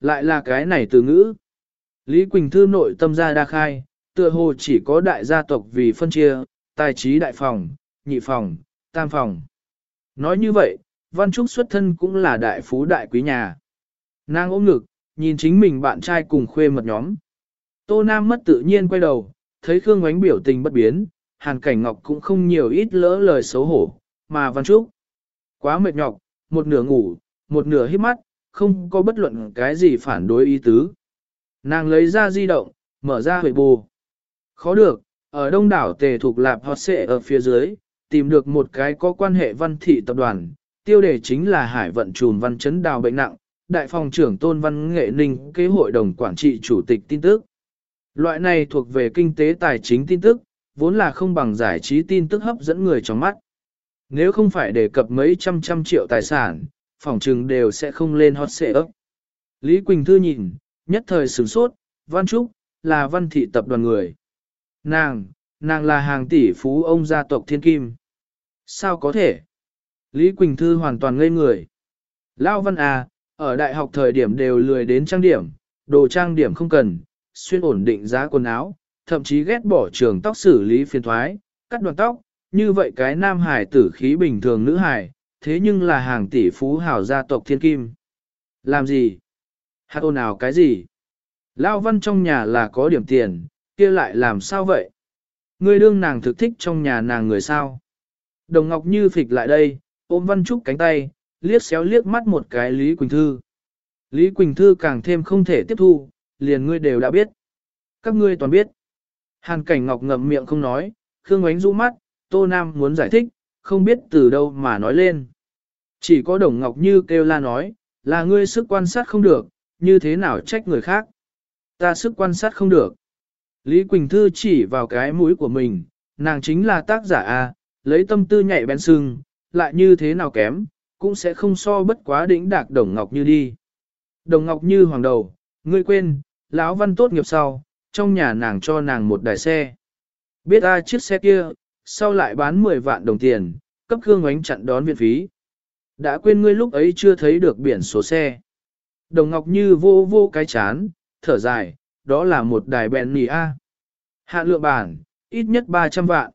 Lại là cái này từ ngữ. Lý Quỳnh Thư nội tâm ra đa khai, tựa hồ chỉ có đại gia tộc vì phân chia, tài trí đại phòng, nhị phòng, tam phòng. Nói như vậy, Văn Trúc xuất thân cũng là đại phú đại quý nhà. Nàng ôm ngực, nhìn chính mình bạn trai cùng khuê mật nhóm. Tô Nam mất tự nhiên quay đầu, thấy Khương Ngoánh biểu tình bất biến, Hàn Cảnh Ngọc cũng không nhiều ít lỡ lời xấu hổ, mà Văn Trúc. Quá mệt nhọc, một nửa ngủ, một nửa hít mắt, không có bất luận cái gì phản đối ý tứ. Nàng lấy ra di động, mở ra hội bù. Khó được, ở đông đảo tề thuộc lạp hot xệ ở phía dưới, tìm được một cái có quan hệ văn thị tập đoàn, tiêu đề chính là hải vận trùm văn chấn đào bệnh nặng, đại phòng trưởng tôn văn nghệ ninh kế hội đồng quản trị chủ tịch tin tức. Loại này thuộc về kinh tế tài chính tin tức, vốn là không bằng giải trí tin tức hấp dẫn người trong mắt. Nếu không phải đề cập mấy trăm trăm triệu tài sản, Phỏng trừng đều sẽ không lên hot xệ ấp. Lý Quỳnh Thư nhìn, nhất thời sửng sốt, Văn Trúc, là văn thị tập đoàn người. Nàng, nàng là hàng tỷ phú ông gia tộc thiên kim. Sao có thể? Lý Quỳnh Thư hoàn toàn ngây người. Lao Văn à, ở đại học thời điểm đều lười đến trang điểm, đồ trang điểm không cần, xuyên ổn định giá quần áo, thậm chí ghét bỏ trường tóc xử lý phiền thoái, cắt đoạn tóc, như vậy cái nam hải tử khí bình thường nữ hải, thế nhưng là hàng tỷ phú hào gia tộc thiên kim. Làm gì? Hát ồn ào cái gì? Lao văn trong nhà là có điểm tiền, kia lại làm sao vậy? Ngươi đương nàng thực thích trong nhà nàng người sao? Đồng Ngọc Như phịch lại đây, ôm Văn Trúc cánh tay, liếc xéo liếc mắt một cái Lý Quỳnh Thư. Lý Quỳnh Thư càng thêm không thể tiếp thu, liền ngươi đều đã biết. Các ngươi toàn biết. Hàn cảnh Ngọc ngậm miệng không nói, Khương Ánh rũ mắt, Tô Nam muốn giải thích, không biết từ đâu mà nói lên. Chỉ có Đồng Ngọc Như kêu la nói, là ngươi sức quan sát không được, như thế nào trách người khác. Ta sức quan sát không được. Lý Quỳnh Thư chỉ vào cái mũi của mình, nàng chính là tác giả A, lấy tâm tư nhạy bén sưng, lại như thế nào kém, cũng sẽ không so bất quá đỉnh đạc Đồng Ngọc Như đi. Đồng Ngọc Như hoàng đầu, ngươi quên, lão văn tốt nghiệp sau, trong nhà nàng cho nàng một đài xe. Biết ai chiếc xe kia, sau lại bán 10 vạn đồng tiền, cấp Khương Ngoánh chặn đón viện phí. Đã quên ngươi lúc ấy chưa thấy được biển số xe. Đồng Ngọc Như vô vô cái chán, thở dài, đó là một đài bèn nì A. Hạn lượng bản, ít nhất 300 vạn.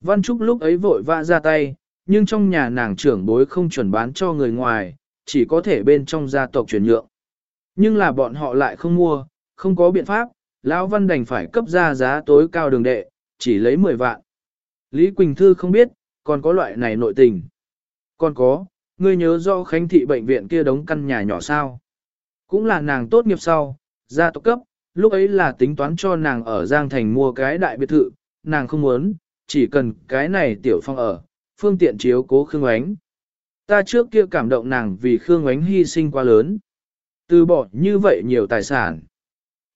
Văn Trúc lúc ấy vội vã ra tay, nhưng trong nhà nàng trưởng bối không chuẩn bán cho người ngoài, chỉ có thể bên trong gia tộc chuyển nhượng. Nhưng là bọn họ lại không mua, không có biện pháp, Lão Văn đành phải cấp ra giá tối cao đường đệ, chỉ lấy 10 vạn. Lý Quỳnh Thư không biết, còn có loại này nội tình. Còn có, ngươi nhớ do Khánh Thị bệnh viện kia đóng căn nhà nhỏ sao. Cũng là nàng tốt nghiệp sau, ra tộc cấp, lúc ấy là tính toán cho nàng ở Giang Thành mua cái đại biệt thự, nàng không muốn, chỉ cần cái này tiểu phong ở, phương tiện chiếu cố Khương Ánh. Ta trước kia cảm động nàng vì Khương Ánh hy sinh quá lớn. Từ bỏ như vậy nhiều tài sản.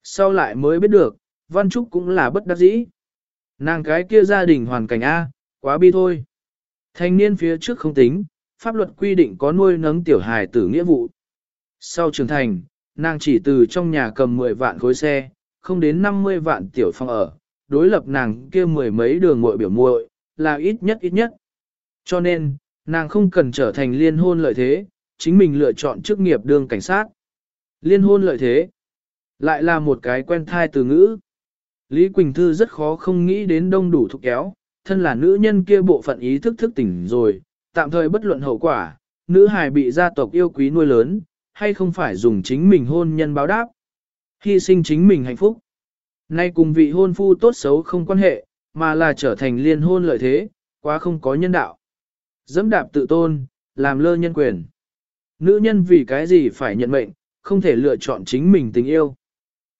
Sau lại mới biết được, Văn Trúc cũng là bất đắc dĩ. Nàng cái kia gia đình hoàn cảnh A, quá bi thôi. Thanh niên phía trước không tính, pháp luật quy định có nuôi nấng tiểu hài tử nghĩa vụ. Sau trưởng thành, nàng chỉ từ trong nhà cầm 10 vạn khối xe, không đến 50 vạn tiểu phong ở, đối lập nàng kia mười mấy đường muội biểu muội là ít nhất ít nhất. Cho nên, nàng không cần trở thành liên hôn lợi thế, chính mình lựa chọn chức nghiệp đương cảnh sát. Liên hôn lợi thế, lại là một cái quen thai từ ngữ. Lý Quỳnh Thư rất khó không nghĩ đến đông đủ thúc kéo, thân là nữ nhân kia bộ phận ý thức thức tỉnh rồi, tạm thời bất luận hậu quả, nữ hài bị gia tộc yêu quý nuôi lớn, hay không phải dùng chính mình hôn nhân báo đáp, hy sinh chính mình hạnh phúc. Nay cùng vị hôn phu tốt xấu không quan hệ, mà là trở thành liên hôn lợi thế, quá không có nhân đạo. Dẫm đạp tự tôn, làm lơ nhân quyền. Nữ nhân vì cái gì phải nhận mệnh, không thể lựa chọn chính mình tình yêu.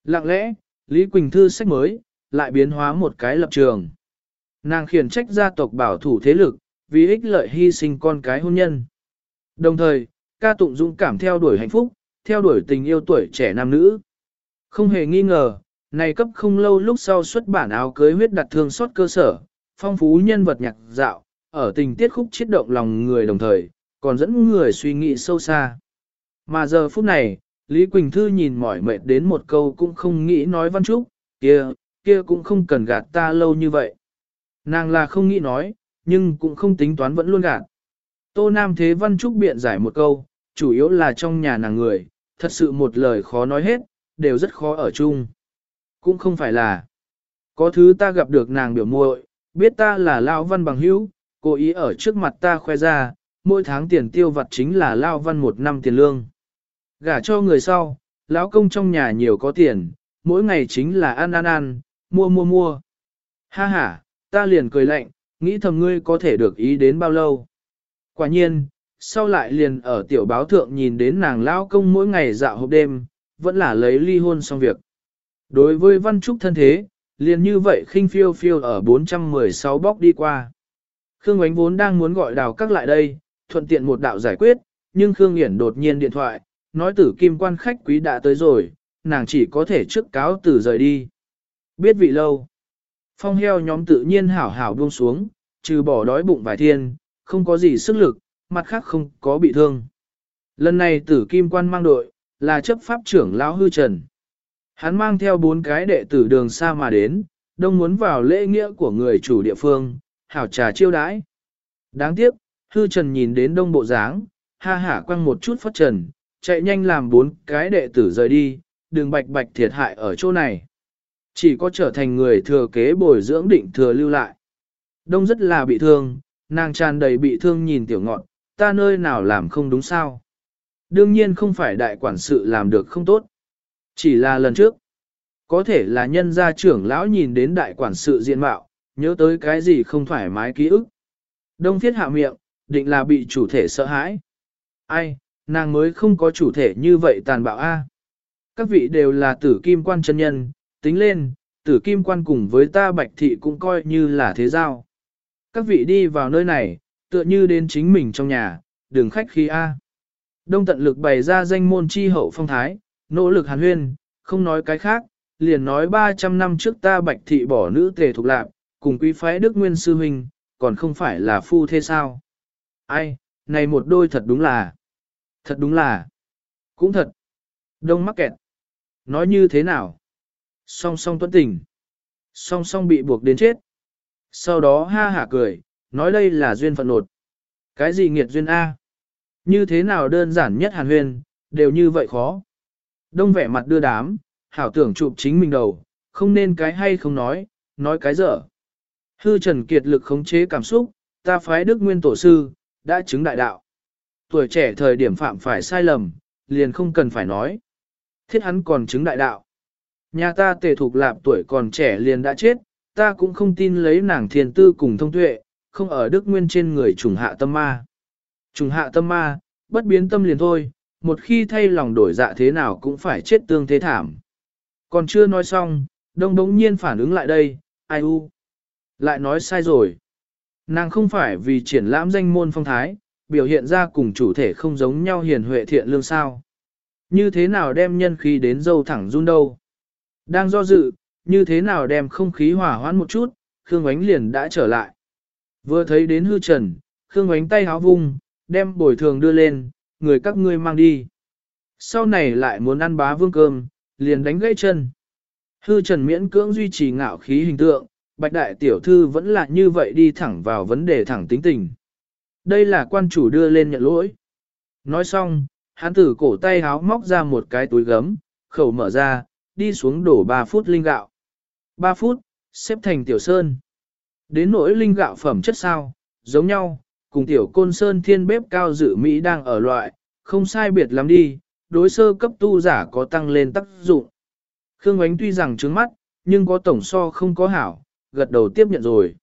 Lặng lẽ, Lý Quỳnh Thư sách mới, lại biến hóa một cái lập trường. Nàng khiển trách gia tộc bảo thủ thế lực, vì ích lợi hy sinh con cái hôn nhân. Đồng thời, ca tụng dũng cảm theo đuổi hạnh phúc, theo đuổi tình yêu tuổi trẻ nam nữ. Không hề nghi ngờ, này cấp không lâu lúc sau xuất bản áo cưới huyết đặt thương xót cơ sở, phong phú nhân vật nhạc dạo, ở tình tiết khúc chiết động lòng người đồng thời, còn dẫn người suy nghĩ sâu xa. Mà giờ phút này, Lý Quỳnh Thư nhìn mỏi mệt đến một câu cũng không nghĩ nói văn trúc, kia, kia cũng không cần gạt ta lâu như vậy. Nàng là không nghĩ nói, nhưng cũng không tính toán vẫn luôn gạt. Tô Nam Thế Văn Trúc biện giải một câu, chủ yếu là trong nhà nàng người, thật sự một lời khó nói hết, đều rất khó ở chung. Cũng không phải là, có thứ ta gặp được nàng biểu muội, biết ta là Lao Văn bằng hữu, cố ý ở trước mặt ta khoe ra, mỗi tháng tiền tiêu vặt chính là Lao Văn một năm tiền lương. Gả cho người sau, lão công trong nhà nhiều có tiền, mỗi ngày chính là ăn ăn ăn, mua mua mua. Ha ha, ta liền cười lạnh, nghĩ thầm ngươi có thể được ý đến bao lâu. Quả nhiên, sau lại liền ở tiểu báo thượng nhìn đến nàng lão công mỗi ngày dạo hộp đêm, vẫn là lấy ly hôn xong việc. Đối với Văn Trúc thân thế, liền như vậy khinh phiêu phiêu ở 416 bóc đi qua. Khương Ánh vốn đang muốn gọi đào các lại đây, thuận tiện một đạo giải quyết, nhưng Khương Hiển đột nhiên điện thoại, nói tử kim quan khách quý đã tới rồi, nàng chỉ có thể trước cáo tử rời đi. Biết vị lâu. Phong heo nhóm tự nhiên hảo hảo buông xuống, trừ bỏ đói bụng vài thiên, không có gì sức lực, mặt khác không có bị thương. Lần này tử kim quan mang đội, là chấp pháp trưởng lão hư trần. Hắn mang theo bốn cái đệ tử đường xa mà đến, đông muốn vào lễ nghĩa của người chủ địa phương, hảo trà chiêu đãi. Đáng tiếc, hư trần nhìn đến đông bộ dáng, ha hả quăng một chút phất trần, chạy nhanh làm bốn cái đệ tử rời đi, đừng bạch bạch thiệt hại ở chỗ này. Chỉ có trở thành người thừa kế bồi dưỡng định thừa lưu lại. Đông rất là bị thương, nàng tràn đầy bị thương nhìn tiểu ngọn, ta nơi nào làm không đúng sao. Đương nhiên không phải đại quản sự làm được không tốt. Chỉ là lần trước, có thể là nhân gia trưởng lão nhìn đến đại quản sự diện mạo, nhớ tới cái gì không thoải mái ký ức. Đông thiết hạ miệng, định là bị chủ thể sợ hãi. Ai, nàng mới không có chủ thể như vậy tàn bạo a. Các vị đều là tử kim quan chân nhân, tính lên, tử kim quan cùng với ta bạch thị cũng coi như là thế giao. Các vị đi vào nơi này, tựa như đến chính mình trong nhà, đường khách khí A. Đông tận lực bày ra danh môn chi hậu phong thái, nỗ lực hàn huyên, không nói cái khác, liền nói 300 năm trước ta bạch thị bỏ nữ tề thuộc lạc, cùng quý phái Đức Nguyên Sư Huynh, còn không phải là phu thế sao. Ai, này một đôi thật đúng là, thật đúng là, cũng thật. Đông mắc kẹt. Nói như thế nào? Song song tuấn tình. Song song bị buộc đến chết. Sau đó ha hả cười, nói đây là duyên phận nột. Cái gì nghiệt duyên A? Như thế nào đơn giản nhất hàn huyền, đều như vậy khó. Đông vẻ mặt đưa đám, hảo tưởng chụp chính mình đầu, không nên cái hay không nói, nói cái dở. Hư trần kiệt lực khống chế cảm xúc, ta phái đức nguyên tổ sư, đã chứng đại đạo. Tuổi trẻ thời điểm phạm phải sai lầm, liền không cần phải nói. Thiết hắn còn chứng đại đạo. Nhà ta tề thuộc lạp tuổi còn trẻ liền đã chết, ta cũng không tin lấy nàng thiền tư cùng thông tuệ, không ở đức nguyên trên người trùng hạ tâm ma. Trùng hạ tâm ma, bất biến tâm liền thôi, một khi thay lòng đổi dạ thế nào cũng phải chết tương thế thảm. Còn chưa nói xong, đông đống nhiên phản ứng lại đây, ai u. Lại nói sai rồi. Nàng không phải vì triển lãm danh môn phong thái, biểu hiện ra cùng chủ thể không giống nhau hiền huệ thiện lương sao. Như thế nào đem nhân khí đến dâu thẳng run đâu. Đang do dự, như thế nào đem không khí hỏa hoãn một chút, Khương Ánh liền đã trở lại. Vừa thấy đến hư trần, Khương Ánh tay háo vung, đem bồi thường đưa lên, người các ngươi mang đi. Sau này lại muốn ăn bá vương cơm, liền đánh gãy chân. Hư trần miễn cưỡng duy trì ngạo khí hình tượng, bạch đại tiểu thư vẫn là như vậy đi thẳng vào vấn đề thẳng tính tình. Đây là quan chủ đưa lên nhận lỗi. Nói xong, hắn tử cổ tay háo móc ra một cái túi gấm, khẩu mở ra, đi xuống đổ 3 phút linh gạo. 3 phút, xếp thành tiểu sơn. Đến nỗi linh gạo phẩm chất sao, giống nhau, cùng tiểu côn sơn thiên bếp cao dự Mỹ đang ở loại, không sai biệt lắm đi, đối sơ cấp tu giả có tăng lên tác dụng. Khương Ánh tuy rằng trướng mắt, nhưng có tổng so không có hảo, gật đầu tiếp nhận rồi.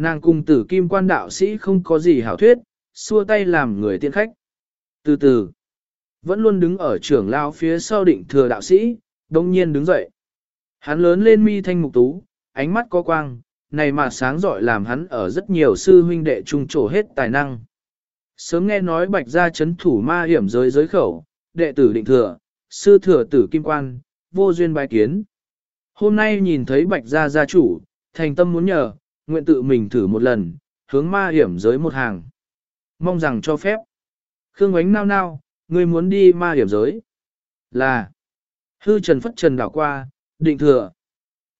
Nàng cùng tử kim quan đạo sĩ không có gì hảo thuyết, xua tay làm người tiện khách. Từ từ, vẫn luôn đứng ở trưởng lao phía sau định thừa đạo sĩ, đồng nhiên đứng dậy. Hắn lớn lên mi thanh mục tú, ánh mắt có quang, này mà sáng giỏi làm hắn ở rất nhiều sư huynh đệ trung trổ hết tài năng. Sớm nghe nói bạch gia chấn thủ ma hiểm giới giới khẩu, đệ tử định thừa, sư thừa tử kim quan, vô duyên bài kiến. Hôm nay nhìn thấy bạch gia gia chủ, thành tâm muốn nhờ, nguyện tự mình thử một lần, hướng ma hiểm giới một hàng. Mong rằng cho phép. Khương ánh nao nao, người muốn đi ma hiểm giới. Là. Hư trần phất trần đảo qua, định thừa.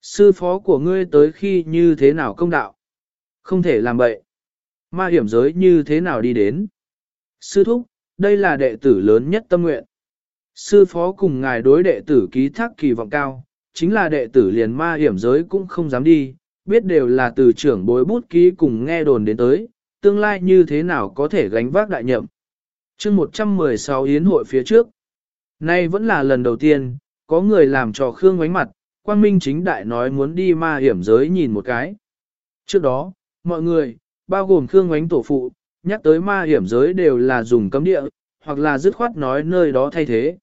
Sư phó của ngươi tới khi như thế nào công đạo? Không thể làm vậy. Ma hiểm giới như thế nào đi đến? Sư thúc, đây là đệ tử lớn nhất tâm nguyện. Sư phó cùng ngài đối đệ tử ký thác kỳ vọng cao, chính là đệ tử liền ma hiểm giới cũng không dám đi, biết đều là từ trưởng bối bút ký cùng nghe đồn đến tới, tương lai như thế nào có thể gánh vác đại nhậm. chương 116 Yến hội phía trước, nay vẫn là lần đầu tiên, có người làm trò Khương ngoánh mặt, Quang Minh chính đại nói muốn đi ma hiểm giới nhìn một cái. Trước đó, mọi người, bao gồm Khương ngoánh tổ phụ, nhắc tới ma hiểm giới đều là dùng cấm địa, hoặc là dứt khoát nói nơi đó thay thế.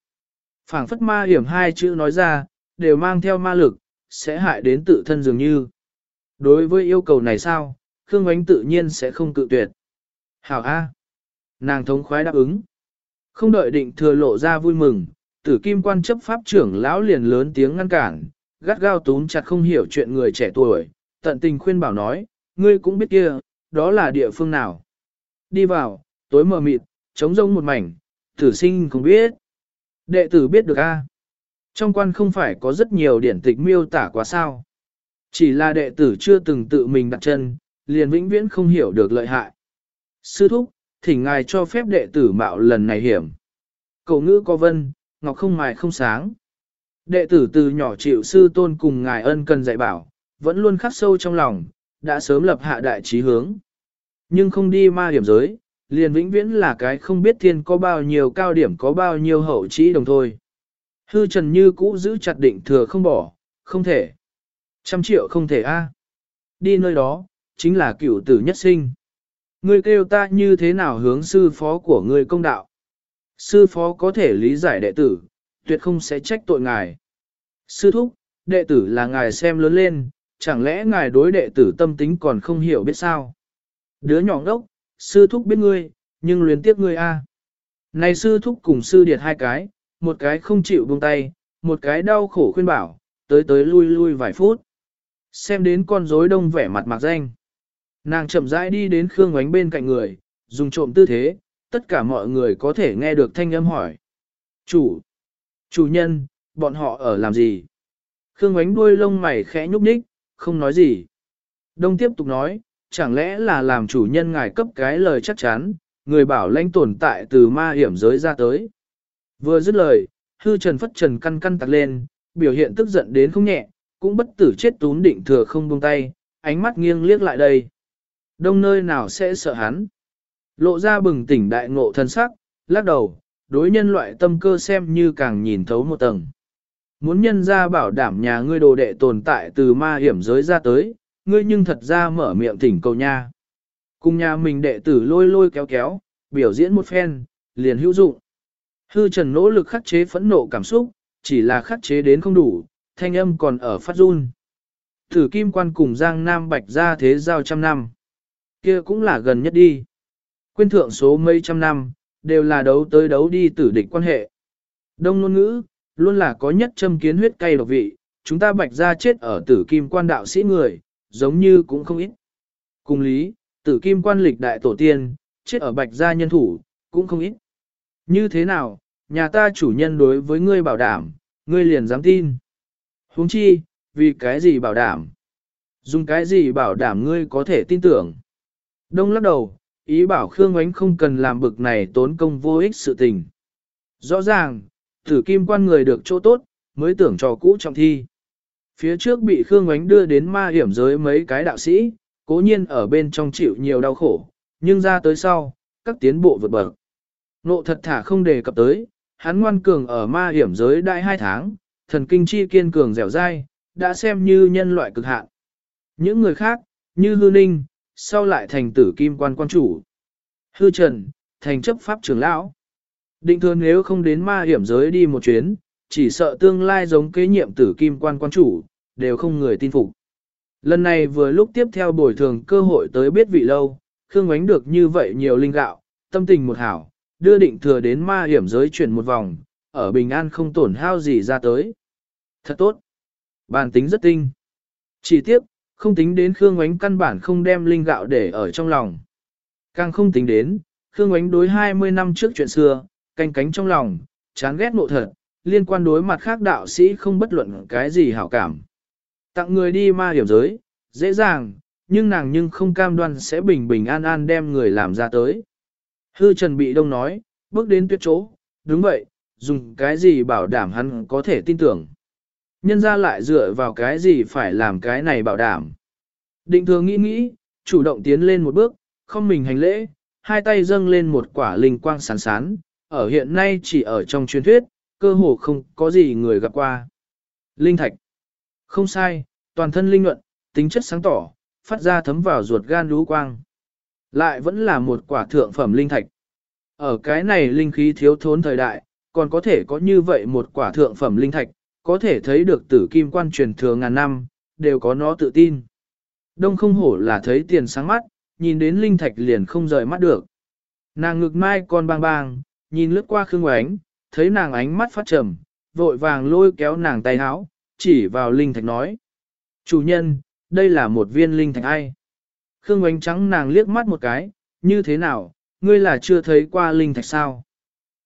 phảng phất ma hiểm hai chữ nói ra, đều mang theo ma lực, sẽ hại đến tự thân dường như. Đối với yêu cầu này sao, Khương Ngoánh tự nhiên sẽ không cự tuyệt. Hảo A. Nàng thống khoái đáp ứng. Không đợi định thừa lộ ra vui mừng, tử kim quan chấp pháp trưởng lão liền lớn tiếng ngăn cản, gắt gao túm chặt không hiểu chuyện người trẻ tuổi, tận tình khuyên bảo nói, ngươi cũng biết kia, đó là địa phương nào. Đi vào, tối mờ mịt, trống rông một mảnh, tử sinh không biết. Đệ tử biết được a. Trong quan không phải có rất nhiều điển tịch miêu tả quá sao. Chỉ là đệ tử chưa từng tự mình đặt chân, liền vĩnh viễn không hiểu được lợi hại. Sư thúc, thỉnh ngài cho phép đệ tử mạo lần này hiểm. cầu ngữ có vân, ngọc không mài không sáng. Đệ tử từ nhỏ chịu sư tôn cùng ngài ân cần dạy bảo, vẫn luôn khắc sâu trong lòng, đã sớm lập hạ đại trí hướng. Nhưng không đi ma hiểm giới, liền vĩnh viễn là cái không biết thiên có bao nhiêu cao điểm có bao nhiêu hậu trí đồng thôi. Hư trần như cũ giữ chặt định thừa không bỏ, không thể. Trăm triệu không thể a. Đi nơi đó, chính là cửu tử nhất sinh. Ngươi kêu ta như thế nào hướng sư phó của ngươi công đạo. Sư phó có thể lý giải đệ tử, tuyệt không sẽ trách tội ngài. Sư thúc, đệ tử là ngài xem lớn lên, chẳng lẽ ngài đối đệ tử tâm tính còn không hiểu biết sao? Đứa nhỏ ngốc, sư thúc biết ngươi, nhưng luyến tiếc ngươi a. Này sư thúc cùng sư điệt hai cái, một cái không chịu buông tay, một cái đau khổ khuyên bảo, tới tới lui lui vài phút. Xem đến con rối đông vẻ mặt mạc danh. Nàng chậm rãi đi đến Khương Ngoánh bên cạnh người, dùng trộm tư thế, tất cả mọi người có thể nghe được thanh âm hỏi. Chủ, chủ nhân, bọn họ ở làm gì? Khương Ngoánh đuôi lông mày khẽ nhúc nhích, không nói gì. Đông tiếp tục nói, chẳng lẽ là làm chủ nhân ngài cấp cái lời chắc chắn, người bảo lãnh tồn tại từ ma hiểm giới ra tới. Vừa dứt lời, hư trần phất trần căn căn tặc lên, biểu hiện tức giận đến không nhẹ, cũng bất tử chết tún định thừa không buông tay, ánh mắt nghiêng liếc lại đây. Đông nơi nào sẽ sợ hắn? Lộ ra bừng tỉnh đại ngộ thân sắc, lắc đầu, đối nhân loại tâm cơ xem như càng nhìn thấu một tầng. Muốn nhân ra bảo đảm nhà ngươi đồ đệ tồn tại từ ma hiểm giới ra tới, ngươi nhưng thật ra mở miệng thỉnh cầu nha. Cùng nhà mình đệ tử lôi lôi kéo kéo, biểu diễn một phen, liền hữu dụng. Hư trần nỗ lực khắc chế phẫn nộ cảm xúc, chỉ là khắc chế đến không đủ, thanh âm còn ở phát run. Thử kim quan cùng Giang Nam Bạch ra thế giao trăm năm. kia cũng là gần nhất đi. Quyên thượng số mấy trăm năm, đều là đấu tới đấu đi tử địch quan hệ. Đông ngôn ngữ, luôn là có nhất châm kiến huyết cay độc vị, chúng ta bạch ra chết ở tử kim quan đạo sĩ người, giống như cũng không ít. Cùng lý, tử kim quan lịch đại tổ tiên, chết ở bạch gia nhân thủ, cũng không ít. Như thế nào, nhà ta chủ nhân đối với ngươi bảo đảm, ngươi liền dám tin huống chi, vì cái gì bảo đảm? Dùng cái gì bảo đảm ngươi có thể tin tưởng? Đông lắc đầu, ý bảo Khương Ngoánh không cần làm bực này tốn công vô ích sự tình. Rõ ràng, tử kim quan người được chỗ tốt, mới tưởng trò cũ trọng thi. Phía trước bị Khương Ngoánh đưa đến ma hiểm giới mấy cái đạo sĩ, cố nhiên ở bên trong chịu nhiều đau khổ, nhưng ra tới sau, các tiến bộ vượt bậc. Nộ thật thả không đề cập tới, hắn ngoan cường ở ma hiểm giới đại hai tháng, thần kinh chi kiên cường dẻo dai, đã xem như nhân loại cực hạn. Những người khác, như hư ninh, sau lại thành tử kim quan quan chủ. Hư trần, thành chấp pháp trưởng lão. Định thường nếu không đến ma hiểm giới đi một chuyến, chỉ sợ tương lai giống kế nhiệm tử kim quan quan chủ, đều không người tin phục. Lần này vừa lúc tiếp theo bồi thường cơ hội tới biết vị lâu, Khương Ánh được như vậy nhiều linh gạo, tâm tình một hảo, đưa định thừa đến ma hiểm giới chuyển một vòng, ở bình an không tổn hao gì ra tới. Thật tốt. Bản tính rất tinh. Chỉ tiếc, không tính đến Khương Ngoánh căn bản không đem linh gạo để ở trong lòng. Càng không tính đến, Khương Ngoánh đối 20 năm trước chuyện xưa, canh cánh trong lòng, chán ghét nộ thật, liên quan đối mặt khác đạo sĩ không bất luận cái gì hảo cảm. Tặng người đi ma hiểm giới, dễ dàng, nhưng nàng nhưng không cam đoan sẽ bình bình an an đem người làm ra tới. Hư Trần bị đông nói, bước đến tuyết chỗ, đúng vậy, dùng cái gì bảo đảm hắn có thể tin tưởng. Nhân ra lại dựa vào cái gì phải làm cái này bảo đảm. Định thường nghĩ nghĩ, chủ động tiến lên một bước, không mình hành lễ, hai tay dâng lên một quả linh quang sán sán, ở hiện nay chỉ ở trong truyền thuyết, cơ hồ không có gì người gặp qua. Linh thạch. Không sai, toàn thân linh nhuận, tính chất sáng tỏ, phát ra thấm vào ruột gan lũ quang. Lại vẫn là một quả thượng phẩm linh thạch. Ở cái này linh khí thiếu thốn thời đại, còn có thể có như vậy một quả thượng phẩm linh thạch, có thể thấy được tử kim quan truyền thừa ngàn năm, đều có nó tự tin. Đông không hổ là thấy tiền sáng mắt, nhìn đến linh thạch liền không rời mắt được. Nàng ngực mai còn bang bang, nhìn lướt qua khương ánh, thấy nàng ánh mắt phát trầm, vội vàng lôi kéo nàng tay háo, chỉ vào linh thạch nói. Chủ nhân, đây là một viên linh thạch ai? Khương ánh trắng nàng liếc mắt một cái, như thế nào, ngươi là chưa thấy qua linh thạch sao?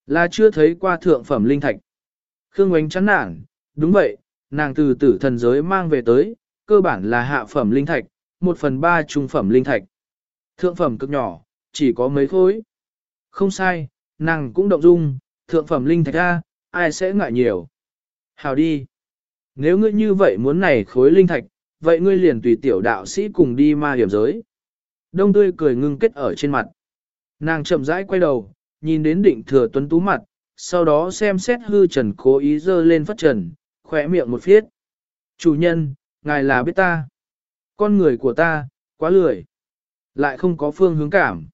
Là chưa thấy qua thượng phẩm linh thạch. Khương oánh chán nản, đúng vậy, nàng từ tử thần giới mang về tới, cơ bản là hạ phẩm linh thạch, một phần ba trung phẩm linh thạch. Thượng phẩm cực nhỏ, chỉ có mấy khối. Không sai, nàng cũng động dung, thượng phẩm linh thạch ra, ai sẽ ngại nhiều. Hào đi. Nếu ngươi như vậy muốn này khối linh thạch, vậy ngươi liền tùy tiểu đạo sĩ cùng đi ma hiểm giới. Đông tươi cười ngưng kết ở trên mặt. Nàng chậm rãi quay đầu, nhìn đến định thừa tuấn tú mặt, sau đó xem xét hư trần cố ý dơ lên phất trần, khỏe miệng một phiết. Chủ nhân, ngài là biết ta. Con người của ta, quá lười. Lại không có phương hướng cảm.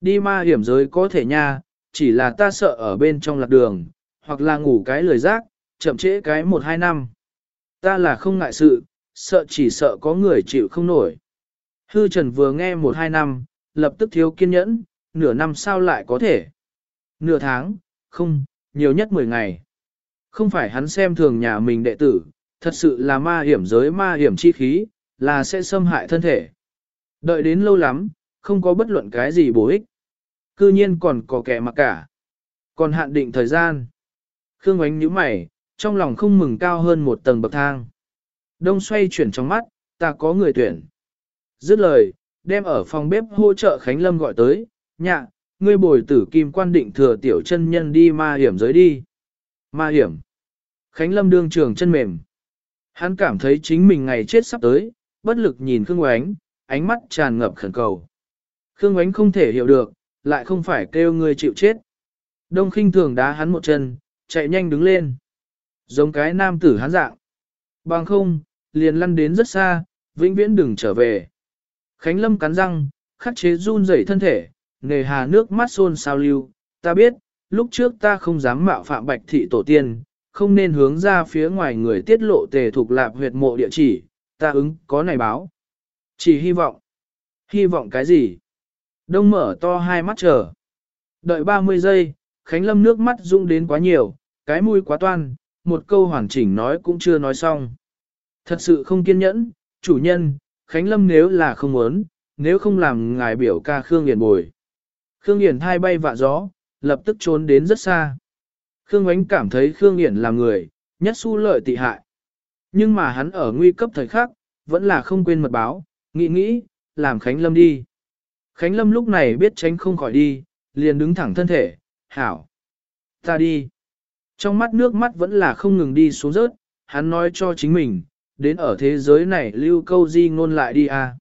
Đi ma hiểm giới có thể nha, chỉ là ta sợ ở bên trong lạc đường, hoặc là ngủ cái lười rác, chậm trễ cái một hai năm. Ta là không ngại sự, sợ chỉ sợ có người chịu không nổi. Hư Trần vừa nghe một hai năm, lập tức thiếu kiên nhẫn, nửa năm sao lại có thể. Nửa tháng, không, nhiều nhất 10 ngày. Không phải hắn xem thường nhà mình đệ tử, thật sự là ma hiểm giới ma hiểm chi khí, là sẽ xâm hại thân thể. Đợi đến lâu lắm, không có bất luận cái gì bổ ích. Cư nhiên còn có kẻ mặc cả. Còn hạn định thời gian. Khương ánh nhíu mày, trong lòng không mừng cao hơn một tầng bậc thang. Đông xoay chuyển trong mắt, ta có người tuyển. Dứt lời, đem ở phòng bếp hỗ trợ Khánh Lâm gọi tới, nhạ, ngươi bồi tử kim quan định thừa tiểu chân nhân đi ma hiểm giới đi. Ma hiểm. Khánh Lâm đương trường chân mềm. Hắn cảm thấy chính mình ngày chết sắp tới, bất lực nhìn Khương Ngoánh, ánh mắt tràn ngập khẩn cầu. Khương Ngoánh không thể hiểu được, lại không phải kêu ngươi chịu chết. Đông khinh thường đá hắn một chân, chạy nhanh đứng lên. Giống cái nam tử hắn dạng. Bằng không, liền lăn đến rất xa, vĩnh viễn đừng trở về. Khánh Lâm cắn răng, khắc chế run rẩy thân thể, nề hà nước mắt xôn sao lưu. Ta biết, lúc trước ta không dám mạo phạm bạch thị tổ tiên, không nên hướng ra phía ngoài người tiết lộ tề thuộc lạp huyệt mộ địa chỉ, ta ứng có này báo. Chỉ hy vọng. Hy vọng cái gì? Đông mở to hai mắt chờ. Đợi 30 giây, Khánh Lâm nước mắt rung đến quá nhiều, cái mũi quá toan, một câu hoàn chỉnh nói cũng chưa nói xong. Thật sự không kiên nhẫn, chủ nhân, Khánh Lâm nếu là không muốn, nếu không làm ngài biểu ca Khương nghiền bồi. Khương Hiển thai bay vạ gió, lập tức trốn đến rất xa. Khương Ánh cảm thấy Khương Hiển là người, nhất su lợi tị hại. Nhưng mà hắn ở nguy cấp thời khắc, vẫn là không quên mật báo, nghĩ nghĩ, làm Khánh Lâm đi. Khánh Lâm lúc này biết tránh không khỏi đi, liền đứng thẳng thân thể, hảo. Ta đi. Trong mắt nước mắt vẫn là không ngừng đi xuống rớt, hắn nói cho chính mình, đến ở thế giới này lưu câu di ngôn lại đi à.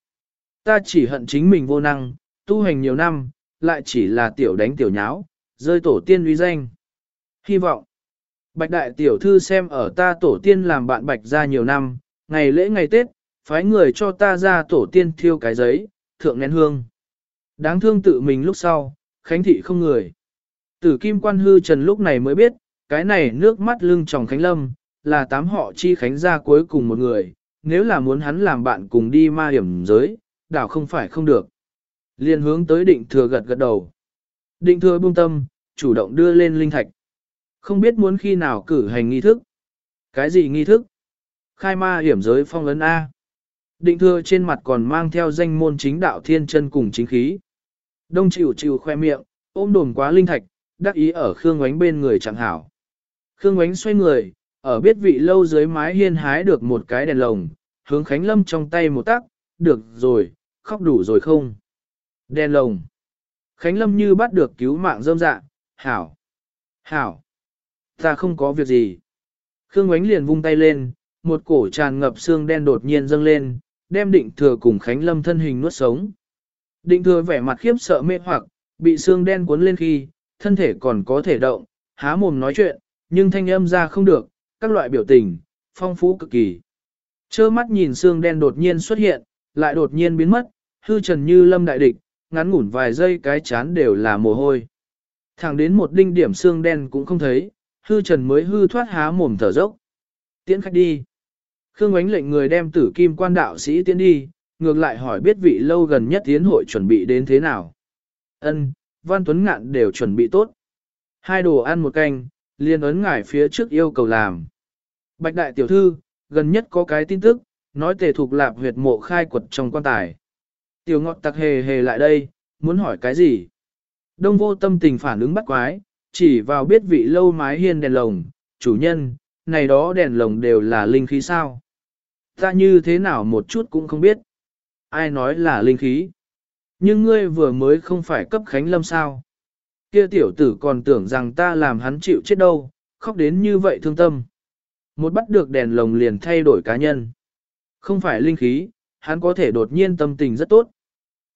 Ta chỉ hận chính mình vô năng, tu hành nhiều năm, lại chỉ là tiểu đánh tiểu nháo, rơi tổ tiên uy danh. Hy vọng, bạch đại tiểu thư xem ở ta tổ tiên làm bạn bạch ra nhiều năm, ngày lễ ngày Tết, phái người cho ta ra tổ tiên thiêu cái giấy, thượng nén hương. Đáng thương tự mình lúc sau, khánh thị không người. Tử kim quan hư trần lúc này mới biết, cái này nước mắt lưng tròng khánh lâm, là tám họ chi khánh gia cuối cùng một người, nếu là muốn hắn làm bạn cùng đi ma hiểm giới, đảo không phải không được. Liên hướng tới định thừa gật gật đầu. Định thừa buông tâm, chủ động đưa lên linh thạch. Không biết muốn khi nào cử hành nghi thức. Cái gì nghi thức? Khai ma hiểm giới phong ấn A. Định thừa trên mặt còn mang theo danh môn chính đạo thiên chân cùng chính khí. Đông chịu chịu khoe miệng, ôm đồn quá linh thạch, đắc ý ở Khương Ngoánh bên người chẳng hảo. Khương Ngoánh xoay người, ở biết vị lâu dưới mái hiên hái được một cái đèn lồng, hướng Khánh Lâm trong tay một tắc, được rồi, khóc đủ rồi không? Đen lồng. Khánh Lâm như bắt được cứu mạng rơm dạ, hảo, hảo. Ta không có việc gì. Khương Ngoánh liền vung tay lên, một cổ tràn ngập xương đen đột nhiên dâng lên, đem định thừa cùng Khánh Lâm thân hình nuốt sống. Định thừa vẻ mặt khiếp sợ mê hoặc, bị xương đen cuốn lên khi, thân thể còn có thể động, há mồm nói chuyện, nhưng thanh âm ra không được, các loại biểu tình, phong phú cực kỳ. Chơ mắt nhìn xương đen đột nhiên xuất hiện, lại đột nhiên biến mất, hư trần như lâm đại địch, ngắn ngủn vài giây cái chán đều là mồ hôi. Thẳng đến một đinh điểm xương đen cũng không thấy, hư trần mới hư thoát há mồm thở dốc. Tiễn khách đi. Khương ánh lệnh người đem tử kim quan đạo sĩ tiến đi, ngược lại hỏi biết vị lâu gần nhất tiến hội chuẩn bị đến thế nào. Ân, Văn Tuấn Ngạn đều chuẩn bị tốt. Hai đồ ăn một canh, liền ấn ngải phía trước yêu cầu làm. Bạch đại tiểu thư, gần nhất có cái tin tức, nói tề thuộc lạp huyệt mộ khai quật trong quan tài. Tiểu ngọt tặc hề hề lại đây, muốn hỏi cái gì? Đông vô tâm tình phản ứng bắt quái, chỉ vào biết vị lâu mái hiên đèn lồng, chủ nhân, này đó đèn lồng đều là linh khí sao? Ta như thế nào một chút cũng không biết. Ai nói là linh khí? Nhưng ngươi vừa mới không phải cấp khánh lâm sao? Kia tiểu tử còn tưởng rằng ta làm hắn chịu chết đâu, khóc đến như vậy thương tâm. Một bắt được đèn lồng liền thay đổi cá nhân. Không phải linh khí, hắn có thể đột nhiên tâm tình rất tốt.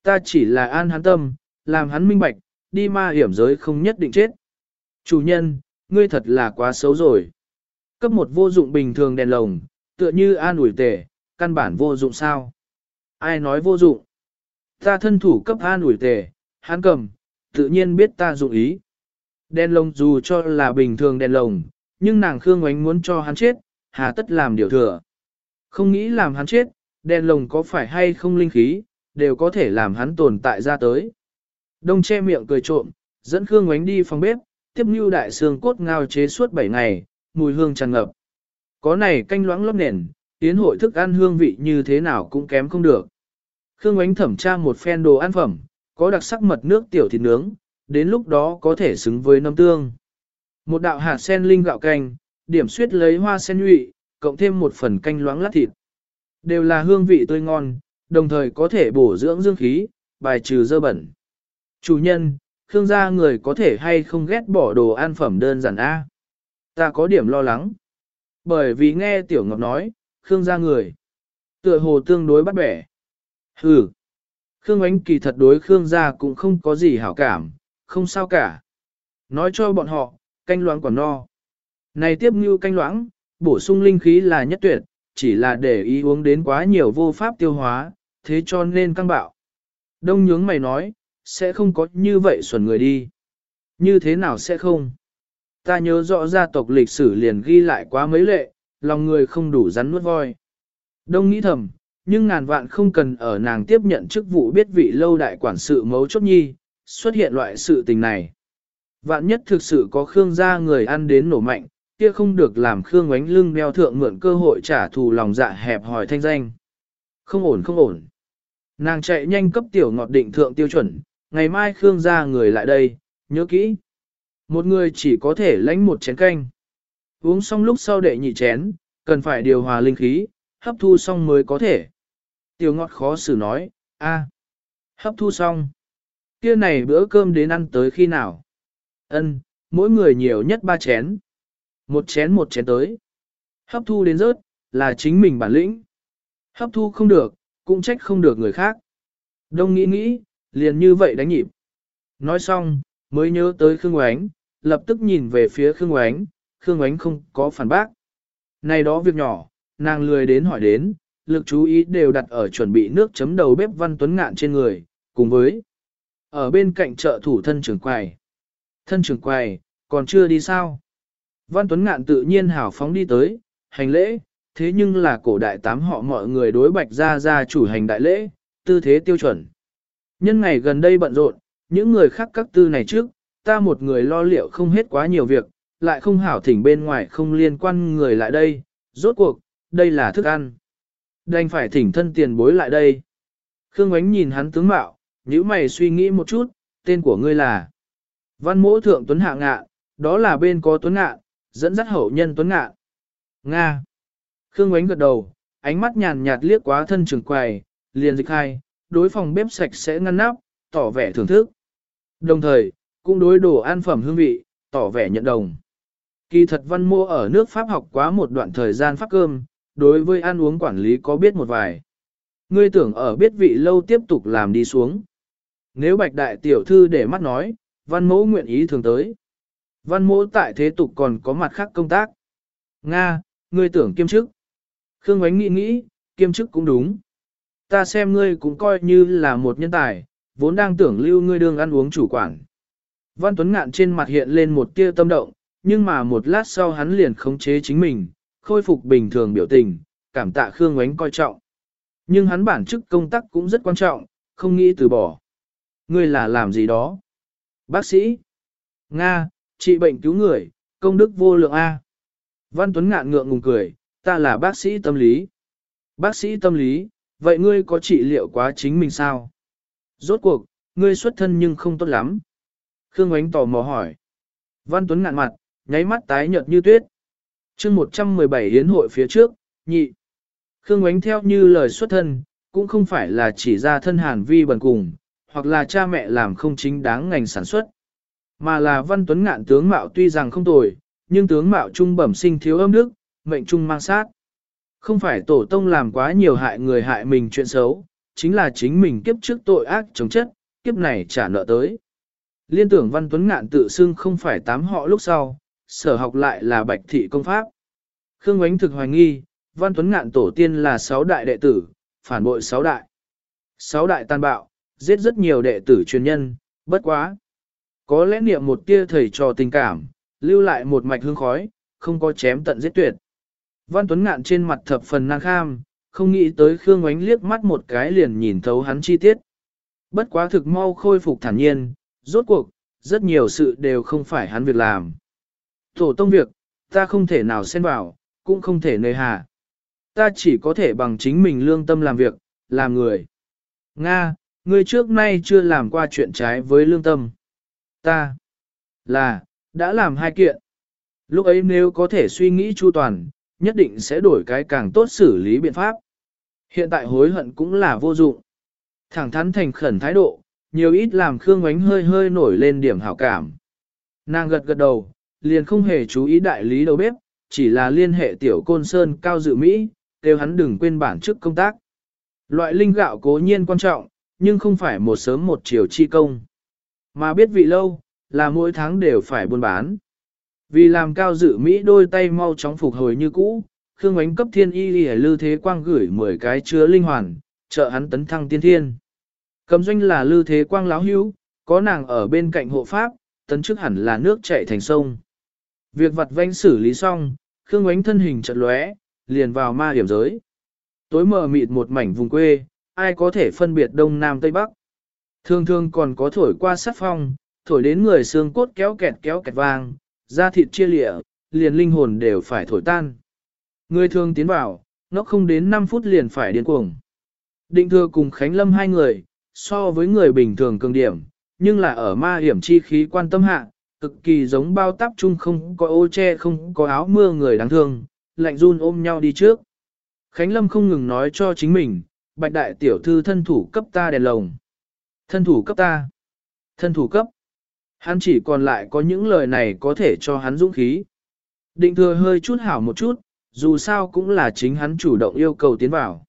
Ta chỉ là an hắn tâm, làm hắn minh bạch, đi ma hiểm giới không nhất định chết. Chủ nhân, ngươi thật là quá xấu rồi. Cấp một vô dụng bình thường đèn lồng, tựa như an ủi tể, căn bản vô dụng sao. Ai nói vô dụng? Ta thân thủ cấp an ủi tể, hắn cầm, tự nhiên biết ta dụng ý. Đèn lồng dù cho là bình thường đèn lồng, nhưng nàng Khương Ngoánh muốn cho hắn chết, hà tất làm điều thừa. Không nghĩ làm hắn chết, đèn lồng có phải hay không linh khí, đều có thể làm hắn tồn tại ra tới. Đông che miệng cười trộm, dẫn Khương Ngoánh đi phòng bếp, tiếp như đại xương cốt ngao chế suốt 7 ngày, mùi hương tràn ngập. Có này canh loãng lót nền, tiến hội thức ăn hương vị như thế nào cũng kém không được. Khương Ngoánh thẩm tra một phen đồ ăn phẩm, có đặc sắc mật nước tiểu thịt nướng, đến lúc đó có thể xứng với nấm tương. Một đạo hạt sen linh gạo canh, điểm suyết lấy hoa sen nhụy, cộng thêm một phần canh loãng lát thịt. Đều là hương vị tươi ngon, đồng thời có thể bổ dưỡng dương khí, bài trừ dơ bẩn. Chủ nhân, Khương gia người có thể hay không ghét bỏ đồ ăn phẩm đơn giản A. Ta có điểm lo lắng. Bởi vì nghe Tiểu Ngọc nói, Khương gia người. Tựa hồ tương đối bắt bẻ. Hừ. Khương ánh kỳ thật đối Khương gia cũng không có gì hảo cảm, không sao cả. Nói cho bọn họ, canh loãng còn no. Này tiếp như canh loãng, bổ sung linh khí là nhất tuyệt, chỉ là để ý uống đến quá nhiều vô pháp tiêu hóa, thế cho nên căng bạo. Đông nhướng mày nói, sẽ không có như vậy xuẩn người đi. Như thế nào sẽ không? Ta nhớ rõ gia tộc lịch sử liền ghi lại quá mấy lệ, lòng người không đủ rắn nuốt voi. Đông nghĩ thầm, nhưng ngàn vạn không cần ở nàng tiếp nhận chức vụ biết vị lâu đại quản sự mấu chốt nhi, xuất hiện loại sự tình này. Vạn nhất thực sự có Khương gia người ăn đến nổ mạnh, kia không được làm Khương ánh lưng đeo thượng mượn cơ hội trả thù lòng dạ hẹp hỏi thanh danh. Không ổn không ổn. Nàng chạy nhanh cấp tiểu ngọt định thượng tiêu chuẩn, ngày mai Khương ra người lại đây, nhớ kỹ. Một người chỉ có thể lãnh một chén canh. Uống xong lúc sau đệ nhị chén, cần phải điều hòa linh khí, hấp thu xong mới có thể. Tiểu ngọt khó xử nói, a, hấp thu xong. Kia này bữa cơm đến ăn tới khi nào? Ân, mỗi người nhiều nhất ba chén. Một chén một chén tới. Hấp thu đến rớt, là chính mình bản lĩnh. Hấp thu không được, cũng trách không được người khác. Đông nghĩ nghĩ, liền như vậy đánh nhịp. Nói xong, mới nhớ tới Khương Oánh, lập tức nhìn về phía Khương Oánh, Khương Oánh không có phản bác. Này đó việc nhỏ, nàng lười đến hỏi đến, lực chú ý đều đặt ở chuẩn bị nước chấm đầu bếp Văn Tuấn Ngạn trên người, cùng với ở bên cạnh chợ thủ thân trưởng quầy. Thân trưởng quầy, còn chưa đi sao? Văn Tuấn Ngạn tự nhiên hào phóng đi tới, hành lễ, thế nhưng là cổ đại tám họ mọi người đối bạch ra ra chủ hành đại lễ, tư thế tiêu chuẩn. Nhân ngày gần đây bận rộn, những người khác các tư này trước, ta một người lo liệu không hết quá nhiều việc, lại không hảo thỉnh bên ngoài không liên quan người lại đây, rốt cuộc, đây là thức ăn. Đành phải thỉnh thân tiền bối lại đây. Khương Ánh nhìn hắn tướng mạo, nhíu mày suy nghĩ một chút, tên của ngươi là Văn mỗ thượng tuấn hạ ngạ, đó là bên có tuấn ngạ, dẫn dắt hậu nhân tuấn ngạ. Nga. Khương Ngoánh gật đầu, ánh mắt nhàn nhạt liếc quá thân trường quầy, liền dịch hai, đối phòng bếp sạch sẽ ngăn nắp, tỏ vẻ thưởng thức. Đồng thời, cũng đối đồ ăn phẩm hương vị, tỏ vẻ nhận đồng. Kỳ thật văn mô ở nước Pháp học quá một đoạn thời gian pháp cơm, đối với ăn uống quản lý có biết một vài. Ngươi tưởng ở biết vị lâu tiếp tục làm đi xuống. Nếu bạch đại tiểu thư để mắt nói, văn mẫu nguyện ý thường tới. Văn mẫu tại thế tục còn có mặt khác công tác. Nga, ngươi tưởng kiêm chức. Khương Ngoánh nghĩ nghĩ, kiêm chức cũng đúng. Ta xem ngươi cũng coi như là một nhân tài, vốn đang tưởng lưu ngươi đương ăn uống chủ quản. Văn Tuấn Ngạn trên mặt hiện lên một tia tâm động, nhưng mà một lát sau hắn liền khống chế chính mình, khôi phục bình thường biểu tình, cảm tạ Khương Ngoánh coi trọng. Nhưng hắn bản chức công tác cũng rất quan trọng, không nghĩ từ bỏ. Ngươi là làm gì đó? Bác sĩ. Nga, trị bệnh cứu người, công đức vô lượng A. Văn Tuấn ngạn ngượng ngùng cười, ta là bác sĩ tâm lý. Bác sĩ tâm lý, vậy ngươi có trị liệu quá chính mình sao? Rốt cuộc, ngươi xuất thân nhưng không tốt lắm. Khương Ánh tò mò hỏi. Văn Tuấn ngạn mặt, nháy mắt tái nhợt như tuyết. chương 117 hiến hội phía trước, nhị. Khương Ánh theo như lời xuất thân, cũng không phải là chỉ ra thân hàn vi bần cùng, hoặc là cha mẹ làm không chính đáng ngành sản xuất. Mà là văn tuấn ngạn tướng mạo tuy rằng không tồi, nhưng tướng mạo trung bẩm sinh thiếu âm đức, mệnh trung mang sát. Không phải tổ tông làm quá nhiều hại người hại mình chuyện xấu, chính là chính mình kiếp trước tội ác chống chất, kiếp này trả nợ tới. Liên tưởng văn tuấn ngạn tự xưng không phải tám họ lúc sau, sở học lại là bạch thị công pháp. Khương Ngoánh thực hoài nghi, văn tuấn ngạn tổ tiên là sáu đại đệ tử, phản bội sáu đại. Sáu đại tàn bạo, giết rất nhiều đệ tử truyền nhân, bất quá. Có lẽ niệm một tia thầy trò tình cảm, lưu lại một mạch hương khói, không có chém tận giết tuyệt. Văn Tuấn ngạn trên mặt thập phần năng kham, không nghĩ tới Khương Ngoánh liếc mắt một cái liền nhìn thấu hắn chi tiết. Bất quá thực mau khôi phục thản nhiên, rốt cuộc, rất nhiều sự đều không phải hắn việc làm. Tổ tông việc, ta không thể nào xen vào, cũng không thể nơi hà. Ta chỉ có thể bằng chính mình lương tâm làm việc, làm người. Nga, ngươi trước nay chưa làm qua chuyện trái với lương tâm. Ta là, đã làm hai kiện. Lúc ấy nếu có thể suy nghĩ chu toàn, nhất định sẽ đổi cái càng tốt xử lý biện pháp. Hiện tại hối hận cũng là vô dụng. Thẳng thắn thành khẩn thái độ, nhiều ít làm Khương Ngoánh hơi hơi nổi lên điểm hảo cảm. Nàng gật gật đầu, liền không hề chú ý đại lý đầu bếp, chỉ là liên hệ tiểu côn sơn cao dự Mỹ, kêu hắn đừng quên bản chức công tác. Loại linh gạo cố nhiên quan trọng, nhưng không phải một sớm một chiều chi công. Mà biết vị lâu, là mỗi tháng đều phải buôn bán. Vì làm cao dự Mỹ đôi tay mau chóng phục hồi như cũ, Khương Ánh cấp thiên y lì lư thế quang gửi 10 cái chứa linh hoàn, trợ hắn tấn thăng tiên thiên. Cầm doanh là lư thế quang láo hữu, có nàng ở bên cạnh hộ pháp, tấn chức hẳn là nước chảy thành sông. Việc vặt vanh xử lý xong, Khương Ánh thân hình chợt lóe, liền vào ma hiểm giới. Tối mờ mịt một mảnh vùng quê, ai có thể phân biệt đông nam tây bắc. Thường thường còn có thổi qua sát phong, thổi đến người xương cốt kéo kẹt kéo kẹt vang, da thịt chia lịa, liền linh hồn đều phải thổi tan. Người thường tiến vào, nó không đến 5 phút liền phải điên cuồng. Định thừa cùng Khánh Lâm hai người, so với người bình thường cường điểm, nhưng là ở ma hiểm chi khí quan tâm hạ, cực kỳ giống bao táp chung không có ô che không có áo mưa người đáng thương, lạnh run ôm nhau đi trước. Khánh Lâm không ngừng nói cho chính mình, bạch đại tiểu thư thân thủ cấp ta đèn lồng. Thân thủ cấp ta. Thân thủ cấp. Hắn chỉ còn lại có những lời này có thể cho hắn dũng khí. Định thừa hơi chút hảo một chút, dù sao cũng là chính hắn chủ động yêu cầu tiến vào.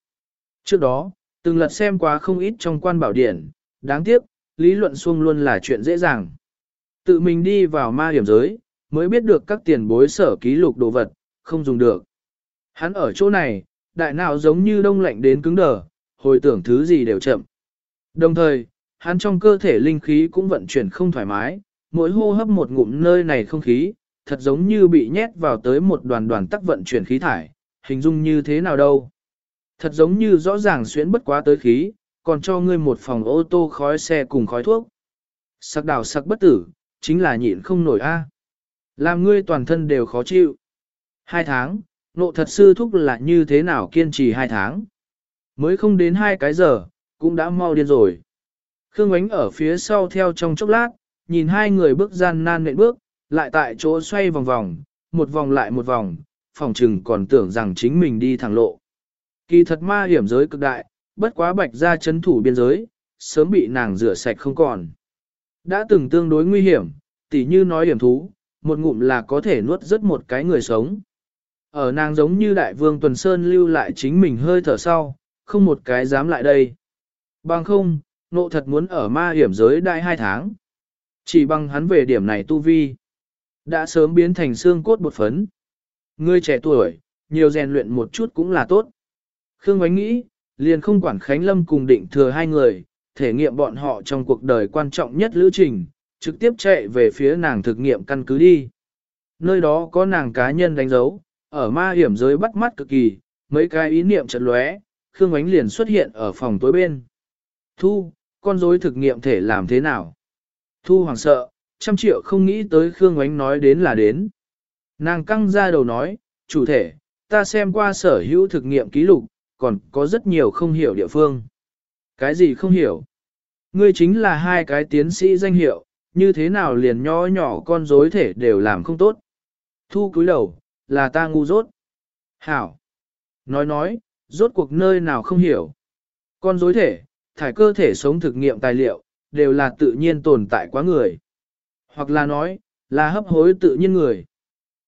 Trước đó, từng lật xem quá không ít trong quan bảo điển, đáng tiếc, lý luận xuông luôn là chuyện dễ dàng. Tự mình đi vào ma hiểm giới, mới biết được các tiền bối sở ký lục đồ vật, không dùng được. Hắn ở chỗ này, đại nào giống như đông lạnh đến cứng đờ, hồi tưởng thứ gì đều chậm. Đồng thời, hắn trong cơ thể linh khí cũng vận chuyển không thoải mái, mỗi hô hấp một ngụm nơi này không khí, thật giống như bị nhét vào tới một đoàn đoàn tắc vận chuyển khí thải, hình dung như thế nào đâu. Thật giống như rõ ràng xuyến bất quá tới khí, còn cho ngươi một phòng ô tô khói xe cùng khói thuốc. Sắc đào sắc bất tử, chính là nhịn không nổi a. Làm ngươi toàn thân đều khó chịu. Hai tháng, nộ thật sư thúc là như thế nào kiên trì hai tháng. Mới không đến hai cái giờ, cũng đã mau điên rồi. Khương Ánh ở phía sau theo trong chốc lát, nhìn hai người bước gian nan nện bước, lại tại chỗ xoay vòng vòng, một vòng lại một vòng, phòng trừng còn tưởng rằng chính mình đi thẳng lộ. Kỳ thật ma hiểm giới cực đại, bất quá bạch ra chấn thủ biên giới, sớm bị nàng rửa sạch không còn. Đã từng tương đối nguy hiểm, tỉ như nói hiểm thú, một ngụm là có thể nuốt rất một cái người sống. Ở nàng giống như đại vương Tuần Sơn lưu lại chính mình hơi thở sau, không một cái dám lại đây. Bằng không, nộ thật muốn ở ma hiểm giới đại hai tháng. Chỉ bằng hắn về điểm này tu vi. Đã sớm biến thành xương cốt bột phấn. Ngươi trẻ tuổi, nhiều rèn luyện một chút cũng là tốt. Khương Ngoánh nghĩ, liền không quản Khánh Lâm cùng định thừa hai người, thể nghiệm bọn họ trong cuộc đời quan trọng nhất lữ trình, trực tiếp chạy về phía nàng thực nghiệm căn cứ đi. Nơi đó có nàng cá nhân đánh dấu, ở ma hiểm giới bắt mắt cực kỳ, mấy cái ý niệm trận lóe, Khương Ngoánh liền xuất hiện ở phòng tối bên. Thu, con rối thực nghiệm thể làm thế nào? Thu hoàng sợ, trăm triệu không nghĩ tới Khương Ngoánh nói đến là đến. Nàng căng ra đầu nói, chủ thể, ta xem qua sở hữu thực nghiệm ký lục, còn có rất nhiều không hiểu địa phương. Cái gì không hiểu? Ngươi chính là hai cái tiến sĩ danh hiệu, như thế nào liền nho nhỏ con rối thể đều làm không tốt. Thu cúi đầu, là ta ngu dốt. Hảo. Nói nói, rốt cuộc nơi nào không hiểu. Con rối thể, thải cơ thể sống thực nghiệm tài liệu, đều là tự nhiên tồn tại quá người. Hoặc là nói, là hấp hối tự nhiên người.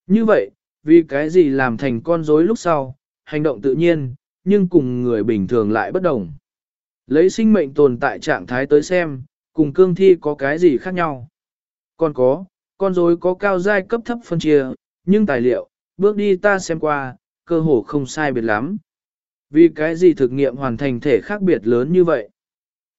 Như vậy, vì cái gì làm thành con rối lúc sau, hành động tự nhiên, nhưng cùng người bình thường lại bất đồng. Lấy sinh mệnh tồn tại trạng thái tới xem, cùng cương thi có cái gì khác nhau. Còn có, con rối có cao giai cấp thấp phân chia, nhưng tài liệu, bước đi ta xem qua, cơ hồ không sai biệt lắm. Vì cái gì thực nghiệm hoàn thành thể khác biệt lớn như vậy?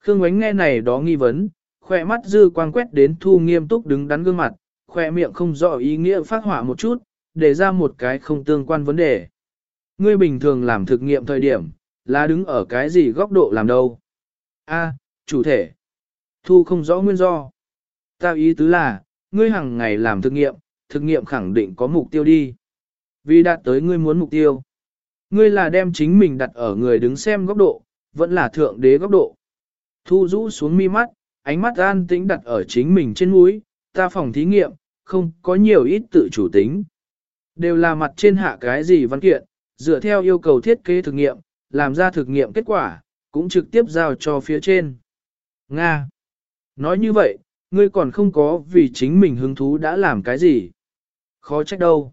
Khương Ánh nghe này đó nghi vấn, khỏe mắt dư quang quét đến thu nghiêm túc đứng đắn gương mặt, khỏe miệng không rõ ý nghĩa phát hỏa một chút, để ra một cái không tương quan vấn đề. Ngươi bình thường làm thực nghiệm thời điểm, là đứng ở cái gì góc độ làm đâu? A, chủ thể. Thu không rõ nguyên do. Ta ý tứ là, ngươi hàng ngày làm thực nghiệm, thực nghiệm khẳng định có mục tiêu đi. Vì đạt tới ngươi muốn mục tiêu. Ngươi là đem chính mình đặt ở người đứng xem góc độ, vẫn là thượng đế góc độ. Thu rũ xuống mi mắt, ánh mắt an tĩnh đặt ở chính mình trên mũi, ta phòng thí nghiệm, không có nhiều ít tự chủ tính. Đều là mặt trên hạ cái gì văn kiện, dựa theo yêu cầu thiết kế thực nghiệm, làm ra thực nghiệm kết quả, cũng trực tiếp giao cho phía trên. Nga. Nói như vậy, ngươi còn không có vì chính mình hứng thú đã làm cái gì. Khó trách đâu.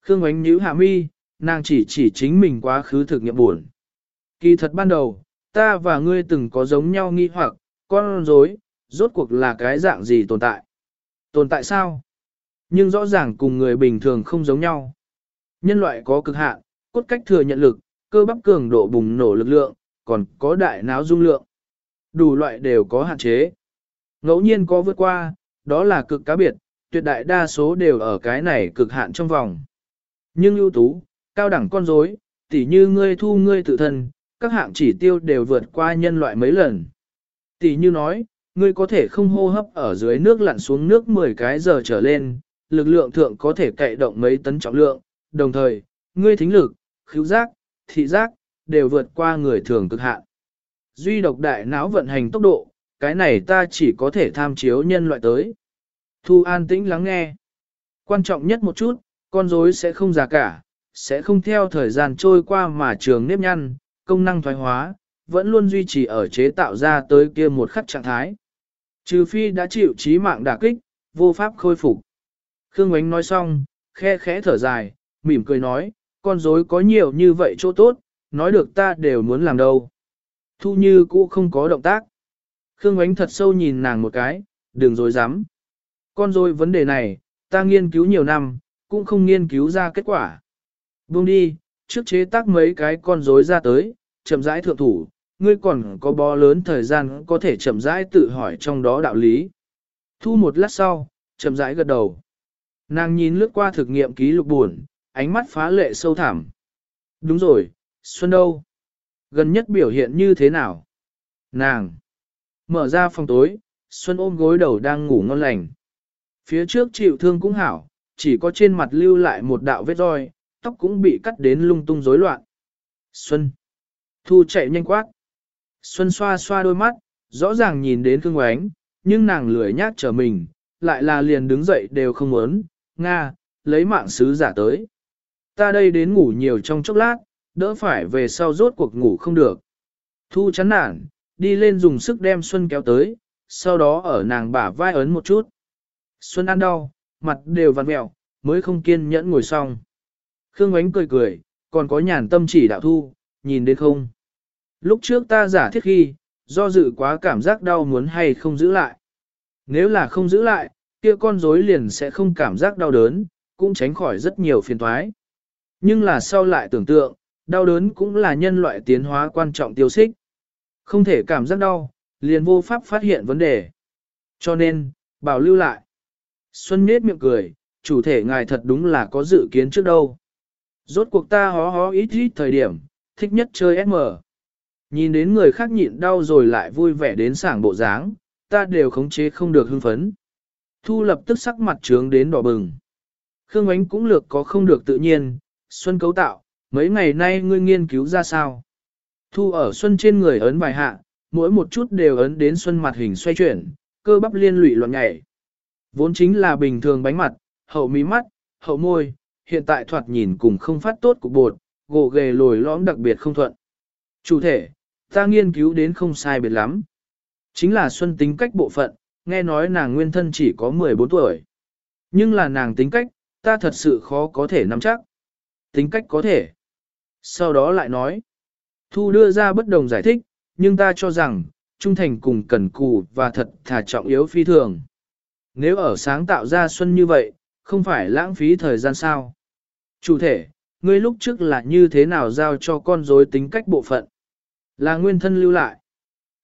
Khương ánh nhíu hạ mi, nàng chỉ chỉ chính mình quá khứ thực nghiệm buồn. Kỳ thật ban đầu, ta và ngươi từng có giống nhau nghi hoặc, con rối, rốt cuộc là cái dạng gì tồn tại. Tồn tại sao? Nhưng rõ ràng cùng người bình thường không giống nhau. Nhân loại có cực hạn, cốt cách thừa nhận lực, cơ bắp cường độ bùng nổ lực lượng, còn có đại não dung lượng. Đủ loại đều có hạn chế. Ngẫu nhiên có vượt qua, đó là cực cá biệt, tuyệt đại đa số đều ở cái này cực hạn trong vòng. Nhưng ưu tú, cao đẳng con rối, tỉ như ngươi thu ngươi tự thân, các hạng chỉ tiêu đều vượt qua nhân loại mấy lần. Tỉ như nói, ngươi có thể không hô hấp ở dưới nước lặn xuống nước 10 cái giờ trở lên, lực lượng thượng có thể cậy động mấy tấn trọng lượng, đồng thời, ngươi thính lực, khứu giác, thị giác, đều vượt qua người thường cực hạn. Duy độc đại não vận hành tốc độ, cái này ta chỉ có thể tham chiếu nhân loại tới. Thu an tĩnh lắng nghe. Quan trọng nhất một chút, con rối sẽ không già cả, sẽ không theo thời gian trôi qua mà trường nếp nhăn, công năng thoái hóa, vẫn luôn duy trì ở chế tạo ra tới kia một khắc trạng thái. Trừ phi đã chịu trí mạng đả kích, vô pháp khôi phục. Khương Ánh nói xong, khe khẽ thở dài, mỉm cười nói, con rối có nhiều như vậy chỗ tốt, nói được ta đều muốn làm đâu. Thu như cũ không có động tác. Khương Ánh thật sâu nhìn nàng một cái, đừng dối dám. Con rối vấn đề này, ta nghiên cứu nhiều năm, cũng không nghiên cứu ra kết quả. Buông đi, trước chế tác mấy cái con rối ra tới, chậm rãi thượng thủ, ngươi còn có bó lớn thời gian có thể chậm rãi tự hỏi trong đó đạo lý. Thu một lát sau, chậm rãi gật đầu. Nàng nhìn lướt qua thực nghiệm ký lục buồn, ánh mắt phá lệ sâu thẳm. Đúng rồi, Xuân đâu? Gần nhất biểu hiện như thế nào? Nàng! Mở ra phòng tối, Xuân ôm gối đầu đang ngủ ngon lành. Phía trước chịu thương cũng hảo, chỉ có trên mặt lưu lại một đạo vết roi, tóc cũng bị cắt đến lung tung rối loạn. Xuân! Thu chạy nhanh quát. Xuân xoa xoa đôi mắt, rõ ràng nhìn đến cương oánh, nhưng nàng lười nhát trở mình, lại là liền đứng dậy đều không muốn, Nga, lấy mạng sứ giả tới. Ta đây đến ngủ nhiều trong chốc lát, đỡ phải về sau rốt cuộc ngủ không được. Thu chán nản, đi lên dùng sức đem Xuân kéo tới, sau đó ở nàng bả vai ấn một chút. Xuân ăn đau, mặt đều vặn mẹo, mới không kiên nhẫn ngồi xong. Khương Ngoánh cười cười, còn có nhàn tâm chỉ đạo thu, nhìn đến không? Lúc trước ta giả thiết khi, do dự quá cảm giác đau muốn hay không giữ lại. Nếu là không giữ lại, kia con rối liền sẽ không cảm giác đau đớn, cũng tránh khỏi rất nhiều phiền toái. Nhưng là sau lại tưởng tượng, đau đớn cũng là nhân loại tiến hóa quan trọng tiêu xích. Không thể cảm giác đau, liền vô pháp phát hiện vấn đề. Cho nên, bảo lưu lại. Xuân nết miệng cười, chủ thể ngài thật đúng là có dự kiến trước đâu. Rốt cuộc ta hó hó ít ít thời điểm, thích nhất chơi SM. Nhìn đến người khác nhịn đau rồi lại vui vẻ đến sảng bộ dáng, ta đều khống chế không được hưng phấn. Thu lập tức sắc mặt trướng đến đỏ bừng. Khương ánh cũng lược có không được tự nhiên, Xuân cấu tạo, mấy ngày nay ngươi nghiên cứu ra sao? Thu ở Xuân trên người ấn bài hạ, mỗi một chút đều ấn đến Xuân mặt hình xoay chuyển, cơ bắp liên lụy loạn nhảy. Vốn chính là bình thường bánh mặt, hậu mí mắt, hậu môi, hiện tại thoạt nhìn cùng không phát tốt của bột, gỗ ghề lồi lõm đặc biệt không thuận. Chủ thể, ta nghiên cứu đến không sai biệt lắm. Chính là Xuân tính cách bộ phận, nghe nói nàng nguyên thân chỉ có 14 tuổi. Nhưng là nàng tính cách, ta thật sự khó có thể nắm chắc. Tính cách có thể. Sau đó lại nói. Thu đưa ra bất đồng giải thích, nhưng ta cho rằng, trung thành cùng cẩn cù và thật thà trọng yếu phi thường. Nếu ở sáng tạo ra xuân như vậy, không phải lãng phí thời gian sao? Chủ thể, ngươi lúc trước là như thế nào giao cho con rối tính cách bộ phận? Là nguyên thân lưu lại.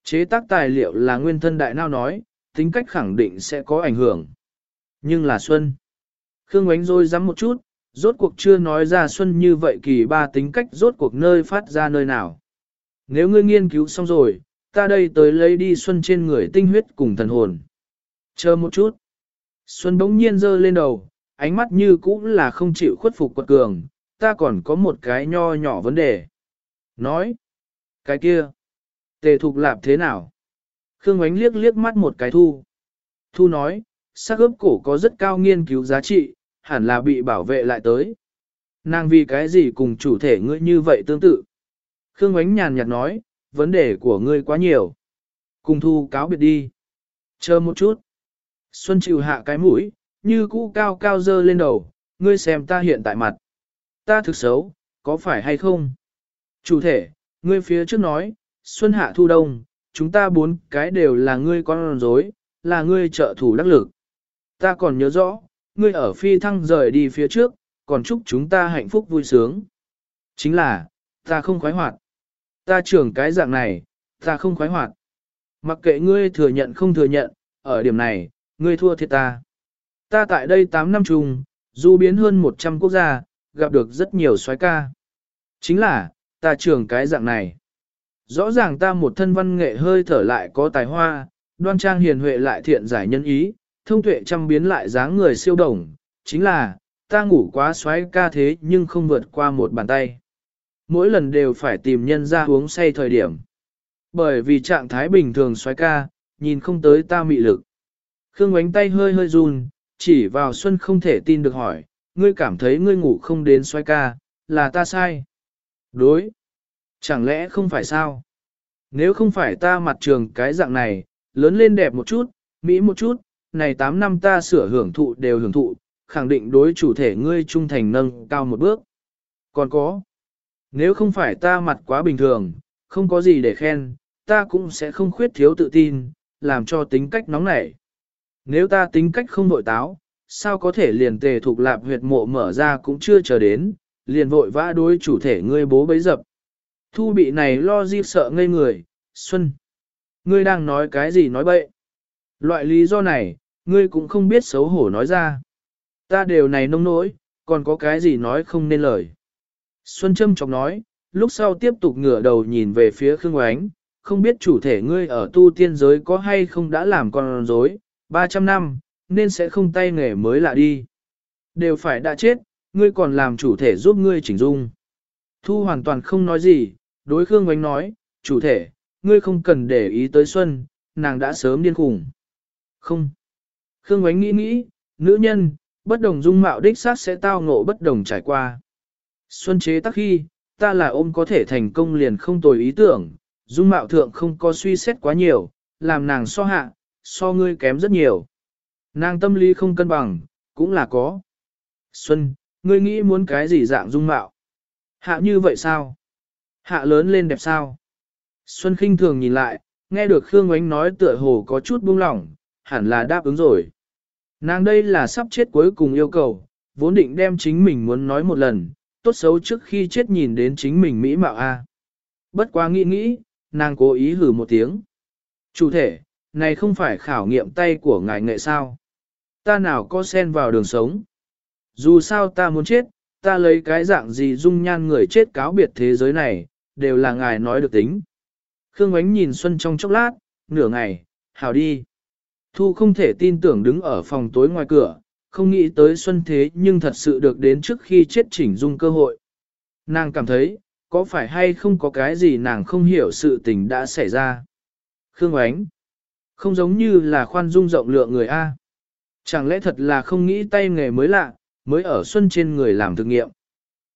Chế tác tài liệu là nguyên thân đại nào nói, tính cách khẳng định sẽ có ảnh hưởng. Nhưng là Xuân. Khương ánh rồi dám một chút, rốt cuộc chưa nói ra Xuân như vậy kỳ ba tính cách rốt cuộc nơi phát ra nơi nào. Nếu ngươi nghiên cứu xong rồi, ta đây tới lấy đi Xuân trên người tinh huyết cùng thần hồn. Chờ một chút. Xuân bỗng nhiên giơ lên đầu, ánh mắt như cũng là không chịu khuất phục quật cường, ta còn có một cái nho nhỏ vấn đề. Nói. Cái kia. Tề thục lạp thế nào? Khương ánh liếc liếc mắt một cái thu. Thu nói, xác ướp cổ có rất cao nghiên cứu giá trị, hẳn là bị bảo vệ lại tới. Nàng vì cái gì cùng chủ thể ngươi như vậy tương tự? Khương ánh nhàn nhạt nói, vấn đề của ngươi quá nhiều. Cùng thu cáo biệt đi. Chờ một chút. Xuân chịu hạ cái mũi, như cũ cao cao dơ lên đầu, ngươi xem ta hiện tại mặt. Ta thực xấu, có phải hay không? Chủ thể, ngươi phía trước nói, Xuân hạ thu đông, chúng ta bốn cái đều là ngươi con rối, là ngươi trợ thủ đắc lực. Ta còn nhớ rõ, ngươi ở phi thăng rời đi phía trước, còn chúc chúng ta hạnh phúc vui sướng. Chính là, ta không khoái hoạt. Ta trưởng cái dạng này, ta không khoái hoạt. Mặc kệ ngươi thừa nhận không thừa nhận, ở điểm này, ngươi thua thiệt ta. Ta tại đây 8 năm chung, du biến hơn 100 quốc gia, gặp được rất nhiều soái ca. Chính là, ta trường cái dạng này. Rõ ràng ta một thân văn nghệ hơi thở lại có tài hoa, đoan trang hiền huệ lại thiện giải nhân ý, thông tuệ trăm biến lại dáng người siêu đồng, chính là, ta ngủ quá xoáy ca thế nhưng không vượt qua một bàn tay. Mỗi lần đều phải tìm nhân ra uống say thời điểm. Bởi vì trạng thái bình thường xoáy ca, nhìn không tới ta mị lực. Khương ánh tay hơi hơi run, chỉ vào Xuân không thể tin được hỏi, ngươi cảm thấy ngươi ngủ không đến xoay ca, là ta sai. Đối. Chẳng lẽ không phải sao? Nếu không phải ta mặt trường cái dạng này, lớn lên đẹp một chút, mỹ một chút, này 8 năm ta sửa hưởng thụ đều hưởng thụ, khẳng định đối chủ thể ngươi trung thành nâng cao một bước. Còn có, nếu không phải ta mặt quá bình thường, không có gì để khen, ta cũng sẽ không khuyết thiếu tự tin, làm cho tính cách nóng nảy. Nếu ta tính cách không nội táo, sao có thể liền tề thuộc lạp huyệt mộ mở ra cũng chưa chờ đến, liền vội vã đối chủ thể ngươi bố bấy dập. Thu bị này lo dịp sợ ngây người, Xuân. Ngươi đang nói cái gì nói bậy? Loại lý do này, ngươi cũng không biết xấu hổ nói ra. Ta đều này nông nỗi, còn có cái gì nói không nên lời. Xuân châm chọc nói, lúc sau tiếp tục ngửa đầu nhìn về phía Khương Oánh, không biết chủ thể ngươi ở tu tiên giới có hay không đã làm con rối, 300 năm, nên sẽ không tay nghề mới lạ đi. Đều phải đã chết, ngươi còn làm chủ thể giúp ngươi chỉnh dung. Thu hoàn toàn không nói gì, đối Khương Oánh nói, chủ thể, ngươi không cần để ý tới Xuân, nàng đã sớm điên khủng. Không. Khương Ngoánh nghĩ nghĩ, nữ nhân, bất đồng dung mạo đích xác sẽ tao ngộ bất đồng trải qua. Xuân chế tắc khi, ta là ôm có thể thành công liền không tồi ý tưởng, dung mạo thượng không có suy xét quá nhiều, làm nàng so hạ, so ngươi kém rất nhiều. Nàng tâm lý không cân bằng, cũng là có. Xuân, ngươi nghĩ muốn cái gì dạng dung mạo? Hạ như vậy sao? Hạ lớn lên đẹp sao? Xuân khinh thường nhìn lại, nghe được Khương Ngoánh nói tựa hồ có chút buông lỏng, hẳn là đáp ứng rồi. Nàng đây là sắp chết cuối cùng yêu cầu, vốn định đem chính mình muốn nói một lần, tốt xấu trước khi chết nhìn đến chính mình mỹ mạo a. Bất quá nghĩ nghĩ, nàng cố ý hử một tiếng. Chủ thể, này không phải khảo nghiệm tay của ngài nghệ sao? Ta nào có xen vào đường sống? Dù sao ta muốn chết, ta lấy cái dạng gì dung nhan người chết cáo biệt thế giới này, đều là ngài nói được tính. Khương Ánh nhìn Xuân trong chốc lát, nửa ngày, hào đi. Thu không thể tin tưởng đứng ở phòng tối ngoài cửa, không nghĩ tới Xuân thế nhưng thật sự được đến trước khi chết chỉnh dung cơ hội. Nàng cảm thấy, có phải hay không có cái gì nàng không hiểu sự tình đã xảy ra. Khương Ánh, không giống như là khoan dung rộng lượng người A. Chẳng lẽ thật là không nghĩ tay nghề mới lạ, mới ở Xuân trên người làm thực nghiệm.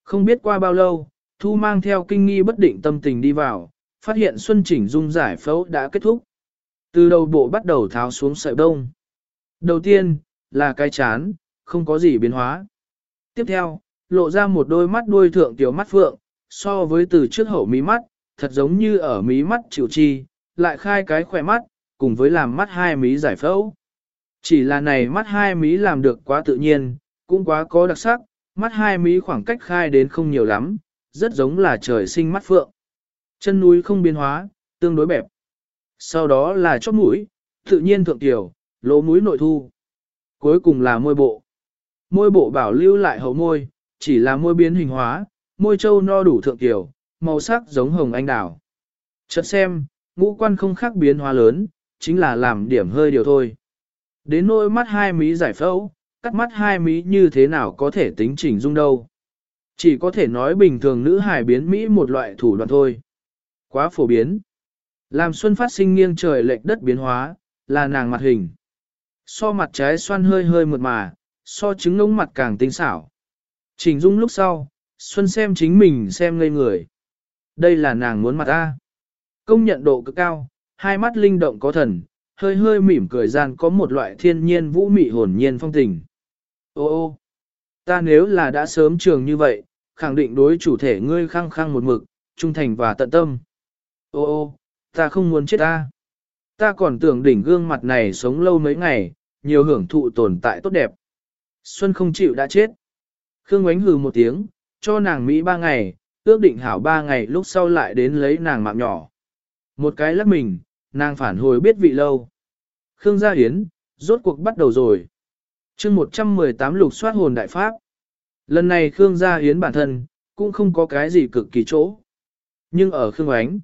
Không biết qua bao lâu, Thu mang theo kinh nghi bất định tâm tình đi vào, phát hiện Xuân chỉnh dung giải phẫu đã kết thúc. Từ đầu bộ bắt đầu tháo xuống sợi đông. Đầu tiên, là cái chán, không có gì biến hóa. Tiếp theo, lộ ra một đôi mắt đuôi thượng tiểu mắt phượng, so với từ trước hậu mí mắt, thật giống như ở mí mắt chịu chi, lại khai cái khỏe mắt, cùng với làm mắt hai mí giải phẫu. Chỉ là này mắt hai mí làm được quá tự nhiên, cũng quá có đặc sắc, mắt hai mí khoảng cách khai đến không nhiều lắm, rất giống là trời sinh mắt phượng. Chân núi không biến hóa, tương đối bẹp. Sau đó là chóp mũi, tự nhiên thượng tiểu, lỗ mũi nội thu. Cuối cùng là môi bộ. Môi bộ bảo lưu lại hậu môi, chỉ là môi biến hình hóa, môi trâu no đủ thượng tiểu, màu sắc giống hồng anh đào. Chợt xem, ngũ quan không khác biến hóa lớn, chính là làm điểm hơi điều thôi. Đến nỗi mắt hai mí giải phẫu, cắt mắt hai mí như thế nào có thể tính chỉnh dung đâu. Chỉ có thể nói bình thường nữ hài biến Mỹ một loại thủ đoạn thôi. Quá phổ biến. Làm xuân phát sinh nghiêng trời lệch đất biến hóa, là nàng mặt hình. So mặt trái xoan hơi hơi mượt mà, so trứng ngông mặt càng tinh xảo. Chỉnh dung lúc sau, Xuân xem chính mình xem ngây người. Đây là nàng muốn mặt ta. Công nhận độ cực cao, hai mắt linh động có thần, hơi hơi mỉm cười gian có một loại thiên nhiên vũ mị hồn nhiên phong tình. Ô ô, ta nếu là đã sớm trường như vậy, khẳng định đối chủ thể ngươi khăng khăng một mực, trung thành và tận tâm. Ô ô, ta không muốn chết ta. Ta còn tưởng đỉnh gương mặt này sống lâu mấy ngày, nhiều hưởng thụ tồn tại tốt đẹp. Xuân không chịu đã chết. Khương Ngoánh hừ một tiếng, cho nàng Mỹ ba ngày, ước định hảo ba ngày lúc sau lại đến lấy nàng mạng nhỏ. Một cái lắc mình, nàng phản hồi biết vị lâu. Khương Gia yến, rốt cuộc bắt đầu rồi. chương 118 lục soát hồn đại pháp. Lần này Khương Gia yến bản thân, cũng không có cái gì cực kỳ chỗ. Nhưng ở Khương Ánh,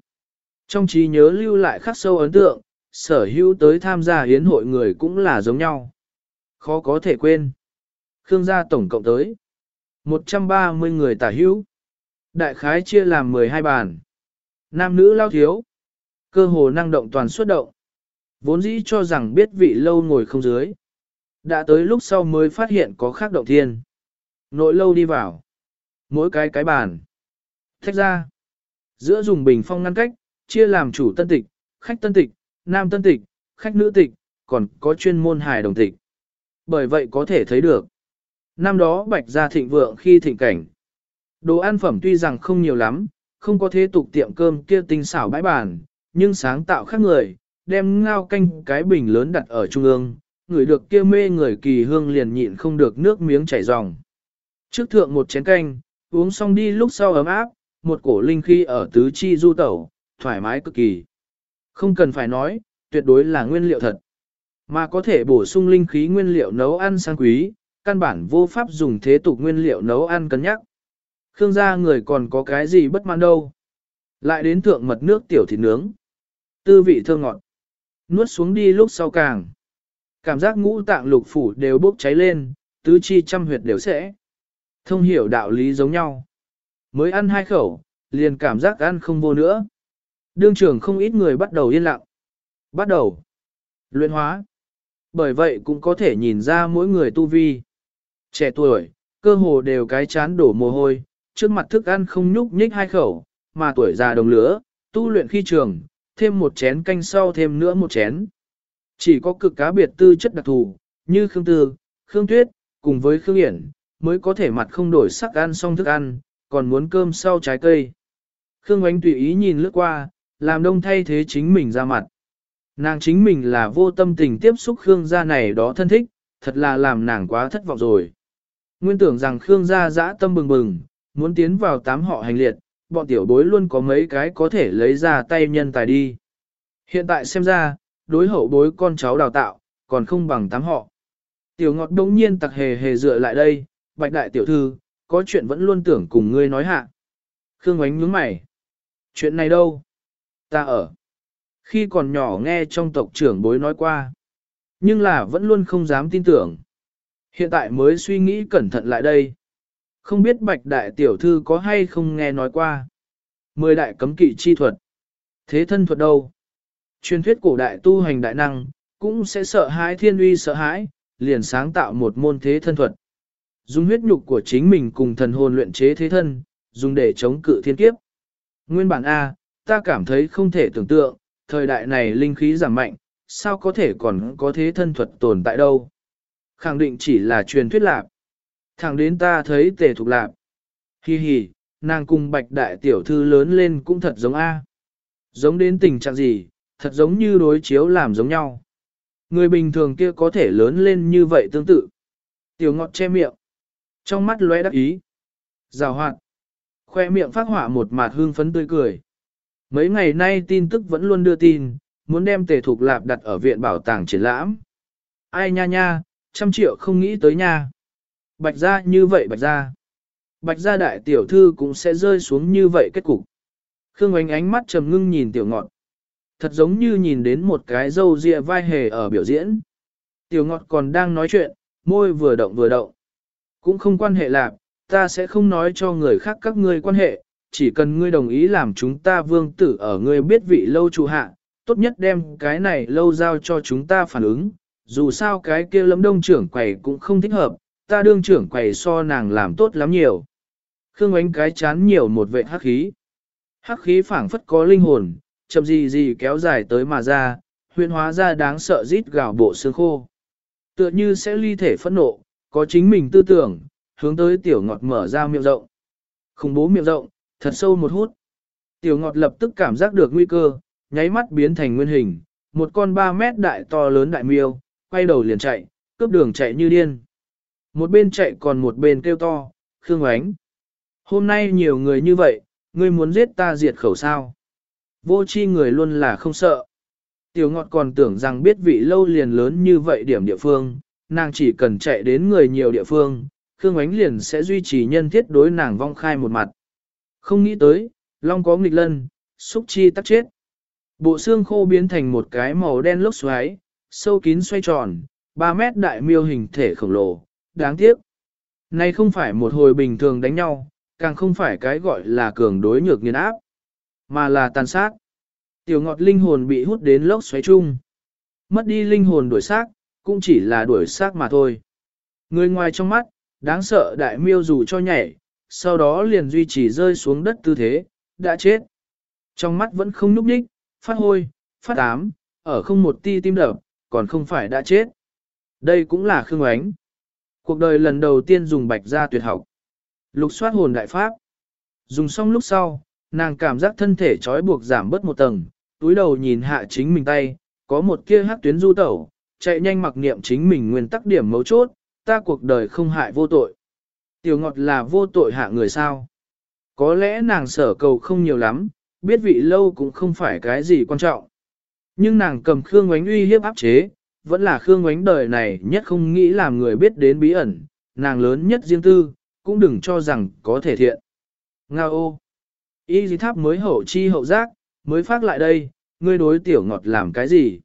trong trí nhớ lưu lại khắc sâu ấn tượng, sở hữu tới tham gia hiến hội người cũng là giống nhau. Khó có thể quên. Khương gia tổng cộng tới. 130 người tả hữu. Đại khái chia làm 12 bàn. Nam nữ lao thiếu. Cơ hồ năng động toàn xuất động. Vốn dĩ cho rằng biết vị lâu ngồi không dưới. Đã tới lúc sau mới phát hiện có khác động thiên. Nội lâu đi vào. Mỗi cái cái bàn. Thách ra. Giữa dùng bình phong ngăn cách, chia làm chủ tân tịch, khách tân tịch, nam tân tịch, khách nữ tịch, còn có chuyên môn hài đồng tịch. Bởi vậy có thể thấy được. Năm đó bạch gia thịnh vượng khi thịnh cảnh. Đồ ăn phẩm tuy rằng không nhiều lắm, không có thế tục tiệm cơm kia tinh xảo bãi bàn, nhưng sáng tạo khác người, đem ngao canh cái bình lớn đặt ở trung ương, người được kia mê người kỳ hương liền nhịn không được nước miếng chảy ròng. Trước thượng một chén canh, uống xong đi lúc sau ấm áp, một cổ linh khí ở tứ chi du tẩu, thoải mái cực kỳ. Không cần phải nói, tuyệt đối là nguyên liệu thật. Mà có thể bổ sung linh khí nguyên liệu nấu ăn sang quý, căn bản vô pháp dùng thế tục nguyên liệu nấu ăn cân nhắc. Khương gia người còn có cái gì bất mãn đâu. Lại đến thượng mật nước tiểu thịt nướng. Tư vị thơ ngọt. Nuốt xuống đi lúc sau càng. Cảm giác ngũ tạng lục phủ đều bốc cháy lên, tứ chi trăm huyệt đều sẽ. Thông hiểu đạo lý giống nhau. Mới ăn hai khẩu, liền cảm giác ăn không vô nữa. Đương trường không ít người bắt đầu yên lặng. Bắt đầu. Luyện hóa. Bởi vậy cũng có thể nhìn ra mỗi người tu vi. Trẻ tuổi, cơ hồ đều cái chán đổ mồ hôi, trước mặt thức ăn không nhúc nhích hai khẩu, mà tuổi già đồng lứa, tu luyện khi trường, thêm một chén canh sau thêm nữa một chén. Chỉ có cực cá biệt tư chất đặc thù, như Khương Tư, Khương Tuyết, cùng với Khương Hiển, mới có thể mặt không đổi sắc ăn xong thức ăn, còn muốn cơm sau trái cây. Khương Ngoánh tùy ý nhìn lướt qua, làm đông thay thế chính mình ra mặt. Nàng chính mình là vô tâm tình tiếp xúc Khương gia này đó thân thích, thật là làm nàng quá thất vọng rồi. Nguyên tưởng rằng Khương gia dã tâm bừng bừng, muốn tiến vào tám họ hành liệt, bọn tiểu bối luôn có mấy cái có thể lấy ra tay nhân tài đi. Hiện tại xem ra, đối hậu bối con cháu đào tạo, còn không bằng tám họ. Tiểu ngọt đống nhiên tặc hề hề dựa lại đây, bạch đại tiểu thư, có chuyện vẫn luôn tưởng cùng ngươi nói hạ. Khương ánh nhướng mày. Chuyện này đâu? Ta ở. Khi còn nhỏ nghe trong tộc trưởng bối nói qua. Nhưng là vẫn luôn không dám tin tưởng. Hiện tại mới suy nghĩ cẩn thận lại đây. Không biết bạch đại tiểu thư có hay không nghe nói qua. Mười đại cấm kỵ chi thuật. Thế thân thuật đâu? Truyền thuyết cổ đại tu hành đại năng, cũng sẽ sợ hãi thiên uy sợ hãi, liền sáng tạo một môn thế thân thuật. Dùng huyết nhục của chính mình cùng thần hồn luyện chế thế thân, dùng để chống cự thiên kiếp. Nguyên bản A, ta cảm thấy không thể tưởng tượng, thời đại này linh khí giảm mạnh, sao có thể còn có thế thân thuật tồn tại đâu. Khẳng định chỉ là truyền thuyết lạc. Thẳng đến ta thấy tề thục lạp Hi hi, nàng cùng bạch đại tiểu thư lớn lên cũng thật giống A. Giống đến tình trạng gì, thật giống như đối chiếu làm giống nhau. Người bình thường kia có thể lớn lên như vậy tương tự. Tiểu ngọt che miệng. Trong mắt lóe đắc ý. Rào hoạt. Khoe miệng phát hỏa một mạt hương phấn tươi cười. Mấy ngày nay tin tức vẫn luôn đưa tin, muốn đem tề thục lạp đặt ở viện bảo tàng triển lãm. Ai nha nha, trăm triệu không nghĩ tới nha. Bạch ra như vậy bạch ra. Bạch gia đại tiểu thư cũng sẽ rơi xuống như vậy kết cục. Khương ánh ánh mắt trầm ngưng nhìn tiểu ngọt. Thật giống như nhìn đến một cái dâu dịa vai hề ở biểu diễn. Tiểu ngọt còn đang nói chuyện, môi vừa động vừa động. Cũng không quan hệ lạc, ta sẽ không nói cho người khác các ngươi quan hệ, chỉ cần ngươi đồng ý làm chúng ta vương tử ở ngươi biết vị lâu trụ hạ, tốt nhất đem cái này lâu giao cho chúng ta phản ứng, dù sao cái kia lâm đông trưởng quầy cũng không thích hợp, ta đương trưởng quầy so nàng làm tốt lắm nhiều. Khương ánh cái chán nhiều một vệ hắc khí. Hắc khí phảng phất có linh hồn, chậm gì gì kéo dài tới mà ra, huyên hóa ra đáng sợ rít gào bộ xương khô. Tựa như sẽ ly thể phẫn nộ, có chính mình tư tưởng, hướng tới tiểu ngọt mở ra miệng rộng. Khủng bố miệng rộng, thật sâu một hút. Tiểu ngọt lập tức cảm giác được nguy cơ, nháy mắt biến thành nguyên hình, một con 3 mét đại to lớn đại miêu, quay đầu liền chạy, cướp đường chạy như điên. Một bên chạy còn một bên kêu to, Khương Ánh. Hôm nay nhiều người như vậy, ngươi muốn giết ta diệt khẩu sao? Vô chi người luôn là không sợ. Tiểu ngọt còn tưởng rằng biết vị lâu liền lớn như vậy điểm địa phương, nàng chỉ cần chạy đến người nhiều địa phương, Khương Ánh liền sẽ duy trì nhân thiết đối nàng vong khai một mặt. Không nghĩ tới, Long có nghịch lân, xúc chi tắc chết. Bộ xương khô biến thành một cái màu đen lốc xoáy, sâu kín xoay tròn, 3 mét đại miêu hình thể khổng lồ, đáng tiếc. Này không phải một hồi bình thường đánh nhau, càng không phải cái gọi là cường đối nhược nghiền áp, mà là tàn sát. Tiểu ngọt linh hồn bị hút đến lốc xoáy chung. Mất đi linh hồn đuổi xác, cũng chỉ là đuổi xác mà thôi. Người ngoài trong mắt, đáng sợ đại miêu dù cho nhảy, sau đó liền duy trì rơi xuống đất tư thế, đã chết. Trong mắt vẫn không núp đích, phát hôi, phát ám, ở không một ti tim đập, còn không phải đã chết. Đây cũng là Khương Ánh. Cuộc đời lần đầu tiên dùng bạch gia tuyệt học. Lục soát hồn đại pháp. Dùng xong lúc sau, nàng cảm giác thân thể trói buộc giảm bớt một tầng, túi đầu nhìn hạ chính mình tay, có một kia hát tuyến du tẩu, chạy nhanh mặc niệm chính mình nguyên tắc điểm mấu chốt, ta cuộc đời không hại vô tội. Tiểu ngọt là vô tội hạ người sao? Có lẽ nàng sở cầu không nhiều lắm, biết vị lâu cũng không phải cái gì quan trọng. Nhưng nàng cầm Khương Ngoánh uy hiếp áp chế, vẫn là Khương Ngoánh đời này nhất không nghĩ làm người biết đến bí ẩn, nàng lớn nhất riêng tư, cũng đừng cho rằng có thể thiện. Nga ô! Y dì tháp mới hậu chi hậu giác, mới phát lại đây, ngươi đối tiểu ngọt làm cái gì?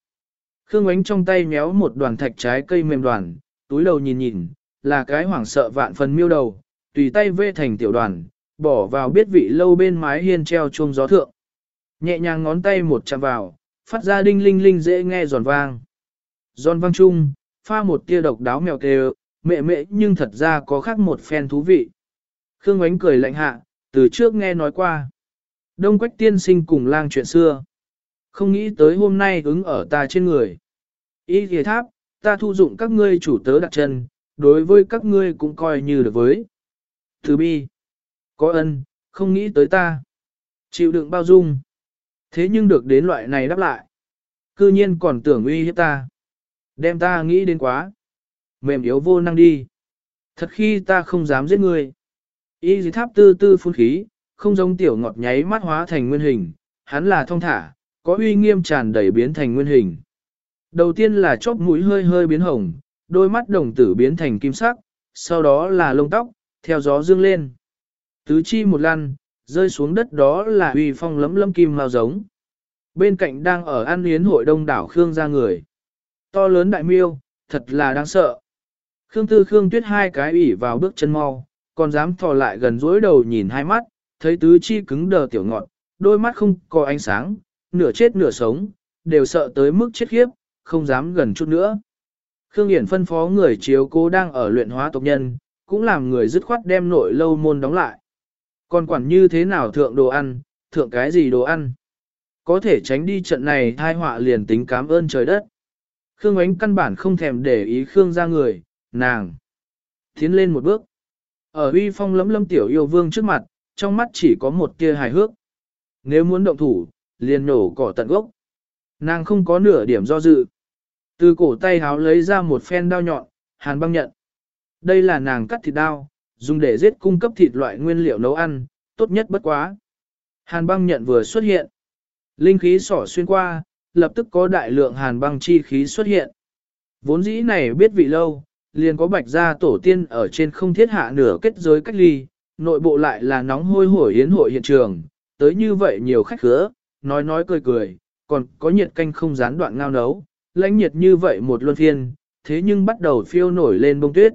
Khương Ngoánh trong tay méo một đoàn thạch trái cây mềm đoàn, túi đầu nhìn nhìn, là cái hoảng sợ vạn phần miêu đầu, tùy tay vê thành tiểu đoàn, bỏ vào biết vị lâu bên mái hiên treo chuông gió thượng. Nhẹ nhàng ngón tay một chạm vào, phát ra đinh linh linh dễ nghe giòn vang. Giòn vang chung, pha một tia độc đáo mèo kêu, mẹ mẹ nhưng thật ra có khác một phen thú vị. Khương Ánh cười lạnh hạ, từ trước nghe nói qua. Đông quách tiên sinh cùng lang chuyện xưa. Không nghĩ tới hôm nay ứng ở ta trên người. Ý thề tháp, ta thu dụng các ngươi chủ tớ đặt chân, đối với các ngươi cũng coi như được với. Thứ bi, có ân, không nghĩ tới ta. Chịu đựng bao dung. Thế nhưng được đến loại này đáp lại. Cư nhiên còn tưởng uy hiếp ta. Đem ta nghĩ đến quá. Mềm yếu vô năng đi. Thật khi ta không dám giết ngươi. Y dì tháp tư tư phun khí, không giống tiểu ngọt nháy mắt hóa thành nguyên hình. Hắn là thông thả, có uy nghiêm tràn đầy biến thành nguyên hình. Đầu tiên là chóp mũi hơi hơi biến hồng, đôi mắt đồng tử biến thành kim sắc, sau đó là lông tóc, theo gió dương lên. Tứ chi một lăn, rơi xuống đất đó là uy phong lấm lấm kim mao giống. Bên cạnh đang ở an yến hội đông đảo Khương ra người. To lớn đại miêu, thật là đáng sợ. Khương Tư Khương Tuyết hai cái ủy vào bước chân mau, còn dám thò lại gần dối đầu nhìn hai mắt, thấy tứ chi cứng đờ tiểu ngọn, đôi mắt không có ánh sáng, nửa chết nửa sống, đều sợ tới mức chết khiếp, không dám gần chút nữa. Khương Hiển phân phó người chiếu cố đang ở luyện hóa tộc nhân, cũng làm người dứt khoát đem nội lâu môn đóng lại. Còn quản như thế nào thượng đồ ăn, thượng cái gì đồ ăn? Có thể tránh đi trận này thai họa liền tính cảm ơn trời đất. Khương Ánh căn bản không thèm để ý Khương ra người, nàng. Tiến lên một bước. Ở uy phong lấm lâm tiểu yêu vương trước mặt, trong mắt chỉ có một tia hài hước. Nếu muốn động thủ, liền nổ cỏ tận gốc. Nàng không có nửa điểm do dự. Từ cổ tay háo lấy ra một phen đao nhọn, hàn băng nhận. Đây là nàng cắt thịt đao, dùng để giết cung cấp thịt loại nguyên liệu nấu ăn, tốt nhất bất quá. Hàn băng nhận vừa xuất hiện. Linh khí sỏ xuyên qua, lập tức có đại lượng hàn băng chi khí xuất hiện. Vốn dĩ này biết vị lâu, liền có bạch gia tổ tiên ở trên không thiết hạ nửa kết giới cách ly, nội bộ lại là nóng hôi hổi yến hội hiện trường, tới như vậy nhiều khách khứa, nói nói cười cười, còn có nhiệt canh không gián đoạn ngao nấu, lãnh nhiệt như vậy một luân phiên, thế nhưng bắt đầu phiêu nổi lên bông tuyết.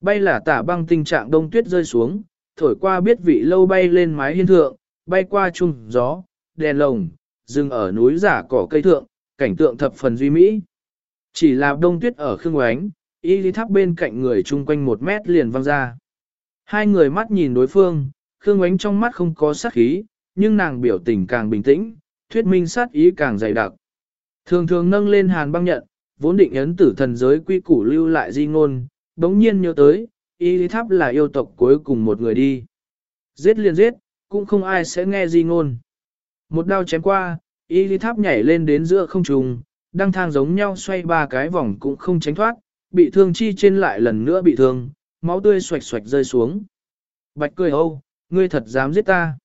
Bay là tả băng tình trạng đông tuyết rơi xuống, thổi qua biết vị lâu bay lên mái hiên thượng, bay qua chung gió, đèn lồng, dừng ở núi giả cỏ cây thượng, cảnh tượng thập phần duy mỹ. Chỉ là đông tuyết ở khương oánh, y lý tháp bên cạnh người chung quanh một mét liền văng ra. Hai người mắt nhìn đối phương, khương oánh trong mắt không có sát khí, nhưng nàng biểu tình càng bình tĩnh, thuyết minh sát ý càng dày đặc. Thường thường nâng lên hàn băng nhận, vốn định ấn tử thần giới quy củ lưu lại di ngôn, đống nhiên nhớ tới, y lý tháp là yêu tộc cuối cùng một người đi. Giết liền giết, cũng không ai sẽ nghe di ngôn. Một đao chém qua, y lý tháp nhảy lên đến giữa không trùng, đang thang giống nhau xoay ba cái vòng cũng không tránh thoát, bị thương chi trên lại lần nữa bị thương, máu tươi xoạch xoạch rơi xuống. Bạch cười âu, ngươi thật dám giết ta.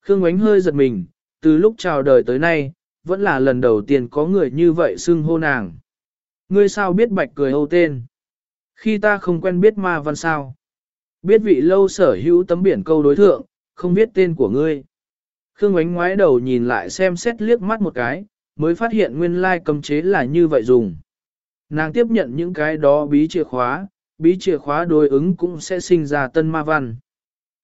Khương Ngoánh hơi giật mình, từ lúc chào đời tới nay, vẫn là lần đầu tiên có người như vậy xưng hô nàng. Ngươi sao biết bạch cười âu tên? Khi ta không quen biết ma văn sao? Biết vị lâu sở hữu tấm biển câu đối thượng, không biết tên của ngươi. Khương ánh ngoái đầu nhìn lại xem xét liếc mắt một cái, mới phát hiện nguyên lai cầm chế là như vậy dùng. Nàng tiếp nhận những cái đó bí chìa khóa, bí chìa khóa đối ứng cũng sẽ sinh ra tân ma văn.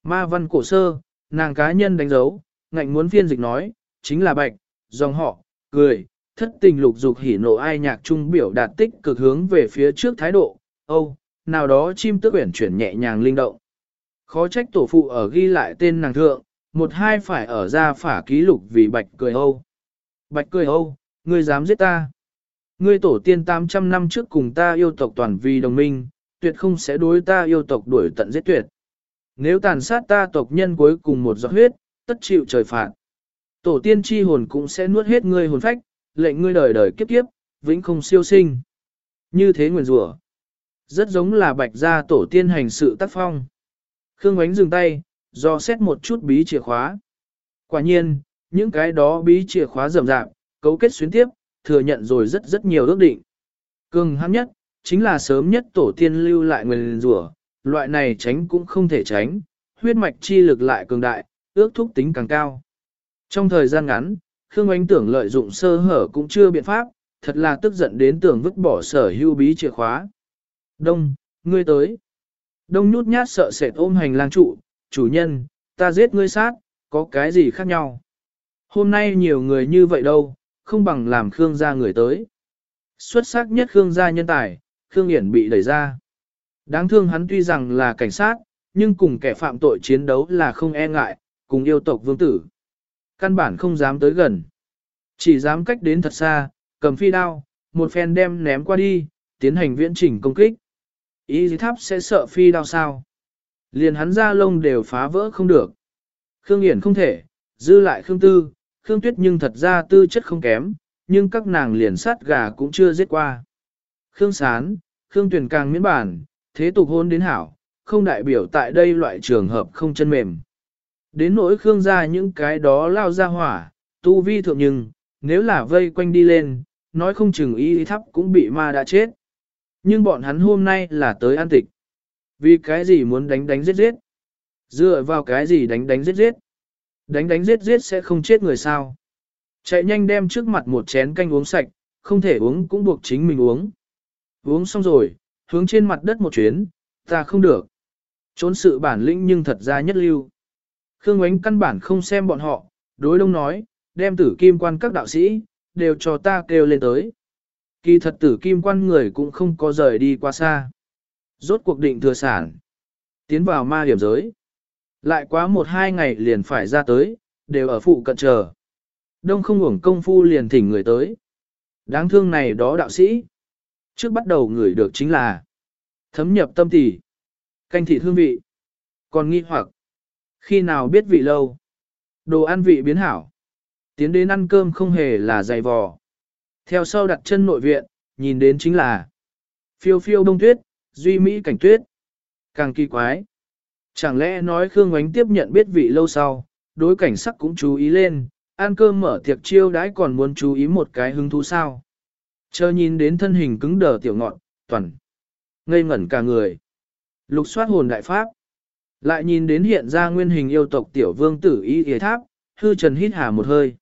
Ma văn cổ sơ, nàng cá nhân đánh dấu, ngạnh muốn phiên dịch nói, chính là bạch, dòng họ, cười, thất tình lục dục hỉ nộ ai nhạc trung biểu đạt tích cực hướng về phía trước thái độ, âu, nào đó chim tước uyển chuyển nhẹ nhàng linh động. Khó trách tổ phụ ở ghi lại tên nàng thượng, một hai phải ở ra phả ký lục vì bạch cười âu. Bạch cười âu, ngươi dám giết ta. Ngươi tổ tiên 800 năm trước cùng ta yêu tộc toàn vì đồng minh, tuyệt không sẽ đối ta yêu tộc đuổi tận giết tuyệt. Nếu tàn sát ta tộc nhân cuối cùng một giọt huyết, tất chịu trời phạt. Tổ tiên chi hồn cũng sẽ nuốt hết ngươi hồn phách, lệnh ngươi đời đời kiếp kiếp, vĩnh không siêu sinh. Như thế nguyền rủa Rất giống là bạch gia tổ tiên hành sự tác phong. Khương ánh dừng tay, do xét một chút bí chìa khóa. Quả nhiên, những cái đó bí chìa khóa rầm rạp, cấu kết xuyến tiếp, thừa nhận rồi rất rất nhiều ước định. Cường hãn nhất, chính là sớm nhất tổ tiên lưu lại nguyên rủa loại này tránh cũng không thể tránh, huyết mạch chi lực lại cường đại, ước thúc tính càng cao. Trong thời gian ngắn, Khương Ánh tưởng lợi dụng sơ hở cũng chưa biện pháp, thật là tức giận đến tưởng vứt bỏ sở hưu bí chìa khóa. Đông, ngươi tới. Đông nhút nhát sợ sệt ôm hành lang trụ, chủ nhân, ta giết ngươi sát, có cái gì khác nhau. Hôm nay nhiều người như vậy đâu, không bằng làm Khương gia người tới. Xuất sắc nhất Khương gia nhân tài, Khương Hiển bị đẩy ra. Đáng thương hắn tuy rằng là cảnh sát, nhưng cùng kẻ phạm tội chiến đấu là không e ngại, cùng yêu tộc vương tử. Căn bản không dám tới gần. Chỉ dám cách đến thật xa, cầm phi đao, một phen đem ném qua đi, tiến hành viễn chỉnh công kích. y tháp sẽ sợ phi đao sao. Liền hắn ra lông đều phá vỡ không được. Khương Hiển không thể, dư lại Khương Tư, Khương Tuyết nhưng thật ra tư chất không kém, nhưng các nàng liền sát gà cũng chưa giết qua. Khương Sán, Khương Tuyền càng miễn bản, thế tục hôn đến hảo, không đại biểu tại đây loại trường hợp không chân mềm. Đến nỗi Khương ra những cái đó lao ra hỏa, tu vi thượng nhưng, nếu là vây quanh đi lên, nói không chừng y thắp cũng bị ma đã chết. Nhưng bọn hắn hôm nay là tới an tịch. Vì cái gì muốn đánh đánh giết giết? Dựa vào cái gì đánh đánh giết giết? Đánh đánh giết giết sẽ không chết người sao? Chạy nhanh đem trước mặt một chén canh uống sạch, không thể uống cũng buộc chính mình uống. Uống xong rồi, hướng trên mặt đất một chuyến, ta không được. Trốn sự bản lĩnh nhưng thật ra nhất lưu. Khương Ánh căn bản không xem bọn họ, đối đông nói, đem tử kim quan các đạo sĩ, đều cho ta kêu lên tới. Kỳ thật tử kim quan người cũng không có rời đi qua xa. Rốt cuộc định thừa sản. Tiến vào ma hiểm giới. Lại quá một hai ngày liền phải ra tới, đều ở phụ cận chờ. Đông không uổng công phu liền thỉnh người tới. Đáng thương này đó đạo sĩ. Trước bắt đầu người được chính là thấm nhập tâm tỷ canh thị hương vị. Còn nghi hoặc, khi nào biết vị lâu, đồ ăn vị biến hảo. Tiến đến ăn cơm không hề là dày vò. Theo sau đặt chân nội viện, nhìn đến chính là phiêu phiêu đông tuyết, duy mỹ cảnh tuyết. Càng kỳ quái. Chẳng lẽ nói Khương Ngoánh tiếp nhận biết vị lâu sau, đối cảnh sắc cũng chú ý lên, ăn cơm mở tiệc chiêu đãi còn muốn chú ý một cái hứng thú sao. Chờ nhìn đến thân hình cứng đờ tiểu ngọn, toàn, ngây ngẩn cả người. Lục soát hồn đại pháp. Lại nhìn đến hiện ra nguyên hình yêu tộc tiểu vương tử y y tháp, hư trần hít hà một hơi.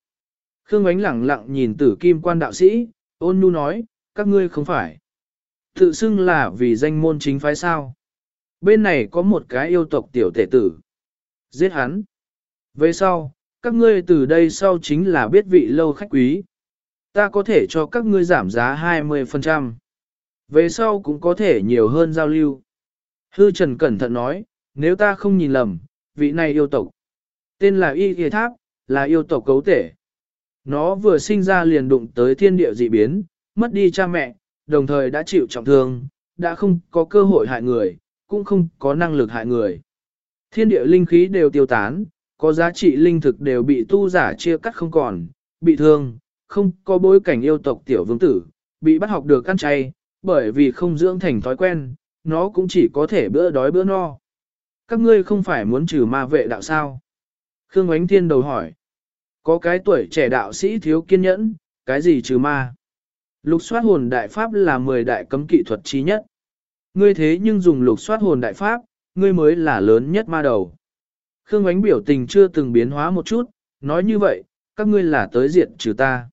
Khương ánh lẳng lặng nhìn tử kim quan đạo sĩ, ôn nhu nói, các ngươi không phải. Tự xưng là vì danh môn chính phái sao. Bên này có một cái yêu tộc tiểu tể tử. Giết hắn. Về sau, các ngươi từ đây sau chính là biết vị lâu khách quý. Ta có thể cho các ngươi giảm giá 20%. Về sau cũng có thể nhiều hơn giao lưu. Hư Trần cẩn thận nói, nếu ta không nhìn lầm, vị này yêu tộc. Tên là Y Kỳ Tháp, là yêu tộc cấu thể. Nó vừa sinh ra liền đụng tới thiên địa dị biến, mất đi cha mẹ, đồng thời đã chịu trọng thương, đã không có cơ hội hại người, cũng không có năng lực hại người. Thiên địa linh khí đều tiêu tán, có giá trị linh thực đều bị tu giả chia cắt không còn, bị thương, không có bối cảnh yêu tộc tiểu vương tử, bị bắt học được ăn chay, bởi vì không dưỡng thành thói quen, nó cũng chỉ có thể bữa đói bữa no. Các ngươi không phải muốn trừ ma vệ đạo sao? Khương Ánh Thiên đầu hỏi. Có cái tuổi trẻ đạo sĩ thiếu kiên nhẫn, cái gì trừ ma? Lục soát hồn đại pháp là 10 đại cấm kỵ thuật chi nhất. Ngươi thế nhưng dùng lục soát hồn đại pháp, ngươi mới là lớn nhất ma đầu. Khương Ánh biểu tình chưa từng biến hóa một chút, nói như vậy, các ngươi là tới diện trừ ta.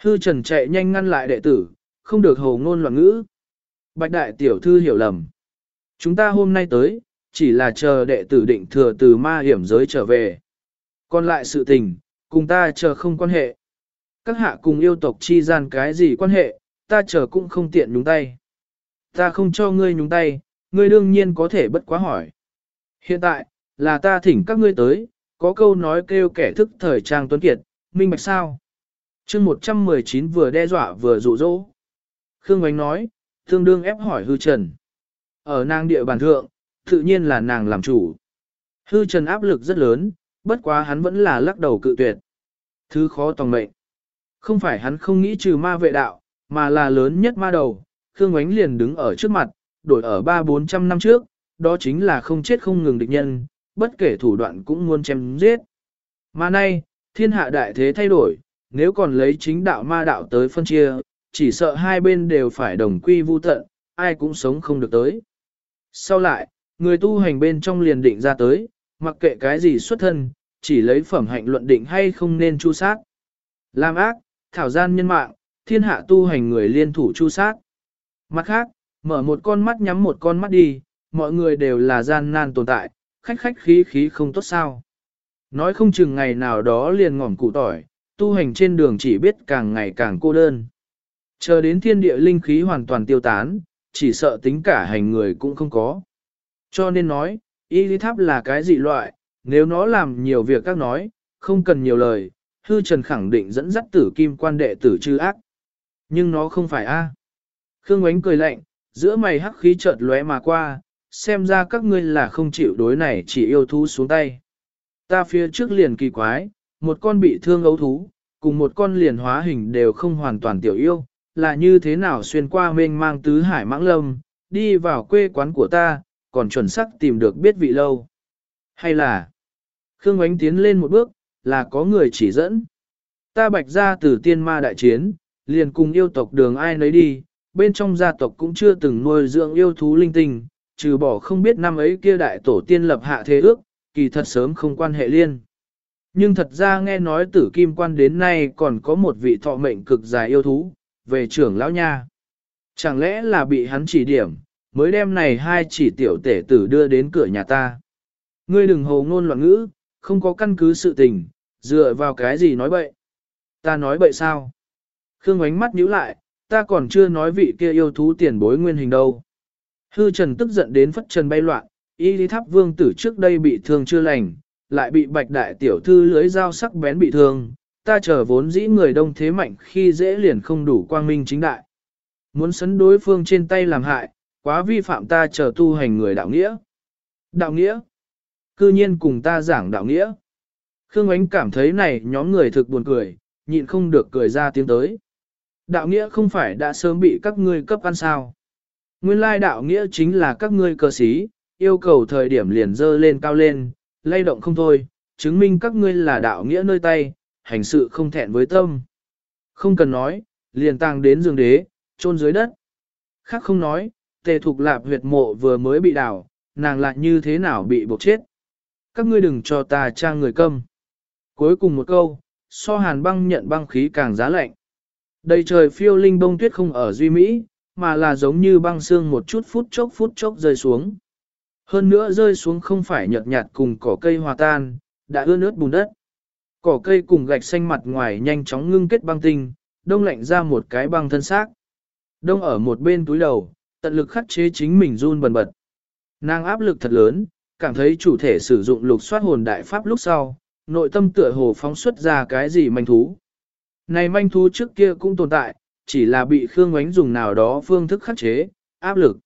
Hư Trần chạy nhanh ngăn lại đệ tử, không được hồ ngôn loạn ngữ. Bạch đại tiểu thư hiểu lầm. Chúng ta hôm nay tới, chỉ là chờ đệ tử định thừa từ ma hiểm giới trở về. Còn lại sự tình, cùng ta chờ không quan hệ. Các hạ cùng yêu tộc chi gian cái gì quan hệ, ta chờ cũng không tiện nhúng tay. Ta không cho ngươi nhúng tay, ngươi đương nhiên có thể bất quá hỏi. Hiện tại, là ta thỉnh các ngươi tới, có câu nói kêu kẻ thức thời trang tuấn kiệt, minh bạch sao? chương 119 vừa đe dọa vừa dụ dỗ. Khương Ngoánh nói, tương đương ép hỏi hư trần. Ở nàng địa bàn thượng, tự nhiên là nàng làm chủ. Hư trần áp lực rất lớn, bất quá hắn vẫn là lắc đầu cự tuyệt. Thứ khó tòng mệnh. Không phải hắn không nghĩ trừ ma vệ đạo, mà là lớn nhất ma đầu. Khương Ngoánh liền đứng ở trước mặt, đổi ở ba bốn trăm năm trước, đó chính là không chết không ngừng địch nhân, bất kể thủ đoạn cũng muốn chém giết. Mà nay, thiên hạ đại thế thay đổi, nếu còn lấy chính đạo ma đạo tới phân chia, chỉ sợ hai bên đều phải đồng quy vu tận, ai cũng sống không được tới. Sau lại, người tu hành bên trong liền định ra tới, mặc kệ cái gì xuất thân, chỉ lấy phẩm hạnh luận định hay không nên chu sát. Làm ác, thảo gian nhân mạng, thiên hạ tu hành người liên thủ chu sát. Mặt khác, mở một con mắt nhắm một con mắt đi, mọi người đều là gian nan tồn tại, khách khách khí khí không tốt sao. Nói không chừng ngày nào đó liền ngỏm cụ tỏi, tu hành trên đường chỉ biết càng ngày càng cô đơn. Chờ đến thiên địa linh khí hoàn toàn tiêu tán, chỉ sợ tính cả hành người cũng không có. Cho nên nói, y lý tháp là cái dị loại, nếu nó làm nhiều việc các nói, không cần nhiều lời, hư trần khẳng định dẫn dắt tử kim quan đệ tử chư ác. Nhưng nó không phải A. Khương Ngoánh cười lạnh, Giữa mày hắc khí chợt lóe mà qua, xem ra các ngươi là không chịu đối này chỉ yêu thú xuống tay. Ta phía trước liền kỳ quái, một con bị thương ấu thú, cùng một con liền hóa hình đều không hoàn toàn tiểu yêu, là như thế nào xuyên qua mênh mang tứ hải mãng lâm, đi vào quê quán của ta, còn chuẩn xác tìm được biết vị lâu. Hay là, Khương Ánh tiến lên một bước, là có người chỉ dẫn. Ta bạch ra từ tiên ma đại chiến, liền cùng yêu tộc đường ai nấy đi, bên trong gia tộc cũng chưa từng nuôi dưỡng yêu thú linh tinh, trừ bỏ không biết năm ấy kia đại tổ tiên lập hạ thế ước, kỳ thật sớm không quan hệ liên. Nhưng thật ra nghe nói tử kim quan đến nay còn có một vị thọ mệnh cực dài yêu thú, về trưởng lão nha. Chẳng lẽ là bị hắn chỉ điểm, mới đem này hai chỉ tiểu tể tử đưa đến cửa nhà ta. Ngươi đừng hồ ngôn loạn ngữ, không có căn cứ sự tình, dựa vào cái gì nói bậy. Ta nói bậy sao? Khương ánh mắt nhíu lại, ta còn chưa nói vị kia yêu thú tiền bối nguyên hình đâu. Hư trần tức giận đến phất trần bay loạn, y lý tháp vương tử trước đây bị thương chưa lành, lại bị bạch đại tiểu thư lưới dao sắc bén bị thương, ta chờ vốn dĩ người đông thế mạnh khi dễ liền không đủ quang minh chính đại. Muốn sấn đối phương trên tay làm hại, quá vi phạm ta chờ tu hành người đạo nghĩa. Đạo nghĩa? Cư nhiên cùng ta giảng đạo nghĩa. Khương Ánh cảm thấy này nhóm người thực buồn cười, nhịn không được cười ra tiếng tới. Đạo nghĩa không phải đã sớm bị các ngươi cấp ăn sao. Nguyên lai đạo nghĩa chính là các ngươi cơ sĩ, yêu cầu thời điểm liền dơ lên cao lên, lay động không thôi, chứng minh các ngươi là đạo nghĩa nơi tay, hành sự không thẹn với tâm. Không cần nói, liền tàng đến giường đế, chôn dưới đất. Khác không nói, tề thục lạp huyệt mộ vừa mới bị đào, nàng lại như thế nào bị buộc chết. Các ngươi đừng cho ta trang người câm. Cuối cùng một câu, so hàn băng nhận băng khí càng giá lạnh. Đầy trời phiêu linh bông tuyết không ở Duy Mỹ, mà là giống như băng xương một chút phút chốc phút chốc rơi xuống. Hơn nữa rơi xuống không phải nhợt nhạt cùng cỏ cây hòa tan, đã ướt ướt bùn đất. Cỏ cây cùng gạch xanh mặt ngoài nhanh chóng ngưng kết băng tinh, đông lạnh ra một cái băng thân xác. Đông ở một bên túi đầu, tận lực khắc chế chính mình run bần bật. Nàng áp lực thật lớn, cảm thấy chủ thể sử dụng lục soát hồn đại pháp lúc sau, nội tâm tựa hồ phóng xuất ra cái gì manh thú. Này manh thú trước kia cũng tồn tại, chỉ là bị Khương Ngoánh dùng nào đó phương thức khắc chế, áp lực.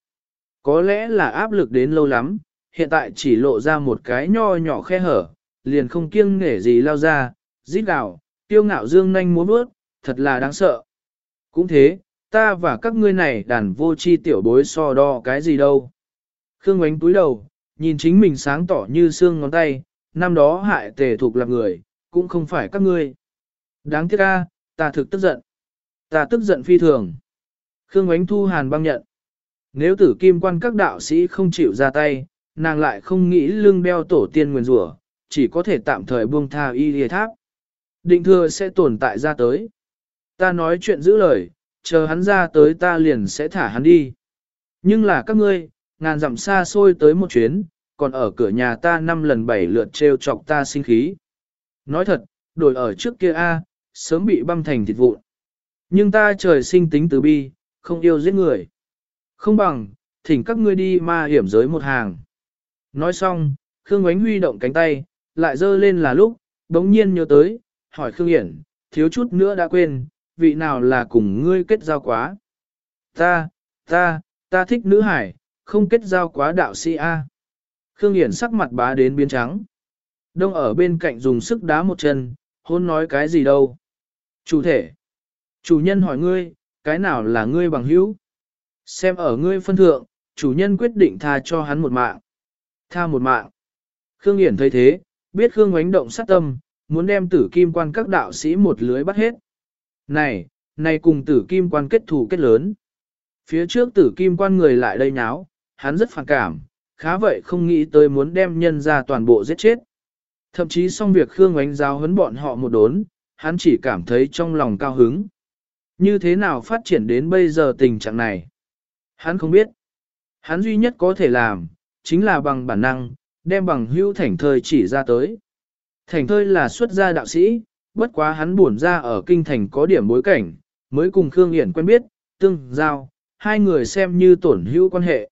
Có lẽ là áp lực đến lâu lắm, hiện tại chỉ lộ ra một cái nho nhỏ khe hở, liền không kiêng nể gì lao ra, rít gào, tiêu ngạo dương nhanh muốn bước, thật là đáng sợ. Cũng thế, ta và các ngươi này đàn vô chi tiểu bối so đo cái gì đâu. Khương Ngoánh túi đầu, nhìn chính mình sáng tỏ như xương ngón tay, năm đó hại tề thuộc làm người, cũng không phải các ngươi. Đáng tiếc a, ta thực tức giận. Ta tức giận phi thường. Khương Ánh thu hàn băng nhận. Nếu tử kim quan các đạo sĩ không chịu ra tay, nàng lại không nghĩ lưng đeo tổ tiên nguyền rủa, chỉ có thể tạm thời buông tha y lìa tháp. Định thừa sẽ tồn tại ra tới. Ta nói chuyện giữ lời, chờ hắn ra tới ta liền sẽ thả hắn đi. Nhưng là các ngươi, ngàn dặm xa xôi tới một chuyến, còn ở cửa nhà ta năm lần bảy lượt treo chọc ta sinh khí. Nói thật, đổi ở trước kia A, sớm bị băm thành thịt vụn. Nhưng ta trời sinh tính từ bi, không yêu giết người. Không bằng, thỉnh các ngươi đi ma hiểm giới một hàng. Nói xong, Khương Ngoánh huy động cánh tay, lại dơ lên là lúc, đống nhiên nhớ tới, hỏi Khương Hiển, thiếu chút nữa đã quên, vị nào là cùng ngươi kết giao quá. Ta, ta, ta thích nữ hải, không kết giao quá đạo sĩ A. Khương Hiển sắc mặt bá đến biến trắng. Đông ở bên cạnh dùng sức đá một chân, hôn nói cái gì đâu. Chủ thể. Chủ nhân hỏi ngươi, cái nào là ngươi bằng hữu? Xem ở ngươi phân thượng, chủ nhân quyết định tha cho hắn một mạng. Tha một mạng. Khương Hiển thấy thế, biết Khương ánh động sát tâm, muốn đem tử kim quan các đạo sĩ một lưới bắt hết. Này, này cùng tử kim quan kết thù kết lớn. Phía trước tử kim quan người lại đây nháo, hắn rất phản cảm, khá vậy không nghĩ tới muốn đem nhân ra toàn bộ giết chết. Thậm chí xong việc Khương ánh giáo huấn bọn họ một đốn, hắn chỉ cảm thấy trong lòng cao hứng. Như thế nào phát triển đến bây giờ tình trạng này? Hắn không biết. Hắn duy nhất có thể làm, chính là bằng bản năng, đem bằng hữu thành thơi chỉ ra tới. Thành thơi là xuất gia đạo sĩ, bất quá hắn buồn ra ở kinh thành có điểm bối cảnh, mới cùng Khương Hiển quen biết, tương giao, hai người xem như tổn hữu quan hệ.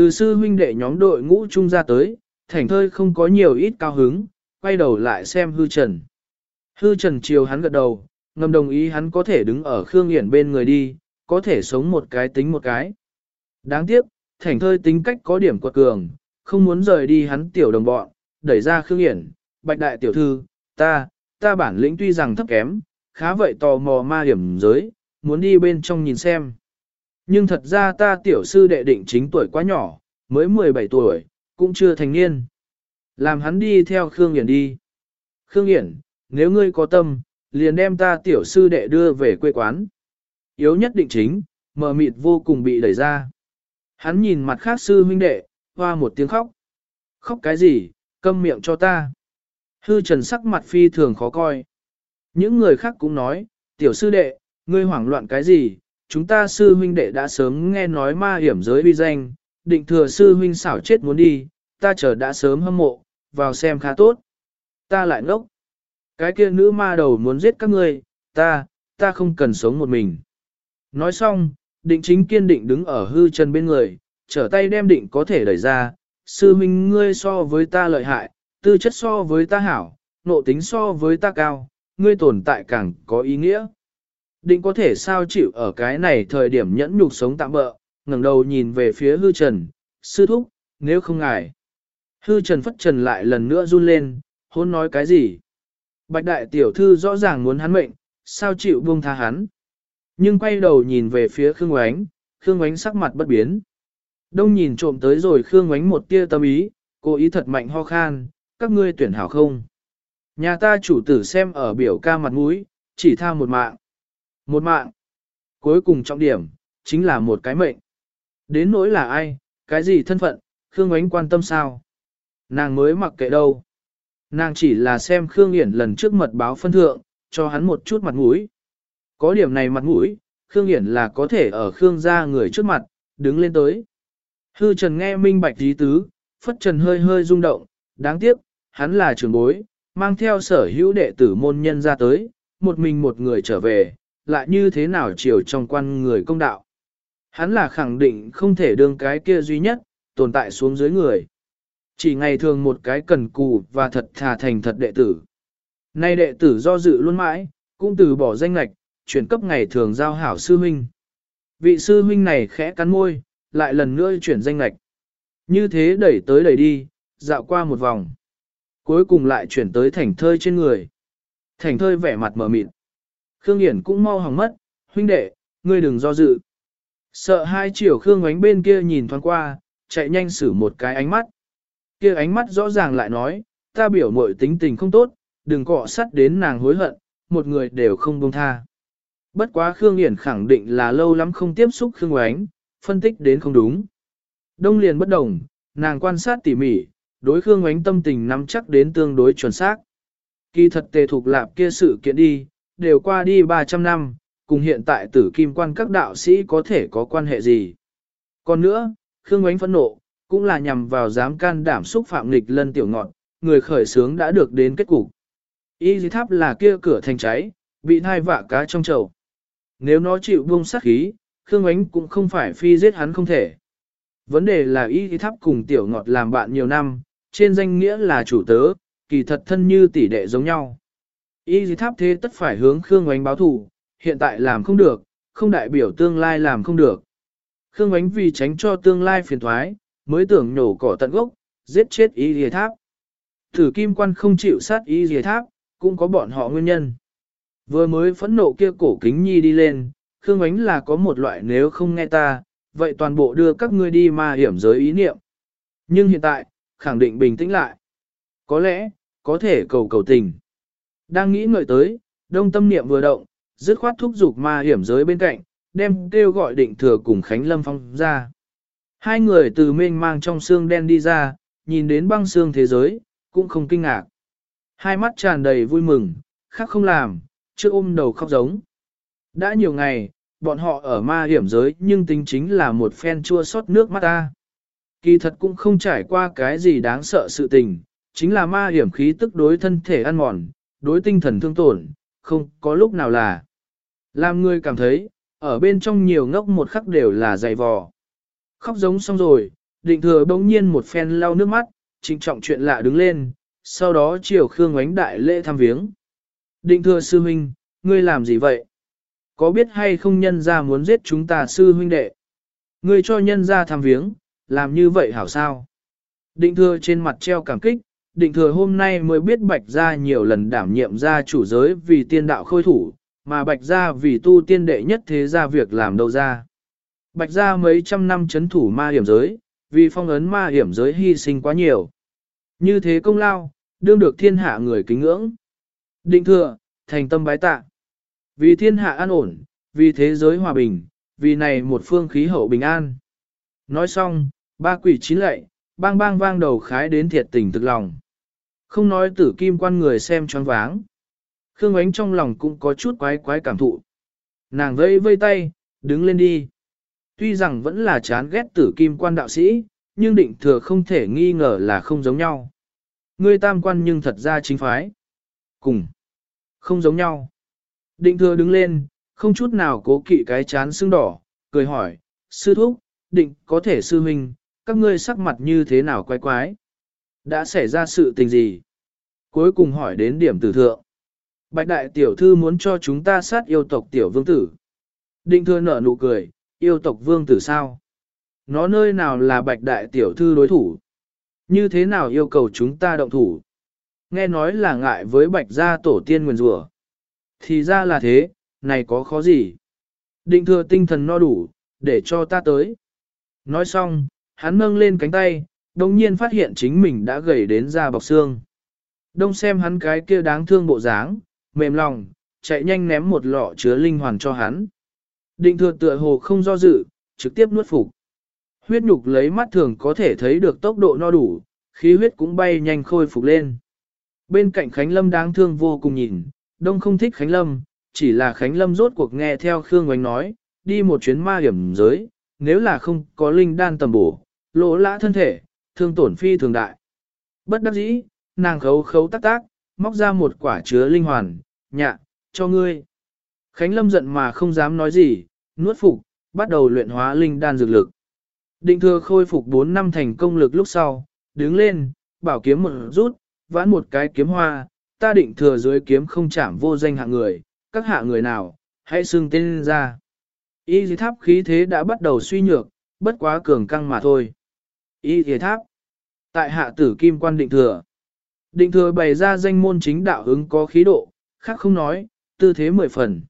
Từ sư huynh đệ nhóm đội ngũ trung ra tới, thành thơi không có nhiều ít cao hứng, quay đầu lại xem hư trần. Hư trần chiều hắn gật đầu, ngầm đồng ý hắn có thể đứng ở Khương Hiển bên người đi, có thể sống một cái tính một cái. Đáng tiếc, thành thơi tính cách có điểm quật cường, không muốn rời đi hắn tiểu đồng bọn, đẩy ra Khương Hiển, bạch đại tiểu thư, ta, ta bản lĩnh tuy rằng thấp kém, khá vậy tò mò ma hiểm giới, muốn đi bên trong nhìn xem. Nhưng thật ra ta tiểu sư đệ định chính tuổi quá nhỏ, mới 17 tuổi, cũng chưa thành niên. Làm hắn đi theo Khương Hiển đi. Khương Hiển, nếu ngươi có tâm, liền đem ta tiểu sư đệ đưa về quê quán. Yếu nhất định chính, mờ mịt vô cùng bị đẩy ra. Hắn nhìn mặt khác sư huynh đệ, hoa một tiếng khóc. Khóc cái gì, câm miệng cho ta. Hư trần sắc mặt phi thường khó coi. Những người khác cũng nói, tiểu sư đệ, ngươi hoảng loạn cái gì, chúng ta sư huynh đệ đã sớm nghe nói ma hiểm giới uy danh, định thừa sư huynh xảo chết muốn đi, ta chờ đã sớm hâm mộ, vào xem khá tốt. Ta lại ngốc. Cái kia nữ ma đầu muốn giết các ngươi, ta, ta không cần sống một mình. Nói xong, định chính kiên định đứng ở hư chân bên người, trở tay đem định có thể đẩy ra, sư huynh ngươi so với ta lợi hại, tư chất so với ta hảo, nộ tính so với ta cao, ngươi tồn tại càng có ý nghĩa. Định có thể sao chịu ở cái này thời điểm nhẫn nhục sống tạm bỡ, ngẩng đầu nhìn về phía hư trần, sư thúc, nếu không ngại. Hư trần phất trần lại lần nữa run lên, hôn nói cái gì? Bạch đại tiểu thư rõ ràng muốn hắn mệnh, sao chịu buông tha hắn? Nhưng quay đầu nhìn về phía Khương Oánh, Khương Oánh sắc mặt bất biến. Đông nhìn trộm tới rồi Khương Oánh một tia tâm ý, cố ý thật mạnh ho khan, các ngươi tuyển hảo không? Nhà ta chủ tử xem ở biểu ca mặt mũi, chỉ tha một mạng. Một mạng. Cuối cùng trọng điểm, chính là một cái mệnh. Đến nỗi là ai, cái gì thân phận, Khương ánh quan tâm sao? Nàng mới mặc kệ đâu. Nàng chỉ là xem Khương Hiển lần trước mật báo phân thượng, cho hắn một chút mặt mũi. Có điểm này mặt mũi, Khương Hiển là có thể ở Khương gia người trước mặt, đứng lên tới. Hư Trần nghe minh bạch tí tứ, phất Trần hơi hơi rung động, đáng tiếc, hắn là trưởng bối, mang theo sở hữu đệ tử môn nhân ra tới, một mình một người trở về, lại như thế nào chiều trong quan người công đạo. Hắn là khẳng định không thể đương cái kia duy nhất, tồn tại xuống dưới người. Chỉ ngày thường một cái cần cù và thật thà thành thật đệ tử. Nay đệ tử do dự luôn mãi, cũng từ bỏ danh lạch, chuyển cấp ngày thường giao hảo sư huynh. Vị sư huynh này khẽ cắn môi, lại lần nữa chuyển danh lạch. Như thế đẩy tới đẩy đi, dạo qua một vòng. Cuối cùng lại chuyển tới thành thơi trên người. Thành thơi vẻ mặt mở mịt. Khương Hiển cũng mau hỏng mất, huynh đệ, ngươi đừng do dự. Sợ hai chiều Khương ánh bên kia nhìn thoáng qua, chạy nhanh xử một cái ánh mắt. kia ánh mắt rõ ràng lại nói, ta biểu mội tính tình không tốt, đừng cọ sắt đến nàng hối hận, một người đều không buông tha. Bất quá Khương Hiển khẳng định là lâu lắm không tiếp xúc Khương Oánh, phân tích đến không đúng. Đông liền bất đồng, nàng quan sát tỉ mỉ, đối Khương Oánh tâm tình nắm chắc đến tương đối chuẩn xác. Kỳ thật tề thuộc lạp kia sự kiện đi, đều qua đi 300 năm, cùng hiện tại tử kim quan các đạo sĩ có thể có quan hệ gì. Còn nữa, Khương Ngoánh phẫn nộ, cũng là nhằm vào dám can đảm xúc phạm nghịch lân tiểu ngọn, người khởi sướng đã được đến kết cục. Y dì tháp là kia cửa thành cháy, bị thai vạ cá trong chậu. Nếu nó chịu buông sát khí, Khương Ánh cũng không phải phi giết hắn không thể. Vấn đề là y tháp cùng tiểu ngọt làm bạn nhiều năm, trên danh nghĩa là chủ tớ, kỳ thật thân như tỷ đệ giống nhau. Y tháp thế tất phải hướng Khương Ngoánh báo thù, hiện tại làm không được, không đại biểu tương lai làm không được. Khương Ngoánh vì tránh cho tương lai phiền thoái, mới tưởng nhổ cỏ tận gốc, giết chết y tháp. Thử kim quan không chịu sát y tháp, cũng có bọn họ nguyên nhân. Vừa mới phẫn nộ kia cổ kính nhi đi lên, Khương Ngoánh là có một loại nếu không nghe ta, vậy toàn bộ đưa các ngươi đi mà hiểm giới ý niệm. Nhưng hiện tại, khẳng định bình tĩnh lại. Có lẽ, có thể cầu cầu tình. Đang nghĩ ngợi tới, đông tâm niệm vừa động, dứt khoát thúc giục ma hiểm giới bên cạnh, đem kêu gọi định thừa cùng Khánh Lâm Phong ra. Hai người từ mênh mang trong xương đen đi ra, nhìn đến băng xương thế giới, cũng không kinh ngạc. Hai mắt tràn đầy vui mừng, khác không làm, chưa ôm đầu khóc giống. Đã nhiều ngày, bọn họ ở ma hiểm giới nhưng tính chính là một phen chua sót nước mắt ta. Kỳ thật cũng không trải qua cái gì đáng sợ sự tình, chính là ma hiểm khí tức đối thân thể ăn mòn, đối tinh thần thương tổn, không có lúc nào là. Làm người cảm thấy, ở bên trong nhiều ngốc một khắc đều là dày vò. Khóc giống xong rồi, định thừa bỗng nhiên một phen lau nước mắt, trịnh trọng chuyện lạ đứng lên, sau đó chiều Khương ánh đại lễ thăm viếng. Định thừa sư huynh, ngươi làm gì vậy? Có biết hay không nhân ra muốn giết chúng ta sư huynh đệ? Ngươi cho nhân ra thăm viếng, làm như vậy hảo sao? Định thừa trên mặt treo cảm kích, định thừa hôm nay mới biết bạch gia nhiều lần đảm nhiệm gia chủ giới vì tiên đạo khôi thủ, mà bạch gia vì tu tiên đệ nhất thế gia việc làm đâu ra. Bạch gia mấy trăm năm chấn thủ ma hiểm giới, vì phong ấn ma hiểm giới hy sinh quá nhiều. Như thế công lao, đương được thiên hạ người kính ngưỡng. Định thừa, thành tâm bái tạ. Vì thiên hạ an ổn, vì thế giới hòa bình, vì này một phương khí hậu bình an. Nói xong, ba quỷ chín lệ, bang bang vang đầu khái đến thiệt tình thực lòng. Không nói tử kim quan người xem choáng váng. Khương ánh trong lòng cũng có chút quái quái cảm thụ. Nàng vây vây tay, đứng lên đi. Tuy rằng vẫn là chán ghét tử kim quan đạo sĩ, nhưng định thừa không thể nghi ngờ là không giống nhau. Ngươi tam quan nhưng thật ra chính phái. Cùng. Không giống nhau. Định thừa đứng lên, không chút nào cố kỵ cái chán xương đỏ, cười hỏi, sư thúc, định có thể sư huynh, các ngươi sắc mặt như thế nào quái quái? Đã xảy ra sự tình gì? Cuối cùng hỏi đến điểm tử thượng. Bạch đại tiểu thư muốn cho chúng ta sát yêu tộc tiểu vương tử. Định thừa nở nụ cười, yêu tộc vương tử sao? Nó nơi nào là bạch đại tiểu thư đối thủ? Như thế nào yêu cầu chúng ta động thủ? Nghe nói là ngại với bạch gia tổ tiên nguyền rủa. Thì ra là thế, này có khó gì? Định thừa tinh thần no đủ, để cho ta tới. Nói xong, hắn nâng lên cánh tay, đồng nhiên phát hiện chính mình đã gầy đến da bọc xương. Đông xem hắn cái kia đáng thương bộ dáng, mềm lòng, chạy nhanh ném một lọ chứa linh hoàn cho hắn. Định thừa tựa hồ không do dự, trực tiếp nuốt phục. Huyết nhục lấy mắt thường có thể thấy được tốc độ no đủ, khí huyết cũng bay nhanh khôi phục lên. Bên cạnh Khánh Lâm đáng thương vô cùng nhìn, đông không thích Khánh Lâm, chỉ là Khánh Lâm rốt cuộc nghe theo Khương Ngoánh nói, đi một chuyến ma hiểm giới, nếu là không có linh đan tầm bổ, lỗ lã thân thể, thương tổn phi thường đại. Bất đắc dĩ, nàng khấu khấu tác tác, móc ra một quả chứa linh hoàn, nhạ, cho ngươi. Khánh Lâm giận mà không dám nói gì, nuốt phục, bắt đầu luyện hóa linh đan dược lực. Định thừa khôi phục 4 năm thành công lực lúc sau, đứng lên, bảo kiếm một rút, vãn một cái kiếm hoa, ta định thừa dưới kiếm không chạm vô danh hạ người, các hạ người nào, hãy xưng tên ra. Y dì tháp khí thế đã bắt đầu suy nhược, bất quá cường căng mà thôi. Y thề tháp, tại hạ tử kim quan định thừa. Định thừa bày ra danh môn chính đạo ứng có khí độ, khác không nói, tư thế mười phần.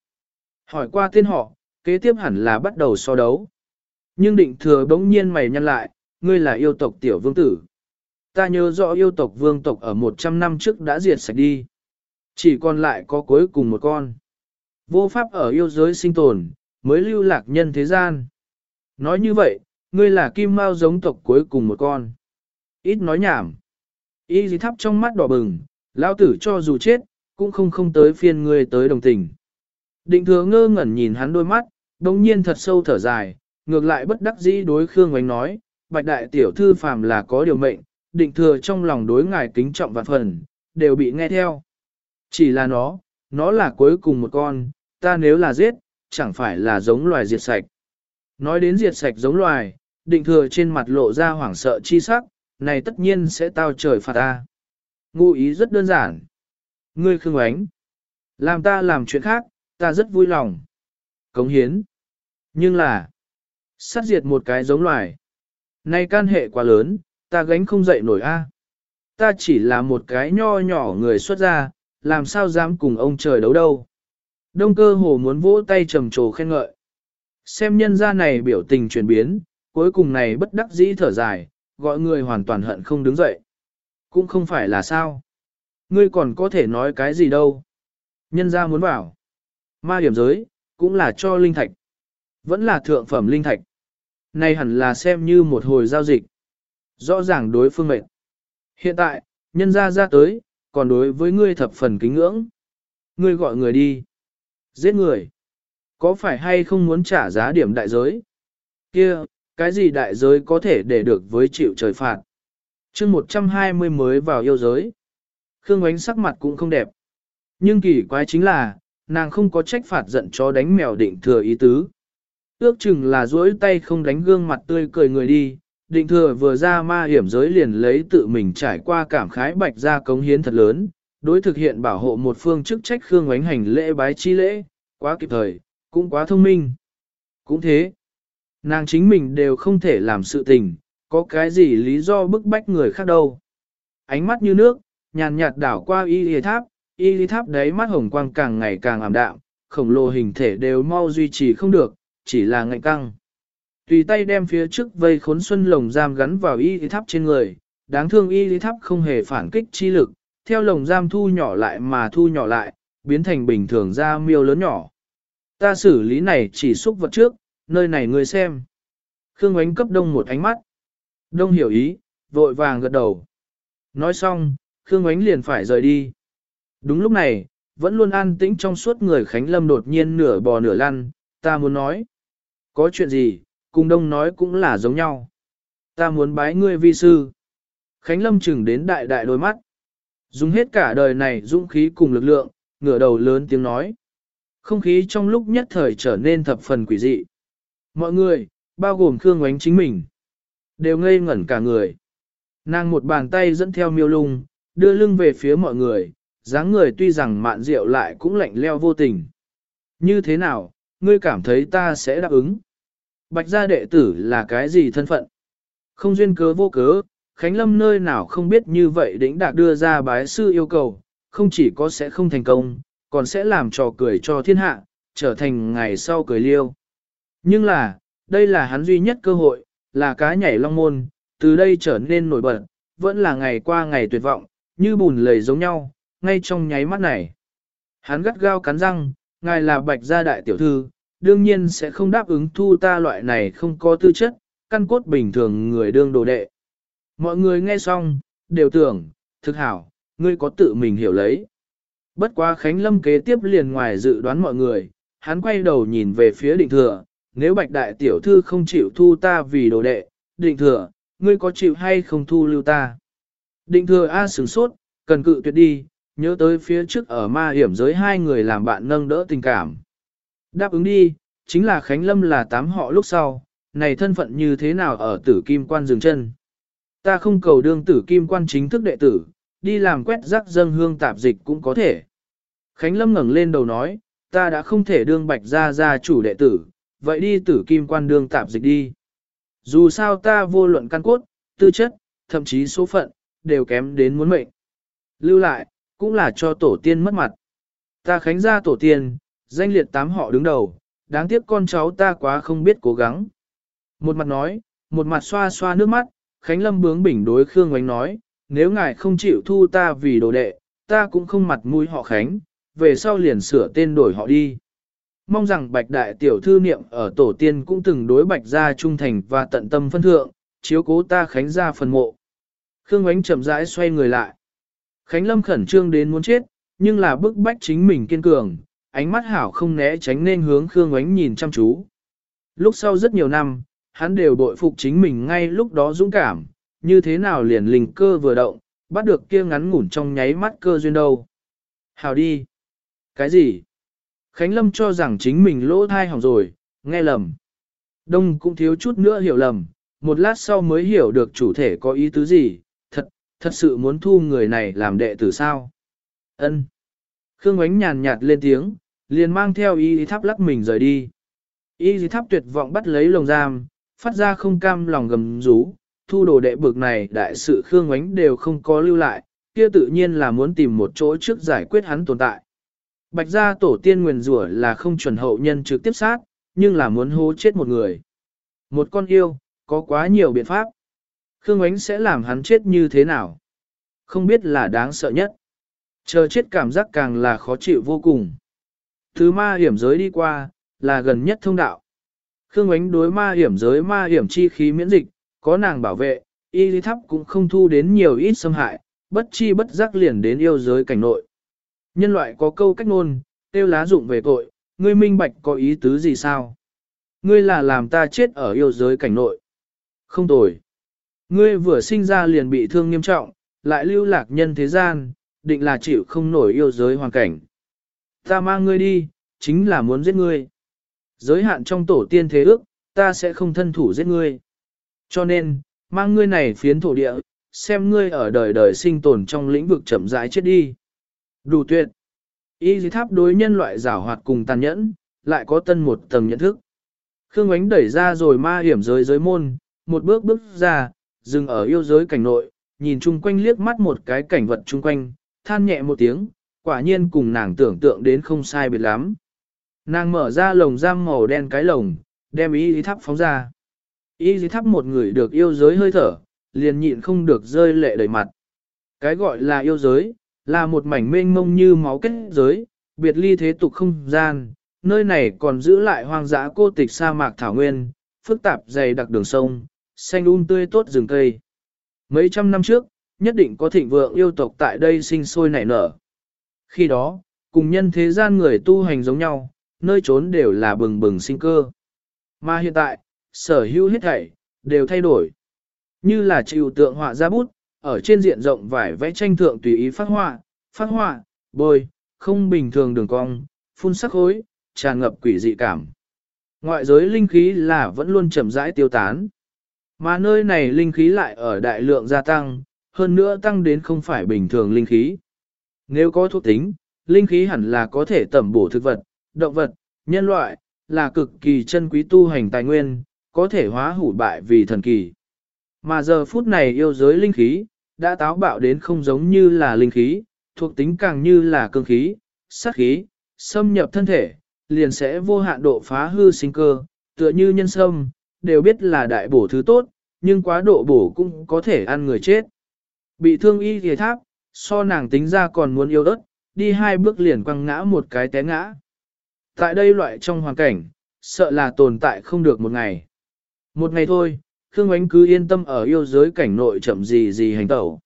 Hỏi qua tên họ, kế tiếp hẳn là bắt đầu so đấu. Nhưng định thừa bỗng nhiên mày nhăn lại, ngươi là yêu tộc tiểu vương tử. Ta nhớ rõ yêu tộc vương tộc ở 100 năm trước đã diệt sạch đi. Chỉ còn lại có cuối cùng một con. Vô pháp ở yêu giới sinh tồn, mới lưu lạc nhân thế gian. Nói như vậy, ngươi là kim mao giống tộc cuối cùng một con. Ít nói nhảm. Y dì thắp trong mắt đỏ bừng, lão tử cho dù chết, cũng không không tới phiên ngươi tới đồng tình. Định thừa ngơ ngẩn nhìn hắn đôi mắt, đồng nhiên thật sâu thở dài, ngược lại bất đắc dĩ đối Khương Ngoánh nói, bạch đại tiểu thư phàm là có điều mệnh, định thừa trong lòng đối ngài kính trọng vạn phần, đều bị nghe theo. Chỉ là nó, nó là cuối cùng một con, ta nếu là giết, chẳng phải là giống loài diệt sạch. Nói đến diệt sạch giống loài, định thừa trên mặt lộ ra hoảng sợ chi sắc, này tất nhiên sẽ tao trời phạt ta. Ngụ ý rất đơn giản. Ngươi khương ánh. Làm ta làm chuyện khác, ta rất vui lòng. Cống hiến. Nhưng là, sát diệt một cái giống loài. nay can hệ quá lớn, ta gánh không dậy nổi a. Ta chỉ là một cái nho nhỏ người xuất gia, làm sao dám cùng ông trời đấu đâu. Đông cơ hồ muốn vỗ tay trầm trồ khen ngợi. Xem nhân gia này biểu tình chuyển biến, cuối cùng này bất đắc dĩ thở dài, gọi người hoàn toàn hận không đứng dậy. Cũng không phải là sao. Ngươi còn có thể nói cái gì đâu. Nhân gia muốn bảo. Ma điểm giới, cũng là cho linh thạch. Vẫn là thượng phẩm linh thạch. Này hẳn là xem như một hồi giao dịch. Rõ ràng đối phương mệnh. Hiện tại, nhân gia ra tới, còn đối với ngươi thập phần kính ngưỡng. Ngươi gọi người đi. Giết người. Có phải hay không muốn trả giá điểm đại giới? Kia, cái gì đại giới có thể để được với chịu trời phạt? chương 120 mới vào yêu giới. Khương ánh sắc mặt cũng không đẹp. Nhưng kỳ quái chính là, nàng không có trách phạt giận cho đánh mèo định thừa ý tứ. Ước chừng là duỗi tay không đánh gương mặt tươi cười người đi, định thừa vừa ra ma hiểm giới liền lấy tự mình trải qua cảm khái bạch ra cống hiến thật lớn, đối thực hiện bảo hộ một phương chức trách Khương ánh hành lễ bái chi lễ, quá kịp thời, cũng quá thông minh. Cũng thế, Nàng chính mình đều không thể làm sự tình, có cái gì lý do bức bách người khác đâu. Ánh mắt như nước, nhàn nhạt đảo qua y lý tháp, y lý tháp đấy mắt hồng quang càng ngày càng ảm đạm, khổng lồ hình thể đều mau duy trì không được, chỉ là ngạnh căng. Tùy tay đem phía trước vây khốn xuân lồng giam gắn vào y lý tháp trên người, đáng thương y lý tháp không hề phản kích chi lực, theo lồng giam thu nhỏ lại mà thu nhỏ lại, biến thành bình thường da miêu lớn nhỏ. Ta xử lý này chỉ xúc vật trước, nơi này người xem. Khương ánh cấp đông một ánh mắt. Đông hiểu ý, vội vàng gật đầu. Nói xong, Khương ánh liền phải rời đi. Đúng lúc này, vẫn luôn an tĩnh trong suốt người Khánh Lâm đột nhiên nửa bò nửa lăn, ta muốn nói. Có chuyện gì, cùng đông nói cũng là giống nhau. Ta muốn bái ngươi vi sư. Khánh Lâm chừng đến đại đại đôi mắt. Dùng hết cả đời này dũng khí cùng lực lượng, ngửa đầu lớn tiếng nói. Không khí trong lúc nhất thời trở nên thập phần quỷ dị. Mọi người, bao gồm Khương Ngoánh chính mình, đều ngây ngẩn cả người. Nàng một bàn tay dẫn theo miêu lung, đưa lưng về phía mọi người, dáng người tuy rằng mạn rượu lại cũng lạnh leo vô tình. Như thế nào, ngươi cảm thấy ta sẽ đáp ứng? Bạch gia đệ tử là cái gì thân phận? Không duyên cớ vô cớ, Khánh Lâm nơi nào không biết như vậy đỉnh đạc đưa ra bái sư yêu cầu, không chỉ có sẽ không thành công, còn sẽ làm trò cười cho thiên hạ, trở thành ngày sau cười liêu. Nhưng là, đây là hắn duy nhất cơ hội, là cá nhảy long môn, từ đây trở nên nổi bật, vẫn là ngày qua ngày tuyệt vọng, như bùn lầy giống nhau, ngay trong nháy mắt này. Hắn gắt gao cắn răng, ngài là bạch gia đại tiểu thư, đương nhiên sẽ không đáp ứng thu ta loại này không có tư chất, căn cốt bình thường người đương đồ đệ. Mọi người nghe xong, đều tưởng, thực hảo, ngươi có tự mình hiểu lấy. Bất quá Khánh Lâm kế tiếp liền ngoài dự đoán mọi người, hắn quay đầu nhìn về phía định thừa, nếu bạch đại tiểu thư không chịu thu ta vì đồ đệ, định thừa, ngươi có chịu hay không thu lưu ta? Định thừa A sửng sốt, cần cự tuyệt đi, nhớ tới phía trước ở ma hiểm giới hai người làm bạn nâng đỡ tình cảm. Đáp ứng đi, chính là Khánh Lâm là tám họ lúc sau, này thân phận như thế nào ở tử kim quan dừng chân. Ta không cầu đương tử kim quan chính thức đệ tử, đi làm quét rác dâng hương tạp dịch cũng có thể. Khánh Lâm ngẩng lên đầu nói, ta đã không thể đương bạch gia gia chủ đệ tử, vậy đi tử kim quan đương tạp dịch đi. Dù sao ta vô luận căn cốt, tư chất, thậm chí số phận, đều kém đến muốn mệnh. Lưu lại, cũng là cho tổ tiên mất mặt. Ta khánh gia tổ tiên, danh liệt tám họ đứng đầu, đáng tiếc con cháu ta quá không biết cố gắng. Một mặt nói, một mặt xoa xoa nước mắt, Khánh Lâm bướng bỉnh đối Khương Ngoánh nói, nếu ngài không chịu thu ta vì đồ đệ, ta cũng không mặt mũi họ Khánh, về sau liền sửa tên đổi họ đi. Mong rằng Bạch Đại Tiểu Thư Niệm ở Tổ tiên cũng từng đối Bạch gia trung thành và tận tâm phân thượng, chiếu cố ta Khánh gia phần mộ. Khương ánh chậm rãi xoay người lại. Khánh Lâm khẩn trương đến muốn chết, nhưng là bức bách chính mình kiên cường, ánh mắt hảo không né tránh nên hướng Khương ánh nhìn chăm chú. Lúc sau rất nhiều năm, hắn đều bội phục chính mình ngay lúc đó dũng cảm, như thế nào liền linh cơ vừa động, bắt được kia ngắn ngủn trong nháy mắt cơ duyên đâu. Hào đi. Cái gì? Khánh Lâm cho rằng chính mình lỗ thai hỏng rồi, nghe lầm. Đông cũng thiếu chút nữa hiểu lầm, một lát sau mới hiểu được chủ thể có ý tứ gì, thật, thật sự muốn thu người này làm đệ tử sao. Ân. Khương Ánh nhàn nhạt lên tiếng, liền mang theo y tháp lắc mình rời đi. Y tháp tuyệt vọng bắt lấy lồng giam, phát ra không cam lòng gầm rú, thu đồ đệ bực này đại sự Khương Ánh đều không có lưu lại, kia tự nhiên là muốn tìm một chỗ trước giải quyết hắn tồn tại. Bạch gia tổ tiên nguyền rủa là không chuẩn hậu nhân trực tiếp sát, nhưng là muốn hô chết một người. Một con yêu, có quá nhiều biện pháp. Khương Ánh sẽ làm hắn chết như thế nào? Không biết là đáng sợ nhất. Chờ chết cảm giác càng là khó chịu vô cùng. Thứ ma hiểm giới đi qua, là gần nhất thông đạo. Khương Ánh đối ma hiểm giới ma hiểm chi khí miễn dịch, có nàng bảo vệ, y lý thắp cũng không thu đến nhiều ít xâm hại, bất chi bất giác liền đến yêu giới cảnh nội. Nhân loại có câu cách ngôn, tiêu lá dụng về tội, ngươi minh bạch có ý tứ gì sao? Ngươi là làm ta chết ở yêu giới cảnh nội. Không tồi. Ngươi vừa sinh ra liền bị thương nghiêm trọng, lại lưu lạc nhân thế gian, định là chịu không nổi yêu giới hoàn cảnh. Ta mang ngươi đi, chính là muốn giết ngươi. Giới hạn trong tổ tiên thế ước, ta sẽ không thân thủ giết ngươi. Cho nên, mang ngươi này phiến thổ địa, xem ngươi ở đời đời sinh tồn trong lĩnh vực chậm rãi chết đi. Đủ tuyệt. Y dì tháp đối nhân loại giảo hoạt cùng tàn nhẫn, lại có tân một tầng nhận thức. Khương Ánh đẩy ra rồi ma hiểm giới giới môn, một bước bước ra, dừng ở yêu giới cảnh nội, nhìn chung quanh liếc mắt một cái cảnh vật chung quanh, than nhẹ một tiếng, quả nhiên cùng nàng tưởng tượng đến không sai biệt lắm. Nàng mở ra lồng giam màu đen cái lồng, đem y dì tháp phóng ra. Y dì tháp một người được yêu giới hơi thở, liền nhịn không được rơi lệ đầy mặt. Cái gọi là yêu giới, là một mảnh mênh mông như máu kết giới, biệt ly thế tục không gian, nơi này còn giữ lại hoang dã cô tịch sa mạc thảo nguyên, phức tạp dày đặc đường sông, xanh um tươi tốt rừng cây. Mấy trăm năm trước, nhất định có thịnh vượng yêu tộc tại đây sinh sôi nảy nở. Khi đó, cùng nhân thế gian người tu hành giống nhau, nơi trốn đều là bừng bừng sinh cơ. Mà hiện tại, sở hữu hết thảy, đều thay đổi. Như là chịu tượng họa ra bút, ở trên diện rộng vải vẽ tranh thượng tùy ý phát họa, phát họa, bôi, không bình thường đường cong, phun sắc khối, tràn ngập quỷ dị cảm. Ngoại giới linh khí là vẫn luôn chậm rãi tiêu tán. Mà nơi này linh khí lại ở đại lượng gia tăng, hơn nữa tăng đến không phải bình thường linh khí. Nếu có thuộc tính, linh khí hẳn là có thể tẩm bổ thực vật, động vật, nhân loại, là cực kỳ chân quý tu hành tài nguyên, có thể hóa hủ bại vì thần kỳ. Mà giờ phút này yêu giới linh khí, đã táo bạo đến không giống như là linh khí, thuộc tính càng như là cương khí, sát khí, xâm nhập thân thể, liền sẽ vô hạn độ phá hư sinh cơ, tựa như nhân sâm, đều biết là đại bổ thứ tốt, nhưng quá độ bổ cũng có thể ăn người chết. Bị thương y thì tháp, so nàng tính ra còn muốn yêu đất, đi hai bước liền quăng ngã một cái té ngã. Tại đây loại trong hoàn cảnh, sợ là tồn tại không được một ngày. Một ngày thôi, Khương Ánh cứ yên tâm ở yêu giới cảnh nội chậm gì gì hành tẩu.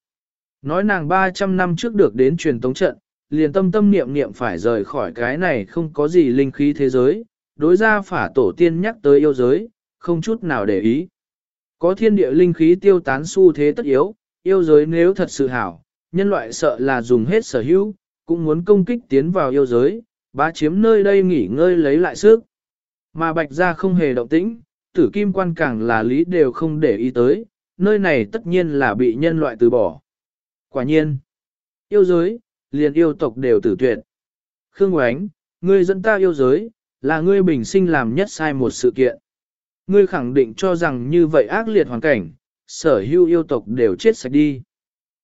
Nói nàng 300 năm trước được đến truyền tống trận, liền tâm tâm niệm niệm phải rời khỏi cái này không có gì linh khí thế giới, đối ra phả tổ tiên nhắc tới yêu giới, không chút nào để ý. Có thiên địa linh khí tiêu tán xu thế tất yếu, yêu giới nếu thật sự hảo, nhân loại sợ là dùng hết sở hữu, cũng muốn công kích tiến vào yêu giới, bá chiếm nơi đây nghỉ ngơi lấy lại sức. Mà bạch ra không hề động tĩnh, tử kim quan càng là lý đều không để ý tới, nơi này tất nhiên là bị nhân loại từ bỏ. Quả nhiên, yêu giới, liền yêu tộc đều tử tuyệt. Khương Oánh, ngươi dẫn ta yêu giới, là ngươi bình sinh làm nhất sai một sự kiện. Ngươi khẳng định cho rằng như vậy ác liệt hoàn cảnh, sở hữu yêu tộc đều chết sạch đi.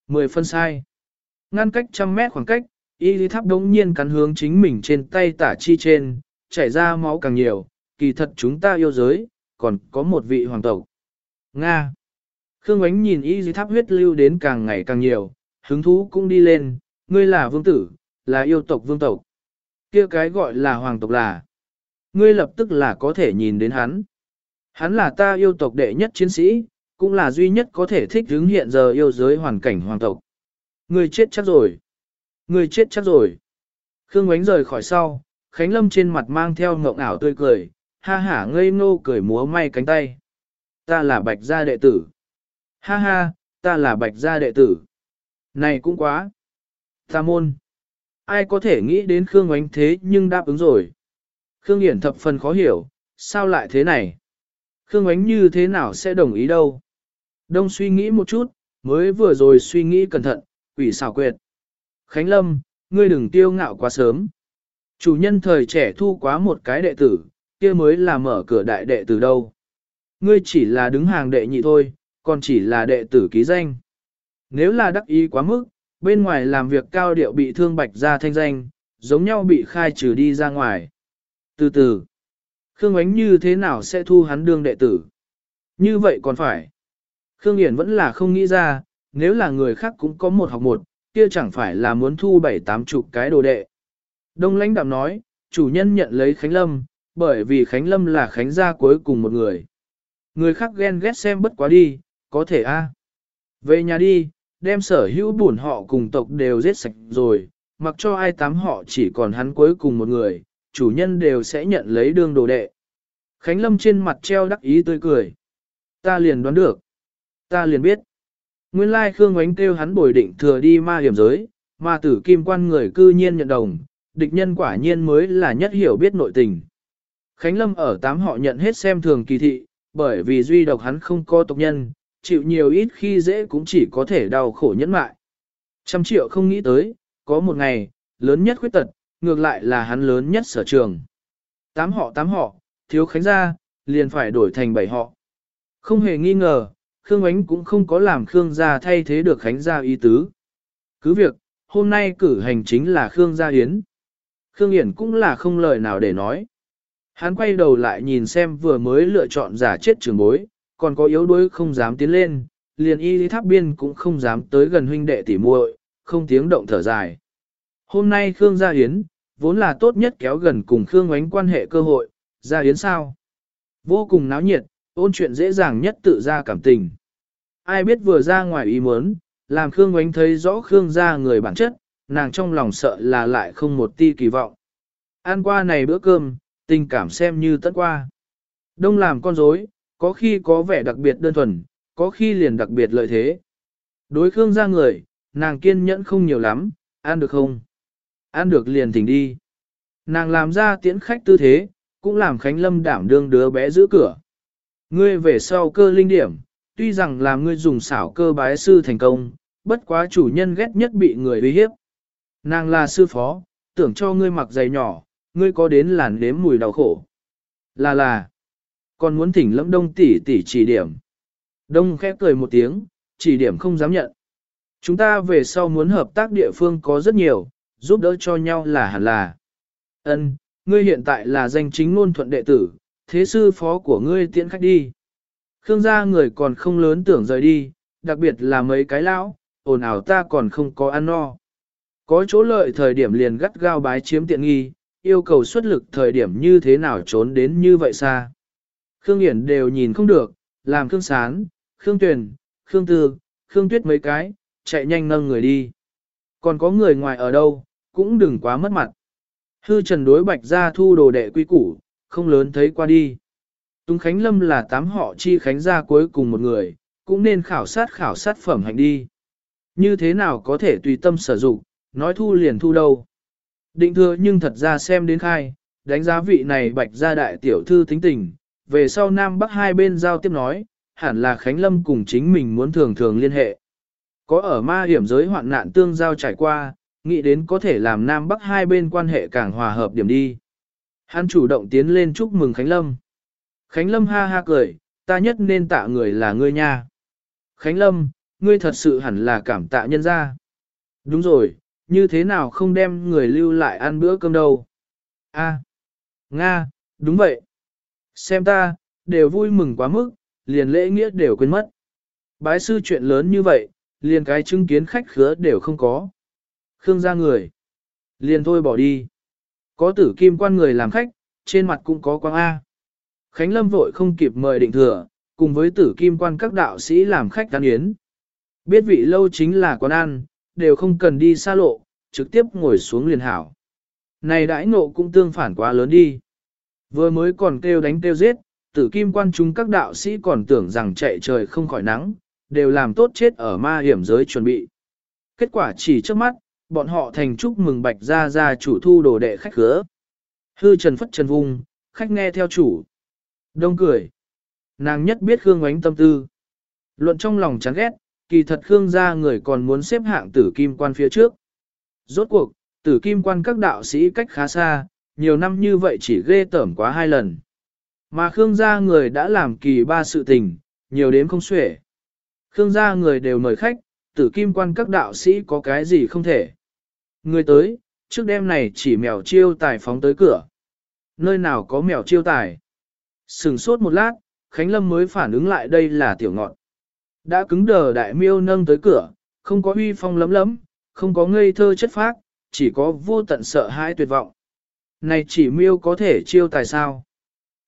Mười phân sai. Ngăn cách trăm mét khoảng cách, y lý tháp đống nhiên cắn hướng chính mình trên tay tả chi trên, chảy ra máu càng nhiều, kỳ thật chúng ta yêu giới, còn có một vị hoàng tộc. Nga. Khương Ánh nhìn y dưới tháp huyết lưu đến càng ngày càng nhiều, hứng thú cũng đi lên, ngươi là vương tử, là yêu tộc vương tộc. kia cái gọi là hoàng tộc là. Ngươi lập tức là có thể nhìn đến hắn. Hắn là ta yêu tộc đệ nhất chiến sĩ, cũng là duy nhất có thể thích hướng hiện giờ yêu giới hoàn cảnh hoàng tộc. Ngươi chết chắc rồi. Ngươi chết chắc rồi. Khương ánh rời khỏi sau, Khánh Lâm trên mặt mang theo ngộng ảo tươi cười, ha hả ngây ngô cười múa may cánh tay. Ta là bạch gia đệ tử. Ha ha, ta là bạch gia đệ tử. Này cũng quá. Ta môn. Ai có thể nghĩ đến Khương Ngoánh thế nhưng đáp ứng rồi. Khương Hiển thập phần khó hiểu, sao lại thế này? Khương Ngoánh như thế nào sẽ đồng ý đâu? Đông suy nghĩ một chút, mới vừa rồi suy nghĩ cẩn thận, quỷ xảo quyệt. Khánh Lâm, ngươi đừng tiêu ngạo quá sớm. Chủ nhân thời trẻ thu quá một cái đệ tử, kia mới là mở cửa đại đệ tử đâu. Ngươi chỉ là đứng hàng đệ nhị thôi, còn chỉ là đệ tử ký danh. Nếu là đắc ý quá mức, bên ngoài làm việc cao điệu bị thương bạch ra thanh danh, giống nhau bị khai trừ đi ra ngoài. Từ từ, Khương Ánh như thế nào sẽ thu hắn đương đệ tử? Như vậy còn phải. Khương Hiển vẫn là không nghĩ ra, nếu là người khác cũng có một học một, kia chẳng phải là muốn thu bảy tám chục cái đồ đệ. Đông lãnh đạm nói, chủ nhân nhận lấy Khánh Lâm, bởi vì Khánh Lâm là Khánh gia cuối cùng một người. Người khác ghen ghét xem bất quá đi, có thể a. Về nhà đi, đem sở hữu bổn họ cùng tộc đều giết sạch rồi, mặc cho ai tám họ chỉ còn hắn cuối cùng một người, chủ nhân đều sẽ nhận lấy đương đồ đệ. Khánh Lâm trên mặt treo đắc ý tươi cười. Ta liền đoán được. Ta liền biết. Nguyên lai Khương Ngoánh kêu hắn bồi định thừa đi ma hiểm giới, ma tử kim quan người cư nhiên nhận đồng, địch nhân quả nhiên mới là nhất hiểu biết nội tình. Khánh Lâm ở tám họ nhận hết xem thường kỳ thị, bởi vì duy độc hắn không có tộc nhân, chịu nhiều ít khi dễ cũng chỉ có thể đau khổ nhẫn mại. Trăm triệu không nghĩ tới, có một ngày, lớn nhất khuyết tật, ngược lại là hắn lớn nhất sở trường. Tám họ tám họ, thiếu khánh gia, liền phải đổi thành bảy họ. Không hề nghi ngờ, Khương Ánh cũng không có làm Khương gia thay thế được Khánh gia ý tứ. Cứ việc, hôm nay cử hành chính là Khương gia yến. Khương Hiển cũng là không lời nào để nói. Hắn quay đầu lại nhìn xem vừa mới lựa chọn giả chết trường bối, còn có yếu đuối không dám tiến lên, liền y lý tháp biên cũng không dám tới gần huynh đệ tỉ muội, không tiếng động thở dài. Hôm nay Khương Gia Yến, vốn là tốt nhất kéo gần cùng Khương Ánh quan hệ cơ hội, Gia Yến sao? Vô cùng náo nhiệt, ôn chuyện dễ dàng nhất tự ra cảm tình. Ai biết vừa ra ngoài ý muốn, làm Khương Ánh thấy rõ Khương Gia người bản chất, nàng trong lòng sợ là lại không một ti kỳ vọng. Ăn qua này bữa cơm, tình cảm xem như tất qua. Đông làm con rối, có khi có vẻ đặc biệt đơn thuần, có khi liền đặc biệt lợi thế. Đối Khương ra người, nàng kiên nhẫn không nhiều lắm, ăn được không? Ăn được liền thỉnh đi. Nàng làm ra tiễn khách tư thế, cũng làm Khánh Lâm đảm đương đứa bé giữ cửa. Ngươi về sau cơ linh điểm, tuy rằng là ngươi dùng xảo cơ bái sư thành công, bất quá chủ nhân ghét nhất bị người uy hiếp. Nàng là sư phó, tưởng cho ngươi mặc giày nhỏ, ngươi có đến làn đếm mùi đau khổ. Là là, còn muốn thỉnh lẫm đông tỷ tỷ chỉ điểm. Đông khẽ cười một tiếng, chỉ điểm không dám nhận. Chúng ta về sau muốn hợp tác địa phương có rất nhiều, giúp đỡ cho nhau là hẳn là. Ân, ngươi hiện tại là danh chính ngôn thuận đệ tử, thế sư phó của ngươi tiễn khách đi. Khương gia người còn không lớn tưởng rời đi, đặc biệt là mấy cái lão, ồn ào ta còn không có ăn no. Có chỗ lợi thời điểm liền gắt gao bái chiếm tiện nghi, yêu cầu xuất lực thời điểm như thế nào trốn đến như vậy xa. Khương Hiển đều nhìn không được, làm Khương Sán, Khương Tuyền, Khương Tư, Khương Tuyết mấy cái, chạy nhanh nâng người đi. Còn có người ngoài ở đâu, cũng đừng quá mất mặt. Hư trần đối bạch ra thu đồ đệ quy củ, không lớn thấy qua đi. Túng Khánh Lâm là tám họ chi Khánh gia cuối cùng một người, cũng nên khảo sát khảo sát phẩm hành đi. Như thế nào có thể tùy tâm sử dụng, nói thu liền thu đâu. Định thừa nhưng thật ra xem đến khai, đánh giá vị này bạch gia đại tiểu thư tính tình, về sau Nam Bắc hai bên giao tiếp nói, hẳn là Khánh Lâm cùng chính mình muốn thường thường liên hệ. Có ở ma hiểm giới hoạn nạn tương giao trải qua, nghĩ đến có thể làm Nam Bắc hai bên quan hệ càng hòa hợp điểm đi. Hắn chủ động tiến lên chúc mừng Khánh Lâm. Khánh Lâm ha ha cười, ta nhất nên tạ người là ngươi nha. Khánh Lâm, ngươi thật sự hẳn là cảm tạ nhân gia. Đúng rồi, như thế nào không đem người lưu lại ăn bữa cơm đâu. A, Nga, đúng vậy. Xem ta, đều vui mừng quá mức, liền lễ nghĩa đều quên mất. Bái sư chuyện lớn như vậy, liền cái chứng kiến khách khứa đều không có. Khương ra người. Liền thôi bỏ đi. Có tử kim quan người làm khách, trên mặt cũng có quang A. Khánh Lâm vội không kịp mời định thừa, cùng với tử kim quan các đạo sĩ làm khách tán yến. Biết vị lâu chính là quán ăn, đều không cần đi xa lộ, trực tiếp ngồi xuống liền hảo. Này đãi ngộ cũng tương phản quá lớn đi. Vừa mới còn kêu đánh kêu giết, tử kim quan chúng các đạo sĩ còn tưởng rằng chạy trời không khỏi nắng, đều làm tốt chết ở ma hiểm giới chuẩn bị. Kết quả chỉ trước mắt, bọn họ thành chúc mừng bạch ra ra chủ thu đồ đệ khách khứa. Hư trần phất trần vung, khách nghe theo chủ. Đông cười. Nàng nhất biết Khương ánh tâm tư. Luận trong lòng chán ghét, kỳ thật Khương gia người còn muốn xếp hạng tử kim quan phía trước. Rốt cuộc, tử kim quan các đạo sĩ cách khá xa, nhiều năm như vậy chỉ ghê tởm quá hai lần. Mà Khương gia người đã làm kỳ ba sự tình, nhiều đến không xuể. Khương gia người đều mời khách, tử kim quan các đạo sĩ có cái gì không thể. Người tới, trước đêm này chỉ mèo chiêu tài phóng tới cửa. Nơi nào có mèo chiêu tài? Sừng sốt một lát, Khánh Lâm mới phản ứng lại đây là tiểu ngọn. Đã cứng đờ đại miêu nâng tới cửa, không có uy phong lấm lấm, không có ngây thơ chất phác, chỉ có vô tận sợ hãi tuyệt vọng. Này chỉ miêu có thể chiêu tài sao?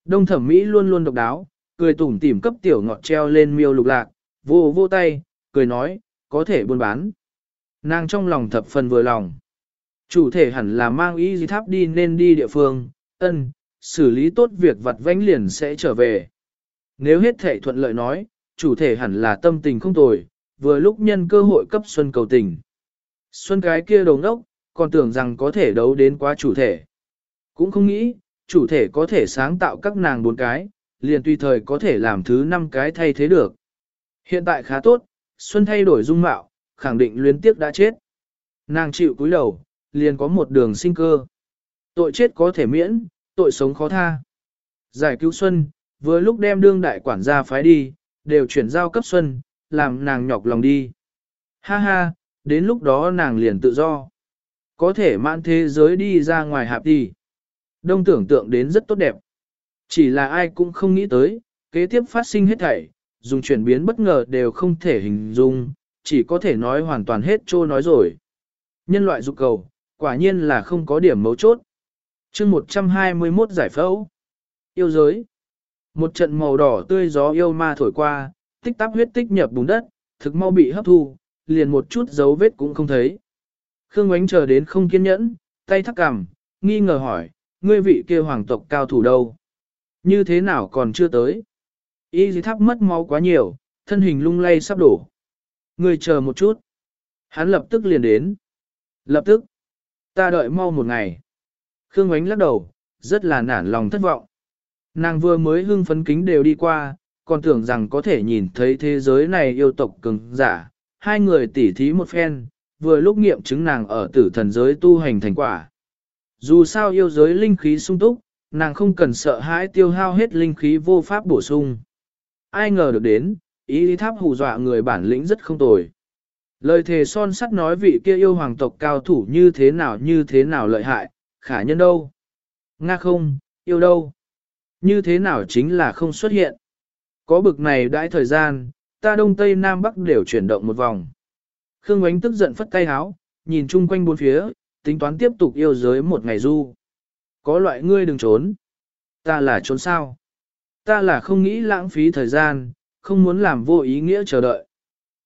Đông thẩm mỹ luôn luôn độc đáo, cười tủm tỉm cấp tiểu ngọt treo lên miêu lục lạc, vô vô tay, cười nói, có thể buôn bán. Nàng trong lòng thập phần vừa lòng. Chủ thể hẳn là mang ý gì tháp đi nên đi địa phương, ân, xử lý tốt việc vặt vãnh liền sẽ trở về. Nếu hết thể thuận lợi nói, chủ thể hẳn là tâm tình không tồi, vừa lúc nhân cơ hội cấp Xuân cầu tình. Xuân cái kia đồng đốc, còn tưởng rằng có thể đấu đến quá chủ thể. Cũng không nghĩ, chủ thể có thể sáng tạo các nàng bốn cái, liền tùy thời có thể làm thứ năm cái thay thế được. Hiện tại khá tốt, Xuân thay đổi dung mạo, khẳng định luyến tiếc đã chết. Nàng chịu cúi đầu, liền có một đường sinh cơ. Tội chết có thể miễn, tội sống khó tha. Giải cứu Xuân, Vừa lúc đem đương đại quản gia phái đi, đều chuyển giao cấp xuân, làm nàng nhọc lòng đi. Ha ha, đến lúc đó nàng liền tự do. Có thể mãn thế giới đi ra ngoài hạp đi. Đông tưởng tượng đến rất tốt đẹp. Chỉ là ai cũng không nghĩ tới, kế tiếp phát sinh hết thảy, dùng chuyển biến bất ngờ đều không thể hình dung, chỉ có thể nói hoàn toàn hết trô nói rồi. Nhân loại dục cầu, quả nhiên là không có điểm mấu chốt. chương 121 giải phẫu. Yêu giới. Một trận màu đỏ tươi gió yêu ma thổi qua, tích tắc huyết tích nhập bùn đất, thực mau bị hấp thu, liền một chút dấu vết cũng không thấy. Khương Ngoánh chờ đến không kiên nhẫn, tay thắc cằm, nghi ngờ hỏi, ngươi vị kia hoàng tộc cao thủ đâu? Như thế nào còn chưa tới? Y dì thắp mất máu quá nhiều, thân hình lung lay sắp đổ. Ngươi chờ một chút. Hắn lập tức liền đến. Lập tức. Ta đợi mau một ngày. Khương Ngoánh lắc đầu, rất là nản lòng thất vọng. Nàng vừa mới hưng phấn kính đều đi qua, còn tưởng rằng có thể nhìn thấy thế giới này yêu tộc cứng giả. Hai người tỉ thí một phen, vừa lúc nghiệm chứng nàng ở tử thần giới tu hành thành quả. Dù sao yêu giới linh khí sung túc, nàng không cần sợ hãi tiêu hao hết linh khí vô pháp bổ sung. Ai ngờ được đến, ý lý tháp hù dọa người bản lĩnh rất không tồi. Lời thề son sắt nói vị kia yêu hoàng tộc cao thủ như thế nào như thế nào lợi hại, khả nhân đâu. Nga không, yêu đâu. Như thế nào chính là không xuất hiện. Có bực này đãi thời gian, ta đông tây nam bắc đều chuyển động một vòng. Khương Ngoánh tức giận phất tay háo, nhìn chung quanh bốn phía, tính toán tiếp tục yêu giới một ngày du. Có loại ngươi đừng trốn. Ta là trốn sao? Ta là không nghĩ lãng phí thời gian, không muốn làm vô ý nghĩa chờ đợi.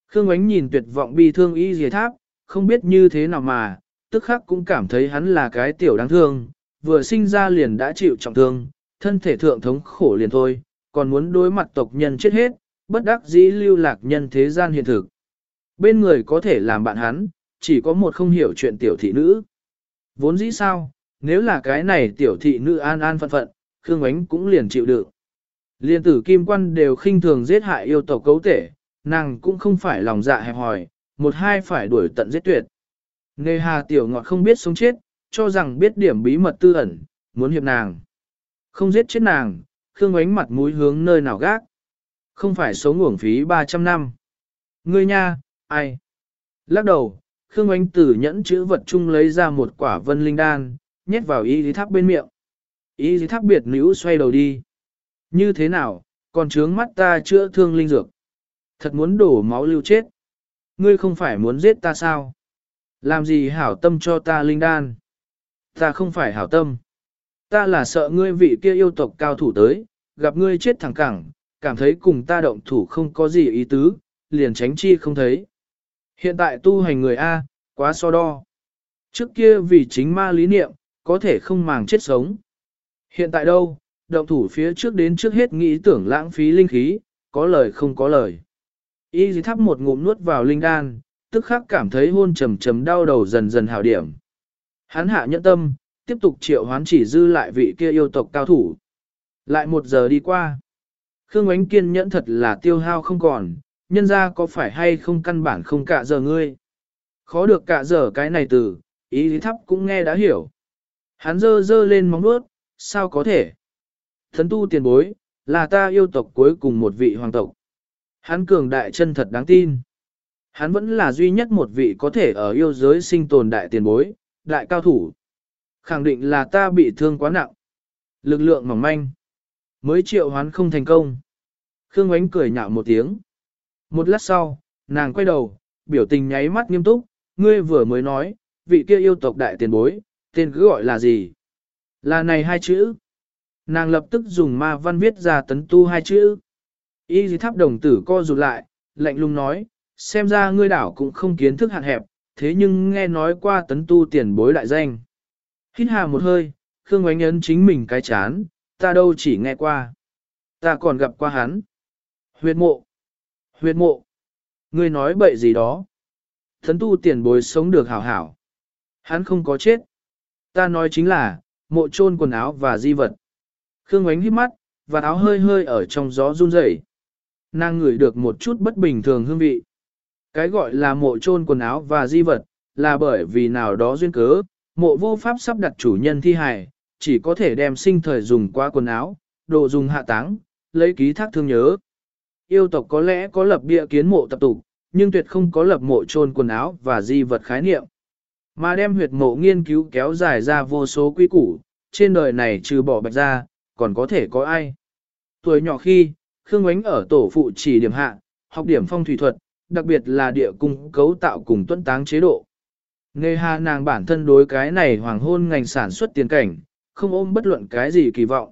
Khương Ngoánh nhìn tuyệt vọng bi thương y dì tháp, không biết như thế nào mà, tức khắc cũng cảm thấy hắn là cái tiểu đáng thương, vừa sinh ra liền đã chịu trọng thương, thân thể thượng thống khổ liền thôi, còn muốn đối mặt tộc nhân chết hết, bất đắc dĩ lưu lạc nhân thế gian hiện thực. Bên người có thể làm bạn hắn, chỉ có một không hiểu chuyện tiểu thị nữ. Vốn dĩ sao, nếu là cái này tiểu thị nữ an an phận phận, Khương Ánh cũng liền chịu được. Liên tử kim quan đều khinh thường giết hại yêu tộc cấu thể, nàng cũng không phải lòng dạ hẹp hòi, một hai phải đuổi tận giết tuyệt. Nề hà tiểu ngọt không biết sống chết, cho rằng biết điểm bí mật tư ẩn, muốn hiệp nàng. Không giết chết nàng, Khương ánh mặt mũi hướng nơi nào gác. Không phải sống uổng phí 300 năm. Ngươi nha, ai? Lắc đầu, Khương ánh tử nhẫn chữ vật chung lấy ra một quả vân linh đan, nhét vào y lý tháp bên miệng. Y lý tháp biệt nữ xoay đầu đi. Như thế nào, còn trướng mắt ta chữa thương linh dược. Thật muốn đổ máu lưu chết. Ngươi không phải muốn giết ta sao? Làm gì hảo tâm cho ta linh đan? Ta không phải hảo tâm. Ta là sợ ngươi vị kia yêu tộc cao thủ tới, gặp ngươi chết thẳng cẳng, cảm thấy cùng ta động thủ không có gì ý tứ, liền tránh chi không thấy. Hiện tại tu hành người A, quá so đo. Trước kia vì chính ma lý niệm, có thể không màng chết sống. Hiện tại đâu, động thủ phía trước đến trước hết nghĩ tưởng lãng phí linh khí, có lời không có lời. Y dì thắp một ngụm nuốt vào linh đan, tức khắc cảm thấy hôn trầm trầm đau đầu dần dần hảo điểm. Hắn hạ nhẫn tâm, tiếp tục triệu hoán chỉ dư lại vị kia yêu tộc cao thủ. Lại một giờ đi qua. Khương Ánh kiên nhẫn thật là tiêu hao không còn, nhân ra có phải hay không căn bản không cả giờ ngươi. Khó được cả giờ cái này từ, ý lý thắp cũng nghe đã hiểu. Hắn dơ dơ lên móng nuốt, sao có thể? Thấn tu tiền bối, là ta yêu tộc cuối cùng một vị hoàng tộc. Hắn cường đại chân thật đáng tin. Hắn vẫn là duy nhất một vị có thể ở yêu giới sinh tồn đại tiền bối, đại cao thủ. Khẳng định là ta bị thương quá nặng. Lực lượng mỏng manh. Mới triệu hoán không thành công. Khương Ánh cười nhạo một tiếng. Một lát sau, nàng quay đầu, biểu tình nháy mắt nghiêm túc, ngươi vừa mới nói, vị kia yêu tộc đại tiền bối, tên cứ gọi là gì? Là này hai chữ. Nàng lập tức dùng ma văn viết ra tấn tu hai chữ. Y dì tháp đồng tử co rụt lại, lạnh lùng nói, xem ra ngươi đảo cũng không kiến thức hạn hẹp, thế nhưng nghe nói qua tấn tu tiền bối đại danh. Hít hà một hơi, Khương Ngoánh ấn chính mình cái chán, ta đâu chỉ nghe qua. Ta còn gặp qua hắn. Huyệt mộ. Huyệt mộ. Ngươi nói bậy gì đó. thấn tu tiền bối sống được hảo hảo. Hắn không có chết. Ta nói chính là, mộ chôn quần áo và di vật. Khương Ngoánh hít mắt, và áo hơi hơi ở trong gió run rẩy. Nàng ngửi được một chút bất bình thường hương vị. Cái gọi là mộ chôn quần áo và di vật, là bởi vì nào đó duyên cớ, mộ vô pháp sắp đặt chủ nhân thi hài, chỉ có thể đem sinh thời dùng qua quần áo, đồ dùng hạ táng, lấy ký thác thương nhớ. Yêu tộc có lẽ có lập bia kiến mộ tập tục, nhưng tuyệt không có lập mộ trôn quần áo và di vật khái niệm. Mà đem huyệt mộ nghiên cứu kéo dài ra vô số quy củ, trên đời này trừ bỏ bạch ra, còn có thể có ai. Tuổi nhỏ khi, Khương Ngoánh ở tổ phụ chỉ điểm hạ, học điểm phong thủy thuật, đặc biệt là địa cung cấu tạo cùng tuân táng chế độ. Nghe hà nàng bản thân đối cái này hoàng hôn ngành sản xuất tiền cảnh, không ôm bất luận cái gì kỳ vọng.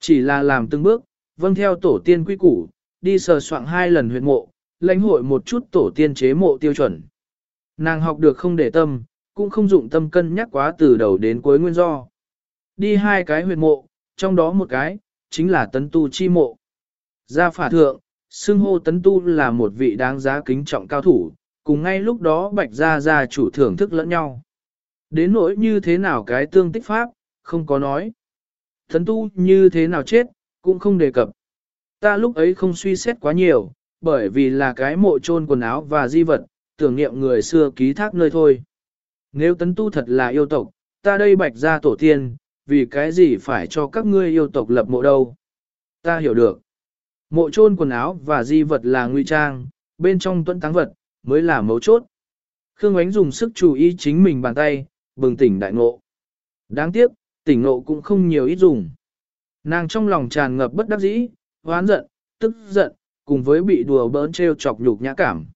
Chỉ là làm từng bước, vâng theo tổ tiên quy củ, đi sờ soạn hai lần huyệt mộ, lãnh hội một chút tổ tiên chế mộ tiêu chuẩn. Nàng học được không để tâm, cũng không dụng tâm cân nhắc quá từ đầu đến cuối nguyên do. Đi hai cái huyệt mộ, trong đó một cái, chính là tấn tu chi mộ. Gia phả thượng, xưng hô tấn tu là một vị đáng giá kính trọng cao thủ, cùng ngay lúc đó bạch gia gia chủ thưởng thức lẫn nhau. Đến nỗi như thế nào cái tương tích pháp, không có nói. thấn tu như thế nào chết, cũng không đề cập. Ta lúc ấy không suy xét quá nhiều, bởi vì là cái mộ chôn quần áo và di vật, tưởng niệm người xưa ký thác nơi thôi. Nếu tấn tu thật là yêu tộc, ta đây bạch gia tổ tiên, vì cái gì phải cho các ngươi yêu tộc lập mộ đâu. Ta hiểu được. Mộ chôn quần áo và di vật là nguy trang, bên trong tuấn táng vật, mới là mấu chốt. Khương Ánh dùng sức chú ý chính mình bàn tay, bừng tỉnh đại ngộ. Đáng tiếc, tỉnh ngộ cũng không nhiều ít dùng. Nàng trong lòng tràn ngập bất đắc dĩ, hoán giận, tức giận, cùng với bị đùa bỡn treo chọc nhục nhã cảm.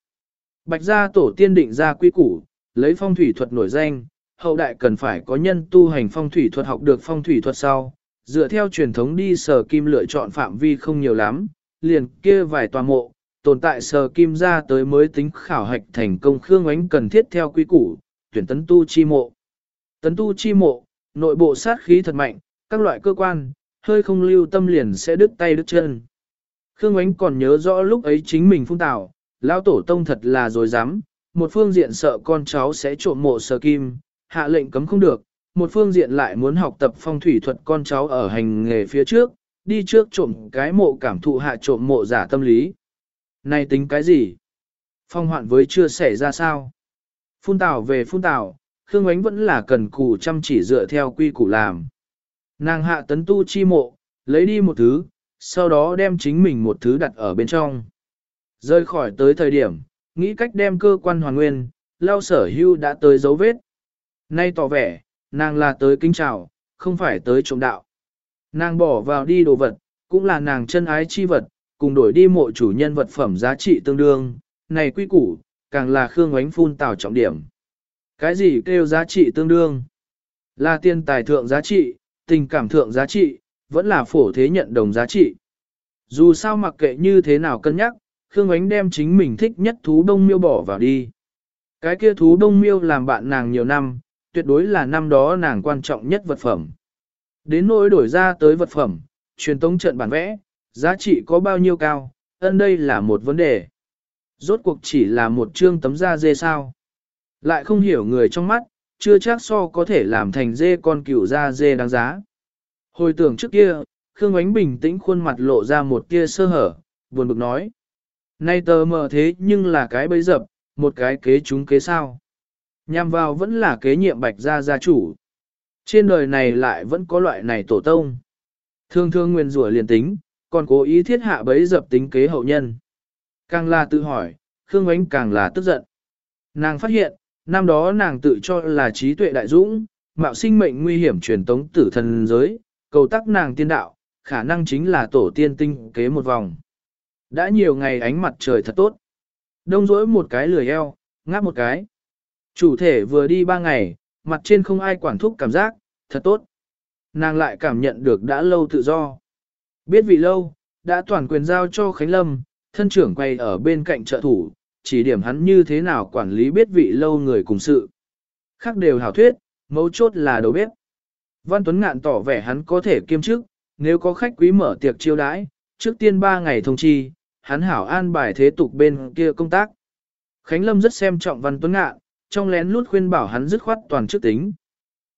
Bạch gia tổ tiên định ra quy củ, lấy phong thủy thuật nổi danh, hậu đại cần phải có nhân tu hành phong thủy thuật học được phong thủy thuật sau, dựa theo truyền thống đi sở kim lựa chọn phạm vi không nhiều lắm, liền kia vài tòa mộ, tồn tại sờ kim ra tới mới tính khảo hạch thành công khương ánh cần thiết theo quy củ, tuyển tấn tu chi mộ. Tấn tu chi mộ, nội bộ sát khí thật mạnh, các loại cơ quan, hơi không lưu tâm liền sẽ đứt tay đứt chân. Khương ánh còn nhớ rõ lúc ấy chính mình phung tảo, lão tổ tông thật là dối dám, một phương diện sợ con cháu sẽ trộm mộ sờ kim, hạ lệnh cấm không được, một phương diện lại muốn học tập phong thủy thuật con cháu ở hành nghề phía trước, đi trước trộm cái mộ cảm thụ hạ trộm mộ giả tâm lý. Này tính cái gì? Phong hoạn với chưa xảy ra sao? Phun tảo về phun tảo, Khương Ánh vẫn là cần cù chăm chỉ dựa theo quy củ làm. Nàng hạ tấn tu chi mộ, lấy đi một thứ, sau đó đem chính mình một thứ đặt ở bên trong. Rơi khỏi tới thời điểm, nghĩ cách đem cơ quan hoàn nguyên, lao sở hưu đã tới dấu vết. Nay tỏ vẻ, nàng là tới kính chào, không phải tới trộm đạo. Nàng bỏ vào đi đồ vật, cũng là nàng chân ái chi vật, cùng đổi đi mộ chủ nhân vật phẩm giá trị tương đương, này quy củ, càng là khương Ngoánh phun tào trọng điểm. Cái gì kêu giá trị tương đương? Là tiền tài thượng giá trị, tình cảm thượng giá trị, vẫn là phổ thế nhận đồng giá trị. Dù sao mặc kệ như thế nào cân nhắc, Khương Ngoánh đem chính mình thích nhất thú đông miêu bỏ vào đi. Cái kia thú đông miêu làm bạn nàng nhiều năm, tuyệt đối là năm đó nàng quan trọng nhất vật phẩm. Đến nỗi đổi ra tới vật phẩm, truyền tống trận bản vẽ, giá trị có bao nhiêu cao, ân đây là một vấn đề. Rốt cuộc chỉ là một chương tấm da dê sao. Lại không hiểu người trong mắt, chưa chắc so có thể làm thành dê con cựu da dê đáng giá. Hồi tưởng trước kia, Khương Ánh bình tĩnh khuôn mặt lộ ra một kia sơ hở, buồn bực nói. Nay tờ mờ thế nhưng là cái bấy dập, một cái kế chúng kế sao. Nhằm vào vẫn là kế nhiệm bạch gia gia chủ. Trên đời này lại vẫn có loại này tổ tông. Thương thương nguyên rủa liền tính, còn cố ý thiết hạ bấy dập tính kế hậu nhân. Càng là tự hỏi, Khương Ánh càng là tức giận. Nàng phát hiện, năm đó nàng tự cho là trí tuệ đại dũng, mạo sinh mệnh nguy hiểm truyền tống tử thần giới, cầu tắc nàng tiên đạo, khả năng chính là tổ tiên tinh kế một vòng. Đã nhiều ngày ánh mặt trời thật tốt. Đông rỗi một cái lười eo, ngáp một cái. Chủ thể vừa đi ba ngày, mặt trên không ai quản thúc cảm giác, thật tốt. Nàng lại cảm nhận được đã lâu tự do. Biết vị lâu, đã toàn quyền giao cho Khánh Lâm, thân trưởng quay ở bên cạnh trợ thủ, chỉ điểm hắn như thế nào quản lý biết vị lâu người cùng sự. Khác đều hảo thuyết, mấu chốt là đầu bếp. Văn Tuấn Ngạn tỏ vẻ hắn có thể kiêm chức, nếu có khách quý mở tiệc chiêu đãi, trước tiên 3 ngày thông chi, hắn hảo an bài thế tục bên kia công tác. Khánh Lâm rất xem trọng Văn Tuấn Ngạn, trong lén lút khuyên bảo hắn dứt khoát toàn chức tính.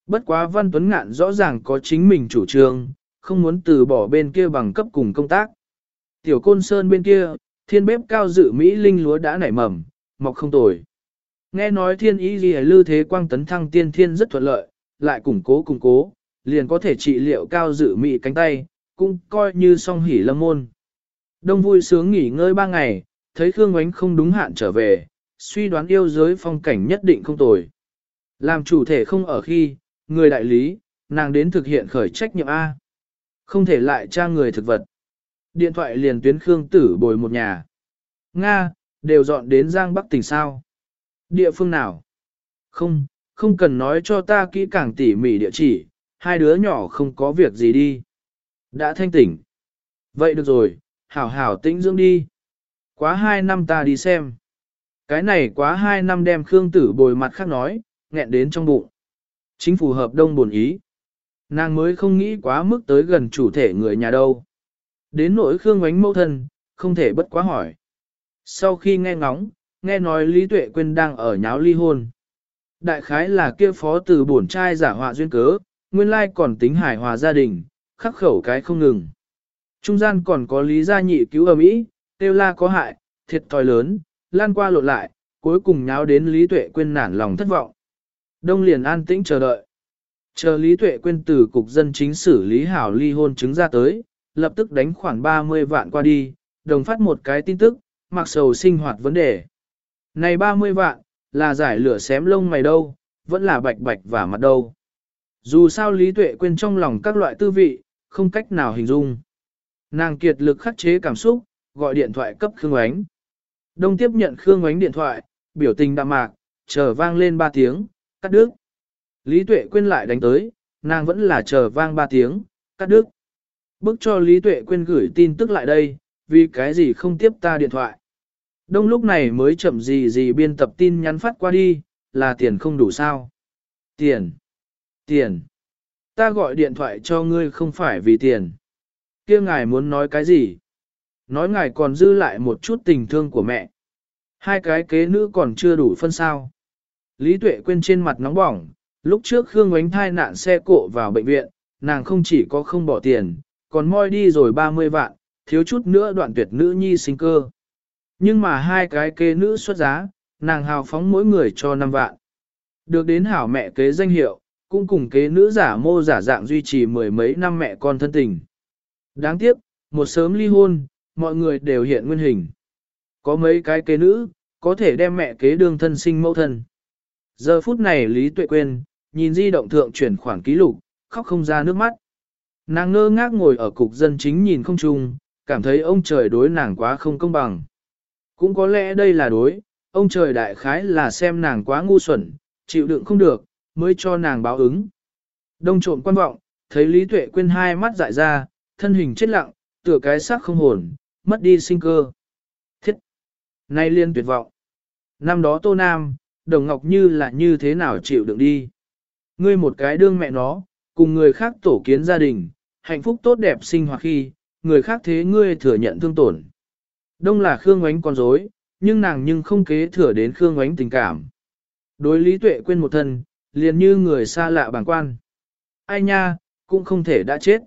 Bất quá Văn Tuấn Ngạn rõ ràng có chính mình chủ trương, không muốn từ bỏ bên kia bằng cấp cùng công tác. Tiểu Côn Sơn bên kia, thiên bếp cao dự Mỹ linh lúa đã nảy mầm, mọc không tồi. Nghe nói thiên ý gì lư thế quang tấn thăng tiên thiên rất thuận lợi, lại củng cố củng cố, liền có thể trị liệu cao dự Mỹ cánh tay, cũng coi như song hỉ lâm môn. Đông vui sướng nghỉ ngơi ba ngày, thấy Khương Ngoánh không đúng hạn trở về, suy đoán yêu giới phong cảnh nhất định không tồi. Làm chủ thể không ở khi, người đại lý, nàng đến thực hiện khởi trách nhiệm A. Không thể lại tra người thực vật. Điện thoại liền tuyến Khương Tử bồi một nhà. Nga, đều dọn đến Giang Bắc tỉnh sao? Địa phương nào? Không, không cần nói cho ta kỹ càng tỉ mỉ địa chỉ, hai đứa nhỏ không có việc gì đi. Đã thanh tỉnh. Vậy được rồi, hảo hảo tĩnh dưỡng đi. Quá hai năm ta đi xem. Cái này quá hai năm đem Khương Tử bồi mặt khác nói, nghẹn đến trong bụng. Chính phủ hợp đông buồn ý. Nàng mới không nghĩ quá mức tới gần chủ thể người nhà đâu. Đến nỗi Khương Ngoánh mẫu thân, không thể bất quá hỏi. Sau khi nghe ngóng, nghe nói Lý Tuệ Quyên đang ở nháo ly hôn. Đại khái là kia phó từ bổn trai giả họa duyên cớ, nguyên lai còn tính hài hòa gia đình, khắc khẩu cái không ngừng. Trung gian còn có lý gia nhị cứu ở Mỹ, tiêu la có hại, thiệt thòi lớn, lan qua lộn lại, cuối cùng nháo đến Lý Tuệ Quyên nản lòng thất vọng. Đông liền an tĩnh chờ đợi. Chờ Lý Tuệ Quyên từ cục dân chính xử lý hảo ly hôn chứng ra tới, lập tức đánh khoảng 30 vạn qua đi, đồng phát một cái tin tức, mặc sầu sinh hoạt vấn đề. Này 30 vạn, là giải lửa xém lông mày đâu, vẫn là bạch bạch và mặt đâu. Dù sao Lý Tuệ quên trong lòng các loại tư vị, không cách nào hình dung. Nàng kiệt lực khắc chế cảm xúc, gọi điện thoại cấp Khương Ánh. Đông tiếp nhận Khương Ánh điện thoại, biểu tình đạm mạc, chờ vang lên 3 tiếng, cắt đứt. Lý Tuệ Quyên lại đánh tới, nàng vẫn là chờ vang ba tiếng, cắt đứt. Bức cho Lý Tuệ Quyên gửi tin tức lại đây, vì cái gì không tiếp ta điện thoại. Đông lúc này mới chậm gì gì biên tập tin nhắn phát qua đi, là tiền không đủ sao. Tiền. Tiền. Ta gọi điện thoại cho ngươi không phải vì tiền. kia ngài muốn nói cái gì? Nói ngài còn dư lại một chút tình thương của mẹ. Hai cái kế nữ còn chưa đủ phân sao. Lý Tuệ Quyên trên mặt nóng bỏng, lúc trước Khương Ngoánh thai nạn xe cộ vào bệnh viện, nàng không chỉ có không bỏ tiền, còn moi đi rồi 30 vạn, thiếu chút nữa đoạn tuyệt nữ nhi sinh cơ. Nhưng mà hai cái kế nữ xuất giá, nàng hào phóng mỗi người cho 5 vạn. Được đến hảo mẹ kế danh hiệu, cũng cùng kế nữ giả mô giả dạng duy trì mười mấy năm mẹ con thân tình. Đáng tiếc, một sớm ly hôn, mọi người đều hiện nguyên hình. Có mấy cái kế nữ, có thể đem mẹ kế đương thân sinh mẫu thân. Giờ phút này Lý Tuệ Quyên, nhìn di động thượng chuyển khoản ký lục, khóc không ra nước mắt. Nàng ngơ ngác ngồi ở cục dân chính nhìn không chung, cảm thấy ông trời đối nàng quá không công bằng. Cũng có lẽ đây là đối, ông trời đại khái là xem nàng quá ngu xuẩn, chịu đựng không được, mới cho nàng báo ứng. Đông trộm quan vọng, thấy Lý Tuệ quên hai mắt dại ra, thân hình chết lặng, tựa cái xác không hồn, mất đi sinh cơ. Thiết! Nay liên tuyệt vọng. Năm đó Tô Nam, Đồng Ngọc Như là như thế nào chịu đựng đi. Ngươi một cái đương mẹ nó, cùng người khác tổ kiến gia đình, hạnh phúc tốt đẹp sinh hoạt khi, người khác thế ngươi thừa nhận thương tổn. Đông là Khương Ngoánh con dối, nhưng nàng nhưng không kế thừa đến Khương Ngoánh tình cảm. Đối lý tuệ quên một thân, liền như người xa lạ bàng quan. Ai nha, cũng không thể đã chết.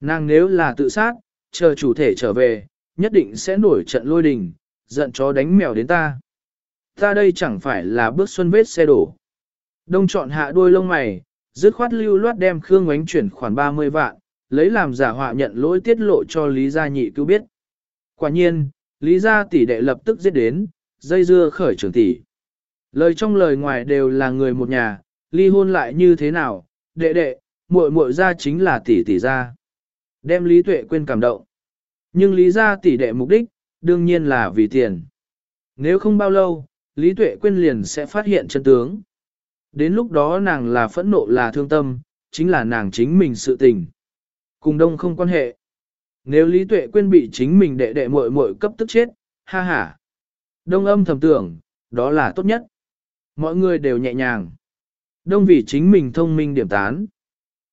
Nàng nếu là tự sát, chờ chủ thể trở về, nhất định sẽ nổi trận lôi đình, giận chó đánh mèo đến ta. Ta đây chẳng phải là bước xuân vết xe đổ. Đông chọn hạ đuôi lông mày, dứt khoát lưu loát đem Khương Ngoánh chuyển khoản 30 vạn, lấy làm giả họa nhận lỗi tiết lộ cho Lý Gia Nhị cứu biết. Quả nhiên, Lý Gia tỷ đệ lập tức giết đến, dây dưa khởi trưởng tỷ. Lời trong lời ngoài đều là người một nhà, ly hôn lại như thế nào, đệ đệ, muội muội ra chính là tỷ tỷ ra. Đem Lý Tuệ quên cảm động. Nhưng Lý Gia tỷ đệ mục đích, đương nhiên là vì tiền. Nếu không bao lâu, Lý Tuệ quên liền sẽ phát hiện chân tướng. Đến lúc đó nàng là phẫn nộ là thương tâm, chính là nàng chính mình sự tình. Cùng đông không quan hệ. Nếu Lý Tuệ quên bị chính mình đệ đệ muội muội cấp tức chết, ha ha. Đông âm thầm tưởng, đó là tốt nhất. Mọi người đều nhẹ nhàng. Đông vì chính mình thông minh điểm tán.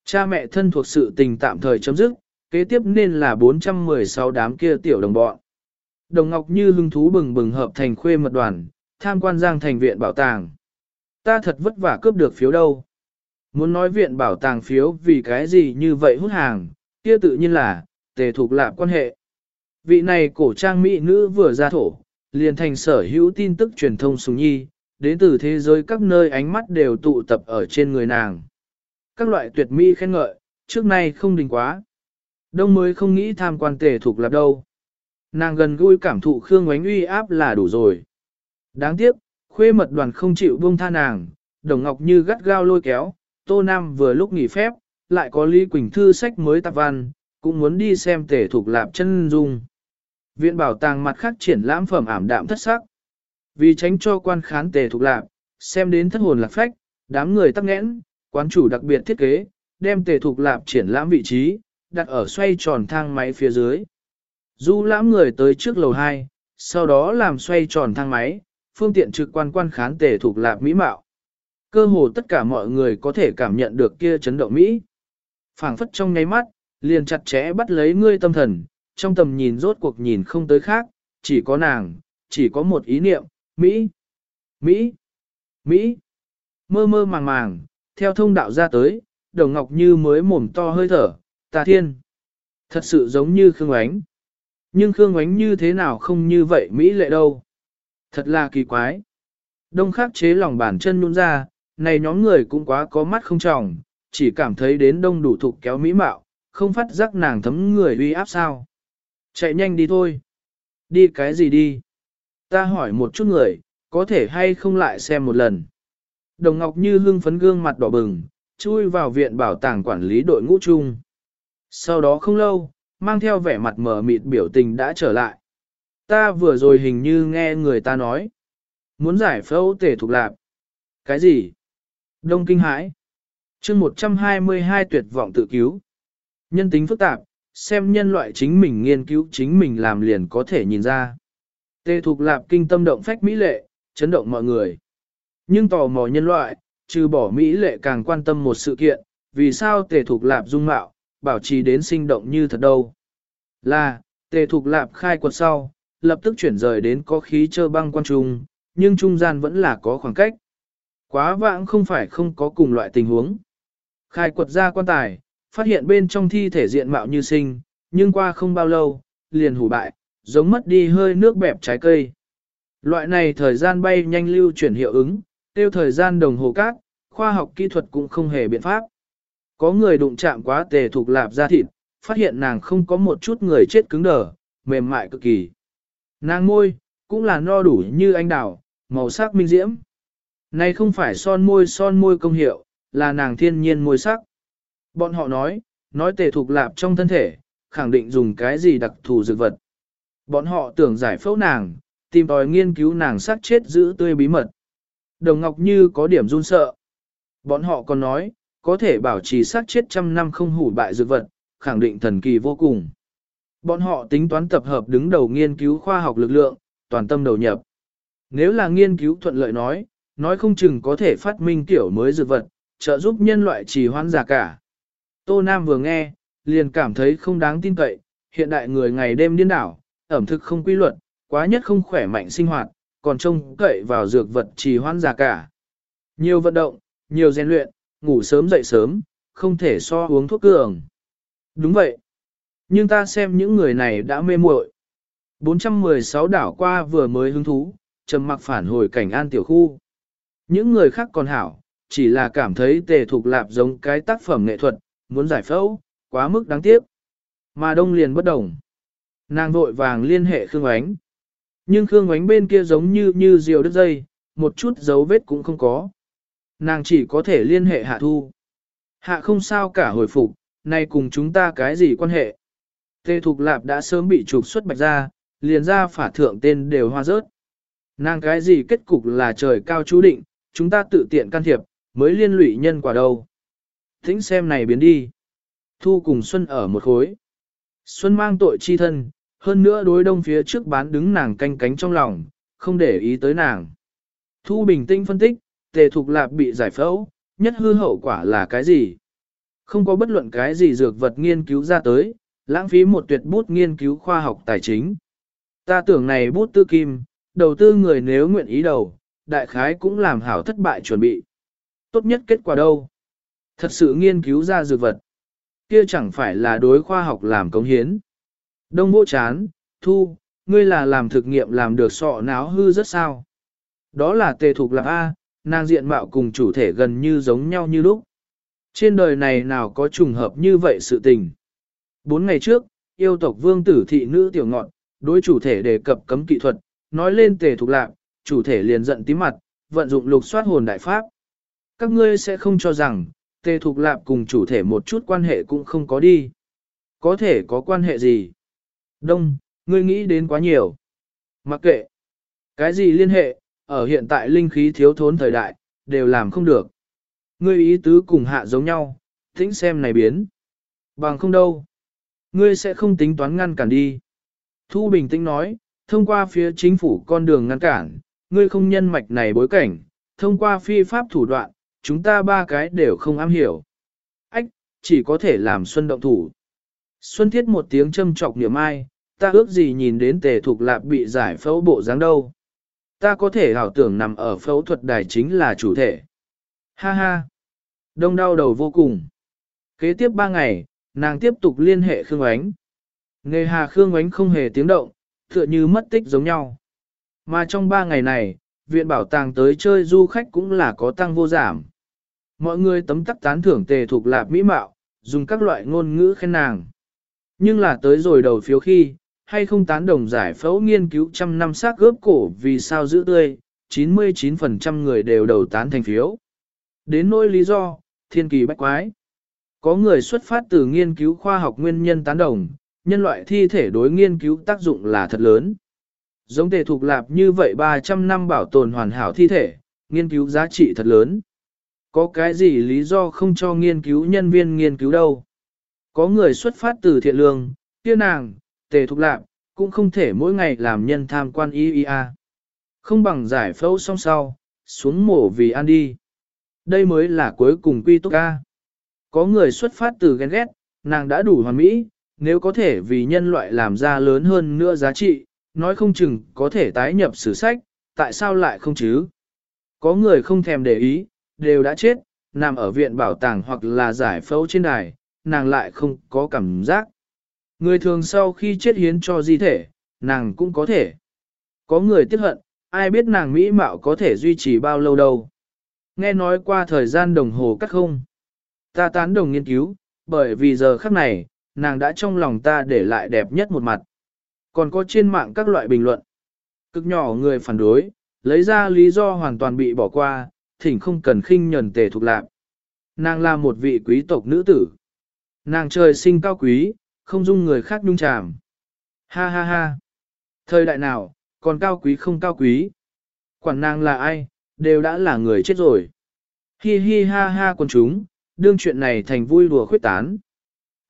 Cha mẹ thân thuộc sự tình tạm thời chấm dứt, kế tiếp nên là 416 đám kia tiểu đồng bọn. Đồng Ngọc Như hưng thú bừng bừng hợp thành khuê mật đoàn, tham quan giang thành viện bảo tàng. Ta thật vất vả cướp được phiếu đâu. Muốn nói viện bảo tàng phiếu vì cái gì như vậy hút hàng, kia tự nhiên là, tề thuộc lạp quan hệ. Vị này cổ trang mỹ nữ vừa ra thổ, liền thành sở hữu tin tức truyền thông sùng nhi, đến từ thế giới các nơi ánh mắt đều tụ tập ở trên người nàng. Các loại tuyệt mỹ khen ngợi, trước nay không đình quá. Đông mới không nghĩ tham quan tề thuộc lạp đâu. Nàng gần gũi cảm thụ Khương Ngoánh uy áp là đủ rồi. Đáng tiếc, khuê mật đoàn không chịu buông tha nàng, Đồng Ngọc Như gắt gao lôi kéo, Tô Nam vừa lúc nghỉ phép, lại có Lý Quỳnh Thư sách mới tạp văn, cũng muốn đi xem tể thuộc lạp chân dung. Viện bảo tàng mặt khác triển lãm phẩm ảm đạm thất sắc. Vì tránh cho quan khán tề thuộc lạp, xem đến thất hồn lạc phách, đám người tắc nghẽn, quán chủ đặc biệt thiết kế, đem tề thuộc lạp triển lãm vị trí, đặt ở xoay tròn thang máy phía dưới. Du lãm người tới trước lầu 2, sau đó làm xoay tròn thang máy, phương tiện trực quan quan khán tề thuộc lạp mỹ mạo. Cơ hồ tất cả mọi người có thể cảm nhận được kia chấn động Mỹ. phảng phất trong nháy mắt, liền chặt chẽ bắt lấy ngươi tâm thần, trong tầm nhìn rốt cuộc nhìn không tới khác, chỉ có nàng, chỉ có một ý niệm, Mỹ, Mỹ, Mỹ. Mơ mơ màng màng, theo thông đạo ra tới, đồng ngọc như mới mồm to hơi thở, tà thiên. Thật sự giống như Khương Ánh. Nhưng Khương Ánh như thế nào không như vậy Mỹ lệ đâu. Thật là kỳ quái. Đông khắc chế lòng bàn chân nhún ra, này nhóm người cũng quá có mắt không trọng, chỉ cảm thấy đến đông đủ thục kéo mỹ mạo, không phát giác nàng thấm người uy áp sao. Chạy nhanh đi thôi. Đi cái gì đi? Ta hỏi một chút người, có thể hay không lại xem một lần. Đồng Ngọc Như hưng phấn gương mặt đỏ bừng, chui vào viện bảo tàng quản lý đội ngũ chung. Sau đó không lâu, mang theo vẻ mặt mờ mịt biểu tình đã trở lại. Ta vừa rồi hình như nghe người ta nói. Muốn giải phẫu tể thuộc lạp. Cái gì? Đông kinh hãi. chương 122 tuyệt vọng tự cứu. Nhân tính phức tạp, xem nhân loại chính mình nghiên cứu chính mình làm liền có thể nhìn ra. Tề thuộc lạp kinh tâm động phách mỹ lệ, chấn động mọi người. Nhưng tò mò nhân loại, trừ bỏ mỹ lệ càng quan tâm một sự kiện, vì sao tề thuộc lạp dung mạo, bảo trì đến sinh động như thật đâu. Là, tề thuộc lạp khai quật sau, lập tức chuyển rời đến có khí chơ băng quan trung, nhưng trung gian vẫn là có khoảng cách. Quá vãng không phải không có cùng loại tình huống. Khai quật ra quan tài, phát hiện bên trong thi thể diện mạo như sinh, nhưng qua không bao lâu, liền hủ bại, giống mất đi hơi nước bẹp trái cây. Loại này thời gian bay nhanh lưu chuyển hiệu ứng, tiêu thời gian đồng hồ cát, khoa học kỹ thuật cũng không hề biện pháp. Có người đụng chạm quá tề thuộc lạp da thịt, phát hiện nàng không có một chút người chết cứng đờ, mềm mại cực kỳ. Nàng môi, cũng là no đủ như anh đào, màu sắc minh diễm. Này không phải son môi son môi công hiệu, là nàng thiên nhiên môi sắc. Bọn họ nói, nói tề thuộc lạp trong thân thể, khẳng định dùng cái gì đặc thù dược vật. Bọn họ tưởng giải phẫu nàng, tìm tòi nghiên cứu nàng sắc chết giữ tươi bí mật. Đồng Ngọc Như có điểm run sợ. Bọn họ còn nói, có thể bảo trì sắc chết trăm năm không hủ bại dược vật, khẳng định thần kỳ vô cùng. Bọn họ tính toán tập hợp đứng đầu nghiên cứu khoa học lực lượng, toàn tâm đầu nhập. Nếu là nghiên cứu thuận lợi nói, nói không chừng có thể phát minh tiểu mới dược vật, trợ giúp nhân loại trì hoãn giả cả. Tô Nam vừa nghe, liền cảm thấy không đáng tin cậy, hiện đại người ngày đêm điên đảo, ẩm thực không quy luật, quá nhất không khỏe mạnh sinh hoạt, còn trông cậy vào dược vật trì hoãn giả cả. Nhiều vận động, nhiều rèn luyện, ngủ sớm dậy sớm, không thể so uống thuốc cường. Đúng vậy. Nhưng ta xem những người này đã mê muội. 416 đảo qua vừa mới hứng thú, trầm mặc phản hồi cảnh an tiểu khu. Những người khác còn hảo, chỉ là cảm thấy tề thục lạp giống cái tác phẩm nghệ thuật, muốn giải phẫu, quá mức đáng tiếc. Mà đông liền bất đồng. Nàng vội vàng liên hệ Khương Ánh. Nhưng Khương Ánh bên kia giống như như diều đứt dây, một chút dấu vết cũng không có. Nàng chỉ có thể liên hệ hạ thu. Hạ không sao cả hồi phục, nay cùng chúng ta cái gì quan hệ. Tề Thục Lạp đã sớm bị trục xuất bạch ra, liền ra phả thượng tên đều hoa rớt. Nàng cái gì kết cục là trời cao chú định, chúng ta tự tiện can thiệp, mới liên lụy nhân quả đâu. Thính xem này biến đi. Thu cùng Xuân ở một khối. Xuân mang tội chi thân, hơn nữa đối đông phía trước bán đứng nàng canh cánh trong lòng, không để ý tới nàng. Thu bình tĩnh phân tích, tề thục lạp bị giải phẫu, nhất hư hậu quả là cái gì? Không có bất luận cái gì dược vật nghiên cứu ra tới, lãng phí một tuyệt bút nghiên cứu khoa học tài chính. Ta tưởng này bút tư kim, đầu tư người nếu nguyện ý đầu, đại khái cũng làm hảo thất bại chuẩn bị. Tốt nhất kết quả đâu? Thật sự nghiên cứu ra dược vật. Kia chẳng phải là đối khoa học làm cống hiến. Đông bộ chán, thu, ngươi là làm thực nghiệm làm được sọ náo hư rất sao. Đó là tề thuộc lạc A, nàng diện mạo cùng chủ thể gần như giống nhau như lúc. Trên đời này nào có trùng hợp như vậy sự tình. Bốn ngày trước, yêu tộc vương tử thị nữ tiểu ngọn, đối chủ thể đề cập cấm kỹ thuật, nói lên tề thục lạc, chủ thể liền giận tím mặt, vận dụng lục soát hồn đại pháp. Các ngươi sẽ không cho rằng, tề thục lạc cùng chủ thể một chút quan hệ cũng không có đi. Có thể có quan hệ gì? Đông, ngươi nghĩ đến quá nhiều. Mặc kệ. Cái gì liên hệ, ở hiện tại linh khí thiếu thốn thời đại, đều làm không được. Ngươi ý tứ cùng hạ giống nhau, tĩnh xem này biến. Bằng không đâu. Ngươi sẽ không tính toán ngăn cản đi. Thu bình tĩnh nói, thông qua phía chính phủ con đường ngăn cản, ngươi không nhân mạch này bối cảnh, thông qua phi pháp thủ đoạn, chúng ta ba cái đều không am hiểu. Ách, chỉ có thể làm Xuân động thủ. Xuân thiết một tiếng châm trọc niệm ai, ta ước gì nhìn đến tề thục lạp bị giải phẫu bộ dáng đâu. Ta có thể hảo tưởng nằm ở phẫu thuật đài chính là chủ thể. Ha ha. Đông đau đầu vô cùng. Kế tiếp ba ngày, nàng tiếp tục liên hệ Khương Ánh. Nghề hà Khương Ánh không hề tiếng động, tựa như mất tích giống nhau. Mà trong ba ngày này, viện bảo tàng tới chơi du khách cũng là có tăng vô giảm. Mọi người tấm tắc tán thưởng tề thuộc lạp mỹ mạo, dùng các loại ngôn ngữ khen nàng. Nhưng là tới rồi đầu phiếu khi, hay không tán đồng giải phẫu nghiên cứu trăm năm xác gớp cổ vì sao giữ tươi, 99% người đều đầu tán thành phiếu. Đến nỗi lý do, thiên kỳ bách quái. Có người xuất phát từ nghiên cứu khoa học nguyên nhân tán đồng, nhân loại thi thể đối nghiên cứu tác dụng là thật lớn. Giống tề thuộc lạp như vậy 300 năm bảo tồn hoàn hảo thi thể, nghiên cứu giá trị thật lớn. Có cái gì lý do không cho nghiên cứu nhân viên nghiên cứu đâu? Có người xuất phát từ thiện lương, tiên nàng, tề thục lạp cũng không thể mỗi ngày làm nhân tham quan IIA. Không bằng giải phẫu song sau, xuống mổ vì ăn đi. Đây mới là cuối cùng quy tốt ca. Có người xuất phát từ ghen ghét, nàng đã đủ hoàn mỹ, nếu có thể vì nhân loại làm ra lớn hơn nữa giá trị, nói không chừng có thể tái nhập sử sách, tại sao lại không chứ? Có người không thèm để ý, đều đã chết, nằm ở viện bảo tàng hoặc là giải phẫu trên đài, nàng lại không có cảm giác. Người thường sau khi chết hiến cho di thể, nàng cũng có thể. Có người tiếc hận, ai biết nàng mỹ mạo có thể duy trì bao lâu đâu. Nghe nói qua thời gian đồng hồ cắt không. Ta tán đồng nghiên cứu, bởi vì giờ khắc này, nàng đã trong lòng ta để lại đẹp nhất một mặt. Còn có trên mạng các loại bình luận. Cực nhỏ người phản đối, lấy ra lý do hoàn toàn bị bỏ qua, thỉnh không cần khinh nhẫn tề thuộc lạc. Nàng là một vị quý tộc nữ tử. Nàng trời sinh cao quý, không dung người khác nhung chàm. Ha ha ha. Thời đại nào, còn cao quý không cao quý. Quản nàng là ai, đều đã là người chết rồi. Hi hi ha ha con chúng, đương chuyện này thành vui đùa khuyết tán.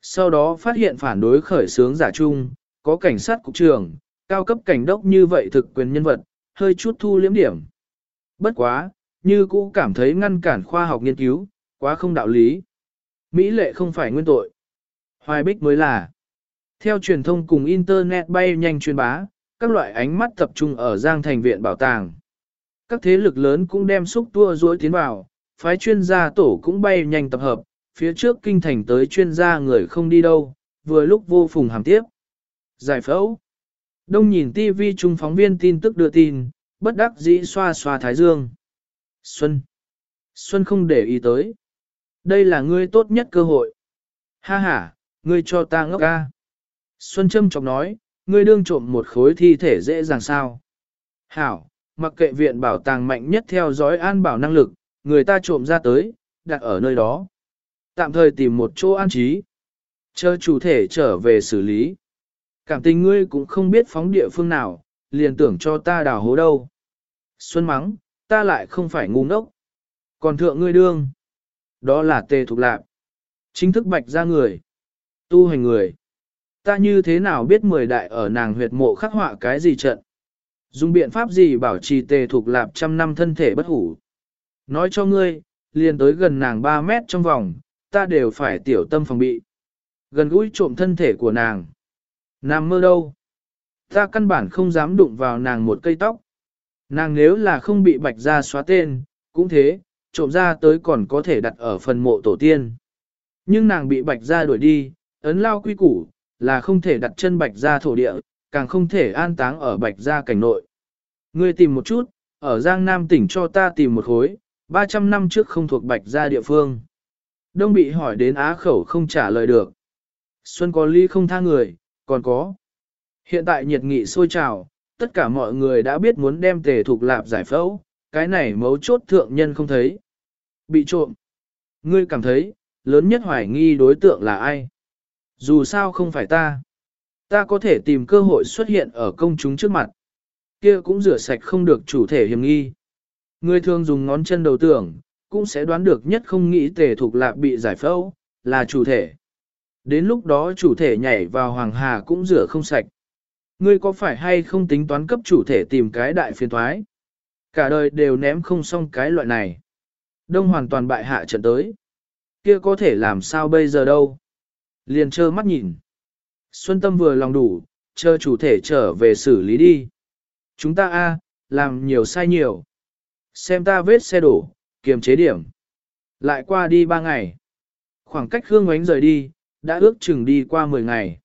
Sau đó phát hiện phản đối khởi sướng giả chung, có cảnh sát cục trưởng, cao cấp cảnh đốc như vậy thực quyền nhân vật, hơi chút thu liếm điểm. Bất quá, như cũ cảm thấy ngăn cản khoa học nghiên cứu, quá không đạo lý. Mỹ lệ không phải nguyên tội. Hoài bích mới là. Theo truyền thông cùng Internet bay nhanh truyền bá, các loại ánh mắt tập trung ở Giang Thành Viện Bảo tàng. Các thế lực lớn cũng đem xúc tua dối tiến vào, phái chuyên gia tổ cũng bay nhanh tập hợp, phía trước kinh thành tới chuyên gia người không đi đâu, vừa lúc vô phùng hàm tiếp. Giải phẫu. Đông nhìn TV trung phóng viên tin tức đưa tin, bất đắc dĩ xoa xoa thái dương. Xuân. Xuân không để ý tới. Đây là ngươi tốt nhất cơ hội. Ha ha, ngươi cho ta ngốc ca. Xuân châm chọc nói, ngươi đương trộm một khối thi thể dễ dàng sao. Hảo, mặc kệ viện bảo tàng mạnh nhất theo dõi an bảo năng lực, người ta trộm ra tới, đặt ở nơi đó. Tạm thời tìm một chỗ an trí. Chờ chủ thể trở về xử lý. Cảm tình ngươi cũng không biết phóng địa phương nào, liền tưởng cho ta đào hố đâu. Xuân mắng, ta lại không phải ngu ngốc. Còn thượng ngươi đương. Đó là tề thục lạc. Chính thức bạch ra người. Tu hành người. Ta như thế nào biết mười đại ở nàng huyệt mộ khắc họa cái gì trận? Dùng biện pháp gì bảo trì tề thuộc lạp trăm năm thân thể bất hủ? Nói cho ngươi, liền tới gần nàng 3 mét trong vòng, ta đều phải tiểu tâm phòng bị. Gần gũi trộm thân thể của nàng. Nàng mơ đâu? Ta căn bản không dám đụng vào nàng một cây tóc. Nàng nếu là không bị bạch ra xóa tên, cũng thế, trộm ra tới còn có thể đặt ở phần mộ tổ tiên. Nhưng nàng bị bạch ra đuổi đi, ấn lao quy củ, là không thể đặt chân bạch ra thổ địa, càng không thể an táng ở bạch ra cảnh nội. Ngươi tìm một chút, ở Giang Nam tỉnh cho ta tìm một khối, 300 năm trước không thuộc bạch gia địa phương. Đông bị hỏi đến á khẩu không trả lời được. Xuân có ly không tha người, còn có. Hiện tại nhiệt nghị sôi trào, tất cả mọi người đã biết muốn đem tề thuộc lạp giải phẫu, cái này mấu chốt thượng nhân không thấy. Bị trộm. Ngươi cảm thấy, lớn nhất hoài nghi đối tượng là ai? Dù sao không phải ta. Ta có thể tìm cơ hội xuất hiện ở công chúng trước mặt. Kia cũng rửa sạch không được chủ thể hiểm nghi. Người thường dùng ngón chân đầu tưởng, cũng sẽ đoán được nhất không nghĩ tề thuộc lạp bị giải phẫu, là chủ thể. Đến lúc đó chủ thể nhảy vào hoàng hà cũng rửa không sạch. Ngươi có phải hay không tính toán cấp chủ thể tìm cái đại phiền thoái? Cả đời đều ném không xong cái loại này. Đông hoàn toàn bại hạ trận tới. Kia có thể làm sao bây giờ đâu? Liền trơ mắt nhìn. Xuân Tâm vừa lòng đủ, chờ chủ thể trở về xử lý đi. Chúng ta a làm nhiều sai nhiều. Xem ta vết xe đổ, kiềm chế điểm. Lại qua đi ba ngày. Khoảng cách Khương Ngoánh rời đi, đã ước chừng đi qua 10 ngày.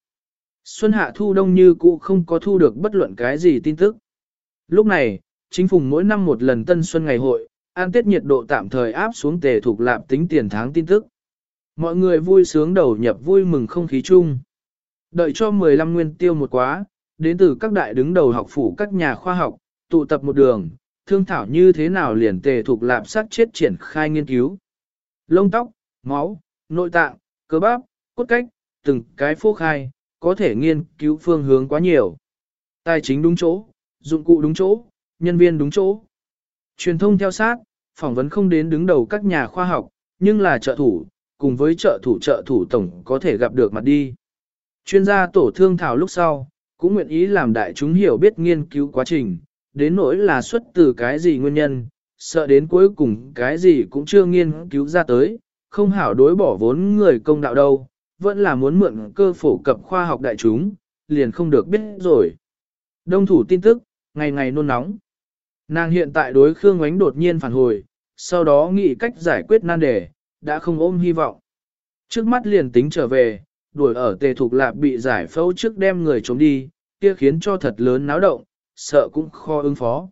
Xuân hạ thu đông như cũ không có thu được bất luận cái gì tin tức. Lúc này, chính phủ mỗi năm một lần tân xuân ngày hội, an tết nhiệt độ tạm thời áp xuống tề thuộc lạp tính tiền tháng tin tức. Mọi người vui sướng đầu nhập vui mừng không khí chung. Đợi cho 15 nguyên tiêu một quá, đến từ các đại đứng đầu học phủ các nhà khoa học, tụ tập một đường, thương thảo như thế nào liền tề thuộc lạp sát chết triển khai nghiên cứu. Lông tóc, máu, nội tạng, cơ bắp, cốt cách, từng cái phô khai, có thể nghiên cứu phương hướng quá nhiều. Tài chính đúng chỗ, dụng cụ đúng chỗ, nhân viên đúng chỗ. Truyền thông theo sát, phỏng vấn không đến đứng đầu các nhà khoa học, nhưng là trợ thủ, cùng với trợ thủ trợ thủ tổng có thể gặp được mặt đi. Chuyên gia tổ thương thảo lúc sau, cũng nguyện ý làm đại chúng hiểu biết nghiên cứu quá trình, đến nỗi là xuất từ cái gì nguyên nhân, sợ đến cuối cùng cái gì cũng chưa nghiên cứu ra tới, không hảo đối bỏ vốn người công đạo đâu, vẫn là muốn mượn cơ phổ cập khoa học đại chúng, liền không được biết rồi. Đông thủ tin tức, ngày ngày nôn nóng. Nàng hiện tại đối Khương Ngoánh đột nhiên phản hồi, sau đó nghĩ cách giải quyết nan đề, đã không ôm hy vọng. Trước mắt liền tính trở về, đuổi ở tề thục lạp bị giải phẫu trước đem người trốn đi, kia khiến cho thật lớn náo động, sợ cũng khó ứng phó.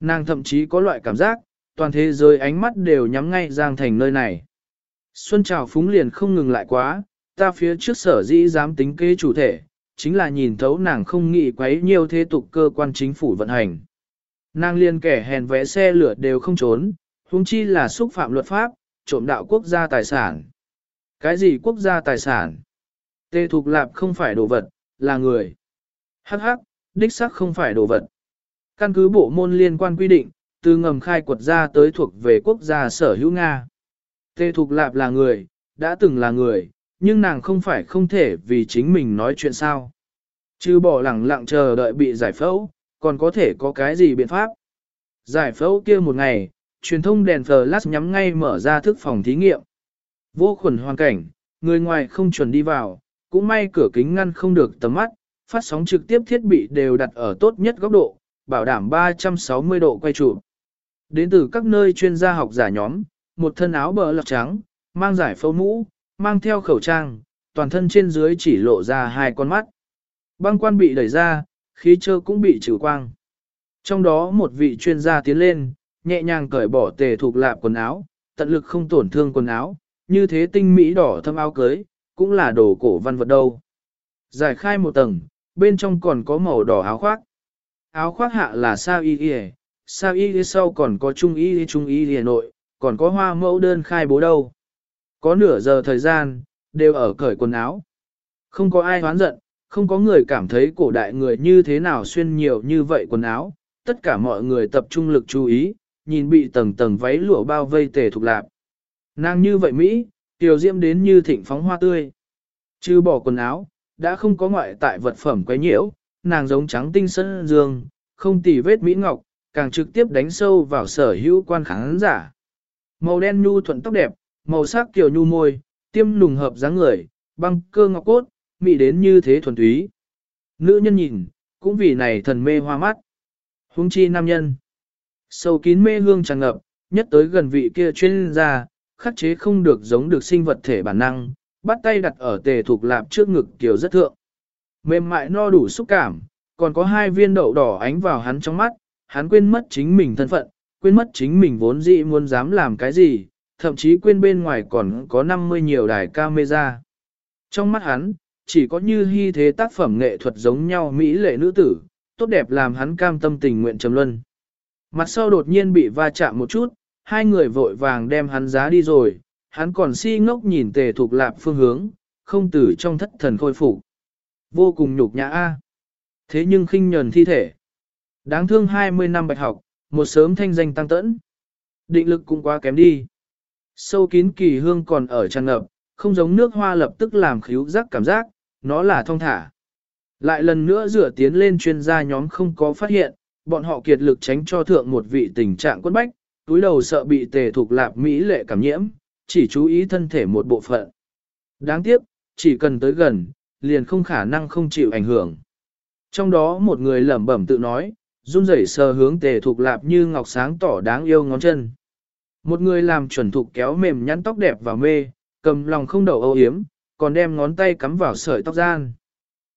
Nàng thậm chí có loại cảm giác, toàn thế giới ánh mắt đều nhắm ngay Giang Thành nơi này. Xuân Trào Phúng liền không ngừng lại quá, ta phía trước sở dĩ dám tính kế chủ thể, chính là nhìn thấu nàng không nghĩ quấy nhiều thế tục cơ quan chính phủ vận hành. Nàng liên kẻ hèn vẽ xe lửa đều không trốn, huống chi là xúc phạm luật pháp, trộm đạo quốc gia tài sản. Cái gì quốc gia tài sản? Tê Thục Lạp không phải đồ vật, là người. Hắc hắc, đích xác không phải đồ vật. Căn cứ bộ môn liên quan quy định, từ ngầm khai quật ra tới thuộc về quốc gia sở hữu Nga. Tê Thục Lạp là người, đã từng là người, nhưng nàng không phải không thể vì chính mình nói chuyện sao. Chứ bỏ lẳng lặng chờ đợi bị giải phẫu, còn có thể có cái gì biện pháp. Giải phẫu kia một ngày, truyền thông đèn flash nhắm ngay mở ra thức phòng thí nghiệm. Vô khuẩn hoàn cảnh, người ngoài không chuẩn đi vào, cũng may cửa kính ngăn không được tầm mắt, phát sóng trực tiếp thiết bị đều đặt ở tốt nhất góc độ, bảo đảm 360 độ quay chụp. Đến từ các nơi chuyên gia học giả nhóm, một thân áo bờ lọc trắng, mang giải phẫu mũ, mang theo khẩu trang, toàn thân trên dưới chỉ lộ ra hai con mắt. Băng quan bị đẩy ra, khí trơ cũng bị trừ quang. Trong đó một vị chuyên gia tiến lên, nhẹ nhàng cởi bỏ tề thuộc lạp quần áo, tận lực không tổn thương quần áo, như thế tinh mỹ đỏ thâm áo cưới, cũng là đồ cổ văn vật đâu. Giải khai một tầng, bên trong còn có màu đỏ áo khoác. Áo khoác hạ là sao y y, sao y y sau còn có trung y trung y y nội, còn có hoa mẫu đơn khai bố đâu. Có nửa giờ thời gian, đều ở cởi quần áo. Không có ai hoán giận, không có người cảm thấy cổ đại người như thế nào xuyên nhiều như vậy quần áo. Tất cả mọi người tập trung lực chú ý, nhìn bị tầng tầng váy lụa bao vây tề thục lạp. Nàng như vậy Mỹ, tiểu diễm đến như thịnh phóng hoa tươi. Chứ bỏ quần áo, đã không có ngoại tại vật phẩm quấy nhiễu, nàng giống trắng tinh sân dương, không tỉ vết Mỹ ngọc, càng trực tiếp đánh sâu vào sở hữu quan khán giả. Màu đen nhu thuận tóc đẹp, màu sắc kiểu nhu môi, tiêm nùng hợp dáng người, băng cơ ngọc cốt, mỹ đến như thế thuần túy. Nữ nhân nhìn, cũng vì này thần mê hoa mắt. Hung chi nam nhân. Sâu kín mê hương tràn ngập, nhất tới gần vị kia chuyên gia, khắc chế không được giống được sinh vật thể bản năng, bắt tay đặt ở tề thuộc lạp trước ngực kiểu rất thượng. Mềm mại no đủ xúc cảm, còn có hai viên đậu đỏ ánh vào hắn trong mắt, hắn quên mất chính mình thân phận, quên mất chính mình vốn dĩ muốn dám làm cái gì, thậm chí quên bên ngoài còn có 50 nhiều đài camera. Trong mắt hắn, chỉ có như hy thế tác phẩm nghệ thuật giống nhau mỹ lệ nữ tử, tốt đẹp làm hắn cam tâm tình nguyện trầm luân. Mặt sau đột nhiên bị va chạm một chút, hai người vội vàng đem hắn giá đi rồi, hắn còn si ngốc nhìn tề thuộc lạp phương hướng, không từ trong thất thần khôi phục. Vô cùng nhục nhã a. Thế nhưng khinh nhờn thi thể. Đáng thương 20 năm bạch học, một sớm thanh danh tăng tẫn. Định lực cũng quá kém đi. Sâu kín kỳ hương còn ở tràn ngập, không giống nước hoa lập tức làm khíu giác cảm giác, nó là thông thả. Lại lần nữa rửa tiến lên chuyên gia nhóm không có phát hiện, bọn họ kiệt lực tránh cho thượng một vị tình trạng quân bách, túi đầu sợ bị tề thuộc lạp mỹ lệ cảm nhiễm, chỉ chú ý thân thể một bộ phận. Đáng tiếc, chỉ cần tới gần, liền không khả năng không chịu ảnh hưởng. Trong đó một người lẩm bẩm tự nói, run rẩy sờ hướng tề thục lạp như ngọc sáng tỏ đáng yêu ngón chân. Một người làm chuẩn thục kéo mềm nhăn tóc đẹp vào mê, cầm lòng không đầu âu yếm, còn đem ngón tay cắm vào sợi tóc gian.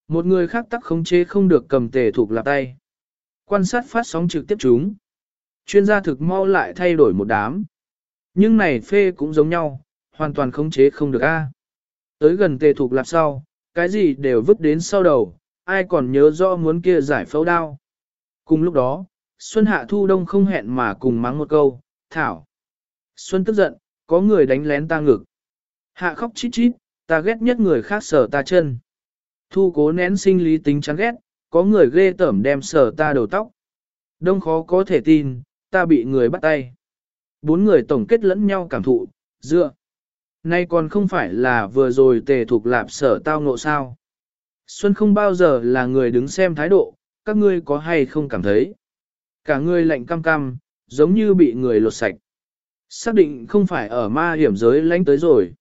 Một người khác tắc khống chế không được cầm tề thục lạp tay. Quan sát phát sóng trực tiếp chúng. Chuyên gia thực mau lại thay đổi một đám. Nhưng này phê cũng giống nhau, hoàn toàn khống chế không được a. Tới gần tề thuộc lạp sau, cái gì đều vứt đến sau đầu, ai còn nhớ rõ muốn kia giải phẫu đao. Cùng lúc đó, Xuân Hạ Thu Đông không hẹn mà cùng mắng một câu, Thảo. Xuân tức giận, có người đánh lén ta ngực. Hạ khóc chít chít, ta ghét nhất người khác sờ ta chân. Thu cố nén sinh lý tính chán ghét, có người ghê tởm đem sờ ta đầu tóc. Đông khó có thể tin, ta bị người bắt tay. Bốn người tổng kết lẫn nhau cảm thụ, dựa. Nay còn không phải là vừa rồi tề thuộc lạp sở tao ngộ sao. Xuân không bao giờ là người đứng xem thái độ, các ngươi có hay không cảm thấy. Cả ngươi lạnh cam cam, giống như bị người lột sạch. Xác định không phải ở ma hiểm giới lánh tới rồi.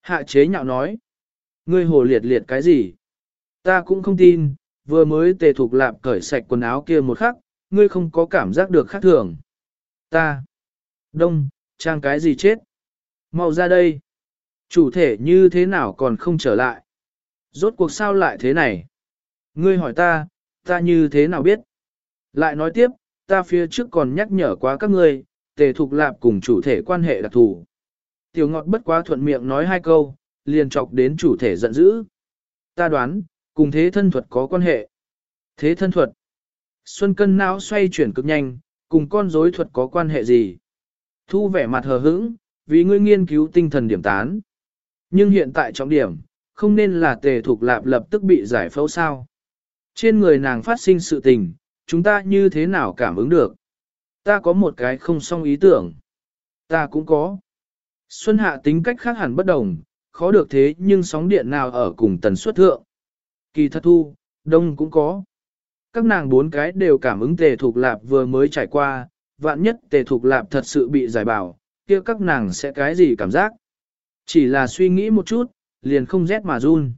Hạ chế nhạo nói. Ngươi hồ liệt liệt cái gì? Ta cũng không tin, vừa mới tề thuộc lạp cởi sạch quần áo kia một khắc, ngươi không có cảm giác được khác thường. Ta. Đông, trang cái gì chết? Mau ra đây. Chủ thể như thế nào còn không trở lại? Rốt cuộc sao lại thế này? Ngươi hỏi ta, ta như thế nào biết? Lại nói tiếp, ta phía trước còn nhắc nhở quá các ngươi, tề thục lạp cùng chủ thể quan hệ đặc thù. Tiểu ngọt bất quá thuận miệng nói hai câu, liền chọc đến chủ thể giận dữ. Ta đoán, cùng thế thân thuật có quan hệ. Thế thân thuật. Xuân cân não xoay chuyển cực nhanh, cùng con rối thuật có quan hệ gì? Thu vẻ mặt hờ hững, vì ngươi nghiên cứu tinh thần điểm tán. Nhưng hiện tại trọng điểm, không nên là tề thuộc lạp lập tức bị giải phẫu sao. Trên người nàng phát sinh sự tình, chúng ta như thế nào cảm ứng được? Ta có một cái không song ý tưởng. Ta cũng có. Xuân hạ tính cách khác hẳn bất đồng, khó được thế nhưng sóng điện nào ở cùng tần suất thượng. Kỳ thật thu, đông cũng có. Các nàng bốn cái đều cảm ứng tề thuộc lạp vừa mới trải qua, vạn nhất tề thuộc lạp thật sự bị giải bảo, kia các nàng sẽ cái gì cảm giác. Chỉ là suy nghĩ một chút, liền không rét mà run.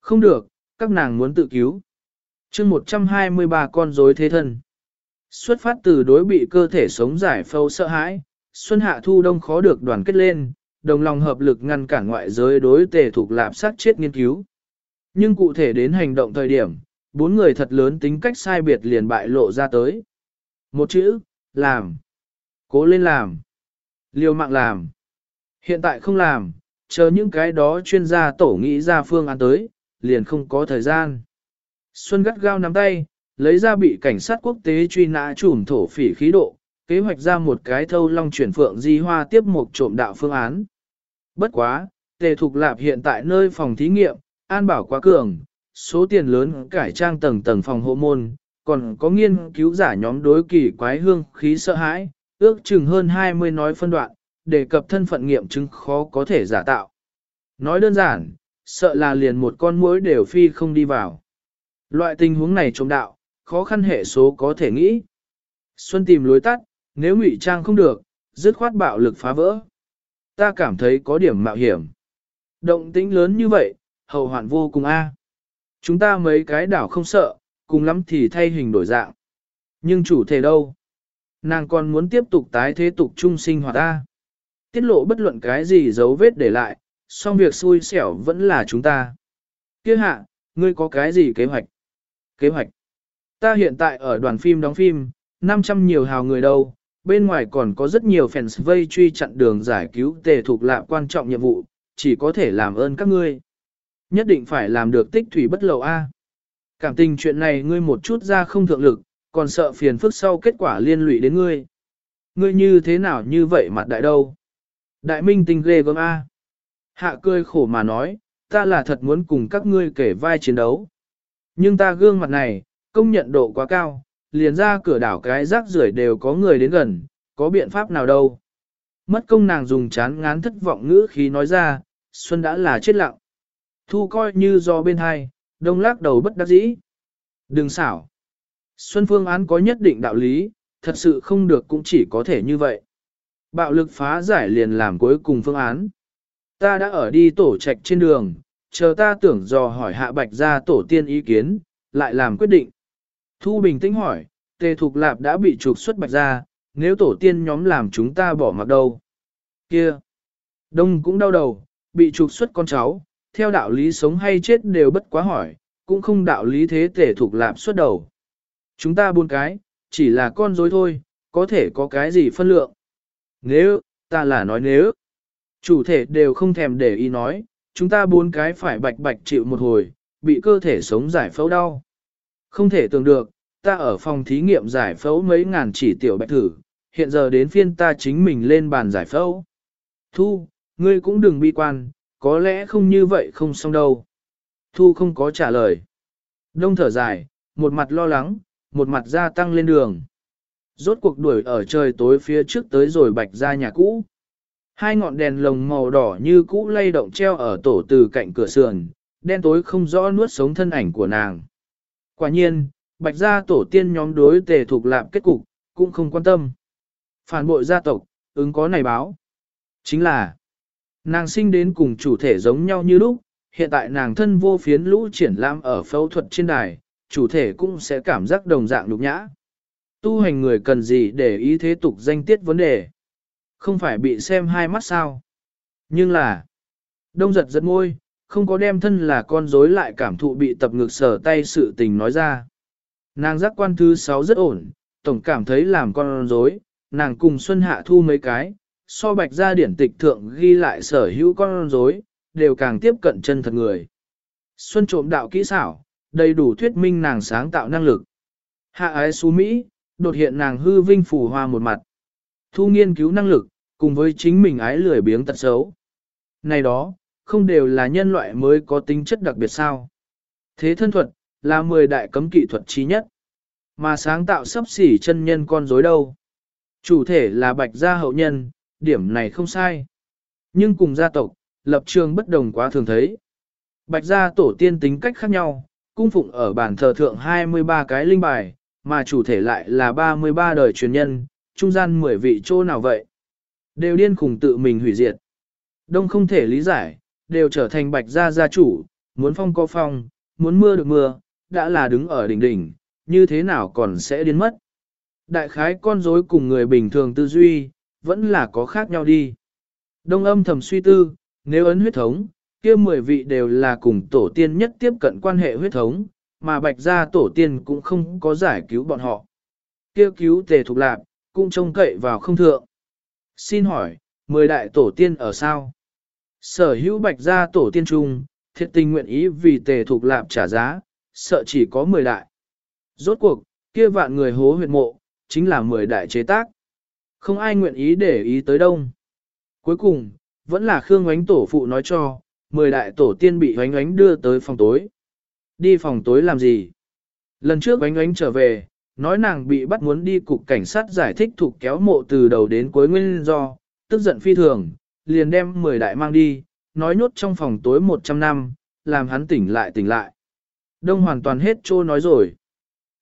Không được, các nàng muốn tự cứu. chương 123 con rối thế thân. Xuất phát từ đối bị cơ thể sống giải phâu sợ hãi, Xuân Hạ Thu Đông khó được đoàn kết lên, đồng lòng hợp lực ngăn cản ngoại giới đối tề thuộc lạp sát chết nghiên cứu. Nhưng cụ thể đến hành động thời điểm, bốn người thật lớn tính cách sai biệt liền bại lộ ra tới. Một chữ, làm. Cố lên làm. Liều mạng làm. Hiện tại không làm, chờ những cái đó chuyên gia tổ nghĩ ra phương án tới, liền không có thời gian. Xuân gắt gao nắm tay, lấy ra bị cảnh sát quốc tế truy nã trùm thổ phỉ khí độ, kế hoạch ra một cái thâu long chuyển phượng di hoa tiếp một trộm đạo phương án. Bất quá, tề thục lạp hiện tại nơi phòng thí nghiệm, an bảo quá cường, số tiền lớn cải trang tầng tầng phòng hộ môn, còn có nghiên cứu giả nhóm đối kỳ quái hương khí sợ hãi, ước chừng hơn 20 nói phân đoạn, đề cập thân phận nghiệm chứng khó có thể giả tạo. Nói đơn giản, sợ là liền một con muỗi đều phi không đi vào. Loại tình huống này trông đạo, khó khăn hệ số có thể nghĩ. Xuân tìm lối tắt, nếu ngụy trang không được, dứt khoát bạo lực phá vỡ. Ta cảm thấy có điểm mạo hiểm. Động tĩnh lớn như vậy, hậu hoạn vô cùng a. Chúng ta mấy cái đảo không sợ, cùng lắm thì thay hình đổi dạng. Nhưng chủ thể đâu? Nàng còn muốn tiếp tục tái thế tục trung sinh hoạt ta. Tiết lộ bất luận cái gì dấu vết để lại, song việc xui xẻo vẫn là chúng ta. Kia hạ, ngươi có cái gì kế hoạch? Kế hoạch. Ta hiện tại ở đoàn phim đóng phim, 500 nhiều hào người đâu, bên ngoài còn có rất nhiều fans vây truy chặn đường giải cứu tề thuộc lạ quan trọng nhiệm vụ, chỉ có thể làm ơn các ngươi. Nhất định phải làm được tích thủy bất lậu A. Cảm tình chuyện này ngươi một chút ra không thượng lực, còn sợ phiền phức sau kết quả liên lụy đến ngươi. Ngươi như thế nào như vậy mặt đại đâu? Đại minh tinh ghê gớm A. Hạ cười khổ mà nói, ta là thật muốn cùng các ngươi kể vai chiến đấu. Nhưng ta gương mặt này, công nhận độ quá cao, liền ra cửa đảo cái rác rưởi đều có người đến gần, có biện pháp nào đâu. Mất công nàng dùng chán ngán thất vọng ngữ khí nói ra, Xuân đã là chết lặng. Thu coi như do bên hai, đông lắc đầu bất đắc dĩ. Đừng xảo. Xuân phương án có nhất định đạo lý, thật sự không được cũng chỉ có thể như vậy. Bạo lực phá giải liền làm cuối cùng phương án. Ta đã ở đi tổ trạch trên đường, chờ ta tưởng dò hỏi hạ bạch ra tổ tiên ý kiến, lại làm quyết định. Thu bình tĩnh hỏi, tề thục lạp đã bị trục xuất bạch ra, nếu tổ tiên nhóm làm chúng ta bỏ mặc đâu. Kia! Đông cũng đau đầu, bị trục xuất con cháu, theo đạo lý sống hay chết đều bất quá hỏi, cũng không đạo lý thế tể thuộc lạp xuất đầu. Chúng ta buôn cái, chỉ là con dối thôi, có thể có cái gì phân lượng. Nếu, ta là nói nếu, chủ thể đều không thèm để ý nói, chúng ta bốn cái phải bạch bạch chịu một hồi, bị cơ thể sống giải phẫu đau. Không thể tưởng được, ta ở phòng thí nghiệm giải phẫu mấy ngàn chỉ tiểu bạch thử, hiện giờ đến phiên ta chính mình lên bàn giải phẫu. Thu, ngươi cũng đừng bi quan, có lẽ không như vậy không xong đâu. Thu không có trả lời. Đông thở dài, một mặt lo lắng, một mặt gia tăng lên đường. Rốt cuộc đuổi ở trời tối phía trước tới rồi bạch ra nhà cũ. Hai ngọn đèn lồng màu đỏ như cũ lay động treo ở tổ từ cạnh cửa sườn, đen tối không rõ nuốt sống thân ảnh của nàng. Quả nhiên, bạch gia tổ tiên nhóm đối tề thuộc lạm kết cục, cũng không quan tâm. Phản bội gia tộc, ứng có này báo. Chính là, nàng sinh đến cùng chủ thể giống nhau như lúc, hiện tại nàng thân vô phiến lũ triển lãm ở phẫu thuật trên đài, chủ thể cũng sẽ cảm giác đồng dạng nhục nhã. Tu hành người cần gì để ý thế tục danh tiết vấn đề. Không phải bị xem hai mắt sao. Nhưng là, đông giật giật môi, không có đem thân là con rối lại cảm thụ bị tập ngược sở tay sự tình nói ra. Nàng giác quan thứ sáu rất ổn, tổng cảm thấy làm con rối, nàng cùng Xuân Hạ thu mấy cái, so bạch gia điển tịch thượng ghi lại sở hữu con rối, đều càng tiếp cận chân thật người. Xuân trộm đạo kỹ xảo, đầy đủ thuyết minh nàng sáng tạo năng lực. Hạ ái xú Mỹ, đột hiện nàng hư vinh phù hoa một mặt. Thu nghiên cứu năng lực, cùng với chính mình ái lười biếng tật xấu. Này đó, không đều là nhân loại mới có tính chất đặc biệt sao. Thế thân thuật, là 10 đại cấm kỹ thuật trí nhất. Mà sáng tạo sắp xỉ chân nhân con dối đâu. Chủ thể là bạch gia hậu nhân, điểm này không sai. Nhưng cùng gia tộc, lập trường bất đồng quá thường thấy. Bạch gia tổ tiên tính cách khác nhau, cung phụng ở bản thờ thượng 23 cái linh bài, mà chủ thể lại là 33 đời truyền nhân, trung gian 10 vị chỗ nào vậy. Đều điên khùng tự mình hủy diệt. Đông không thể lý giải, đều trở thành bạch gia gia chủ, muốn phong có phong, muốn mưa được mưa, đã là đứng ở đỉnh đỉnh, như thế nào còn sẽ điên mất. Đại khái con rối cùng người bình thường tư duy, vẫn là có khác nhau đi. Đông âm thầm suy tư, nếu ấn huyết thống, kia 10 vị đều là cùng tổ tiên nhất tiếp cận quan hệ huyết thống, mà bạch gia tổ tiên cũng không có giải cứu bọn họ. Kia cứu tề thục lạc, cũng trông cậy vào không thượng. Xin hỏi, 10 đại tổ tiên ở sao? Sở hữu bạch gia tổ tiên trung, thiệt tình nguyện ý vì tề thục lạp trả giá, sợ chỉ có 10 đại. Rốt cuộc, kia vạn người hố huyệt mộ, chính là 10 đại chế tác. Không ai nguyện ý để ý tới đông. Cuối cùng, vẫn là Khương Ngoánh tổ phụ nói cho, 10 đại tổ tiên bị Ngoánh Ngoánh đưa tới phòng tối. Đi phòng tối làm gì? Lần trước Ngoánh Ngoánh trở về, nói nàng bị bắt muốn đi cục cảnh sát giải thích thuộc kéo mộ từ đầu đến cuối nguyên do, tức giận phi thường, liền đem 10 đại mang đi, nói nhốt trong phòng tối 100 năm, làm hắn tỉnh lại tỉnh lại. Đông hoàn toàn hết trô nói rồi.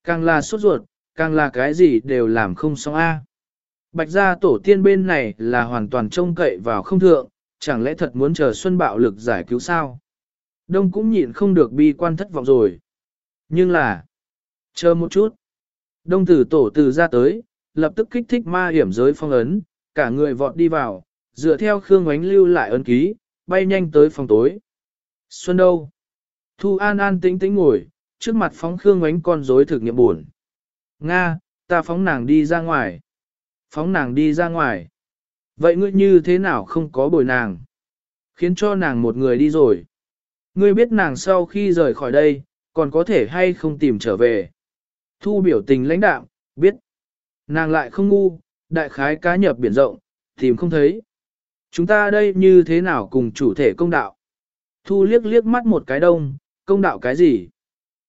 Càng là sốt ruột, càng là cái gì đều làm không xong a. Bạch gia tổ tiên bên này là hoàn toàn trông cậy vào không thượng, chẳng lẽ thật muốn chờ xuân bạo lực giải cứu sao? Đông cũng nhịn không được bi quan thất vọng rồi. Nhưng là, chờ một chút. Đông tử tổ từ ra tới, lập tức kích thích ma hiểm giới phong ấn, cả người vọt đi vào, dựa theo Khương Ngoánh lưu lại ấn ký, bay nhanh tới phòng tối. Xuân đâu? Thu An An tĩnh tĩnh ngồi, trước mặt phóng Khương Ngoánh con rối thực nghiệm buồn. Nga, ta phóng nàng đi ra ngoài. Phóng nàng đi ra ngoài. Vậy ngươi như thế nào không có bồi nàng? Khiến cho nàng một người đi rồi. Ngươi biết nàng sau khi rời khỏi đây, còn có thể hay không tìm trở về. Thu biểu tình lãnh đạo, biết. Nàng lại không ngu, đại khái cá nhập biển rộng, tìm không thấy. Chúng ta đây như thế nào cùng chủ thể công đạo? Thu liếc liếc mắt một cái đông, công đạo cái gì?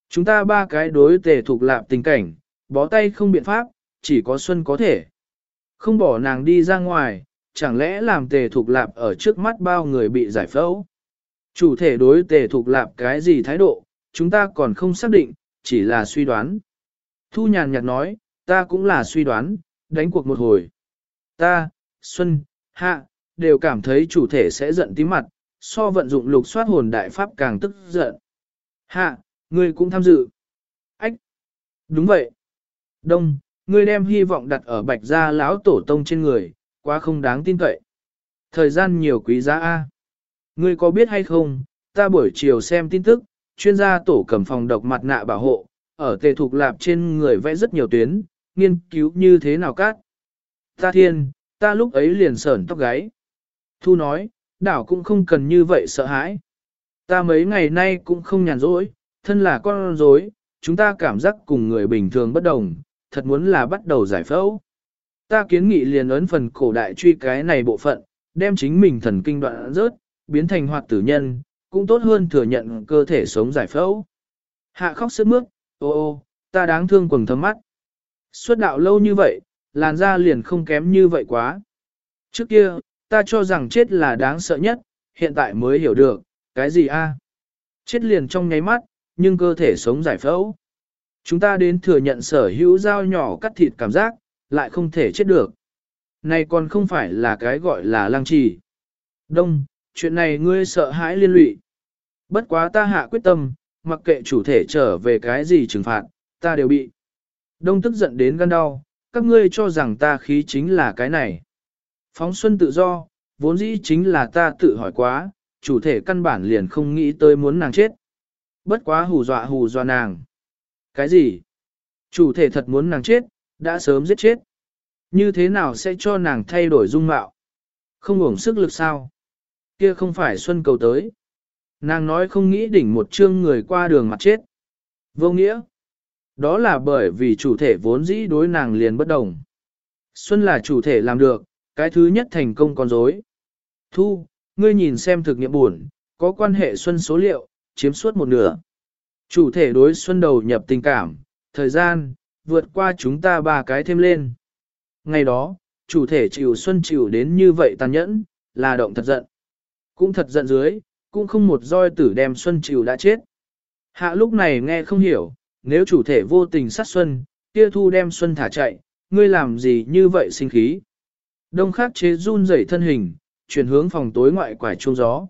Chúng ta ba cái đối tề thuộc lạp tình cảnh, bó tay không biện pháp, chỉ có Xuân có thể. Không bỏ nàng đi ra ngoài, chẳng lẽ làm tề thuộc lạp ở trước mắt bao người bị giải phẫu? Chủ thể đối tề thuộc lạp cái gì thái độ, chúng ta còn không xác định, chỉ là suy đoán. Thu nhàn nhạt nói, ta cũng là suy đoán, đánh cuộc một hồi. Ta, Xuân, Hạ, đều cảm thấy chủ thể sẽ giận tí mặt, so vận dụng lục soát hồn đại pháp càng tức giận. Hạ, ngươi cũng tham dự. Ách! Đúng vậy. Đông, ngươi đem hy vọng đặt ở bạch gia lão tổ tông trên người, quá không đáng tin cậy. Thời gian nhiều quý giá A. Ngươi có biết hay không, ta buổi chiều xem tin tức, chuyên gia tổ cầm phòng độc mặt nạ bảo hộ, ở tề thục lạp trên người vẽ rất nhiều tuyến, nghiên cứu như thế nào cát. Ta thiên, ta lúc ấy liền sởn tóc gáy. Thu nói, đảo cũng không cần như vậy sợ hãi. Ta mấy ngày nay cũng không nhàn rỗi, thân là con rối, chúng ta cảm giác cùng người bình thường bất đồng, thật muốn là bắt đầu giải phẫu. Ta kiến nghị liền ấn phần cổ đại truy cái này bộ phận, đem chính mình thần kinh đoạn rớt, biến thành hoạt tử nhân, cũng tốt hơn thừa nhận cơ thể sống giải phẫu. Hạ khóc sức mướt, ô ô, ta đáng thương quần thấm mắt. Suốt đạo lâu như vậy, làn da liền không kém như vậy quá. Trước kia, ta cho rằng chết là đáng sợ nhất, hiện tại mới hiểu được, cái gì a? Chết liền trong nháy mắt, nhưng cơ thể sống giải phẫu. Chúng ta đến thừa nhận sở hữu dao nhỏ cắt thịt cảm giác, lại không thể chết được. Này còn không phải là cái gọi là lăng trì. Đông, chuyện này ngươi sợ hãi liên lụy. Bất quá ta hạ quyết tâm, mặc kệ chủ thể trở về cái gì trừng phạt, ta đều bị. Đông tức giận đến gan đau, các ngươi cho rằng ta khí chính là cái này. Phóng xuân tự do, vốn dĩ chính là ta tự hỏi quá, chủ thể căn bản liền không nghĩ tới muốn nàng chết. Bất quá hù dọa hù dọa nàng. Cái gì? Chủ thể thật muốn nàng chết, đã sớm giết chết. Như thế nào sẽ cho nàng thay đổi dung mạo? Không uổng sức lực sao? Kia không phải xuân cầu tới. Nàng nói không nghĩ đỉnh một chương người qua đường mặt chết. Vô nghĩa. Đó là bởi vì chủ thể vốn dĩ đối nàng liền bất đồng. Xuân là chủ thể làm được, cái thứ nhất thành công con dối. Thu, ngươi nhìn xem thực nghiệm buồn, có quan hệ Xuân số liệu, chiếm suốt một nửa. Chủ thể đối Xuân đầu nhập tình cảm, thời gian, vượt qua chúng ta ba cái thêm lên. Ngày đó, chủ thể chịu Xuân chịu đến như vậy tàn nhẫn, là động thật giận. Cũng thật giận dưới, cũng không một roi tử đem Xuân chịu đã chết. Hạ lúc này nghe không hiểu, nếu chủ thể vô tình sát Xuân, kia thu đem Xuân thả chạy, ngươi làm gì như vậy sinh khí. Đông khắc chế run rẩy thân hình, chuyển hướng phòng tối ngoại quải chuông gió.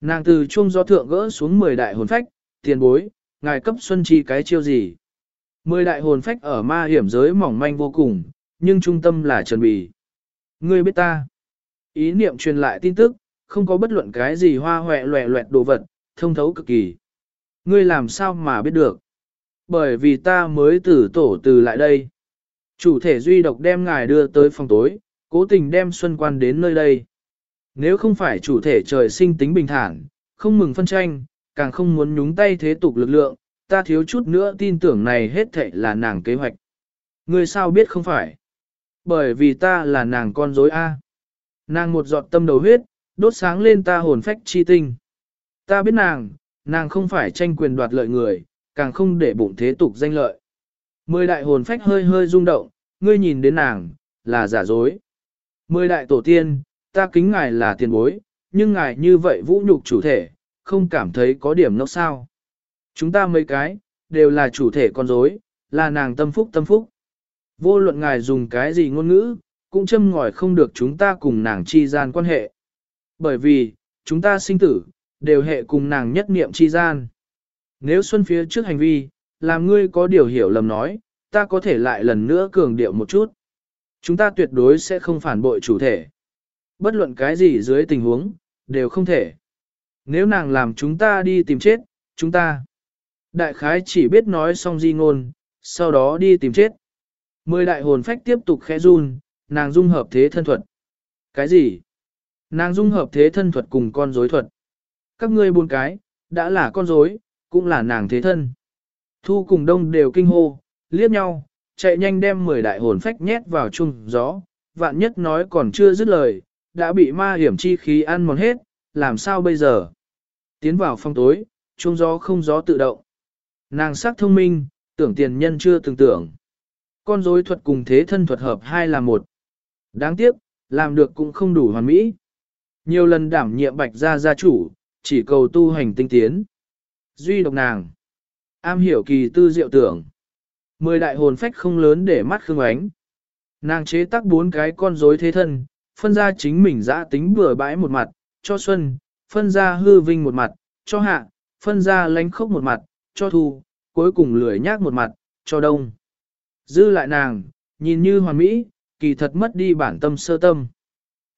Nàng từ chuông gió thượng gỡ xuống 10 đại hồn phách, tiền bối, ngài cấp Xuân chi cái chiêu gì. 10 đại hồn phách ở ma hiểm giới mỏng manh vô cùng, nhưng trung tâm là Trần Bì. Ngươi biết ta. Ý niệm truyền lại tin tức, không có bất luận cái gì hoa hoẹ loẹ loẹt đồ vật, thông thấu cực kỳ. Ngươi làm sao mà biết được? Bởi vì ta mới từ tổ từ lại đây. Chủ thể duy độc đem ngài đưa tới phòng tối, cố tình đem Xuân Quan đến nơi đây. Nếu không phải chủ thể trời sinh tính bình thản, không mừng phân tranh, càng không muốn nhúng tay thế tục lực lượng, ta thiếu chút nữa tin tưởng này hết thệ là nàng kế hoạch. Ngươi sao biết không phải? Bởi vì ta là nàng con dối A. Nàng một giọt tâm đầu huyết, đốt sáng lên ta hồn phách chi tinh. Ta biết nàng, nàng không phải tranh quyền đoạt lợi người, càng không để bụng thế tục danh lợi. Mười đại hồn phách hơi hơi rung động, ngươi nhìn đến nàng, là giả dối. Mười đại tổ tiên, ta kính ngài là tiền bối, nhưng ngài như vậy vũ nhục chủ thể, không cảm thấy có điểm nốc sao. Chúng ta mấy cái, đều là chủ thể con dối, là nàng tâm phúc tâm phúc. Vô luận ngài dùng cái gì ngôn ngữ, cũng châm ngòi không được chúng ta cùng nàng chi gian quan hệ. Bởi vì, chúng ta sinh tử, đều hệ cùng nàng nhất niệm chi gian. Nếu xuân phía trước hành vi, làm ngươi có điều hiểu lầm nói, ta có thể lại lần nữa cường điệu một chút. Chúng ta tuyệt đối sẽ không phản bội chủ thể. Bất luận cái gì dưới tình huống, đều không thể. Nếu nàng làm chúng ta đi tìm chết, chúng ta. Đại khái chỉ biết nói xong di ngôn, sau đó đi tìm chết. Mười đại hồn phách tiếp tục khẽ run, nàng dung hợp thế thân thuật. Cái gì? Nàng dung hợp thế thân thuật cùng con dối thuật. Các ngươi buôn cái, đã là con rối, cũng là nàng thế thân. Thu cùng đông đều kinh hô, liếc nhau, chạy nhanh đem 10 đại hồn phách nhét vào chung gió, vạn nhất nói còn chưa dứt lời, đã bị ma hiểm chi khí ăn mòn hết, làm sao bây giờ? Tiến vào phong tối, chuông gió không gió tự động. Nàng sắc thông minh, tưởng tiền nhân chưa từng tưởng. Con rối thuật cùng thế thân thuật hợp hai là một. Đáng tiếc, làm được cũng không đủ hoàn mỹ. Nhiều lần đảm nhiệm bạch gia gia chủ, chỉ cầu tu hành tinh tiến. Duy độc nàng. Am hiểu kỳ tư diệu tưởng. Mười đại hồn phách không lớn để mắt khương ánh. Nàng chế tác bốn cái con rối thế thân, phân ra chính mình giã tính bừa bãi một mặt, cho xuân, phân ra hư vinh một mặt, cho hạ, phân ra lánh khốc một mặt, cho thu, cuối cùng lười nhác một mặt, cho đông. Dư lại nàng, nhìn như hoàn mỹ, kỳ thật mất đi bản tâm sơ tâm.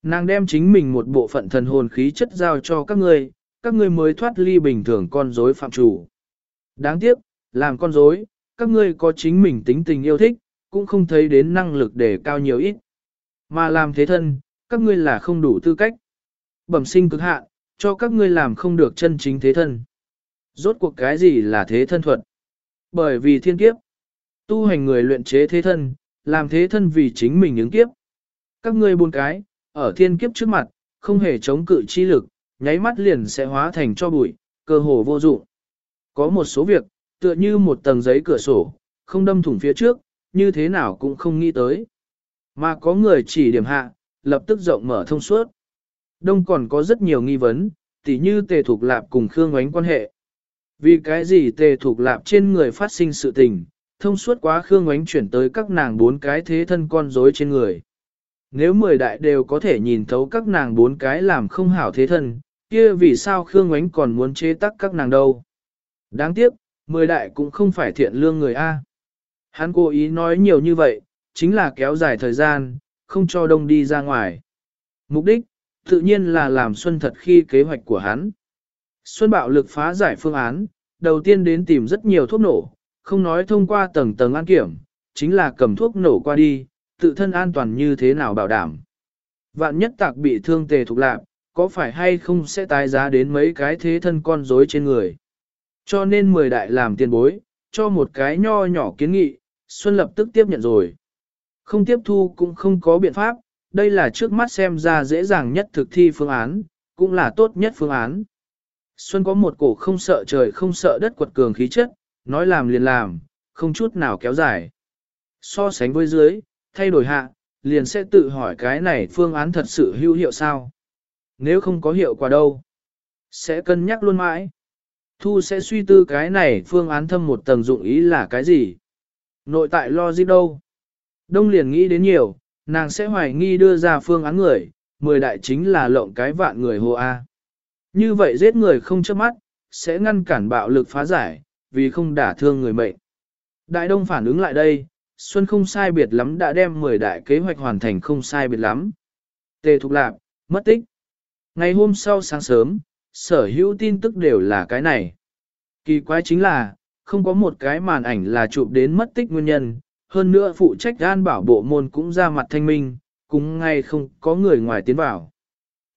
Nàng đem chính mình một bộ phận thần hồn khí chất giao cho các ngươi, các ngươi mới thoát ly bình thường con rối phạm chủ. Đáng tiếc, làm con rối, các ngươi có chính mình tính tình yêu thích, cũng không thấy đến năng lực để cao nhiều ít. Mà làm thế thân, các ngươi là không đủ tư cách. Bẩm sinh cực hạn, cho các ngươi làm không được chân chính thế thân. Rốt cuộc cái gì là thế thân thuật? Bởi vì thiên kiếp, tu hành người luyện chế thế thân, làm thế thân vì chính mình ứng kiếp. Các ngươi buôn cái, ở thiên kiếp trước mặt, không hề chống cự chi lực, nháy mắt liền sẽ hóa thành cho bụi, cơ hồ vô dụng. Có một số việc, tựa như một tầng giấy cửa sổ, không đâm thủng phía trước, như thế nào cũng không nghĩ tới. Mà có người chỉ điểm hạ, lập tức rộng mở thông suốt. Đông còn có rất nhiều nghi vấn, tỉ như tề thuộc lạp cùng Khương Ngoánh quan hệ. Vì cái gì tề thuộc lạp trên người phát sinh sự tình, thông suốt quá Khương Ngoánh chuyển tới các nàng bốn cái thế thân con rối trên người. Nếu mười đại đều có thể nhìn thấu các nàng bốn cái làm không hảo thế thân, kia vì sao Khương Ngoánh còn muốn chế tắc các nàng đâu? Đáng tiếc, mười đại cũng không phải thiện lương người A. Hắn cố ý nói nhiều như vậy, chính là kéo dài thời gian, không cho đông đi ra ngoài. Mục đích, tự nhiên là làm Xuân thật khi kế hoạch của hắn. Xuân bạo lực phá giải phương án, đầu tiên đến tìm rất nhiều thuốc nổ, không nói thông qua tầng tầng an kiểm, chính là cầm thuốc nổ qua đi, tự thân an toàn như thế nào bảo đảm. Vạn nhất tạc bị thương tề thục lạc, có phải hay không sẽ tái giá đến mấy cái thế thân con rối trên người. Cho nên mười đại làm tiền bối, cho một cái nho nhỏ kiến nghị, Xuân lập tức tiếp nhận rồi. Không tiếp thu cũng không có biện pháp, đây là trước mắt xem ra dễ dàng nhất thực thi phương án, cũng là tốt nhất phương án. Xuân có một cổ không sợ trời không sợ đất quật cường khí chất, nói làm liền làm, không chút nào kéo dài. So sánh với dưới, thay đổi hạ, liền sẽ tự hỏi cái này phương án thật sự hữu hiệu sao. Nếu không có hiệu quả đâu, sẽ cân nhắc luôn mãi. Thu sẽ suy tư cái này phương án thâm một tầng dụng ý là cái gì. Nội tại lo gì đâu. Đông liền nghĩ đến nhiều, nàng sẽ hoài nghi đưa ra phương án người, mười đại chính là lộng cái vạn người hồ A. Như vậy giết người không chớp mắt, sẽ ngăn cản bạo lực phá giải, vì không đả thương người mệnh. Đại Đông phản ứng lại đây, Xuân không sai biệt lắm đã đem 10 đại kế hoạch hoàn thành không sai biệt lắm. Tề Thục Lạp, mất tích. Ngày hôm sau sáng sớm, sở hữu tin tức đều là cái này. Kỳ quái chính là, không có một cái màn ảnh là chụp đến mất tích nguyên nhân, hơn nữa phụ trách an bảo bộ môn cũng ra mặt thanh minh, cũng ngay không có người ngoài tiến vào.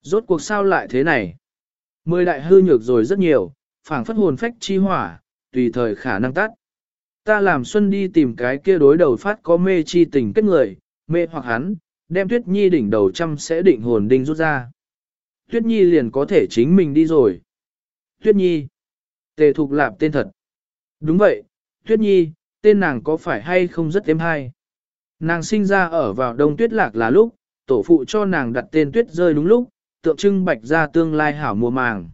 Rốt cuộc sao lại thế này? Mười đại hư nhược rồi rất nhiều, phảng phất hồn phách chi hỏa, tùy thời khả năng tắt. Ta làm Xuân đi tìm cái kia đối đầu phát có mê chi tình kết người, mê hoặc hắn, đem Tuyết Nhi đỉnh đầu trăm sẽ định hồn đinh rút ra. Tuyết Nhi liền có thể chính mình đi rồi. Tuyết Nhi. Tề Thục Lạp tên thật. Đúng vậy, Tuyết Nhi, tên nàng có phải hay không rất êm hay. Nàng sinh ra ở vào đông tuyết lạc là lúc, tổ phụ cho nàng đặt tên tuyết rơi đúng lúc, tượng trưng bạch ra tương lai hảo mùa màng.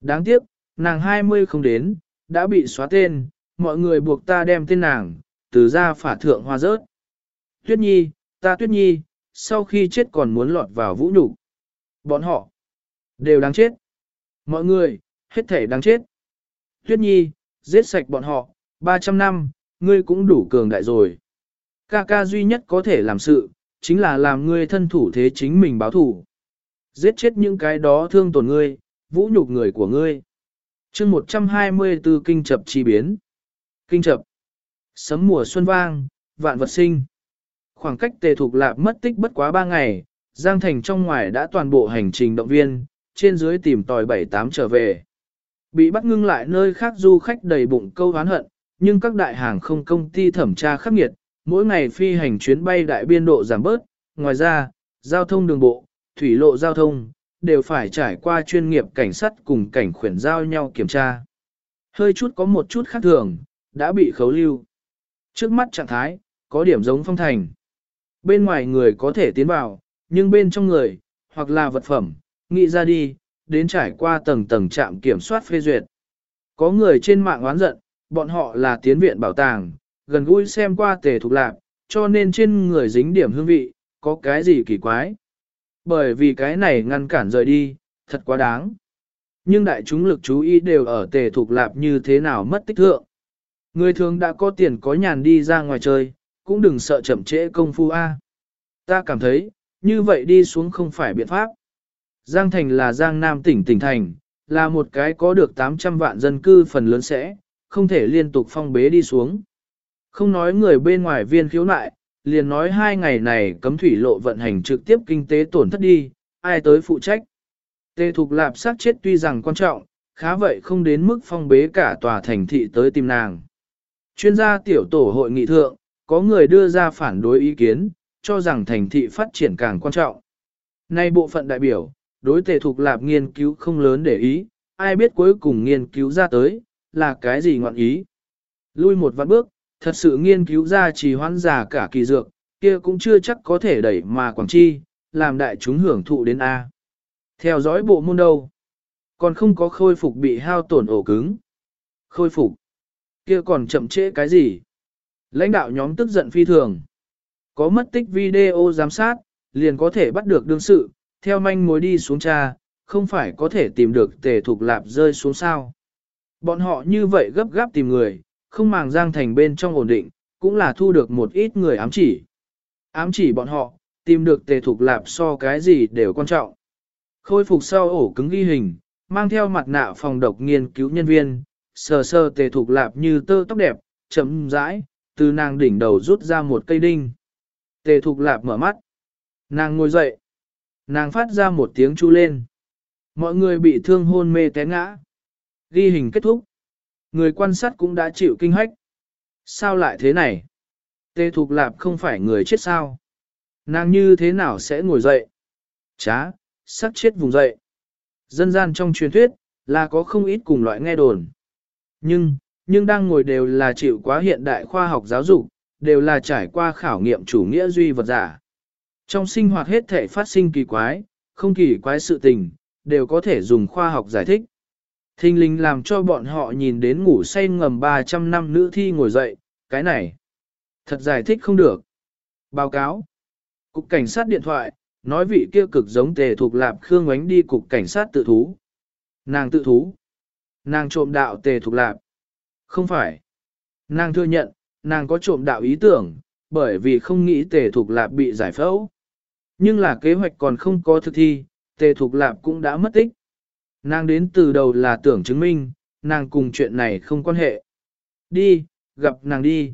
Đáng tiếc, nàng 20 không đến, đã bị xóa tên, mọi người buộc ta đem tên nàng, từ ra phả thượng hoa rớt. Tuyết Nhi, ta Tuyết Nhi, sau khi chết còn muốn lọt vào vũ nhục Bọn họ, đều đáng chết. Mọi người, hết thể đáng chết. Tuyết Nhi, giết sạch bọn họ, 300 năm, ngươi cũng đủ cường đại rồi. Ca ca duy nhất có thể làm sự, chính là làm ngươi thân thủ thế chính mình báo thủ. Giết chết những cái đó thương tổn ngươi, vũ nhục người của ngươi. chương 124 kinh chập chi biến. Kinh chập. Sấm mùa xuân vang, vạn vật sinh. Khoảng cách tề thuộc lạp mất tích bất quá 3 ngày, Giang Thành trong ngoài đã toàn bộ hành trình động viên, trên dưới tìm tòi 7-8 trở về. Bị bắt ngưng lại nơi khác du khách đầy bụng câu oán hận, nhưng các đại hàng không công ty thẩm tra khắc nghiệt, mỗi ngày phi hành chuyến bay đại biên độ giảm bớt, ngoài ra, giao thông đường bộ, thủy lộ giao thông, đều phải trải qua chuyên nghiệp cảnh sát cùng cảnh khuyển giao nhau kiểm tra. Hơi chút có một chút khác thường, đã bị khấu lưu. Trước mắt trạng thái, có điểm giống phong thành. Bên ngoài người có thể tiến vào, nhưng bên trong người, hoặc là vật phẩm, nghĩ ra đi, đến trải qua tầng tầng trạm kiểm soát phê duyệt. Có người trên mạng oán giận, bọn họ là tiến viện bảo tàng, gần gũi xem qua tề thuộc lạc, cho nên trên người dính điểm hương vị, có cái gì kỳ quái. Bởi vì cái này ngăn cản rời đi, thật quá đáng. Nhưng đại chúng lực chú ý đều ở tề thuộc lạp như thế nào mất tích thượng. Người thường đã có tiền có nhàn đi ra ngoài chơi, cũng đừng sợ chậm trễ công phu A. Ta cảm thấy, như vậy đi xuống không phải biện pháp. Giang Thành là Giang Nam tỉnh tỉnh thành, là một cái có được 800 vạn dân cư phần lớn sẽ, không thể liên tục phong bế đi xuống. Không nói người bên ngoài viên khiếu nại, liền nói hai ngày này cấm thủy lộ vận hành trực tiếp kinh tế tổn thất đi, ai tới phụ trách. Tê Thục Lạp sát chết tuy rằng quan trọng, khá vậy không đến mức phong bế cả tòa thành thị tới tìm nàng. Chuyên gia tiểu tổ hội nghị thượng, có người đưa ra phản đối ý kiến, cho rằng thành thị phát triển càng quan trọng. Nay bộ phận đại biểu, đối tề Thục Lạp nghiên cứu không lớn để ý, ai biết cuối cùng nghiên cứu ra tới, là cái gì ngọn ý. Lui một vạn bước, thật sự nghiên cứu ra trì hoãn giả cả kỳ dược, kia cũng chưa chắc có thể đẩy mà quảng chi, làm đại chúng hưởng thụ đến A. Theo dõi bộ môn đâu? Còn không có khôi phục bị hao tổn ổ cứng. Khôi phục? Kia còn chậm trễ cái gì? Lãnh đạo nhóm tức giận phi thường. Có mất tích video giám sát, liền có thể bắt được đương sự, theo manh mối đi xuống cha, không phải có thể tìm được tề thục lạp rơi xuống sao. Bọn họ như vậy gấp gáp tìm người, không màng giang thành bên trong ổn định, cũng là thu được một ít người ám chỉ. Ám chỉ bọn họ, tìm được tề thục lạp so cái gì đều quan trọng. Khôi phục sau ổ cứng ghi hình, mang theo mặt nạ phòng độc nghiên cứu nhân viên, sờ sờ tề thục lạp như tơ tóc đẹp, chấm rãi, từ nàng đỉnh đầu rút ra một cây đinh. Tề thục lạp mở mắt. Nàng ngồi dậy. Nàng phát ra một tiếng chu lên. Mọi người bị thương hôn mê té ngã. Ghi hình kết thúc. Người quan sát cũng đã chịu kinh hách. Sao lại thế này? tê Thục Lạp không phải người chết sao? Nàng như thế nào sẽ ngồi dậy? Chá, sắc chết vùng dậy. Dân gian trong truyền thuyết, là có không ít cùng loại nghe đồn. Nhưng, nhưng đang ngồi đều là chịu quá hiện đại khoa học giáo dục, đều là trải qua khảo nghiệm chủ nghĩa duy vật giả. Trong sinh hoạt hết thể phát sinh kỳ quái, không kỳ quái sự tình, đều có thể dùng khoa học giải thích. Thinh linh làm cho bọn họ nhìn đến ngủ say ngầm 300 năm nữ thi ngồi dậy, cái này. Thật giải thích không được. Báo cáo. Cục cảnh sát điện thoại, nói vị kia cực giống tề thuộc lạp khương ánh đi cục cảnh sát tự thú. Nàng tự thú. Nàng trộm đạo tề thuộc lạp. Không phải. Nàng thừa nhận, nàng có trộm đạo ý tưởng, bởi vì không nghĩ tề thuộc lạp bị giải phẫu. Nhưng là kế hoạch còn không có thực thi, tề thuộc lạp cũng đã mất tích. Nàng đến từ đầu là tưởng chứng minh, nàng cùng chuyện này không quan hệ. Đi, gặp nàng đi.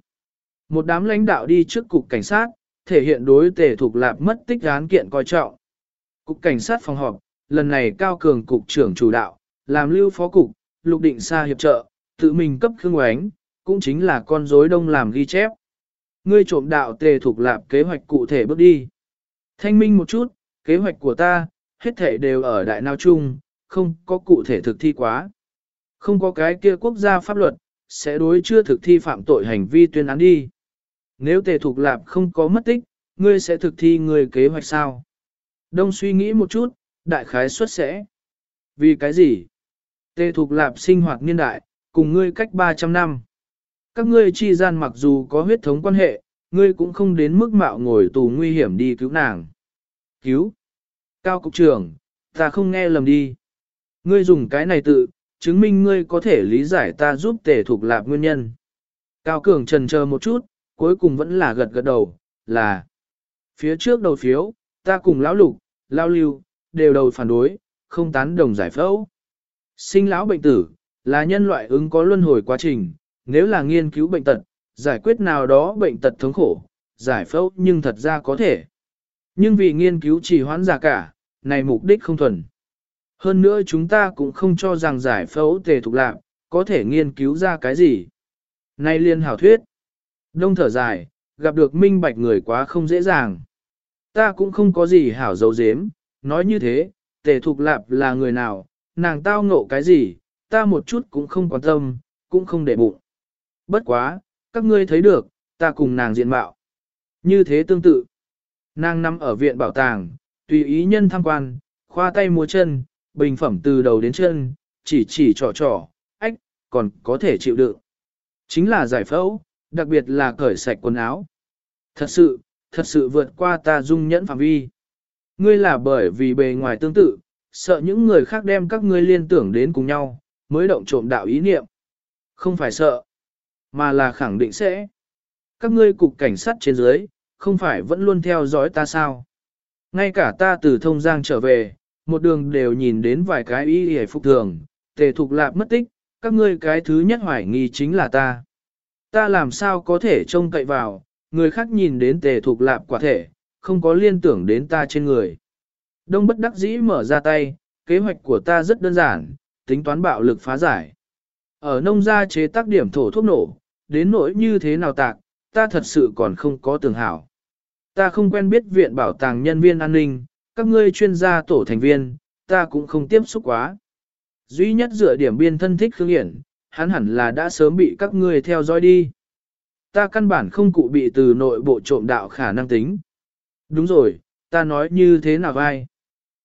Một đám lãnh đạo đi trước cục cảnh sát, thể hiện đối tề thuộc lạp mất tích án kiện coi trọng. Cục cảnh sát phòng họp, lần này cao cường cục trưởng chủ đạo, làm lưu phó cục, lục định xa hiệp trợ, tự mình cấp khương oánh, cũng chính là con rối đông làm ghi chép. Ngươi trộm đạo tề thuộc lạp kế hoạch cụ thể bước đi. Thanh minh một chút, kế hoạch của ta, hết thể đều ở đại nào chung, không có cụ thể thực thi quá. Không có cái kia quốc gia pháp luật, sẽ đối chưa thực thi phạm tội hành vi tuyên án đi. Nếu tề thục lạp không có mất tích, ngươi sẽ thực thi người kế hoạch sao? Đông suy nghĩ một chút, đại khái suất sẽ. Vì cái gì? Tề thục lạp sinh hoạt niên đại, cùng ngươi cách 300 năm. Các ngươi chi gian mặc dù có huyết thống quan hệ, ngươi cũng không đến mức mạo ngồi tù nguy hiểm đi cứu nàng. Cứu? Cao cục trưởng, ta không nghe lầm đi. Ngươi dùng cái này tự, chứng minh ngươi có thể lý giải ta giúp tề thuộc lạp nguyên nhân. Cao Cường trần chờ một chút, cuối cùng vẫn là gật gật đầu, là phía trước đầu phiếu, ta cùng lão lục, lao lưu, đều đầu phản đối, không tán đồng giải phẫu. Sinh lão bệnh tử, là nhân loại ứng có luân hồi quá trình, nếu là nghiên cứu bệnh tật, giải quyết nào đó bệnh tật thống khổ, giải phẫu nhưng thật ra có thể. Nhưng vì nghiên cứu chỉ hoãn giả cả, này mục đích không thuần. Hơn nữa chúng ta cũng không cho rằng giải phẫu tề thục lạc, có thể nghiên cứu ra cái gì. Nay liên hảo thuyết. Đông thở dài, gặp được minh bạch người quá không dễ dàng. Ta cũng không có gì hảo dấu dếm, nói như thế, tề thục lạp là người nào, nàng tao ngộ cái gì, ta một chút cũng không quan tâm, cũng không để bụng. Bất quá, các ngươi thấy được, ta cùng nàng diện mạo. Như thế tương tự, nàng nằm ở viện bảo tàng, tùy ý nhân tham quan, khoa tay múa chân, bình phẩm từ đầu đến chân, chỉ chỉ trò trò, ách, còn có thể chịu đựng. Chính là giải phẫu, đặc biệt là cởi sạch quần áo. Thật sự, thật sự vượt qua ta dung nhẫn phạm vi. Ngươi là bởi vì bề ngoài tương tự, sợ những người khác đem các ngươi liên tưởng đến cùng nhau, mới động trộm đạo ý niệm. Không phải sợ, mà là khẳng định sẽ. Các ngươi cục cảnh sát trên dưới, không phải vẫn luôn theo dõi ta sao? Ngay cả ta từ thông giang trở về, một đường đều nhìn đến vài cái y hề phục thường, tề thục lạp mất tích, các ngươi cái thứ nhất hoài nghi chính là ta. Ta làm sao có thể trông cậy vào, người khác nhìn đến tề thục lạp quả thể, không có liên tưởng đến ta trên người. Đông bất đắc dĩ mở ra tay, kế hoạch của ta rất đơn giản, tính toán bạo lực phá giải. Ở nông gia chế tác điểm thổ thuốc nổ, đến nỗi như thế nào tạc, ta thật sự còn không có tưởng hảo. Ta không quen biết viện bảo tàng nhân viên an ninh, các ngươi chuyên gia tổ thành viên, ta cũng không tiếp xúc quá. Duy nhất dựa điểm biên thân thích Khương Hiển, hắn hẳn là đã sớm bị các ngươi theo dõi đi. Ta căn bản không cụ bị từ nội bộ trộm đạo khả năng tính. Đúng rồi, ta nói như thế nào vai?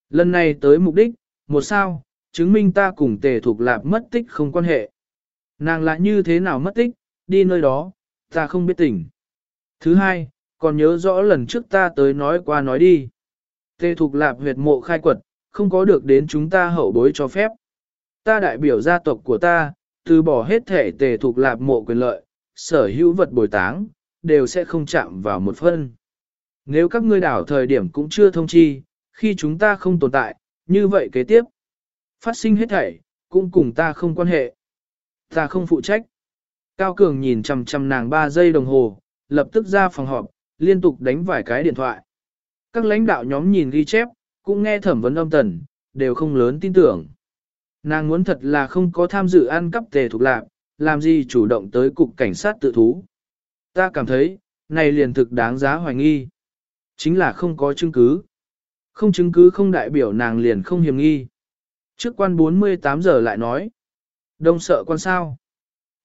Lần này tới mục đích, một sao, chứng minh ta cùng tề thuộc lạp mất tích không quan hệ. Nàng lại như thế nào mất tích, đi nơi đó, ta không biết tỉnh. Thứ hai, còn nhớ rõ lần trước ta tới nói qua nói đi. Tề thuộc lạp huyệt mộ khai quật, không có được đến chúng ta hậu bối cho phép. Ta đại biểu gia tộc của ta, từ bỏ hết thể tề thuộc lạp mộ quyền lợi, sở hữu vật bồi táng, đều sẽ không chạm vào một phân. Nếu các ngươi đảo thời điểm cũng chưa thông chi, khi chúng ta không tồn tại, như vậy kế tiếp, phát sinh hết thảy, cũng cùng ta không quan hệ. Ta không phụ trách. Cao Cường nhìn chằm chằm nàng 3 giây đồng hồ, lập tức ra phòng họp, liên tục đánh vài cái điện thoại. Các lãnh đạo nhóm nhìn ghi chép, cũng nghe thẩm vấn âm tần, đều không lớn tin tưởng. Nàng muốn thật là không có tham dự ăn cắp tề thuộc lạc, làm gì chủ động tới cục cảnh sát tự thú. Ta cảm thấy, này liền thực đáng giá hoài nghi. Chính là không có chứng cứ. Không chứng cứ không đại biểu nàng liền không hiểm nghi. Trước quan 48 giờ lại nói. Đông sợ quan sao.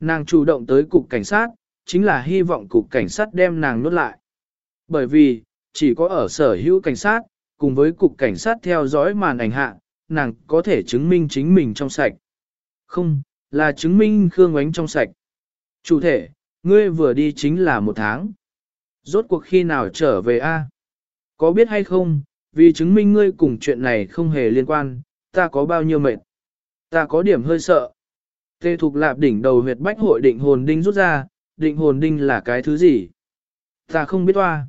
Nàng chủ động tới cục cảnh sát, chính là hy vọng cục cảnh sát đem nàng nuốt lại. Bởi vì, chỉ có ở sở hữu cảnh sát, cùng với cục cảnh sát theo dõi màn ảnh hạ, nàng có thể chứng minh chính mình trong sạch. Không, là chứng minh Khương Ngoánh trong sạch. Chủ thể, ngươi vừa đi chính là một tháng. Rốt cuộc khi nào trở về a? Có biết hay không, vì chứng minh ngươi cùng chuyện này không hề liên quan, ta có bao nhiêu mệt. Ta có điểm hơi sợ. Tê Thục Lạp đỉnh đầu huyệt bách hội định hồn đinh rút ra, định hồn đinh là cái thứ gì? Ta không biết toa.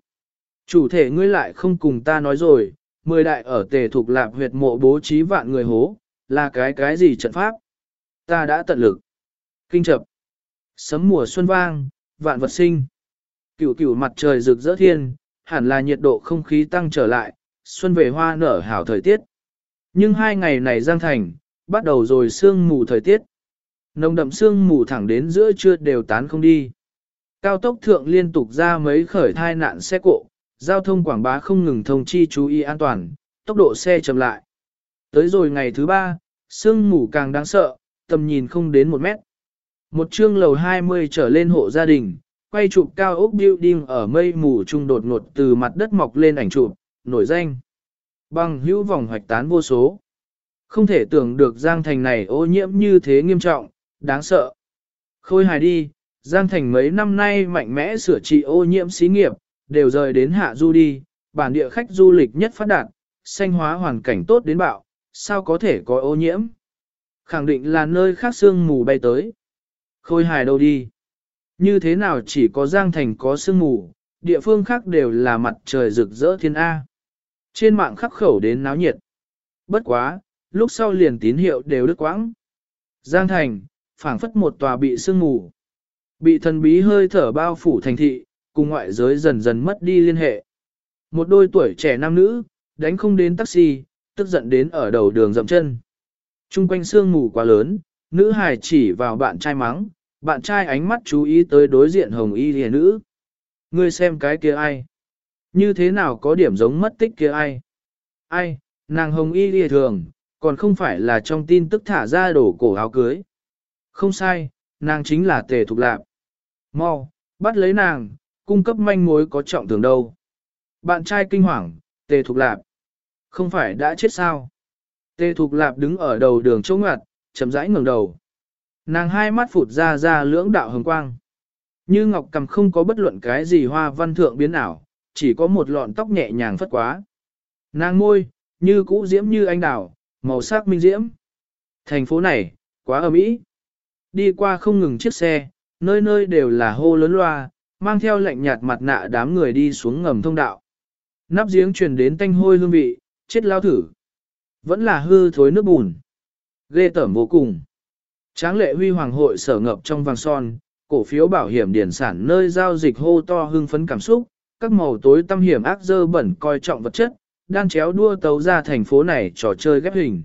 Chủ thể ngươi lại không cùng ta nói rồi, mười đại ở tề Thục Lạp huyệt mộ bố trí vạn người hố, là cái cái gì trận pháp? Ta đã tận lực. Kinh chập. Sấm mùa xuân vang, vạn vật sinh. Cửu cửu mặt trời rực rỡ thiên, hẳn là nhiệt độ không khí tăng trở lại, xuân về hoa nở hảo thời tiết. Nhưng hai ngày này Giang Thành, bắt đầu rồi sương mù thời tiết. Nồng đậm sương mù thẳng đến giữa trưa đều tán không đi. Cao tốc thượng liên tục ra mấy khởi thai nạn xe cộ, giao thông quảng bá không ngừng thông chi chú ý an toàn, tốc độ xe chậm lại. Tới rồi ngày thứ ba, sương mù càng đáng sợ, tầm nhìn không đến một mét. Một chương lầu 20 trở lên hộ gia đình, quay chụp cao ốc building ở mây mù trung đột ngột từ mặt đất mọc lên ảnh chụp, nổi danh. Bằng hữu vòng hoạch tán vô số. Không thể tưởng được Giang Thành này ô nhiễm như thế nghiêm trọng, đáng sợ. Khôi hài đi, Giang Thành mấy năm nay mạnh mẽ sửa trị ô nhiễm xí nghiệp, đều rời đến hạ du đi, bản địa khách du lịch nhất phát đạt, xanh hóa hoàn cảnh tốt đến bạo, sao có thể có ô nhiễm. Khẳng định là nơi khác sương mù bay tới. Khôi hài đâu đi. Như thế nào chỉ có Giang Thành có sương mù, địa phương khác đều là mặt trời rực rỡ thiên A. Trên mạng khắc khẩu đến náo nhiệt. Bất quá, lúc sau liền tín hiệu đều đứt quãng. Giang Thành, phảng phất một tòa bị sương mù. Bị thần bí hơi thở bao phủ thành thị, cùng ngoại giới dần dần mất đi liên hệ. Một đôi tuổi trẻ nam nữ, đánh không đến taxi, tức giận đến ở đầu đường dậm chân. Trung quanh sương mù quá lớn, nữ hài chỉ vào bạn trai mắng, bạn trai ánh mắt chú ý tới đối diện hồng y lìa nữ. Ngươi xem cái kia ai? Như thế nào có điểm giống mất tích kia ai? Ai, nàng hồng y lìa thường, còn không phải là trong tin tức thả ra đổ cổ áo cưới. Không sai, nàng chính là tề thục lạp. Mau, bắt lấy nàng, cung cấp manh mối có trọng tưởng đâu. Bạn trai kinh hoàng, tề thục lạp. Không phải đã chết sao? Tề thục lạp đứng ở đầu đường chỗ ngặt, chậm rãi ngẩng đầu. Nàng hai mắt phụt ra ra lưỡng đạo hồng quang. Như ngọc cầm không có bất luận cái gì hoa văn thượng biến ảo, chỉ có một lọn tóc nhẹ nhàng phất quá. Nàng môi, như cũ diễm như anh đào, màu sắc minh diễm. Thành phố này, quá ấm ĩ. Đi qua không ngừng chiếc xe, nơi nơi đều là hô lớn loa, mang theo lạnh nhạt mặt nạ đám người đi xuống ngầm thông đạo. Nắp giếng truyền đến tanh hôi hương vị, chết lao thử. Vẫn là hư thối nước bùn. Ghê tởm vô cùng. Tráng lệ huy hoàng hội sở ngập trong vàng son, cổ phiếu bảo hiểm điển sản nơi giao dịch hô to hưng phấn cảm xúc, các màu tối tâm hiểm ác dơ bẩn coi trọng vật chất, đang chéo đua tấu ra thành phố này trò chơi ghép hình.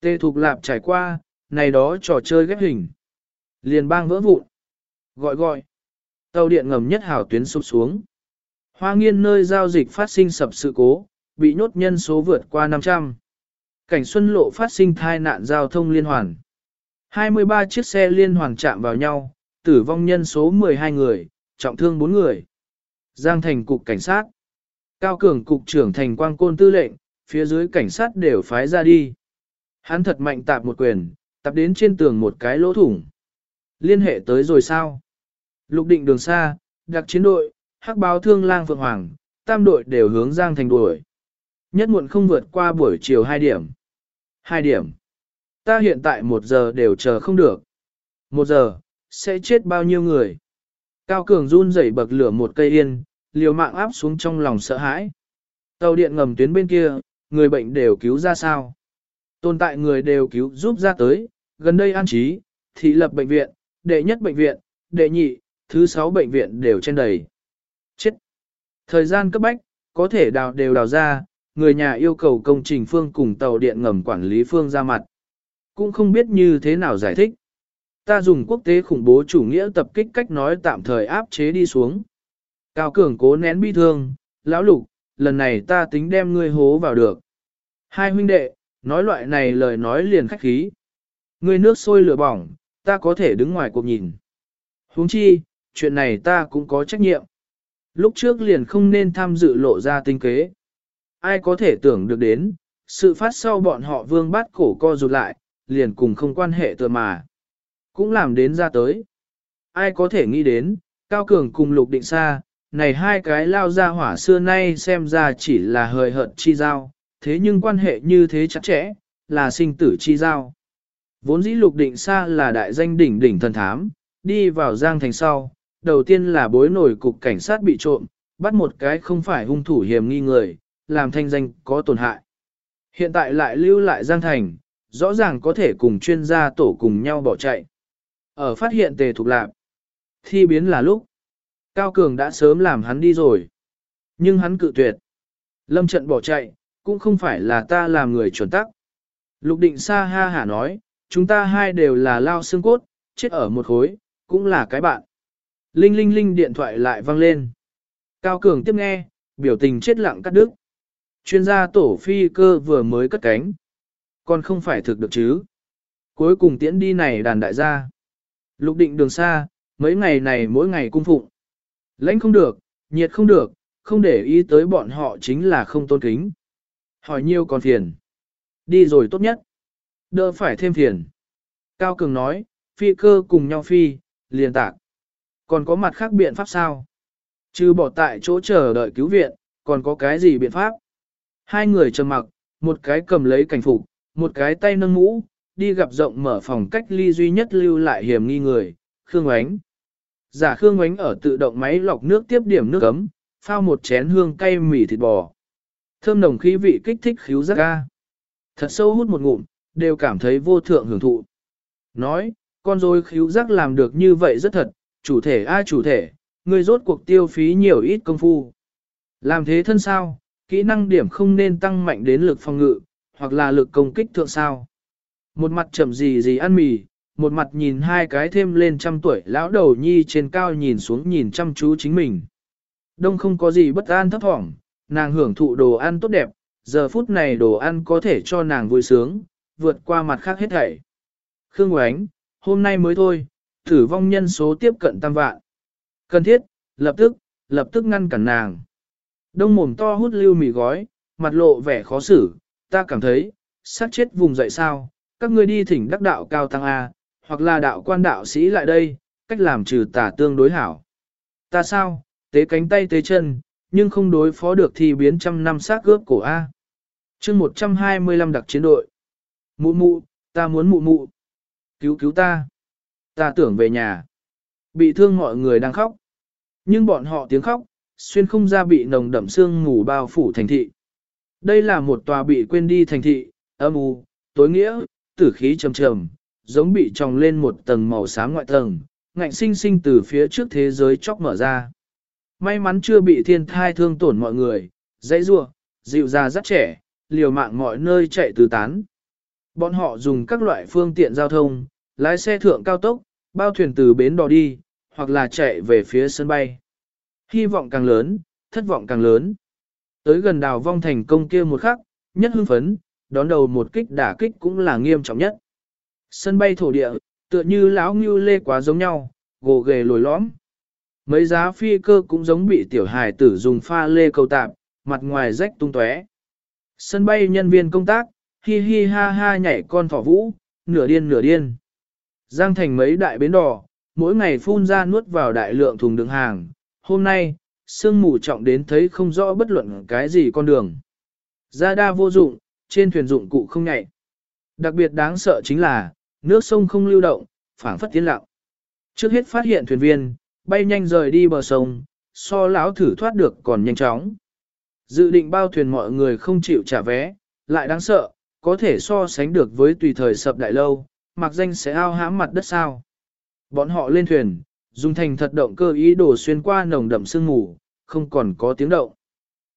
Tê Thục Lạp trải qua, này đó trò chơi ghép hình. Liền bang vỡ vụn. Gọi gọi. Tàu điện ngầm nhất hảo tuyến sụp xuống. Hoa nghiên nơi giao dịch phát sinh sập sự cố, bị nhốt nhân số vượt qua 500. Cảnh xuân lộ phát sinh thai nạn giao thông liên hoàn. 23 chiếc xe liên hoàn chạm vào nhau, tử vong nhân số 12 người, trọng thương 4 người. Giang thành cục cảnh sát. Cao cường cục trưởng thành quang côn tư lệnh, phía dưới cảnh sát đều phái ra đi. Hắn thật mạnh tạp một quyền, tạp đến trên tường một cái lỗ thủng. Liên hệ tới rồi sao? Lục định đường xa, đặc chiến đội, hắc báo thương lang phượng hoàng, tam đội đều hướng Giang thành đuổi. Nhất muộn không vượt qua buổi chiều 2 điểm. 2 điểm. Ta hiện tại 1 giờ đều chờ không được. 1 giờ, sẽ chết bao nhiêu người? Cao Cường run rẩy bậc lửa một cây yên, liều mạng áp xuống trong lòng sợ hãi. Tàu điện ngầm tuyến bên kia, người bệnh đều cứu ra sao? Tồn tại người đều cứu giúp ra tới, gần đây an trí, thị lập bệnh viện, đệ nhất bệnh viện, đệ nhị, thứ sáu bệnh viện đều trên đầy. Chết! Thời gian cấp bách, có thể đào đều đào ra, người nhà yêu cầu công trình phương cùng tàu điện ngầm quản lý phương ra mặt. Cũng không biết như thế nào giải thích. Ta dùng quốc tế khủng bố chủ nghĩa tập kích cách nói tạm thời áp chế đi xuống. Cao Cường cố nén bi thương, lão lục, lần này ta tính đem ngươi hố vào được. Hai huynh đệ, nói loại này lời nói liền khách khí. Ngươi nước sôi lửa bỏng, ta có thể đứng ngoài cuộc nhìn. huống chi, chuyện này ta cũng có trách nhiệm. Lúc trước liền không nên tham dự lộ ra tinh kế. Ai có thể tưởng được đến, sự phát sau bọn họ vương bát cổ co rụt lại, liền cùng không quan hệ tựa mà. Cũng làm đến ra tới. Ai có thể nghĩ đến, Cao Cường cùng Lục Định Sa, này hai cái lao ra hỏa xưa nay xem ra chỉ là hời hợt chi giao, thế nhưng quan hệ như thế chắc chẽ, là sinh tử chi giao. Vốn dĩ Lục Định Sa là đại danh đỉnh đỉnh thần thám, đi vào Giang Thành sau, đầu tiên là bối nổi cục cảnh sát bị trộm, bắt một cái không phải hung thủ hiểm nghi người, làm thanh danh có tổn hại. Hiện tại lại lưu lại Giang Thành, rõ ràng có thể cùng chuyên gia tổ cùng nhau bỏ chạy. Ở phát hiện tề thục lạc, thi biến là lúc, Cao Cường đã sớm làm hắn đi rồi. Nhưng hắn cự tuyệt. Lâm trận bỏ chạy, cũng không phải là ta làm người chuẩn tắc. Lục định sa ha hả nói, chúng ta hai đều là lao xương cốt, chết ở một khối, cũng là cái bạn. Linh linh linh điện thoại lại vang lên. Cao Cường tiếp nghe, biểu tình chết lặng cắt đứt. Chuyên gia tổ phi cơ vừa mới cất cánh. Còn không phải thực được chứ. Cuối cùng tiễn đi này đàn đại gia. Lục định đường xa, mấy ngày này mỗi ngày cung phụng. Lãnh không được, nhiệt không được, không để ý tới bọn họ chính là không tôn kính. Hỏi nhiêu còn phiền. Đi rồi tốt nhất. Đỡ phải thêm phiền. Cao Cường nói, phi cơ cùng nhau phi, liền tạc. Còn có mặt khác biện pháp sao? Chứ bỏ tại chỗ chờ đợi cứu viện, còn có cái gì biện pháp? Hai người trầm mặc, một cái cầm lấy cảnh phục, một cái tay nâng mũ, đi gặp rộng mở phòng cách ly duy nhất lưu lại hiểm nghi người, Khương Ánh. Giả Khương Ánh ở tự động máy lọc nước tiếp điểm nước ấm, phao một chén hương cay mì thịt bò. Thơm nồng khí vị kích thích khíu giác ga. Thật sâu hút một ngụm, đều cảm thấy vô thượng hưởng thụ. Nói, con rồi khíu giác làm được như vậy rất thật, chủ thể ai chủ thể, người rốt cuộc tiêu phí nhiều ít công phu. Làm thế thân sao, kỹ năng điểm không nên tăng mạnh đến lực phòng ngự, hoặc là lực công kích thượng sao. Một mặt chậm gì gì ăn mì, một mặt nhìn hai cái thêm lên trăm tuổi lão đầu nhi trên cao nhìn xuống nhìn chăm chú chính mình. Đông không có gì bất an thấp thỏm, nàng hưởng thụ đồ ăn tốt đẹp, giờ phút này đồ ăn có thể cho nàng vui sướng, vượt qua mặt khác hết thảy. Khương Oánh, hôm nay mới thôi, tử vong nhân số tiếp cận tam vạn. Cần thiết, lập tức, lập tức ngăn cản nàng. Đông mồm to hút lưu mì gói, mặt lộ vẻ khó xử, ta cảm thấy, sát chết vùng dậy sao, các ngươi đi thỉnh đắc đạo cao tăng A, hoặc là đạo quan đạo sĩ lại đây, cách làm trừ tả tương đối hảo. Ta sao, tế cánh tay tế chân, nhưng không đối phó được thì biến trăm năm sát gớp cổ A. chương 125 đặc chiến đội. Mụ mụ, ta muốn mụ mụ. Cứu cứu ta. Ta tưởng về nhà. Bị thương mọi người đang khóc. Nhưng bọn họ tiếng khóc, xuyên không ra bị nồng đậm sương ngủ bao phủ thành thị. Đây là một tòa bị quên đi thành thị, âm u, tối nghĩa, tử khí trầm trầm, giống bị tròng lên một tầng màu xám ngoại tầng, ngạnh sinh sinh từ phía trước thế giới chóc mở ra. May mắn chưa bị thiên thai thương tổn mọi người, dãy rua, dịu ra rất trẻ, liều mạng mọi nơi chạy tứ tán. Bọn họ dùng các loại phương tiện giao thông, lái xe thượng cao tốc, bao thuyền từ bến đò đi, hoặc là chạy về phía sân bay. Hy vọng càng lớn, thất vọng càng lớn. Tới gần đào vong thành công kia một khắc, nhất hưng phấn, đón đầu một kích đả kích cũng là nghiêm trọng nhất. Sân bay thổ địa, tựa như lão ngưu lê quá giống nhau, gồ ghề lồi lõm. Mấy giá phi cơ cũng giống bị tiểu hài tử dùng pha lê cầu tạp, mặt ngoài rách tung tóe. Sân bay nhân viên công tác, hi hi ha ha nhảy con thỏ vũ, nửa điên nửa điên. Giang thành mấy đại bến đò, mỗi ngày phun ra nuốt vào đại lượng thùng đựng hàng. Hôm nay, sương mù trọng đến thấy không rõ bất luận cái gì con đường. Ra đa vô dụng, trên thuyền dụng cụ không nhạy. Đặc biệt đáng sợ chính là, nước sông không lưu động, phảng phất tiến lặng. Trước hết phát hiện thuyền viên, bay nhanh rời đi bờ sông, so lão thử thoát được còn nhanh chóng. Dự định bao thuyền mọi người không chịu trả vé, lại đáng sợ, có thể so sánh được với tùy thời sập đại lâu, mặc danh sẽ ao hãm mặt đất sao. Bọn họ lên thuyền, dùng thành thật động cơ ý đồ xuyên qua nồng đậm sương mù, không còn có tiếng động.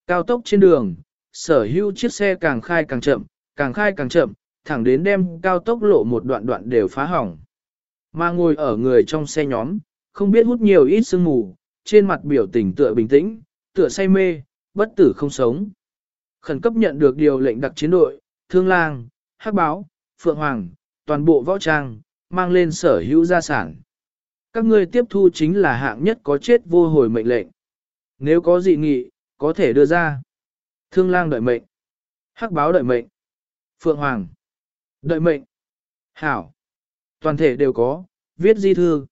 Cao tốc trên đường, sở hữu chiếc xe càng khai càng chậm, càng khai càng chậm, thẳng đến đem cao tốc lộ một đoạn đoạn đều phá hỏng. Mà ngồi ở người trong xe nhóm, không biết hút nhiều ít sương mù, trên mặt biểu tình tựa bình tĩnh, tựa say mê, bất tử không sống. Khẩn cấp nhận được điều lệnh đặc chiến đội, thương lang, hắc báo, phượng hoàng, toàn bộ võ trang, mang lên sở hữu gia sản. Các ngươi tiếp thu chính là hạng nhất có chết vô hồi mệnh lệnh. Nếu có dị nghị, có thể đưa ra. Thương lang đợi mệnh. Hắc báo đợi mệnh. Phượng Hoàng. Đợi mệnh. Hảo. Toàn thể đều có, viết di thư.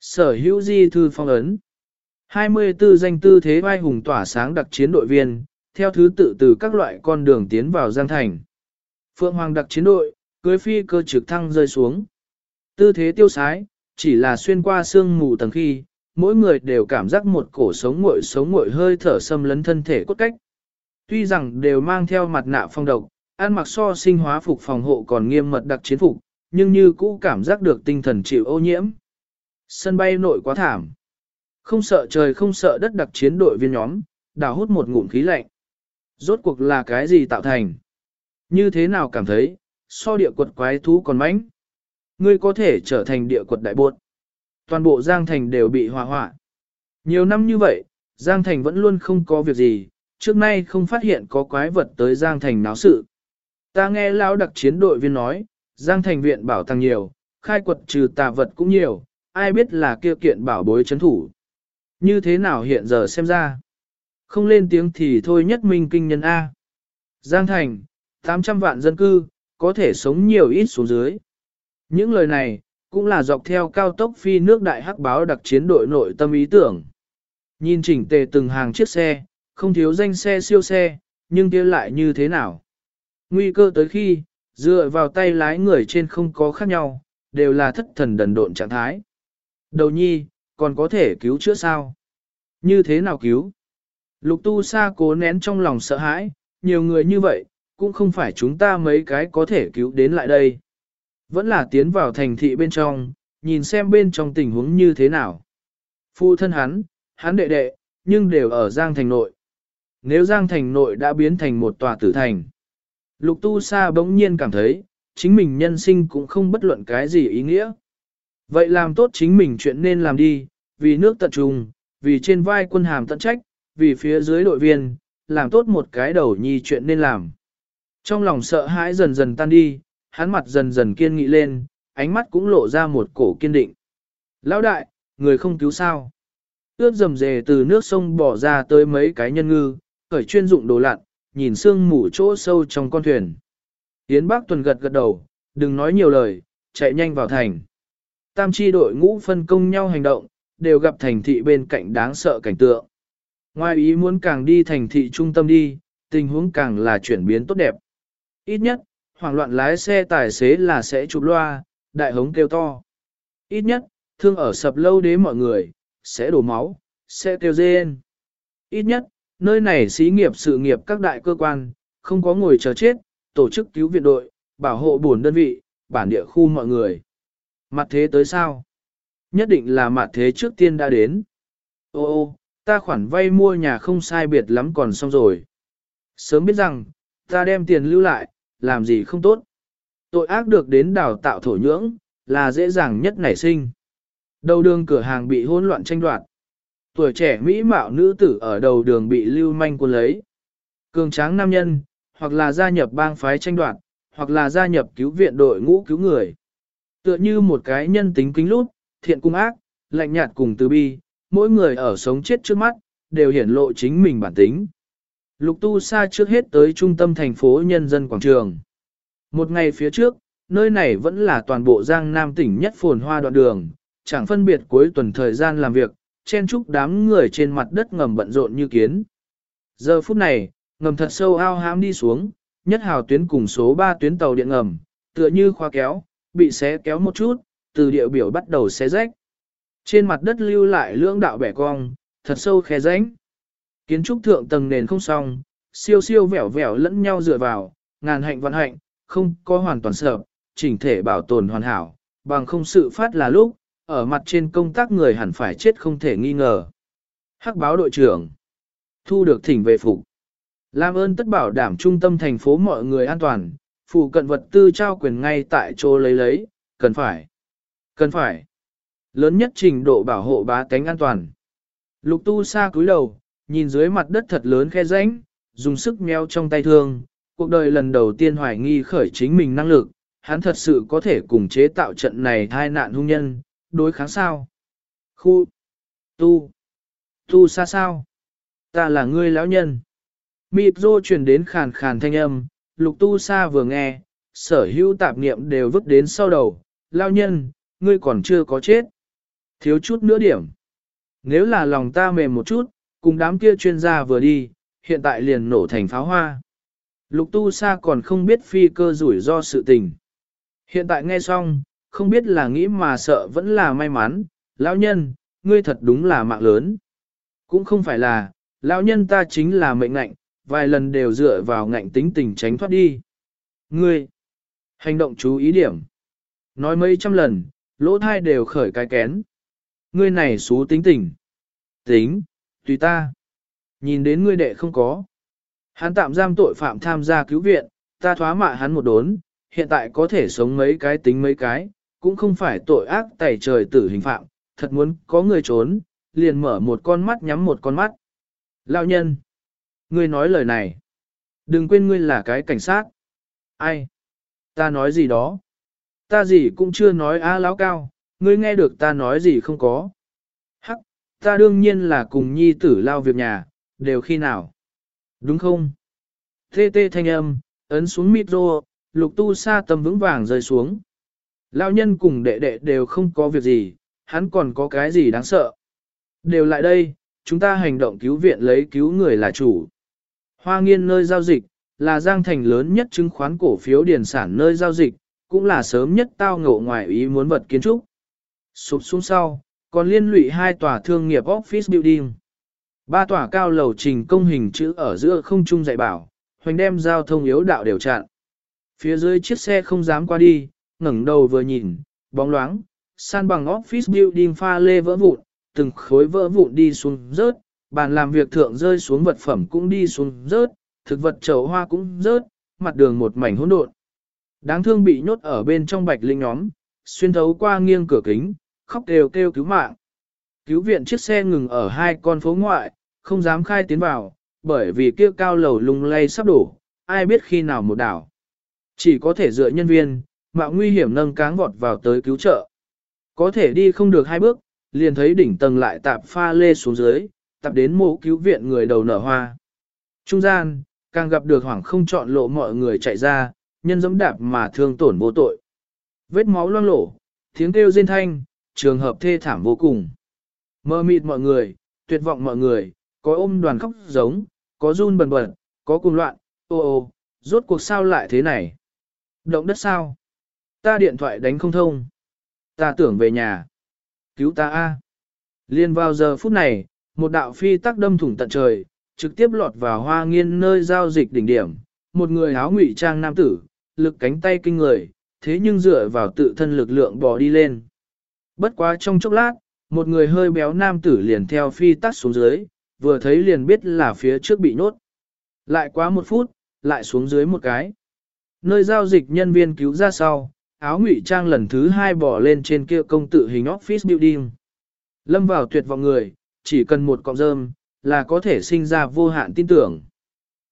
Sở hữu di thư phong ấn. 24 danh tư thế vai hùng tỏa sáng đặc chiến đội viên, theo thứ tự từ các loại con đường tiến vào Giang Thành. Phượng Hoàng đặc chiến đội, cưới phi cơ trực thăng rơi xuống. Tư thế tiêu sái, chỉ là xuyên qua sương mù tầng khi, mỗi người đều cảm giác một cổ sống nguội sống nguội hơi thở xâm lấn thân thể cốt cách. Tuy rằng đều mang theo mặt nạ phong độc, ăn mặc so sinh hóa phục phòng hộ còn nghiêm mật đặc chiến phục, nhưng như cũ cảm giác được tinh thần chịu ô nhiễm. Sân bay nội quá thảm. Không sợ trời không sợ đất đặc chiến đội viên nhóm, đào hút một ngụm khí lạnh. Rốt cuộc là cái gì tạo thành? Như thế nào cảm thấy, so địa quật quái thú còn mãnh? Ngươi có thể trở thành địa quật đại bột. Toàn bộ Giang Thành đều bị hỏa hoạn. Nhiều năm như vậy, Giang Thành vẫn luôn không có việc gì, trước nay không phát hiện có quái vật tới Giang Thành náo sự. Ta nghe lão đặc chiến đội viên nói, Giang Thành viện bảo tàng nhiều, khai quật trừ tà vật cũng nhiều, ai biết là kia kiện bảo bối chấn thủ. Như thế nào hiện giờ xem ra? Không lên tiếng thì thôi nhất minh kinh nhân A. Giang Thành, 800 vạn dân cư, có thể sống nhiều ít xuống dưới. Những lời này, cũng là dọc theo cao tốc phi nước đại hắc báo đặc chiến đội nội tâm ý tưởng. Nhìn chỉnh tề từng hàng chiếc xe, không thiếu danh xe siêu xe, nhưng kia lại như thế nào? Nguy cơ tới khi, dựa vào tay lái người trên không có khác nhau, đều là thất thần đần độn trạng thái. Đầu nhi, còn có thể cứu chữa sao? Như thế nào cứu? Lục tu sa cố nén trong lòng sợ hãi, nhiều người như vậy, cũng không phải chúng ta mấy cái có thể cứu đến lại đây. Vẫn là tiến vào thành thị bên trong, nhìn xem bên trong tình huống như thế nào. Phu thân hắn, hắn đệ đệ, nhưng đều ở Giang Thành nội. Nếu Giang Thành nội đã biến thành một tòa tử thành, Lục Tu Sa bỗng nhiên cảm thấy, chính mình nhân sinh cũng không bất luận cái gì ý nghĩa. Vậy làm tốt chính mình chuyện nên làm đi, vì nước tận trùng, vì trên vai quân hàm tận trách, vì phía dưới đội viên, làm tốt một cái đầu nhi chuyện nên làm. Trong lòng sợ hãi dần dần tan đi, hắn mặt dần dần kiên nghị lên, ánh mắt cũng lộ ra một cổ kiên định. Lão đại, người không cứu sao. Ướt dầm dề từ nước sông bỏ ra tới mấy cái nhân ngư, khởi chuyên dụng đồ lặn, nhìn sương mù chỗ sâu trong con thuyền. Yến Bác Tuần gật gật đầu, đừng nói nhiều lời, chạy nhanh vào thành. Tam chi đội ngũ phân công nhau hành động, đều gặp thành thị bên cạnh đáng sợ cảnh tượng. Ngoài ý muốn càng đi thành thị trung tâm đi, tình huống càng là chuyển biến tốt đẹp. Ít nhất, hoảng loạn lái xe tài xế là sẽ chụp loa, đại hống kêu to. Ít nhất, thương ở sập lâu đế mọi người, sẽ đổ máu, sẽ kêu rên. Ít nhất, nơi này xí nghiệp sự nghiệp các đại cơ quan, không có ngồi chờ chết, tổ chức cứu viện đội, bảo hộ buồn đơn vị, bản địa khu mọi người. Mặt thế tới sao? Nhất định là mặt thế trước tiên đã đến. Ô ô, ta khoản vay mua nhà không sai biệt lắm còn xong rồi. Sớm biết rằng, ta đem tiền lưu lại, làm gì không tốt. Tội ác được đến đào tạo thổ nhưỡng, là dễ dàng nhất nảy sinh. Đầu đường cửa hàng bị hỗn loạn tranh đoạt. Tuổi trẻ mỹ mạo nữ tử ở đầu đường bị lưu manh cuốn lấy. Cường tráng nam nhân, hoặc là gia nhập bang phái tranh đoạt, hoặc là gia nhập cứu viện đội ngũ cứu người. Tựa như một cái nhân tính kính lút, thiện cung ác, lạnh nhạt cùng từ bi, mỗi người ở sống chết trước mắt, đều hiển lộ chính mình bản tính. Lục tu xa trước hết tới trung tâm thành phố nhân dân quảng trường. Một ngày phía trước, nơi này vẫn là toàn bộ giang nam tỉnh nhất phồn hoa đoạn đường, chẳng phân biệt cuối tuần thời gian làm việc, chen chúc đám người trên mặt đất ngầm bận rộn như kiến. Giờ phút này, ngầm thật sâu ao hám đi xuống, nhất hào tuyến cùng số 3 tuyến tàu điện ngầm, tựa như khoa kéo, bị xé kéo một chút, từ địa biểu bắt đầu xé rách. Trên mặt đất lưu lại lưỡng đạo bẻ cong, thật sâu khe rãnh. Kiến trúc thượng tầng nền không xong, siêu siêu vẻo vẻo lẫn nhau dựa vào, ngàn hạnh vạn hạnh, không có hoàn toàn sợ, chỉnh thể bảo tồn hoàn hảo, bằng không sự phát là lúc, ở mặt trên công tác người hẳn phải chết không thể nghi ngờ. Hắc báo đội trưởng, thu được thỉnh về phục. Làm ơn tất bảo đảm trung tâm thành phố mọi người an toàn, phụ cận vật tư trao quyền ngay tại chỗ lấy lấy, cần phải. Cần phải. Lớn nhất trình độ bảo hộ bá tánh an toàn. Lục tu xa cúi đầu, nhìn dưới mặt đất thật lớn khe rãnh, dùng sức meo trong tay thương, cuộc đời lần đầu tiên hoài nghi khởi chính mình năng lực, hắn thật sự có thể cùng chế tạo trận này thai nạn hung nhân, đối kháng sao. Khu, tu, tu xa sao, ta là ngươi lão nhân. Mịp rô truyền đến khàn khàn thanh âm, lục tu sa vừa nghe, sở hữu tạp niệm đều vứt đến sau đầu, lao nhân, ngươi còn chưa có chết. Thiếu chút nữa điểm. Nếu là lòng ta mềm một chút, cùng đám kia chuyên gia vừa đi, hiện tại liền nổ thành pháo hoa. Lục tu sa còn không biết phi cơ rủi ro sự tình. Hiện tại nghe xong, không biết là nghĩ mà sợ vẫn là may mắn, lão nhân, ngươi thật đúng là mạng lớn. Cũng không phải là, lão nhân ta chính là mệnh ngạnh, vài lần đều dựa vào ngạnh tính tình tránh thoát đi. Ngươi, hành động chú ý điểm. Nói mấy trăm lần, lỗ thai đều khởi cái kén. Ngươi này xú tính tình. Tính, tùy ta. Nhìn đến ngươi đệ không có. Hắn tạm giam tội phạm tham gia cứu viện, ta thoá mạ hắn một đốn, hiện tại có thể sống mấy cái tính mấy cái, cũng không phải tội ác tẩy trời tử hình phạm, thật muốn có người trốn, liền mở một con mắt nhắm một con mắt. Lão nhân, ngươi nói lời này. Đừng quên ngươi là cái cảnh sát. Ai? Ta nói gì đó? Ta gì cũng chưa nói á lão cao, ngươi nghe được ta nói gì không có. Ta đương nhiên là cùng nhi tử lao việc nhà, đều khi nào. Đúng không? Tê tê thanh âm, ấn xuống micro, lục tu sa tầm vững vàng rơi xuống. Lao nhân cùng đệ đệ đều không có việc gì, hắn còn có cái gì đáng sợ. Đều lại đây, chúng ta hành động cứu viện lấy cứu người là chủ. Hoa nghiên nơi giao dịch, là giang thành lớn nhất chứng khoán cổ phiếu điển sản nơi giao dịch, cũng là sớm nhất tao ngộ ngoài ý muốn vật kiến trúc. Sụp xuống sau, còn liên lụy hai tòa thương nghiệp office building. Ba tòa cao lầu trình công hình chữ ở giữa không trung dạy bảo, hoành đem giao thông yếu đạo đều chặn. Phía dưới chiếc xe không dám qua đi, ngẩng đầu vừa nhìn, bóng loáng, san bằng office building pha lê vỡ vụn, từng khối vỡ vụn đi xuống rớt, bàn làm việc thượng rơi xuống vật phẩm cũng đi xuống rớt, thực vật chậu hoa cũng rớt, mặt đường một mảnh hỗn độn. Đáng thương bị nhốt ở bên trong bạch linh nhóm, xuyên thấu qua nghiêng cửa kính, khóc kêu kêu cứu mạng. Cứu viện chiếc xe ngừng ở hai con phố ngoại, không dám khai tiến vào, bởi vì kia cao lầu lung lay sắp đổ, ai biết khi nào một đảo. Chỉ có thể dựa nhân viên, mạo nguy hiểm nâng cáng vọt vào tới cứu trợ. Có thể đi không được hai bước, liền thấy đỉnh tầng lại tạp pha lê xuống dưới, tạp đến mộ cứu viện người đầu nở hoa. Trung gian, càng gặp được hoảng không chọn lộ mọi người chạy ra, nhân giống đạp mà thương tổn vô tội. Vết máu loang lổ, tiếng kêu rên thanh, trường hợp thê thảm vô cùng. Mơ mịt mọi người, tuyệt vọng mọi người, có ôm đoàn khóc giống, có run bần bật, có cùng loạn, ô ô, rốt cuộc sao lại thế này? Động đất sao? Ta điện thoại đánh không thông. Ta tưởng về nhà. Cứu ta a! Liên vào giờ phút này, một đạo phi tắc đâm thủng tận trời, trực tiếp lọt vào hoa nghiên nơi giao dịch đỉnh điểm. Một người áo ngụy trang nam tử, lực cánh tay kinh người, thế nhưng dựa vào tự thân lực lượng bò đi lên. Bất quá trong chốc lát, một người hơi béo nam tử liền theo phi tắt xuống dưới, vừa thấy liền biết là phía trước bị nốt. Lại quá một phút, lại xuống dưới một cái. Nơi giao dịch nhân viên cứu ra sau, áo ngụy trang lần thứ hai bỏ lên trên kia công tự hình office building. Lâm vào tuyệt vọng người, chỉ cần một cọng rơm, là có thể sinh ra vô hạn tin tưởng.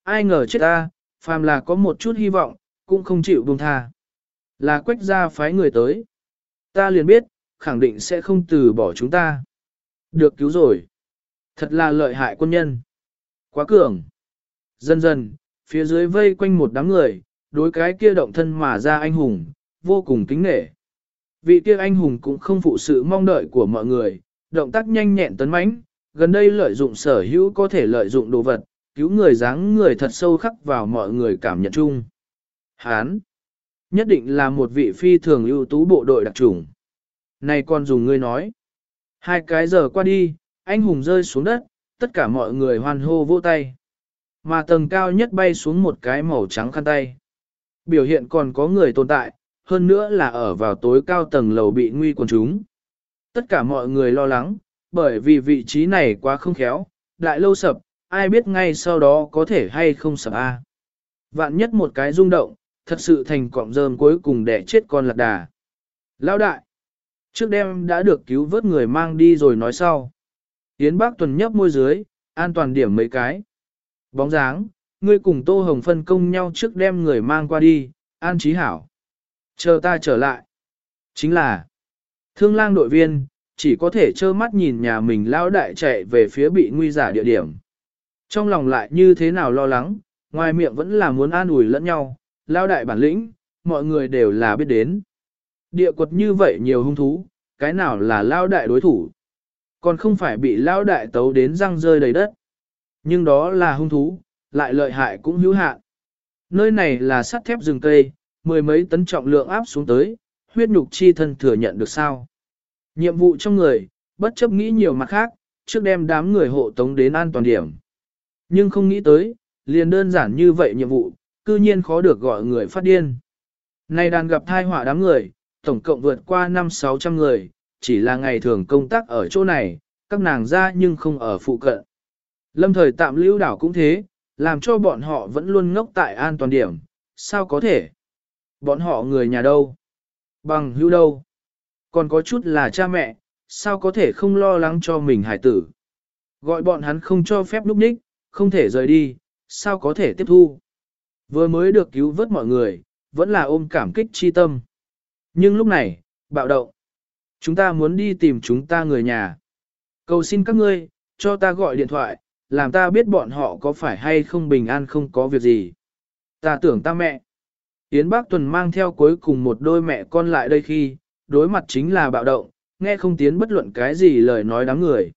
Ai ngờ chết ta, phàm là có một chút hy vọng, cũng không chịu buông tha. Là quách gia phái người tới. Ta liền biết, khẳng định sẽ không từ bỏ chúng ta. Được cứu rồi. Thật là lợi hại quân nhân. Quá cường. Dần dần, phía dưới vây quanh một đám người, đối cái kia động thân mà ra anh hùng, vô cùng kính nể. Vị kia anh hùng cũng không phụ sự mong đợi của mọi người, động tác nhanh nhẹn tấn mãnh, gần đây lợi dụng sở hữu có thể lợi dụng đồ vật, cứu người dáng người thật sâu khắc vào mọi người cảm nhận chung. Hán, nhất định là một vị phi thường ưu tú bộ đội đặc trùng. Này còn dùng ngươi nói. Hai cái giờ qua đi, anh hùng rơi xuống đất, tất cả mọi người hoan hô vỗ tay. Mà tầng cao nhất bay xuống một cái màu trắng khăn tay. Biểu hiện còn có người tồn tại, hơn nữa là ở vào tối cao tầng lầu bị nguy quần chúng. Tất cả mọi người lo lắng, bởi vì vị trí này quá không khéo, đại lâu sập, ai biết ngay sau đó có thể hay không sập a. Vạn nhất một cái rung động, thật sự thành cọng rơm cuối cùng để chết con lạc đà. Lão đại, trước đêm đã được cứu vớt người mang đi rồi nói sau. Yến bác tuần nhấp môi dưới, an toàn điểm mấy cái. Bóng dáng, ngươi cùng Tô Hồng phân công nhau trước đem người mang qua đi, an trí hảo. Chờ ta trở lại. Chính là, thương lang đội viên, chỉ có thể trơ mắt nhìn nhà mình lão đại chạy về phía bị nguy giả địa điểm. Trong lòng lại như thế nào lo lắng, ngoài miệng vẫn là muốn an ủi lẫn nhau, lao đại bản lĩnh, mọi người đều là biết đến. Địa quật như vậy nhiều hung thú, cái nào là lao đại đối thủ. Còn không phải bị lao đại tấu đến răng rơi đầy đất. Nhưng đó là hung thú, lại lợi hại cũng hữu hạn. Nơi này là sắt thép rừng cây, mười mấy tấn trọng lượng áp xuống tới, huyết nhục chi thân thừa nhận được sao. Nhiệm vụ trong người, bất chấp nghĩ nhiều mặt khác, trước đem đám người hộ tống đến an toàn điểm. Nhưng không nghĩ tới, liền đơn giản như vậy nhiệm vụ, cư nhiên khó được gọi người phát điên. Này đàn gặp thai họa đám người, tổng cộng vượt qua 5-600 người, chỉ là ngày thường công tác ở chỗ này, các nàng ra nhưng không ở phụ cận. Lâm thời tạm lưu đảo cũng thế, làm cho bọn họ vẫn luôn ngốc tại an toàn điểm, sao có thể? Bọn họ người nhà đâu? Bằng hữu đâu? Còn có chút là cha mẹ, sao có thể không lo lắng cho mình hải tử? Gọi bọn hắn không cho phép núp ních, không thể rời đi, sao có thể tiếp thu? Vừa mới được cứu vớt mọi người, vẫn là ôm cảm kích chi tâm. Nhưng lúc này, bạo động. Chúng ta muốn đi tìm chúng ta người nhà. Cầu xin các ngươi, cho ta gọi điện thoại, làm ta biết bọn họ có phải hay không bình an không có việc gì. Ta tưởng ta mẹ. Yến Bác Tuần mang theo cuối cùng một đôi mẹ con lại đây khi, đối mặt chính là bạo động, nghe không tiến bất luận cái gì lời nói đáng người.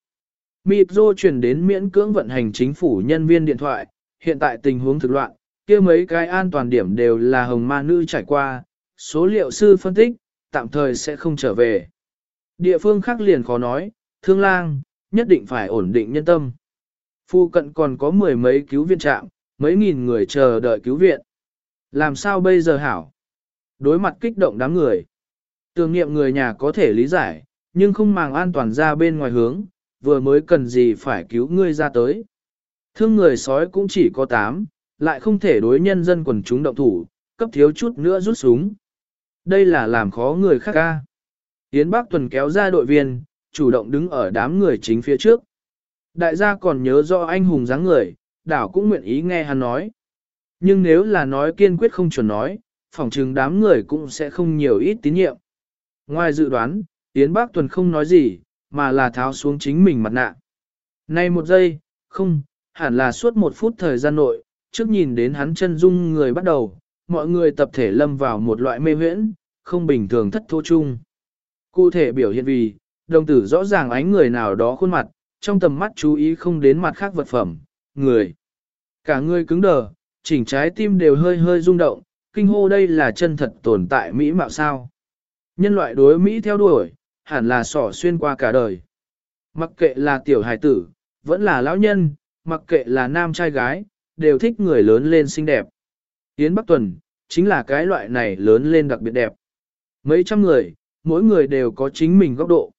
Mịp rô chuyển đến miễn cưỡng vận hành chính phủ nhân viên điện thoại, hiện tại tình huống thực loạn, kia mấy cái an toàn điểm đều là hồng ma nữ trải qua, số liệu sư phân tích, tạm thời sẽ không trở về. Địa phương khác liền khó nói, thương lang, nhất định phải ổn định nhân tâm. Phu cận còn có mười mấy cứu viện trạm, mấy nghìn người chờ đợi cứu viện. Làm sao bây giờ hảo? Đối mặt kích động đám người. Tưởng niệm người nhà có thể lý giải, nhưng không màng an toàn ra bên ngoài hướng, vừa mới cần gì phải cứu ngươi ra tới. Thương người sói cũng chỉ có tám, lại không thể đối nhân dân quần chúng động thủ, cấp thiếu chút nữa rút súng. Đây là làm khó người khác ca. Yến Bắc Tuần kéo ra đội viên, chủ động đứng ở đám người chính phía trước. Đại gia còn nhớ do anh hùng dáng người, đảo cũng nguyện ý nghe hắn nói. Nhưng nếu là nói kiên quyết không chuẩn nói, phỏng chừng đám người cũng sẽ không nhiều ít tín nhiệm. Ngoài dự đoán, Yến Bắc Tuần không nói gì, mà là tháo xuống chính mình mặt nạ. Nay một giây, không, hẳn là suốt một phút thời gian nội, trước nhìn đến hắn chân dung người bắt đầu, mọi người tập thể lâm vào một loại mê huyễn, không bình thường thất thô chung. Cụ thể biểu hiện vì, đồng tử rõ ràng ánh người nào đó khuôn mặt, trong tầm mắt chú ý không đến mặt khác vật phẩm, người. Cả người cứng đờ, chỉnh trái tim đều hơi hơi rung động, kinh hô đây là chân thật tồn tại Mỹ mạo sao. Nhân loại đối Mỹ theo đuổi, hẳn là sỏ xuyên qua cả đời. Mặc kệ là tiểu hài tử, vẫn là lão nhân, mặc kệ là nam trai gái, đều thích người lớn lên xinh đẹp. Yến Bắc Tuần, chính là cái loại này lớn lên đặc biệt đẹp. Mấy trăm người, mỗi người đều có chính mình góc độ.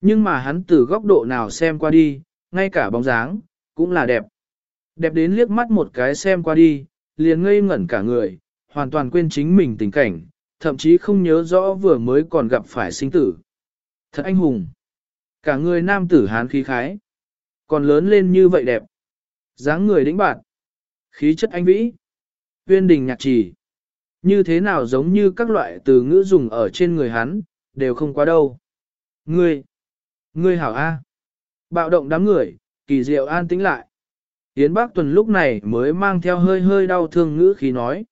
Nhưng mà hắn từ góc độ nào xem qua đi, ngay cả bóng dáng, cũng là đẹp. Đẹp đến liếc mắt một cái xem qua đi, liền ngây ngẩn cả người, hoàn toàn quên chính mình tình cảnh, thậm chí không nhớ rõ vừa mới còn gặp phải sinh tử. Thật anh hùng. Cả người nam tử hán khí khái. Còn lớn lên như vậy đẹp. dáng người đĩnh bạn. Khí chất anh vĩ. Uyên đình nhạc trì. Như thế nào giống như các loại từ ngữ dùng ở trên người hắn, đều không quá đâu. Ngươi. Ngươi hảo A. Bạo động đám người, kỳ diệu an tĩnh lại. Yến Bác Tuần lúc này mới mang theo hơi hơi đau thương ngữ khí nói.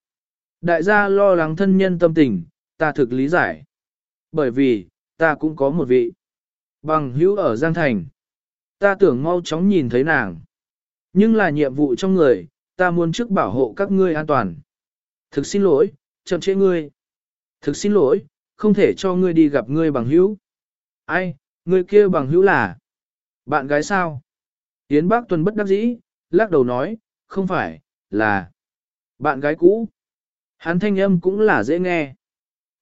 Đại gia lo lắng thân nhân tâm tình, ta thực lý giải. Bởi vì, ta cũng có một vị. Bằng hữu ở Giang Thành. Ta tưởng mau chóng nhìn thấy nàng. Nhưng là nhiệm vụ trong người, ta muốn trước bảo hộ các ngươi an toàn. Thực xin lỗi, chậm trễ ngươi. Thực xin lỗi, không thể cho ngươi đi gặp ngươi bằng hữu. Ai, ngươi kia bằng hữu là? Bạn gái sao? Yến Bác Tuần bất đắc dĩ, lắc đầu nói, không phải, là bạn gái cũ. Hắn thanh âm cũng là dễ nghe.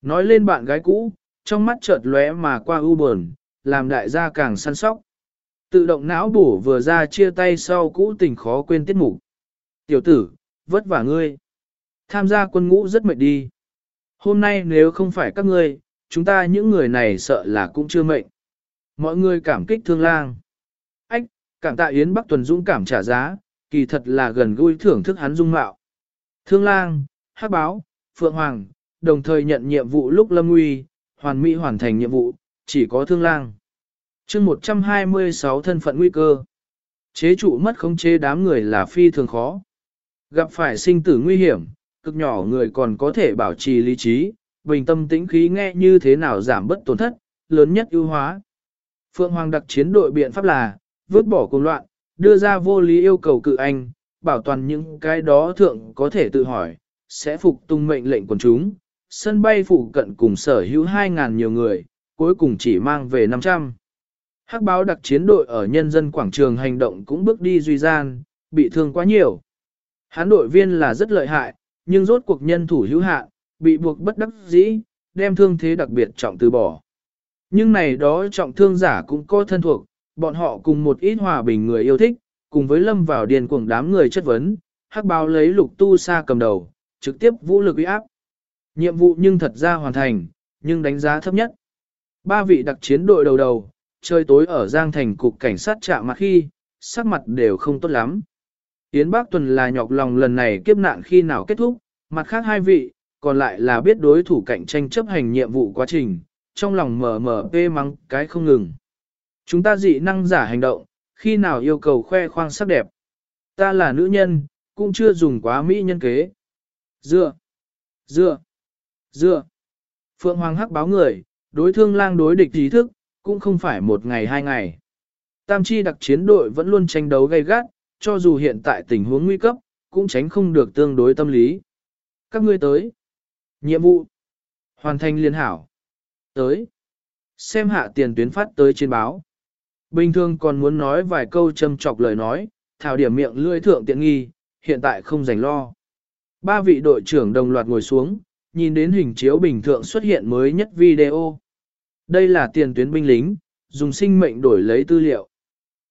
Nói lên bạn gái cũ, trong mắt chợt lóe mà qua u buồn, làm đại gia càng săn sóc. Tự động não bổ vừa ra chia tay sau cũ tình khó quên tiết mục. Tiểu tử, vất vả ngươi. Tham gia quân ngũ rất mệt đi. Hôm nay nếu không phải các ngươi, chúng ta những người này sợ là cũng chưa mệnh. Mọi người cảm kích thương lang. Ách, cảm tạ Yến Bắc Tuần Dũng cảm trả giá, kỳ thật là gần gũi thưởng thức hắn dung mạo. Thương lang, hắc báo, phượng hoàng, đồng thời nhận nhiệm vụ lúc lâm nguy, hoàn mỹ hoàn thành nhiệm vụ, chỉ có thương lang. chương 126 thân phận nguy cơ. Chế trụ mất khống chế đám người là phi thường khó. Gặp phải sinh tử nguy hiểm, cực nhỏ người còn có thể bảo trì lý trí, bình tâm tĩnh khí nghe như thế nào giảm bất tổn thất, lớn nhất ưu hóa. Phượng Hoàng đặc chiến đội biện pháp là, vứt bỏ cùng loạn, đưa ra vô lý yêu cầu cự anh, bảo toàn những cái đó thượng có thể tự hỏi, sẽ phục tung mệnh lệnh quần chúng, sân bay phụ cận cùng sở hữu 2.000 nhiều người, cuối cùng chỉ mang về 500. Hắc báo đặc chiến đội ở nhân dân quảng trường hành động cũng bước đi duy gian, bị thương quá nhiều. Hán đội viên là rất lợi hại, nhưng rốt cuộc nhân thủ hữu hạn, bị buộc bất đắc dĩ, đem thương thế đặc biệt trọng từ bỏ. Nhưng này đó trọng thương giả cũng có thân thuộc, bọn họ cùng một ít hòa bình người yêu thích, cùng với lâm vào điền cuồng đám người chất vấn, hắc báo lấy lục tu sa cầm đầu, trực tiếp vũ lực uy áp. Nhiệm vụ nhưng thật ra hoàn thành, nhưng đánh giá thấp nhất. Ba vị đặc chiến đội đầu đầu, chơi tối ở Giang Thành cục cảnh sát chạm mặt khi, sắc mặt đều không tốt lắm. Yến Bác Tuần là nhọc lòng lần này kiếp nạn khi nào kết thúc, mặt khác hai vị, còn lại là biết đối thủ cạnh tranh chấp hành nhiệm vụ quá trình, trong lòng mở mở mê mắng cái không ngừng. Chúng ta dị năng giả hành động, khi nào yêu cầu khoe khoang sắc đẹp. Ta là nữ nhân, cũng chưa dùng quá mỹ nhân kế. Dựa, dựa, dựa. Phượng Hoàng Hắc báo người, đối thương lang đối địch trí thức, cũng không phải một ngày hai ngày. Tam chi đặc chiến đội vẫn luôn tranh đấu gay gắt, cho dù hiện tại tình huống nguy cấp, cũng tránh không được tương đối tâm lý. Các ngươi tới. Nhiệm vụ. Hoàn thành liên hảo. Tới. Xem hạ tiền tuyến phát tới trên báo. Bình thường còn muốn nói vài câu châm chọc lời nói, thảo điểm miệng lưỡi thượng tiện nghi, hiện tại không rảnh lo. Ba vị đội trưởng đồng loạt ngồi xuống, nhìn đến hình chiếu bình thường xuất hiện mới nhất video. Đây là tiền tuyến binh lính, dùng sinh mệnh đổi lấy tư liệu.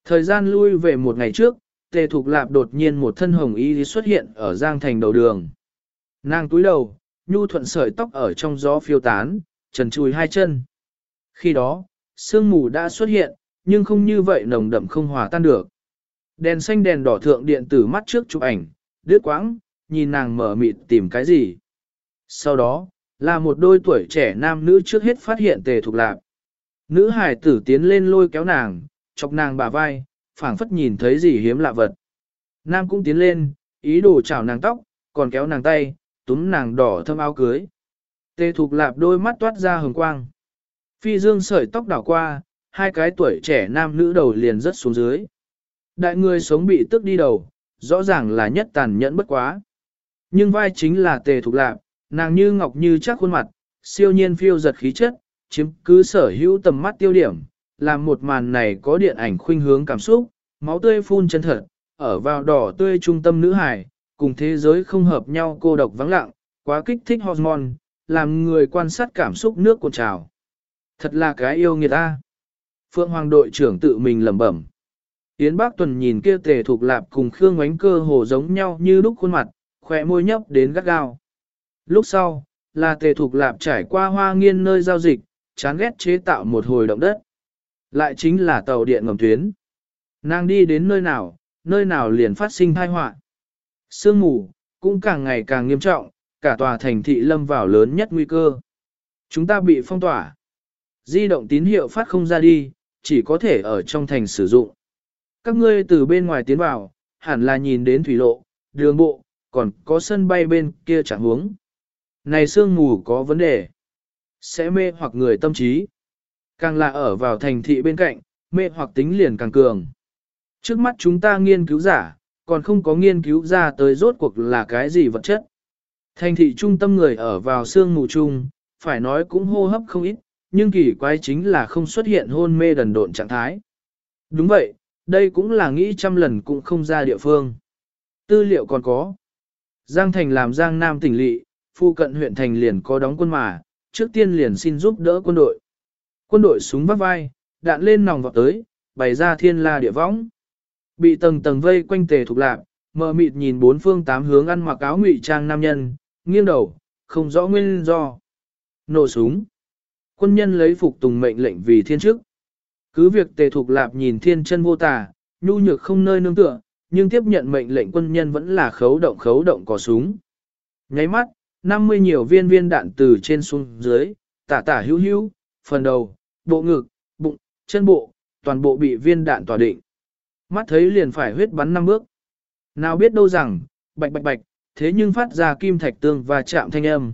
Thời gian lui về một ngày trước, Tề Thục Lạp đột nhiên một thân hồng y xuất hiện ở Giang Thành đầu đường. Nàng túi đầu, nhu thuận sợi tóc ở trong gió phiêu tán, trần chùi hai chân. Khi đó, sương mù đã xuất hiện, nhưng không như vậy nồng đậm không hòa tan được. Đèn xanh đèn đỏ thượng điện tử mắt trước chụp ảnh, đứt quãng, nhìn nàng mở mịt tìm cái gì. Sau đó, là một đôi tuổi trẻ nam nữ trước hết phát hiện tề thục lạc. Nữ hải tử tiến lên lôi kéo nàng, chọc nàng bả vai, phảng phất nhìn thấy gì hiếm lạ vật. Nam cũng tiến lên, ý đồ chảo nàng tóc, còn kéo nàng tay, túm nàng đỏ thâm áo cưới. Tề thục lạp đôi mắt toát ra hồng quang. Phi dương sợi tóc đảo qua, hai cái tuổi trẻ nam nữ đầu liền rất xuống dưới. Đại người sống bị tức đi đầu, rõ ràng là nhất tàn nhẫn bất quá. Nhưng vai chính là tề thục lạp, nàng như ngọc như chắc khuôn mặt, siêu nhiên phiêu giật khí chất, chiếm cứ sở hữu tầm mắt tiêu điểm, làm một màn này có điện ảnh khuynh hướng cảm xúc, máu tươi phun chân thật, ở vào đỏ tươi trung tâm nữ hải, cùng thế giới không hợp nhau cô độc vắng lặng, quá kích thích hormone, làm người quan sát cảm xúc nước cuộn trào. Thật là cái yêu người ta. Phượng Hoàng đội trưởng tự mình lẩm bẩm. Yến Bác Tuần nhìn kia tề thuộc lạp cùng Khương Ngoánh cơ hồ giống nhau như lúc khuôn mặt, khỏe môi nhấp đến gắt gao. Lúc sau, là tề thuộc lạp trải qua hoa nghiên nơi giao dịch, chán ghét chế tạo một hồi động đất. Lại chính là tàu điện ngầm tuyến. Nàng đi đến nơi nào, nơi nào liền phát sinh tai họa. Sương mù, cũng càng ngày càng nghiêm trọng, cả tòa thành thị lâm vào lớn nhất nguy cơ. Chúng ta bị phong tỏa. Di động tín hiệu phát không ra đi, chỉ có thể ở trong thành sử dụng. Các ngươi từ bên ngoài tiến vào, hẳn là nhìn đến thủy lộ, đường bộ, còn có sân bay bên kia chẳng hướng. Này sương mù có vấn đề. Sẽ mê hoặc người tâm trí. Càng là ở vào thành thị bên cạnh, mê hoặc tính liền càng cường. Trước mắt chúng ta nghiên cứu giả, còn không có nghiên cứu ra tới rốt cuộc là cái gì vật chất. Thành thị trung tâm người ở vào sương mù chung, phải nói cũng hô hấp không ít, nhưng kỳ quái chính là không xuất hiện hôn mê đần độn trạng thái. Đúng vậy, đây cũng là nghĩ trăm lần cũng không ra địa phương. Tư liệu còn có. Giang Thành làm Giang Nam tỉnh lỵ, phu cận huyện thành liền có đóng quân mà, trước tiên liền xin giúp đỡ quân đội. Quân đội súng vắt vai, đạn lên nòng vọt tới, bày ra thiên la địa võng. Bị tầng tầng vây quanh tề thuộc lạc, mờ mịt nhìn bốn phương tám hướng ăn mặc áo ngụy trang nam nhân, nghiêng đầu, không rõ nguyên do. Nổ súng. Quân nhân lấy phục tùng mệnh lệnh vì thiên chức. Cứ việc tề thuộc lạp nhìn thiên chân vô tả, nhu nhược không nơi nương tựa, nhưng tiếp nhận mệnh lệnh quân nhân vẫn là khấu động khấu động cò súng. Nháy mắt, 50 nhiều viên viên đạn từ trên xuống dưới, tả tả hữu hữu, phần đầu, bộ ngực, bụng, chân bộ, toàn bộ bị viên đạn tỏa định. Mắt thấy liền phải huyết bắn năm bước. Nào biết đâu rằng, bạch bạch bạch, thế nhưng phát ra kim thạch tương và chạm thanh âm.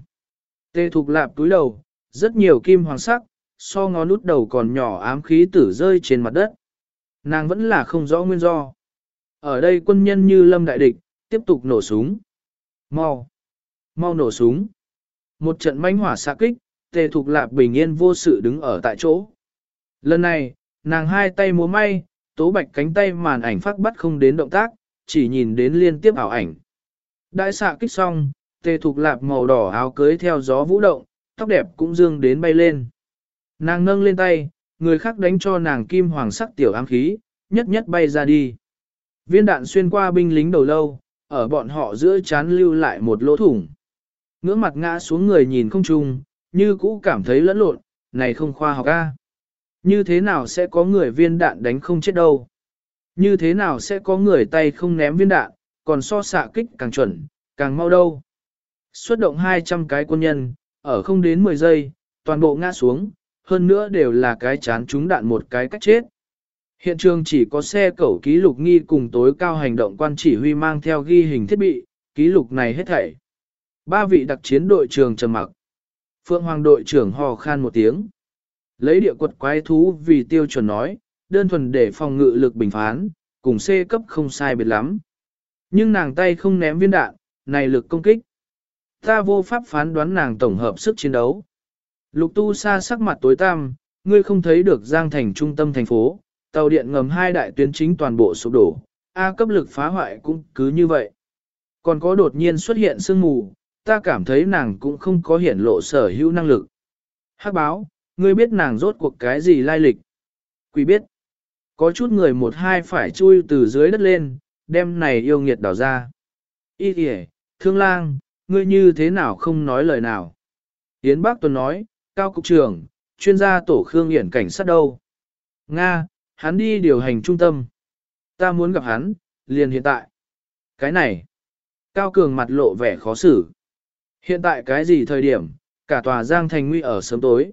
Tê thục lạp túi đầu, rất nhiều kim hoàng sắc, so ngón nút đầu còn nhỏ ám khí tử rơi trên mặt đất. Nàng vẫn là không rõ nguyên do. Ở đây quân nhân như lâm đại địch, tiếp tục nổ súng. Mau! Mau nổ súng! Một trận manh hỏa xạ kích, tề thục lạp bình yên vô sự đứng ở tại chỗ. Lần này, nàng hai tay múa may, tố bạch cánh tay màn ảnh phát bắt không đến động tác, chỉ nhìn đến liên tiếp ảo ảnh. Đại xạ kích xong, tề thục lạp màu đỏ áo cưới theo gió vũ động, tóc đẹp cũng dương đến bay lên. Nàng nâng lên tay, người khác đánh cho nàng kim hoàng sắc tiểu ám khí, nhất nhất bay ra đi. Viên đạn xuyên qua binh lính đầu lâu, ở bọn họ giữa chán lưu lại một lỗ thủng. Ngưỡng mặt ngã xuống người nhìn không trung như cũ cảm thấy lẫn lộn, này không khoa học a. Như thế nào sẽ có người viên đạn đánh không chết đâu? Như thế nào sẽ có người tay không ném viên đạn, còn so xạ kích càng chuẩn, càng mau đâu? Xuất động 200 cái quân nhân, ở không đến 10 giây, toàn bộ ngã xuống, hơn nữa đều là cái chán trúng đạn một cái cách chết. Hiện trường chỉ có xe cẩu ký lục nghi cùng tối cao hành động quan chỉ huy mang theo ghi hình thiết bị, ký lục này hết thảy. Ba vị đặc chiến đội trưởng trầm mặc. Phượng Hoàng đội trưởng hò khan một tiếng. Lấy địa quật quái thú vì tiêu chuẩn nói, đơn thuần để phòng ngự lực bình phán, cùng C cấp không sai biệt lắm. Nhưng nàng tay không ném viên đạn, này lực công kích. Ta vô pháp phán đoán nàng tổng hợp sức chiến đấu. Lục tu sa sắc mặt tối tăm, ngươi không thấy được Giang thành trung tâm thành phố, tàu điện ngầm hai đại tuyến chính toàn bộ sụp đổ, A cấp lực phá hoại cũng cứ như vậy. Còn có đột nhiên xuất hiện sương mù, ta cảm thấy nàng cũng không có hiển lộ sở hữu năng lực. Hắc báo, ngươi biết nàng rốt cuộc cái gì lai lịch. Quỷ biết, có chút người một hai phải chui từ dưới đất lên, đem này yêu nghiệt đào ra. Ý kìa, thương lang, ngươi như thế nào không nói lời nào. Yến Bác Tuấn nói, Cao Cục trưởng, chuyên gia tổ Khương Hiển cảnh sát đâu? Nga, hắn đi điều hành trung tâm. Ta muốn gặp hắn, liền hiện tại. Cái này. Cao Cường mặt lộ vẻ khó xử. Hiện tại cái gì thời điểm, cả tòa Giang Thành Nguy ở sớm tối.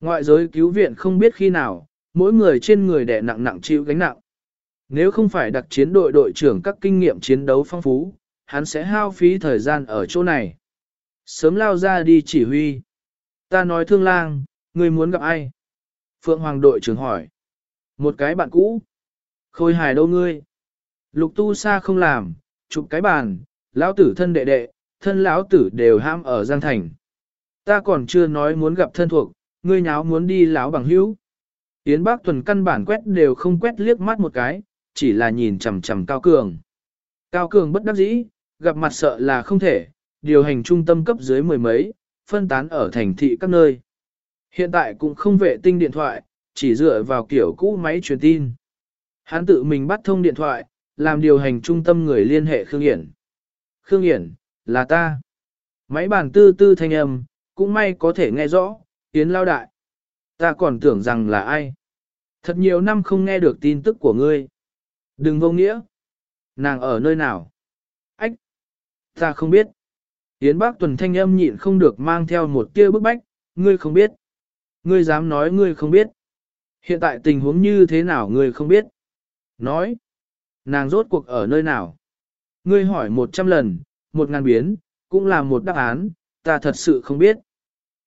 Ngoại giới cứu viện không biết khi nào, mỗi người trên người đẻ nặng nặng chịu gánh nặng. Nếu không phải đặc chiến đội đội trưởng các kinh nghiệm chiến đấu phong phú, hắn sẽ hao phí thời gian ở chỗ này. Sớm lao ra đi chỉ huy. Ta nói thương lang, ngươi muốn gặp ai? Phượng Hoàng đội trưởng hỏi. Một cái bạn cũ. Khôi hài đâu ngươi? Lục tu sa không làm, chụp cái bàn, lão tử thân đệ đệ, thân lão tử đều ham ở Giang Thành. Ta còn chưa nói muốn gặp thân thuộc, ngươi nháo muốn đi lão bằng hữu. Yến Bác Tuần căn bản quét đều không quét liếc mắt một cái, chỉ là nhìn chằm chằm Cao Cường. Cao Cường bất đắc dĩ, gặp mặt sợ là không thể, điều hành trung tâm cấp dưới mười mấy, phân tán ở thành thị các nơi. Hiện tại cũng không vệ tinh điện thoại, chỉ dựa vào kiểu cũ máy truyền tin. Hắn tự mình bắt thông điện thoại, làm điều hành trung tâm người liên hệ Khương Hiển. Khương Hiển, là ta. Máy bàn tư tư thanh âm, cũng may có thể nghe rõ, Yến lao đại. Ta còn tưởng rằng là ai. Thật nhiều năm không nghe được tin tức của ngươi. Đừng vô nghĩa. Nàng ở nơi nào? Ách! Ta không biết. Yến bác tuần thanh âm nhịn không được mang theo một tia bức bách, ngươi không biết. Ngươi dám nói ngươi không biết. Hiện tại tình huống như thế nào ngươi không biết. Nói. Nàng rốt cuộc ở nơi nào? Ngươi hỏi một trăm lần, một ngàn biến, cũng là một đáp án, ta thật sự không biết.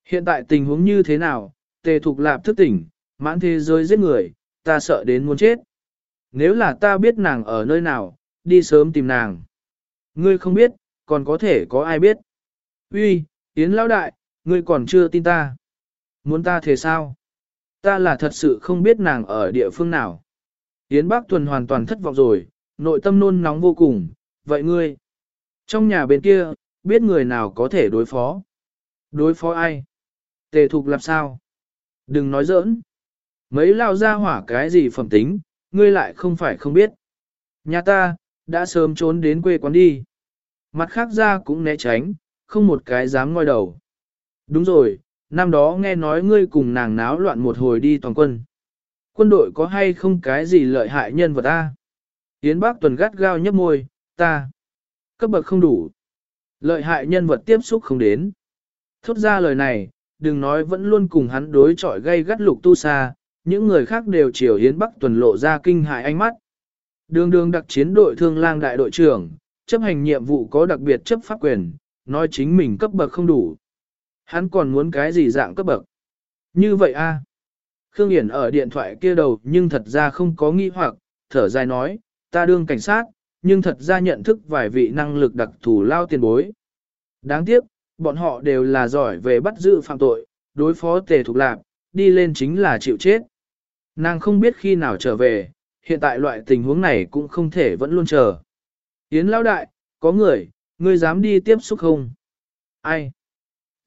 Hiện tại tình huống như thế nào, tề thục lạp thức tỉnh, mãn thế giới giết người, ta sợ đến muốn chết. Nếu là ta biết nàng ở nơi nào, đi sớm tìm nàng. Ngươi không biết, còn có thể có ai biết. Uy, Yến lão đại, ngươi còn chưa tin ta. Muốn ta thế sao? Ta là thật sự không biết nàng ở địa phương nào. Yến Bác Tuần hoàn toàn thất vọng rồi, nội tâm nôn nóng vô cùng. Vậy ngươi, trong nhà bên kia, biết người nào có thể đối phó? Đối phó ai? Tề thục làm sao? Đừng nói giỡn. Mấy lao ra hỏa cái gì phẩm tính, ngươi lại không phải không biết. Nhà ta, đã sớm trốn đến quê quán đi. Mặt khác ra cũng né tránh, không một cái dám ngoi đầu. Đúng rồi, năm đó nghe nói ngươi cùng nàng náo loạn một hồi đi toàn quân. Quân đội có hay không cái gì lợi hại nhân vật ta? Yến Bác Tuần gắt gao nhấp môi, ta. Cấp bậc không đủ. Lợi hại nhân vật tiếp xúc không đến. Thốt ra lời này, đừng nói vẫn luôn cùng hắn đối chọi gây gắt lục tu xa, những người khác đều chiều Yến Bắc tuần lộ ra kinh hại ánh mắt. Đường đường đặc chiến đội thương lang đại đội trưởng, chấp hành nhiệm vụ có đặc biệt chấp pháp quyền, nói chính mình cấp bậc không đủ. Hắn còn muốn cái gì dạng cấp bậc? Như vậy a Khương Hiển ở điện thoại kia đầu nhưng thật ra không có nghi hoặc, thở dài nói, ta đương cảnh sát, nhưng thật ra nhận thức vài vị năng lực đặc thù lao tiền bối. Đáng tiếc, bọn họ đều là giỏi về bắt giữ phạm tội, đối phó tề thục lạc, đi lên chính là chịu chết. Nàng không biết khi nào trở về, hiện tại loại tình huống này cũng không thể vẫn luôn chờ. Yến lão đại, có người, ngươi dám đi tiếp xúc không? Ai?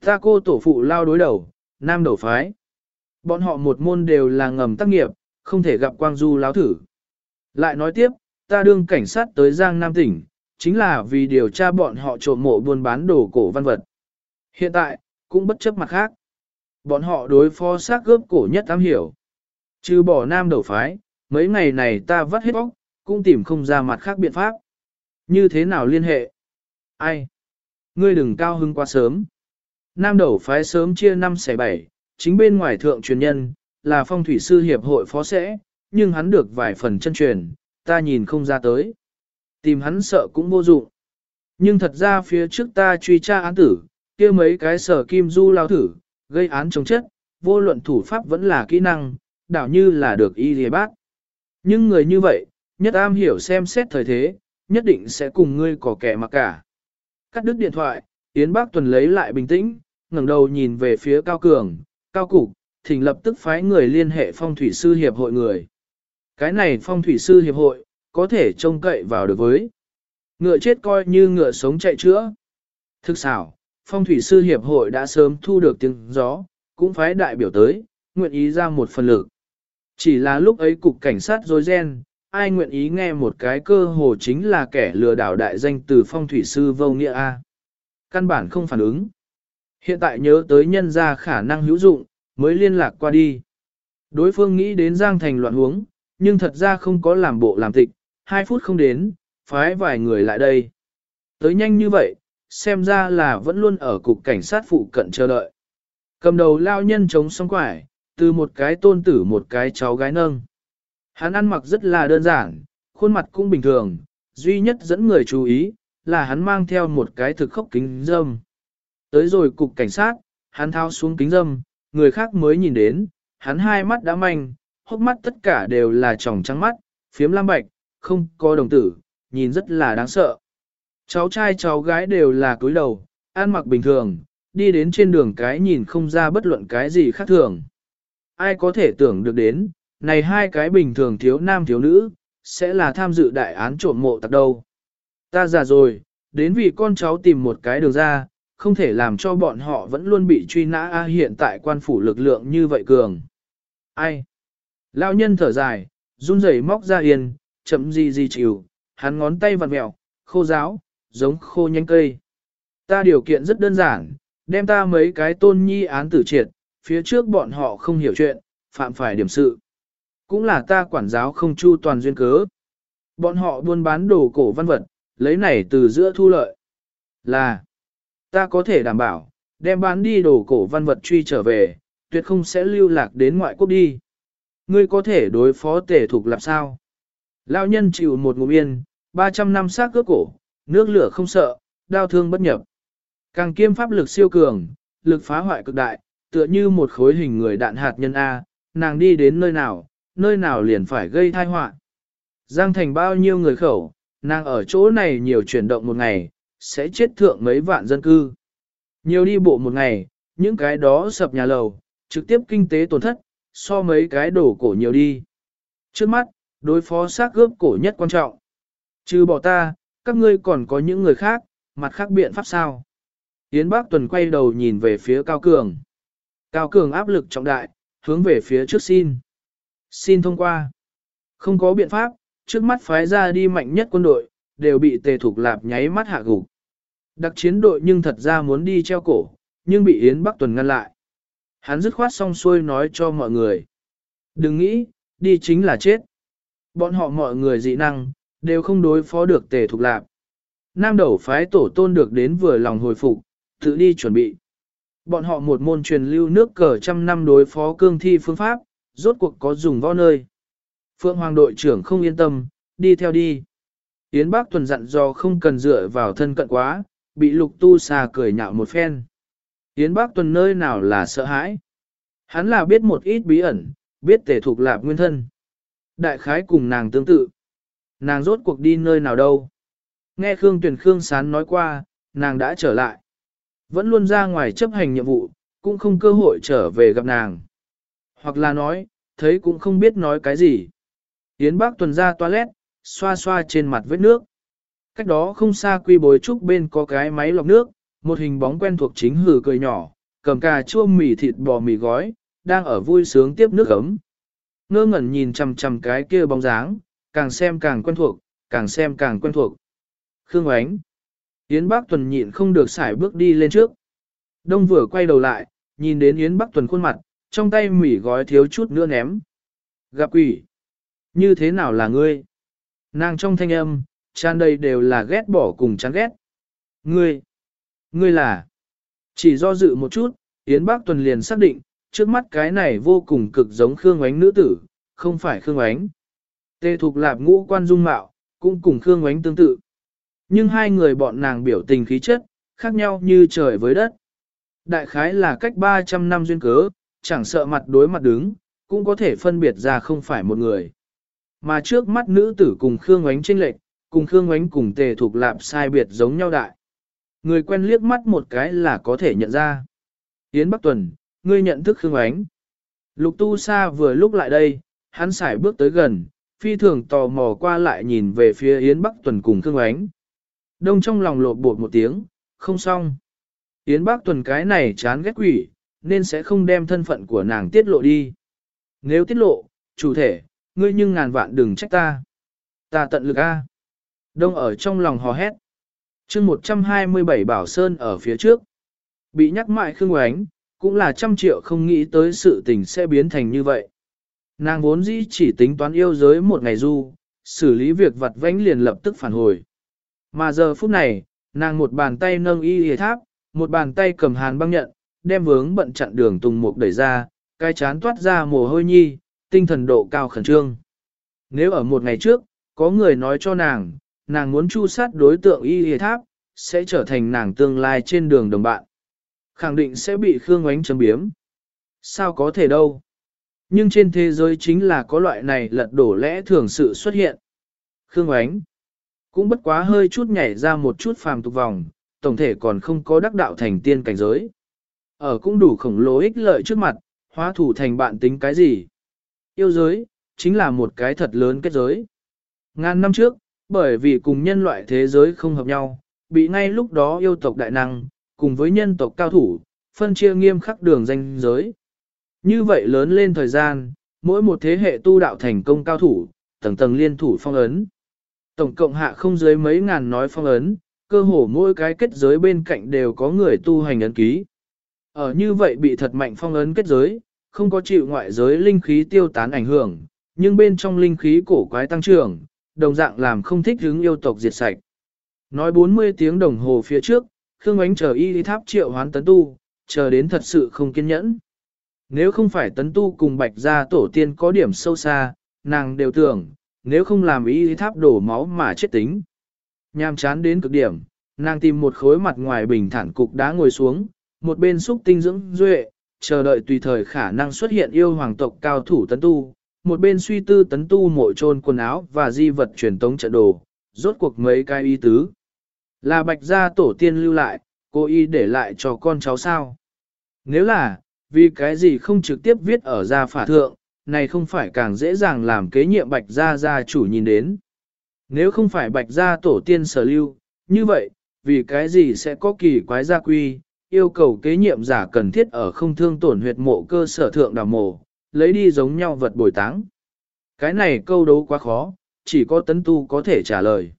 Ta cô tổ phụ lao đối đầu, nam đầu phái. Bọn họ một môn đều là ngầm tác nghiệp, không thể gặp quang du láo thử. Lại nói tiếp, ta đương cảnh sát tới Giang Nam tỉnh, chính là vì điều tra bọn họ trộm mộ buôn bán đồ cổ văn vật. Hiện tại, cũng bất chấp mặt khác. Bọn họ đối phó xác gớp cổ nhất ám hiểu. Trừ bỏ nam đầu phái, mấy ngày này ta vắt hết bóc, cũng tìm không ra mặt khác biện pháp. Như thế nào liên hệ? Ai? Ngươi đừng cao hưng quá sớm. Nam đầu phái sớm chia 5 xẻ 7, chính bên ngoài thượng truyền nhân, là phong thủy sư hiệp hội phó sẽ, nhưng hắn được vài phần chân truyền, ta nhìn không ra tới. Tìm hắn sợ cũng vô dụng. Nhưng thật ra phía trước ta truy tra án tử, kia mấy cái sở kim du lao thử, gây án chống chất, vô luận thủ pháp vẫn là kỹ năng, đảo như là được y lìa bác. Nhưng người như vậy, nhất am hiểu xem xét thời thế, nhất định sẽ cùng ngươi có kẻ mặc cả. Cắt đứt điện thoại, Yến Bác Tuần lấy lại bình tĩnh, ngẩng đầu nhìn về phía Cao Cường, Cao Cục, thỉnh lập tức phái người liên hệ phong thủy sư hiệp hội người. Cái này phong thủy sư hiệp hội, có thể trông cậy vào được với. Ngựa chết coi như ngựa sống chạy chữa. Thực xảo, phong thủy sư hiệp hội đã sớm thu được tiếng gió, cũng phái đại biểu tới, nguyện ý ra một phần lực. Chỉ là lúc ấy cục cảnh sát dối ren, ai nguyện ý nghe một cái cơ hồ chính là kẻ lừa đảo đại danh từ phong thủy sư vô nghĩa A. căn bản không phản ứng. Hiện tại nhớ tới nhân ra khả năng hữu dụng, mới liên lạc qua đi. Đối phương nghĩ đến Giang Thành loạn huống, nhưng thật ra không có làm bộ làm tịch, hai phút không đến, phái vài người lại đây. Tới nhanh như vậy, xem ra là vẫn luôn ở cục cảnh sát phụ cận chờ đợi. Cầm đầu lao nhân chống song quải, từ một cái tôn tử một cái cháu gái nâng. Hắn ăn mặc rất là đơn giản, khuôn mặt cũng bình thường, duy nhất dẫn người chú ý, là hắn mang theo một cái thực khốc kính dâm. Tới rồi cục cảnh sát, hắn thao xuống kính dâm, người khác mới nhìn đến, hắn hai mắt đã manh, hốc mắt tất cả đều là tròng trắng mắt, phiếm lam bạch, không có đồng tử, nhìn rất là đáng sợ. Cháu trai cháu gái đều là cúi đầu, ăn mặc bình thường, đi đến trên đường cái nhìn không ra bất luận cái gì khác thường. Ai có thể tưởng được đến, này hai cái bình thường thiếu nam thiếu nữ, sẽ là tham dự đại án trộm mộ tặc đâu. Ta già rồi, đến vì con cháu tìm một cái đường ra, không thể làm cho bọn họ vẫn luôn bị truy nã a hiện tại quan phủ lực lượng như vậy cường. Ai? Lão nhân thở dài, run rẩy móc ra yên, chậm gì gì chịu, hắn ngón tay vặn mẹo, khô giáo, giống khô nhanh cây. Ta điều kiện rất đơn giản, đem ta mấy cái tôn nhi án tử triệt, phía trước bọn họ không hiểu chuyện, phạm phải điểm sự. Cũng là ta quản giáo không chu toàn duyên cớ. Bọn họ buôn bán đồ cổ văn vật, lấy này từ giữa thu lợi. Là, ta có thể đảm bảo, đem bán đi đồ cổ văn vật truy trở về, tuyệt không sẽ lưu lạc đến ngoại quốc đi. Ngươi có thể đối phó tể thuộc làm sao? Lão nhân chịu một ngụm yên, 300 năm xác cướp cổ, nước lửa không sợ, đau thương bất nhập. Càng kiêm pháp lực siêu cường, lực phá hoại cực đại, tựa như một khối hình người đạn hạt nhân A, nàng đi đến nơi nào, nơi nào liền phải gây thai họa. Giang thành bao nhiêu người khẩu, nàng ở chỗ này nhiều chuyển động một ngày, sẽ chết thượng mấy vạn dân cư. Nhiều đi bộ một ngày, những cái đó sập nhà lầu, trực tiếp kinh tế tổn thất, so mấy cái đổ cổ nhiều đi. Trước mắt, đối phó xác gớp cổ nhất quan trọng. Trừ bỏ ta, các ngươi còn có những người khác, mặt khác biện pháp sao? Yến Bác Tuần quay đầu nhìn về phía Cao Cường. Cao Cường áp lực trọng đại, hướng về phía trước xin. Xin thông qua. Không có biện pháp, trước mắt phái ra đi mạnh nhất quân đội, đều bị tề thục lạp nháy mắt hạ gục. Đặc chiến đội nhưng thật ra muốn đi treo cổ, nhưng bị Yến Bắc Tuần ngăn lại. Hắn dứt khoát xong xuôi nói cho mọi người. Đừng nghĩ, đi chính là chết. Bọn họ mọi người dị năng, đều không đối phó được tề thục lạp. Nam đầu phái tổ tôn được đến vừa lòng hồi phục, tự đi chuẩn bị. Bọn họ một môn truyền lưu nước cờ trăm năm đối phó cương thi phương pháp, rốt cuộc có dùng võ nơi. Phượng Hoàng đội trưởng không yên tâm, đi theo đi. Yến Bác tuần dặn do không cần dựa vào thân cận quá, bị lục tu xà cười nhạo một phen. Yến Bác Tuần nơi nào là sợ hãi. Hắn là biết một ít bí ẩn, biết tể thuộc lạp nguyên thân. Đại khái cùng nàng tương tự. Nàng rốt cuộc đi nơi nào đâu. Nghe Khương Tuyền Khương Sán nói qua, nàng đã trở lại. Vẫn luôn ra ngoài chấp hành nhiệm vụ, cũng không cơ hội trở về gặp nàng. Hoặc là nói, thấy cũng không biết nói cái gì. Yến Bác Tuần ra toilet, xoa xoa trên mặt vết nước. Cách đó không xa quy bối trúc bên có cái máy lọc nước, một hình bóng quen thuộc chính hừ cười nhỏ, cầm cà chua mì thịt bò mì gói, đang ở vui sướng tiếp nước ấm. Ngơ ngẩn nhìn chằm chằm cái kia bóng dáng, càng xem càng quen thuộc, càng xem càng quen thuộc. Khương Ánh. Yến Bắc Tuần nhịn không được xài bước đi lên trước. Đông vừa quay đầu lại, nhìn đến Yến Bắc Tuần khuôn mặt, trong tay mỉ gói thiếu chút nữa ném. Gặp quỷ. Như thế nào là ngươi? Nàng trong thanh âm, tràn đầy đều là ghét bỏ cùng chán ghét. Ngươi, ngươi là, chỉ do dự một chút, Yến Bác Tuần liền xác định, trước mắt cái này vô cùng cực giống Khương Ánh nữ tử, không phải Khương Ánh. Tê Thục Lạp ngũ quan dung mạo, cũng cùng Khương Ánh tương tự. Nhưng hai người bọn nàng biểu tình khí chất, khác nhau như trời với đất. Đại khái là cách 300 năm duyên cớ, chẳng sợ mặt đối mặt đứng, cũng có thể phân biệt ra không phải một người. Mà trước mắt nữ tử cùng Khương Ngoánh tranh lệch, cùng Khương Ngoánh cùng tề Thục lạp sai biệt giống nhau đại. Người quen liếc mắt một cái là có thể nhận ra. Yến Bắc Tuần, ngươi nhận thức Khương Ánh. Lục Tu Sa vừa lúc lại đây, hắn xài bước tới gần, phi thường tò mò qua lại nhìn về phía Yến Bắc Tuần cùng Khương Ánh. Đông trong lòng lột bột một tiếng, không xong. Yến Bắc Tuần cái này chán ghét quỷ, nên sẽ không đem thân phận của nàng tiết lộ đi. Nếu tiết lộ, chủ thể, ngươi nhưng ngàn vạn đừng trách ta. Ta tận lực a. Đông ở trong lòng hò hét chương 127 Bảo Sơn ở phía trước. Bị nhắc mãi Khương Oánh, cũng là trăm triệu không nghĩ tới sự tình sẽ biến thành như vậy. Nàng vốn dĩ chỉ tính toán yêu giới một ngày du, xử lý việc vặt vãnh liền lập tức phản hồi. Mà giờ phút này, nàng một bàn tay nâng y hề tháp, một bàn tay cầm hàn băng nhận, đem vướng bận chặn đường tùng mục đẩy ra, cái chán toát ra mồ hôi nhi, tinh thần độ cao khẩn trương. Nếu ở một ngày trước, có người nói cho nàng, nàng muốn chu sát đối tượng y hề tháp, sẽ trở thành nàng tương lai trên đường đồng bạn. Khẳng định sẽ bị Khương Ngoánh chấm biếm. Sao có thể đâu? Nhưng trên thế giới chính là có loại này lật đổ lẽ thường sự xuất hiện. Khương Ngoánh cũng bất quá hơi chút nhảy ra một chút phàm tục vòng, tổng thể còn không có đắc đạo thành tiên cảnh giới. Ở cũng đủ khổng lồ ích lợi trước mặt, hóa thủ thành bạn tính cái gì? Yêu giới, chính là một cái thật lớn kết giới. Ngàn năm trước, bởi vì cùng nhân loại thế giới không hợp nhau, bị ngay lúc đó yêu tộc đại năng, cùng với nhân tộc cao thủ, phân chia nghiêm khắc đường danh giới. Như vậy lớn lên thời gian, mỗi một thế hệ tu đạo thành công cao thủ, tầng tầng liên thủ phong ấn. Tổng cộng hạ không dưới mấy ngàn nói phong ấn, cơ hồ mỗi cái kết giới bên cạnh đều có người tu hành ấn ký. Ở như vậy bị thật mạnh phong ấn kết giới, không có chịu ngoại giới linh khí tiêu tán ảnh hưởng, nhưng bên trong linh khí cổ quái tăng trưởng, đồng dạng làm không thích hứng yêu tộc diệt sạch. Nói 40 tiếng đồng hồ phía trước, Khương Ánh chờ y tháp triệu hoán tấn tu, chờ đến thật sự không kiên nhẫn. Nếu không phải tấn tu cùng bạch gia tổ tiên có điểm sâu xa, nàng đều tưởng, nếu không làm y tháp đổ máu mà chết tính. Nhàm chán đến cực điểm, nàng tìm một khối mặt ngoài bình thản cục đá ngồi xuống, một bên xúc tinh dưỡng duệ, chờ đợi tùy thời khả năng xuất hiện yêu hoàng tộc cao thủ tấn tu, một bên suy tư tấn tu mộ trôn quần áo và di vật truyền tống trận đồ, rốt cuộc mấy cái y tứ. Là bạch gia tổ tiên lưu lại, cô y để lại cho con cháu sao? Nếu là, vì cái gì không trực tiếp viết ở gia phả thượng, này không phải càng dễ dàng làm kế nhiệm bạch gia gia chủ nhìn đến. Nếu không phải bạch gia tổ tiên sở lưu, như vậy, vì cái gì sẽ có kỳ quái gia quy, yêu cầu kế nhiệm giả cần thiết ở không thương tổn huyệt mộ cơ sở thượng đào mộ, lấy đi giống nhau vật bồi táng. Cái này câu đấu quá khó, chỉ có tấn tu có thể trả lời.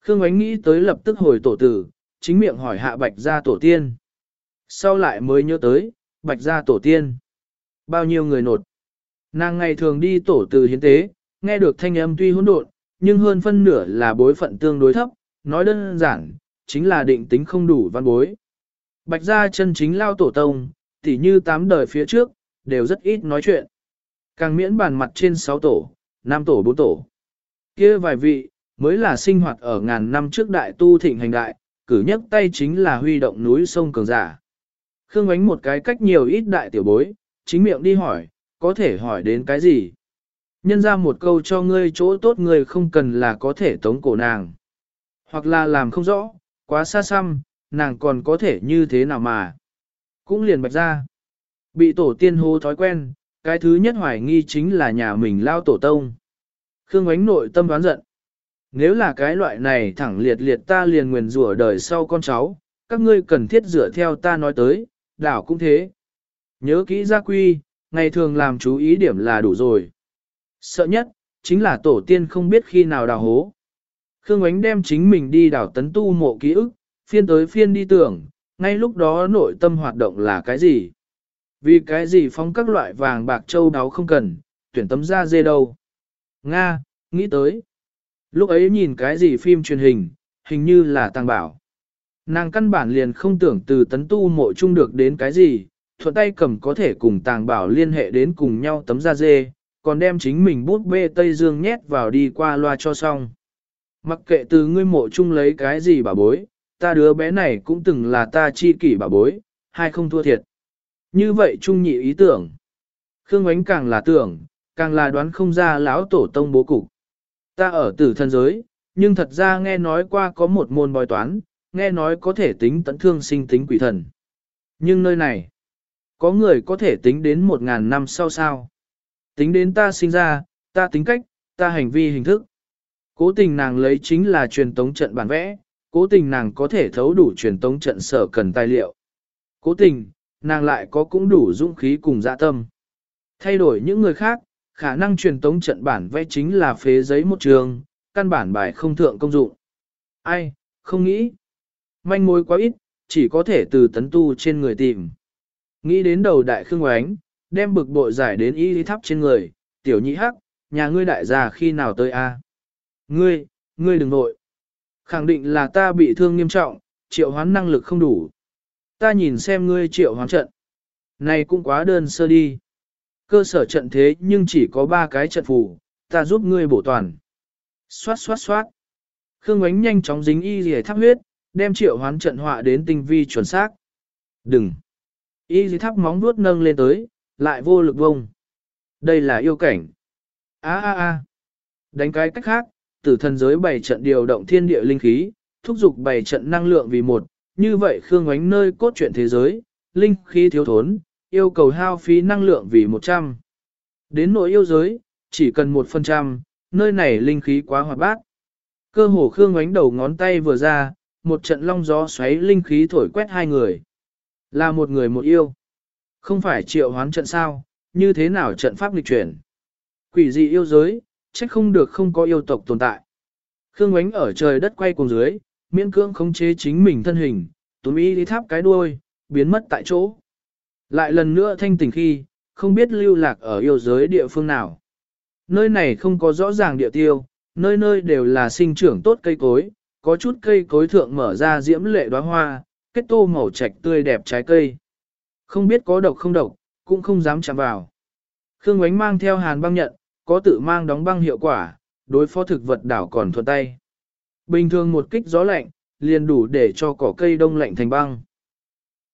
Khương Ánh nghĩ tới lập tức hồi tổ tử, chính miệng hỏi hạ bạch gia tổ tiên. Sau lại mới nhớ tới, bạch gia tổ tiên. Bao nhiêu người nột. Nàng ngày thường đi tổ tử hiến tế, nghe được thanh âm tuy hỗn độn, nhưng hơn phân nửa là bối phận tương đối thấp, nói đơn giản, chính là định tính không đủ văn bối. Bạch gia chân chính lao tổ tông, tỉ như tám đời phía trước, đều rất ít nói chuyện. Càng miễn bàn mặt trên sáu tổ, 5 tổ 4 tổ. kia vài vị, mới là sinh hoạt ở ngàn năm trước đại tu thịnh hành đại, cử nhất tay chính là huy động núi sông cường giả. Khương ánh một cái cách nhiều ít đại tiểu bối, chính miệng đi hỏi, có thể hỏi đến cái gì? Nhân ra một câu cho ngươi chỗ tốt ngươi không cần là có thể tống cổ nàng. Hoặc là làm không rõ, quá xa xăm, nàng còn có thể như thế nào mà. Cũng liền bạch ra. Bị tổ tiên hô thói quen, cái thứ nhất hoài nghi chính là nhà mình lao tổ tông. Khương ánh nội tâm đoán giận. Nếu là cái loại này thẳng liệt liệt ta liền nguyền rủa đời sau con cháu, các ngươi cần thiết dựa theo ta nói tới, đảo cũng thế. Nhớ kỹ gia quy, ngày thường làm chú ý điểm là đủ rồi. Sợ nhất, chính là tổ tiên không biết khi nào đào hố. Khương Ánh đem chính mình đi đào tấn tu mộ ký ức, phiên tới phiên đi tưởng, ngay lúc đó nội tâm hoạt động là cái gì? Vì cái gì phóng các loại vàng bạc châu đáo không cần, tuyển tấm da dê đâu? Nga, nghĩ tới. Lúc ấy nhìn cái gì phim truyền hình, hình như là Tàng bảo. Nàng căn bản liền không tưởng từ tấn tu mộ chung được đến cái gì, thuận tay cầm có thể cùng tàng bảo liên hệ đến cùng nhau tấm da dê, còn đem chính mình bút bê Tây Dương nhét vào đi qua loa cho xong. Mặc kệ từ ngươi mộ chung lấy cái gì bà bối, ta đứa bé này cũng từng là ta chi kỷ bà bối, hay không thua thiệt. Như vậy trung nhị ý tưởng. Khương Ánh càng là tưởng, càng là đoán không ra lão tổ tông bố cục. Ta ở tử thân giới, nhưng thật ra nghe nói qua có một môn bói toán, nghe nói có thể tính tận thương sinh tính quỷ thần. Nhưng nơi này, có người có thể tính đến một ngàn năm sau sao. Tính đến ta sinh ra, ta tính cách, ta hành vi hình thức. Cố tình nàng lấy chính là truyền tống trận bản vẽ, cố tình nàng có thể thấu đủ truyền tống trận sở cần tài liệu. Cố tình, nàng lại có cũng đủ dũng khí cùng dạ tâm. Thay đổi những người khác, khả năng truyền tống trận bản vẽ chính là phế giấy một trường, căn bản bài không thượng công dụng. Ai, không nghĩ. Manh mối quá ít, chỉ có thể từ tấn tu trên người tìm. Nghĩ đến đầu đại khương oánh, đem bực bội giải đến y lý thắp trên người, tiểu nhị hắc, nhà ngươi đại gia khi nào tới a? Ngươi, ngươi đừng nội. Khẳng định là ta bị thương nghiêm trọng, triệu hoán năng lực không đủ. Ta nhìn xem ngươi triệu hoán trận. Này cũng quá đơn sơ đi. Cơ sở trận thế nhưng chỉ có ba cái trận phù, ta giúp ngươi bổ toàn. Xoát xoát xoát. Khương ánh nhanh chóng dính y dì tháp huyết, đem triệu hoán trận họa đến tinh vi chuẩn xác. Đừng. Y dì tháp móng vuốt nâng lên tới, lại vô lực vông. Đây là yêu cảnh. A a a. Đánh cái cách khác, tử thần giới bảy trận điều động thiên địa linh khí, thúc giục bảy trận năng lượng vì một, như vậy Khương Ngoánh nơi cốt truyện thế giới, linh khí thiếu thốn, yêu cầu hao phí năng lượng vì 100. Đến nội yêu giới, chỉ cần 1%, nơi này linh khí quá hoạt bát. Cơ hồ Khương Ngoánh đầu ngón tay vừa ra, một trận long gió xoáy linh khí thổi quét hai người. Là một người một yêu. Không phải triệu hoán trận sao, như thế nào trận pháp lịch chuyển. Quỷ dị yêu giới, trách không được không có yêu tộc tồn tại. Khương Ngoánh ở trời đất quay cùng dưới, miễn cưỡng khống chế chính mình thân hình, túm y đi tháp cái đuôi, biến mất tại chỗ. Lại lần nữa thanh tỉnh khi, không biết lưu lạc ở yêu giới địa phương nào. Nơi này không có rõ ràng địa tiêu, nơi nơi đều là sinh trưởng tốt cây cối, có chút cây cối thượng mở ra diễm lệ đóa hoa, kết tô màu trạch tươi đẹp trái cây. Không biết có độc không độc, cũng không dám chạm vào. Khương Ngoánh mang theo hàn băng nhận, có tự mang đóng băng hiệu quả, đối phó thực vật đảo còn thuận tay. Bình thường một kích gió lạnh, liền đủ để cho cỏ cây đông lạnh thành băng.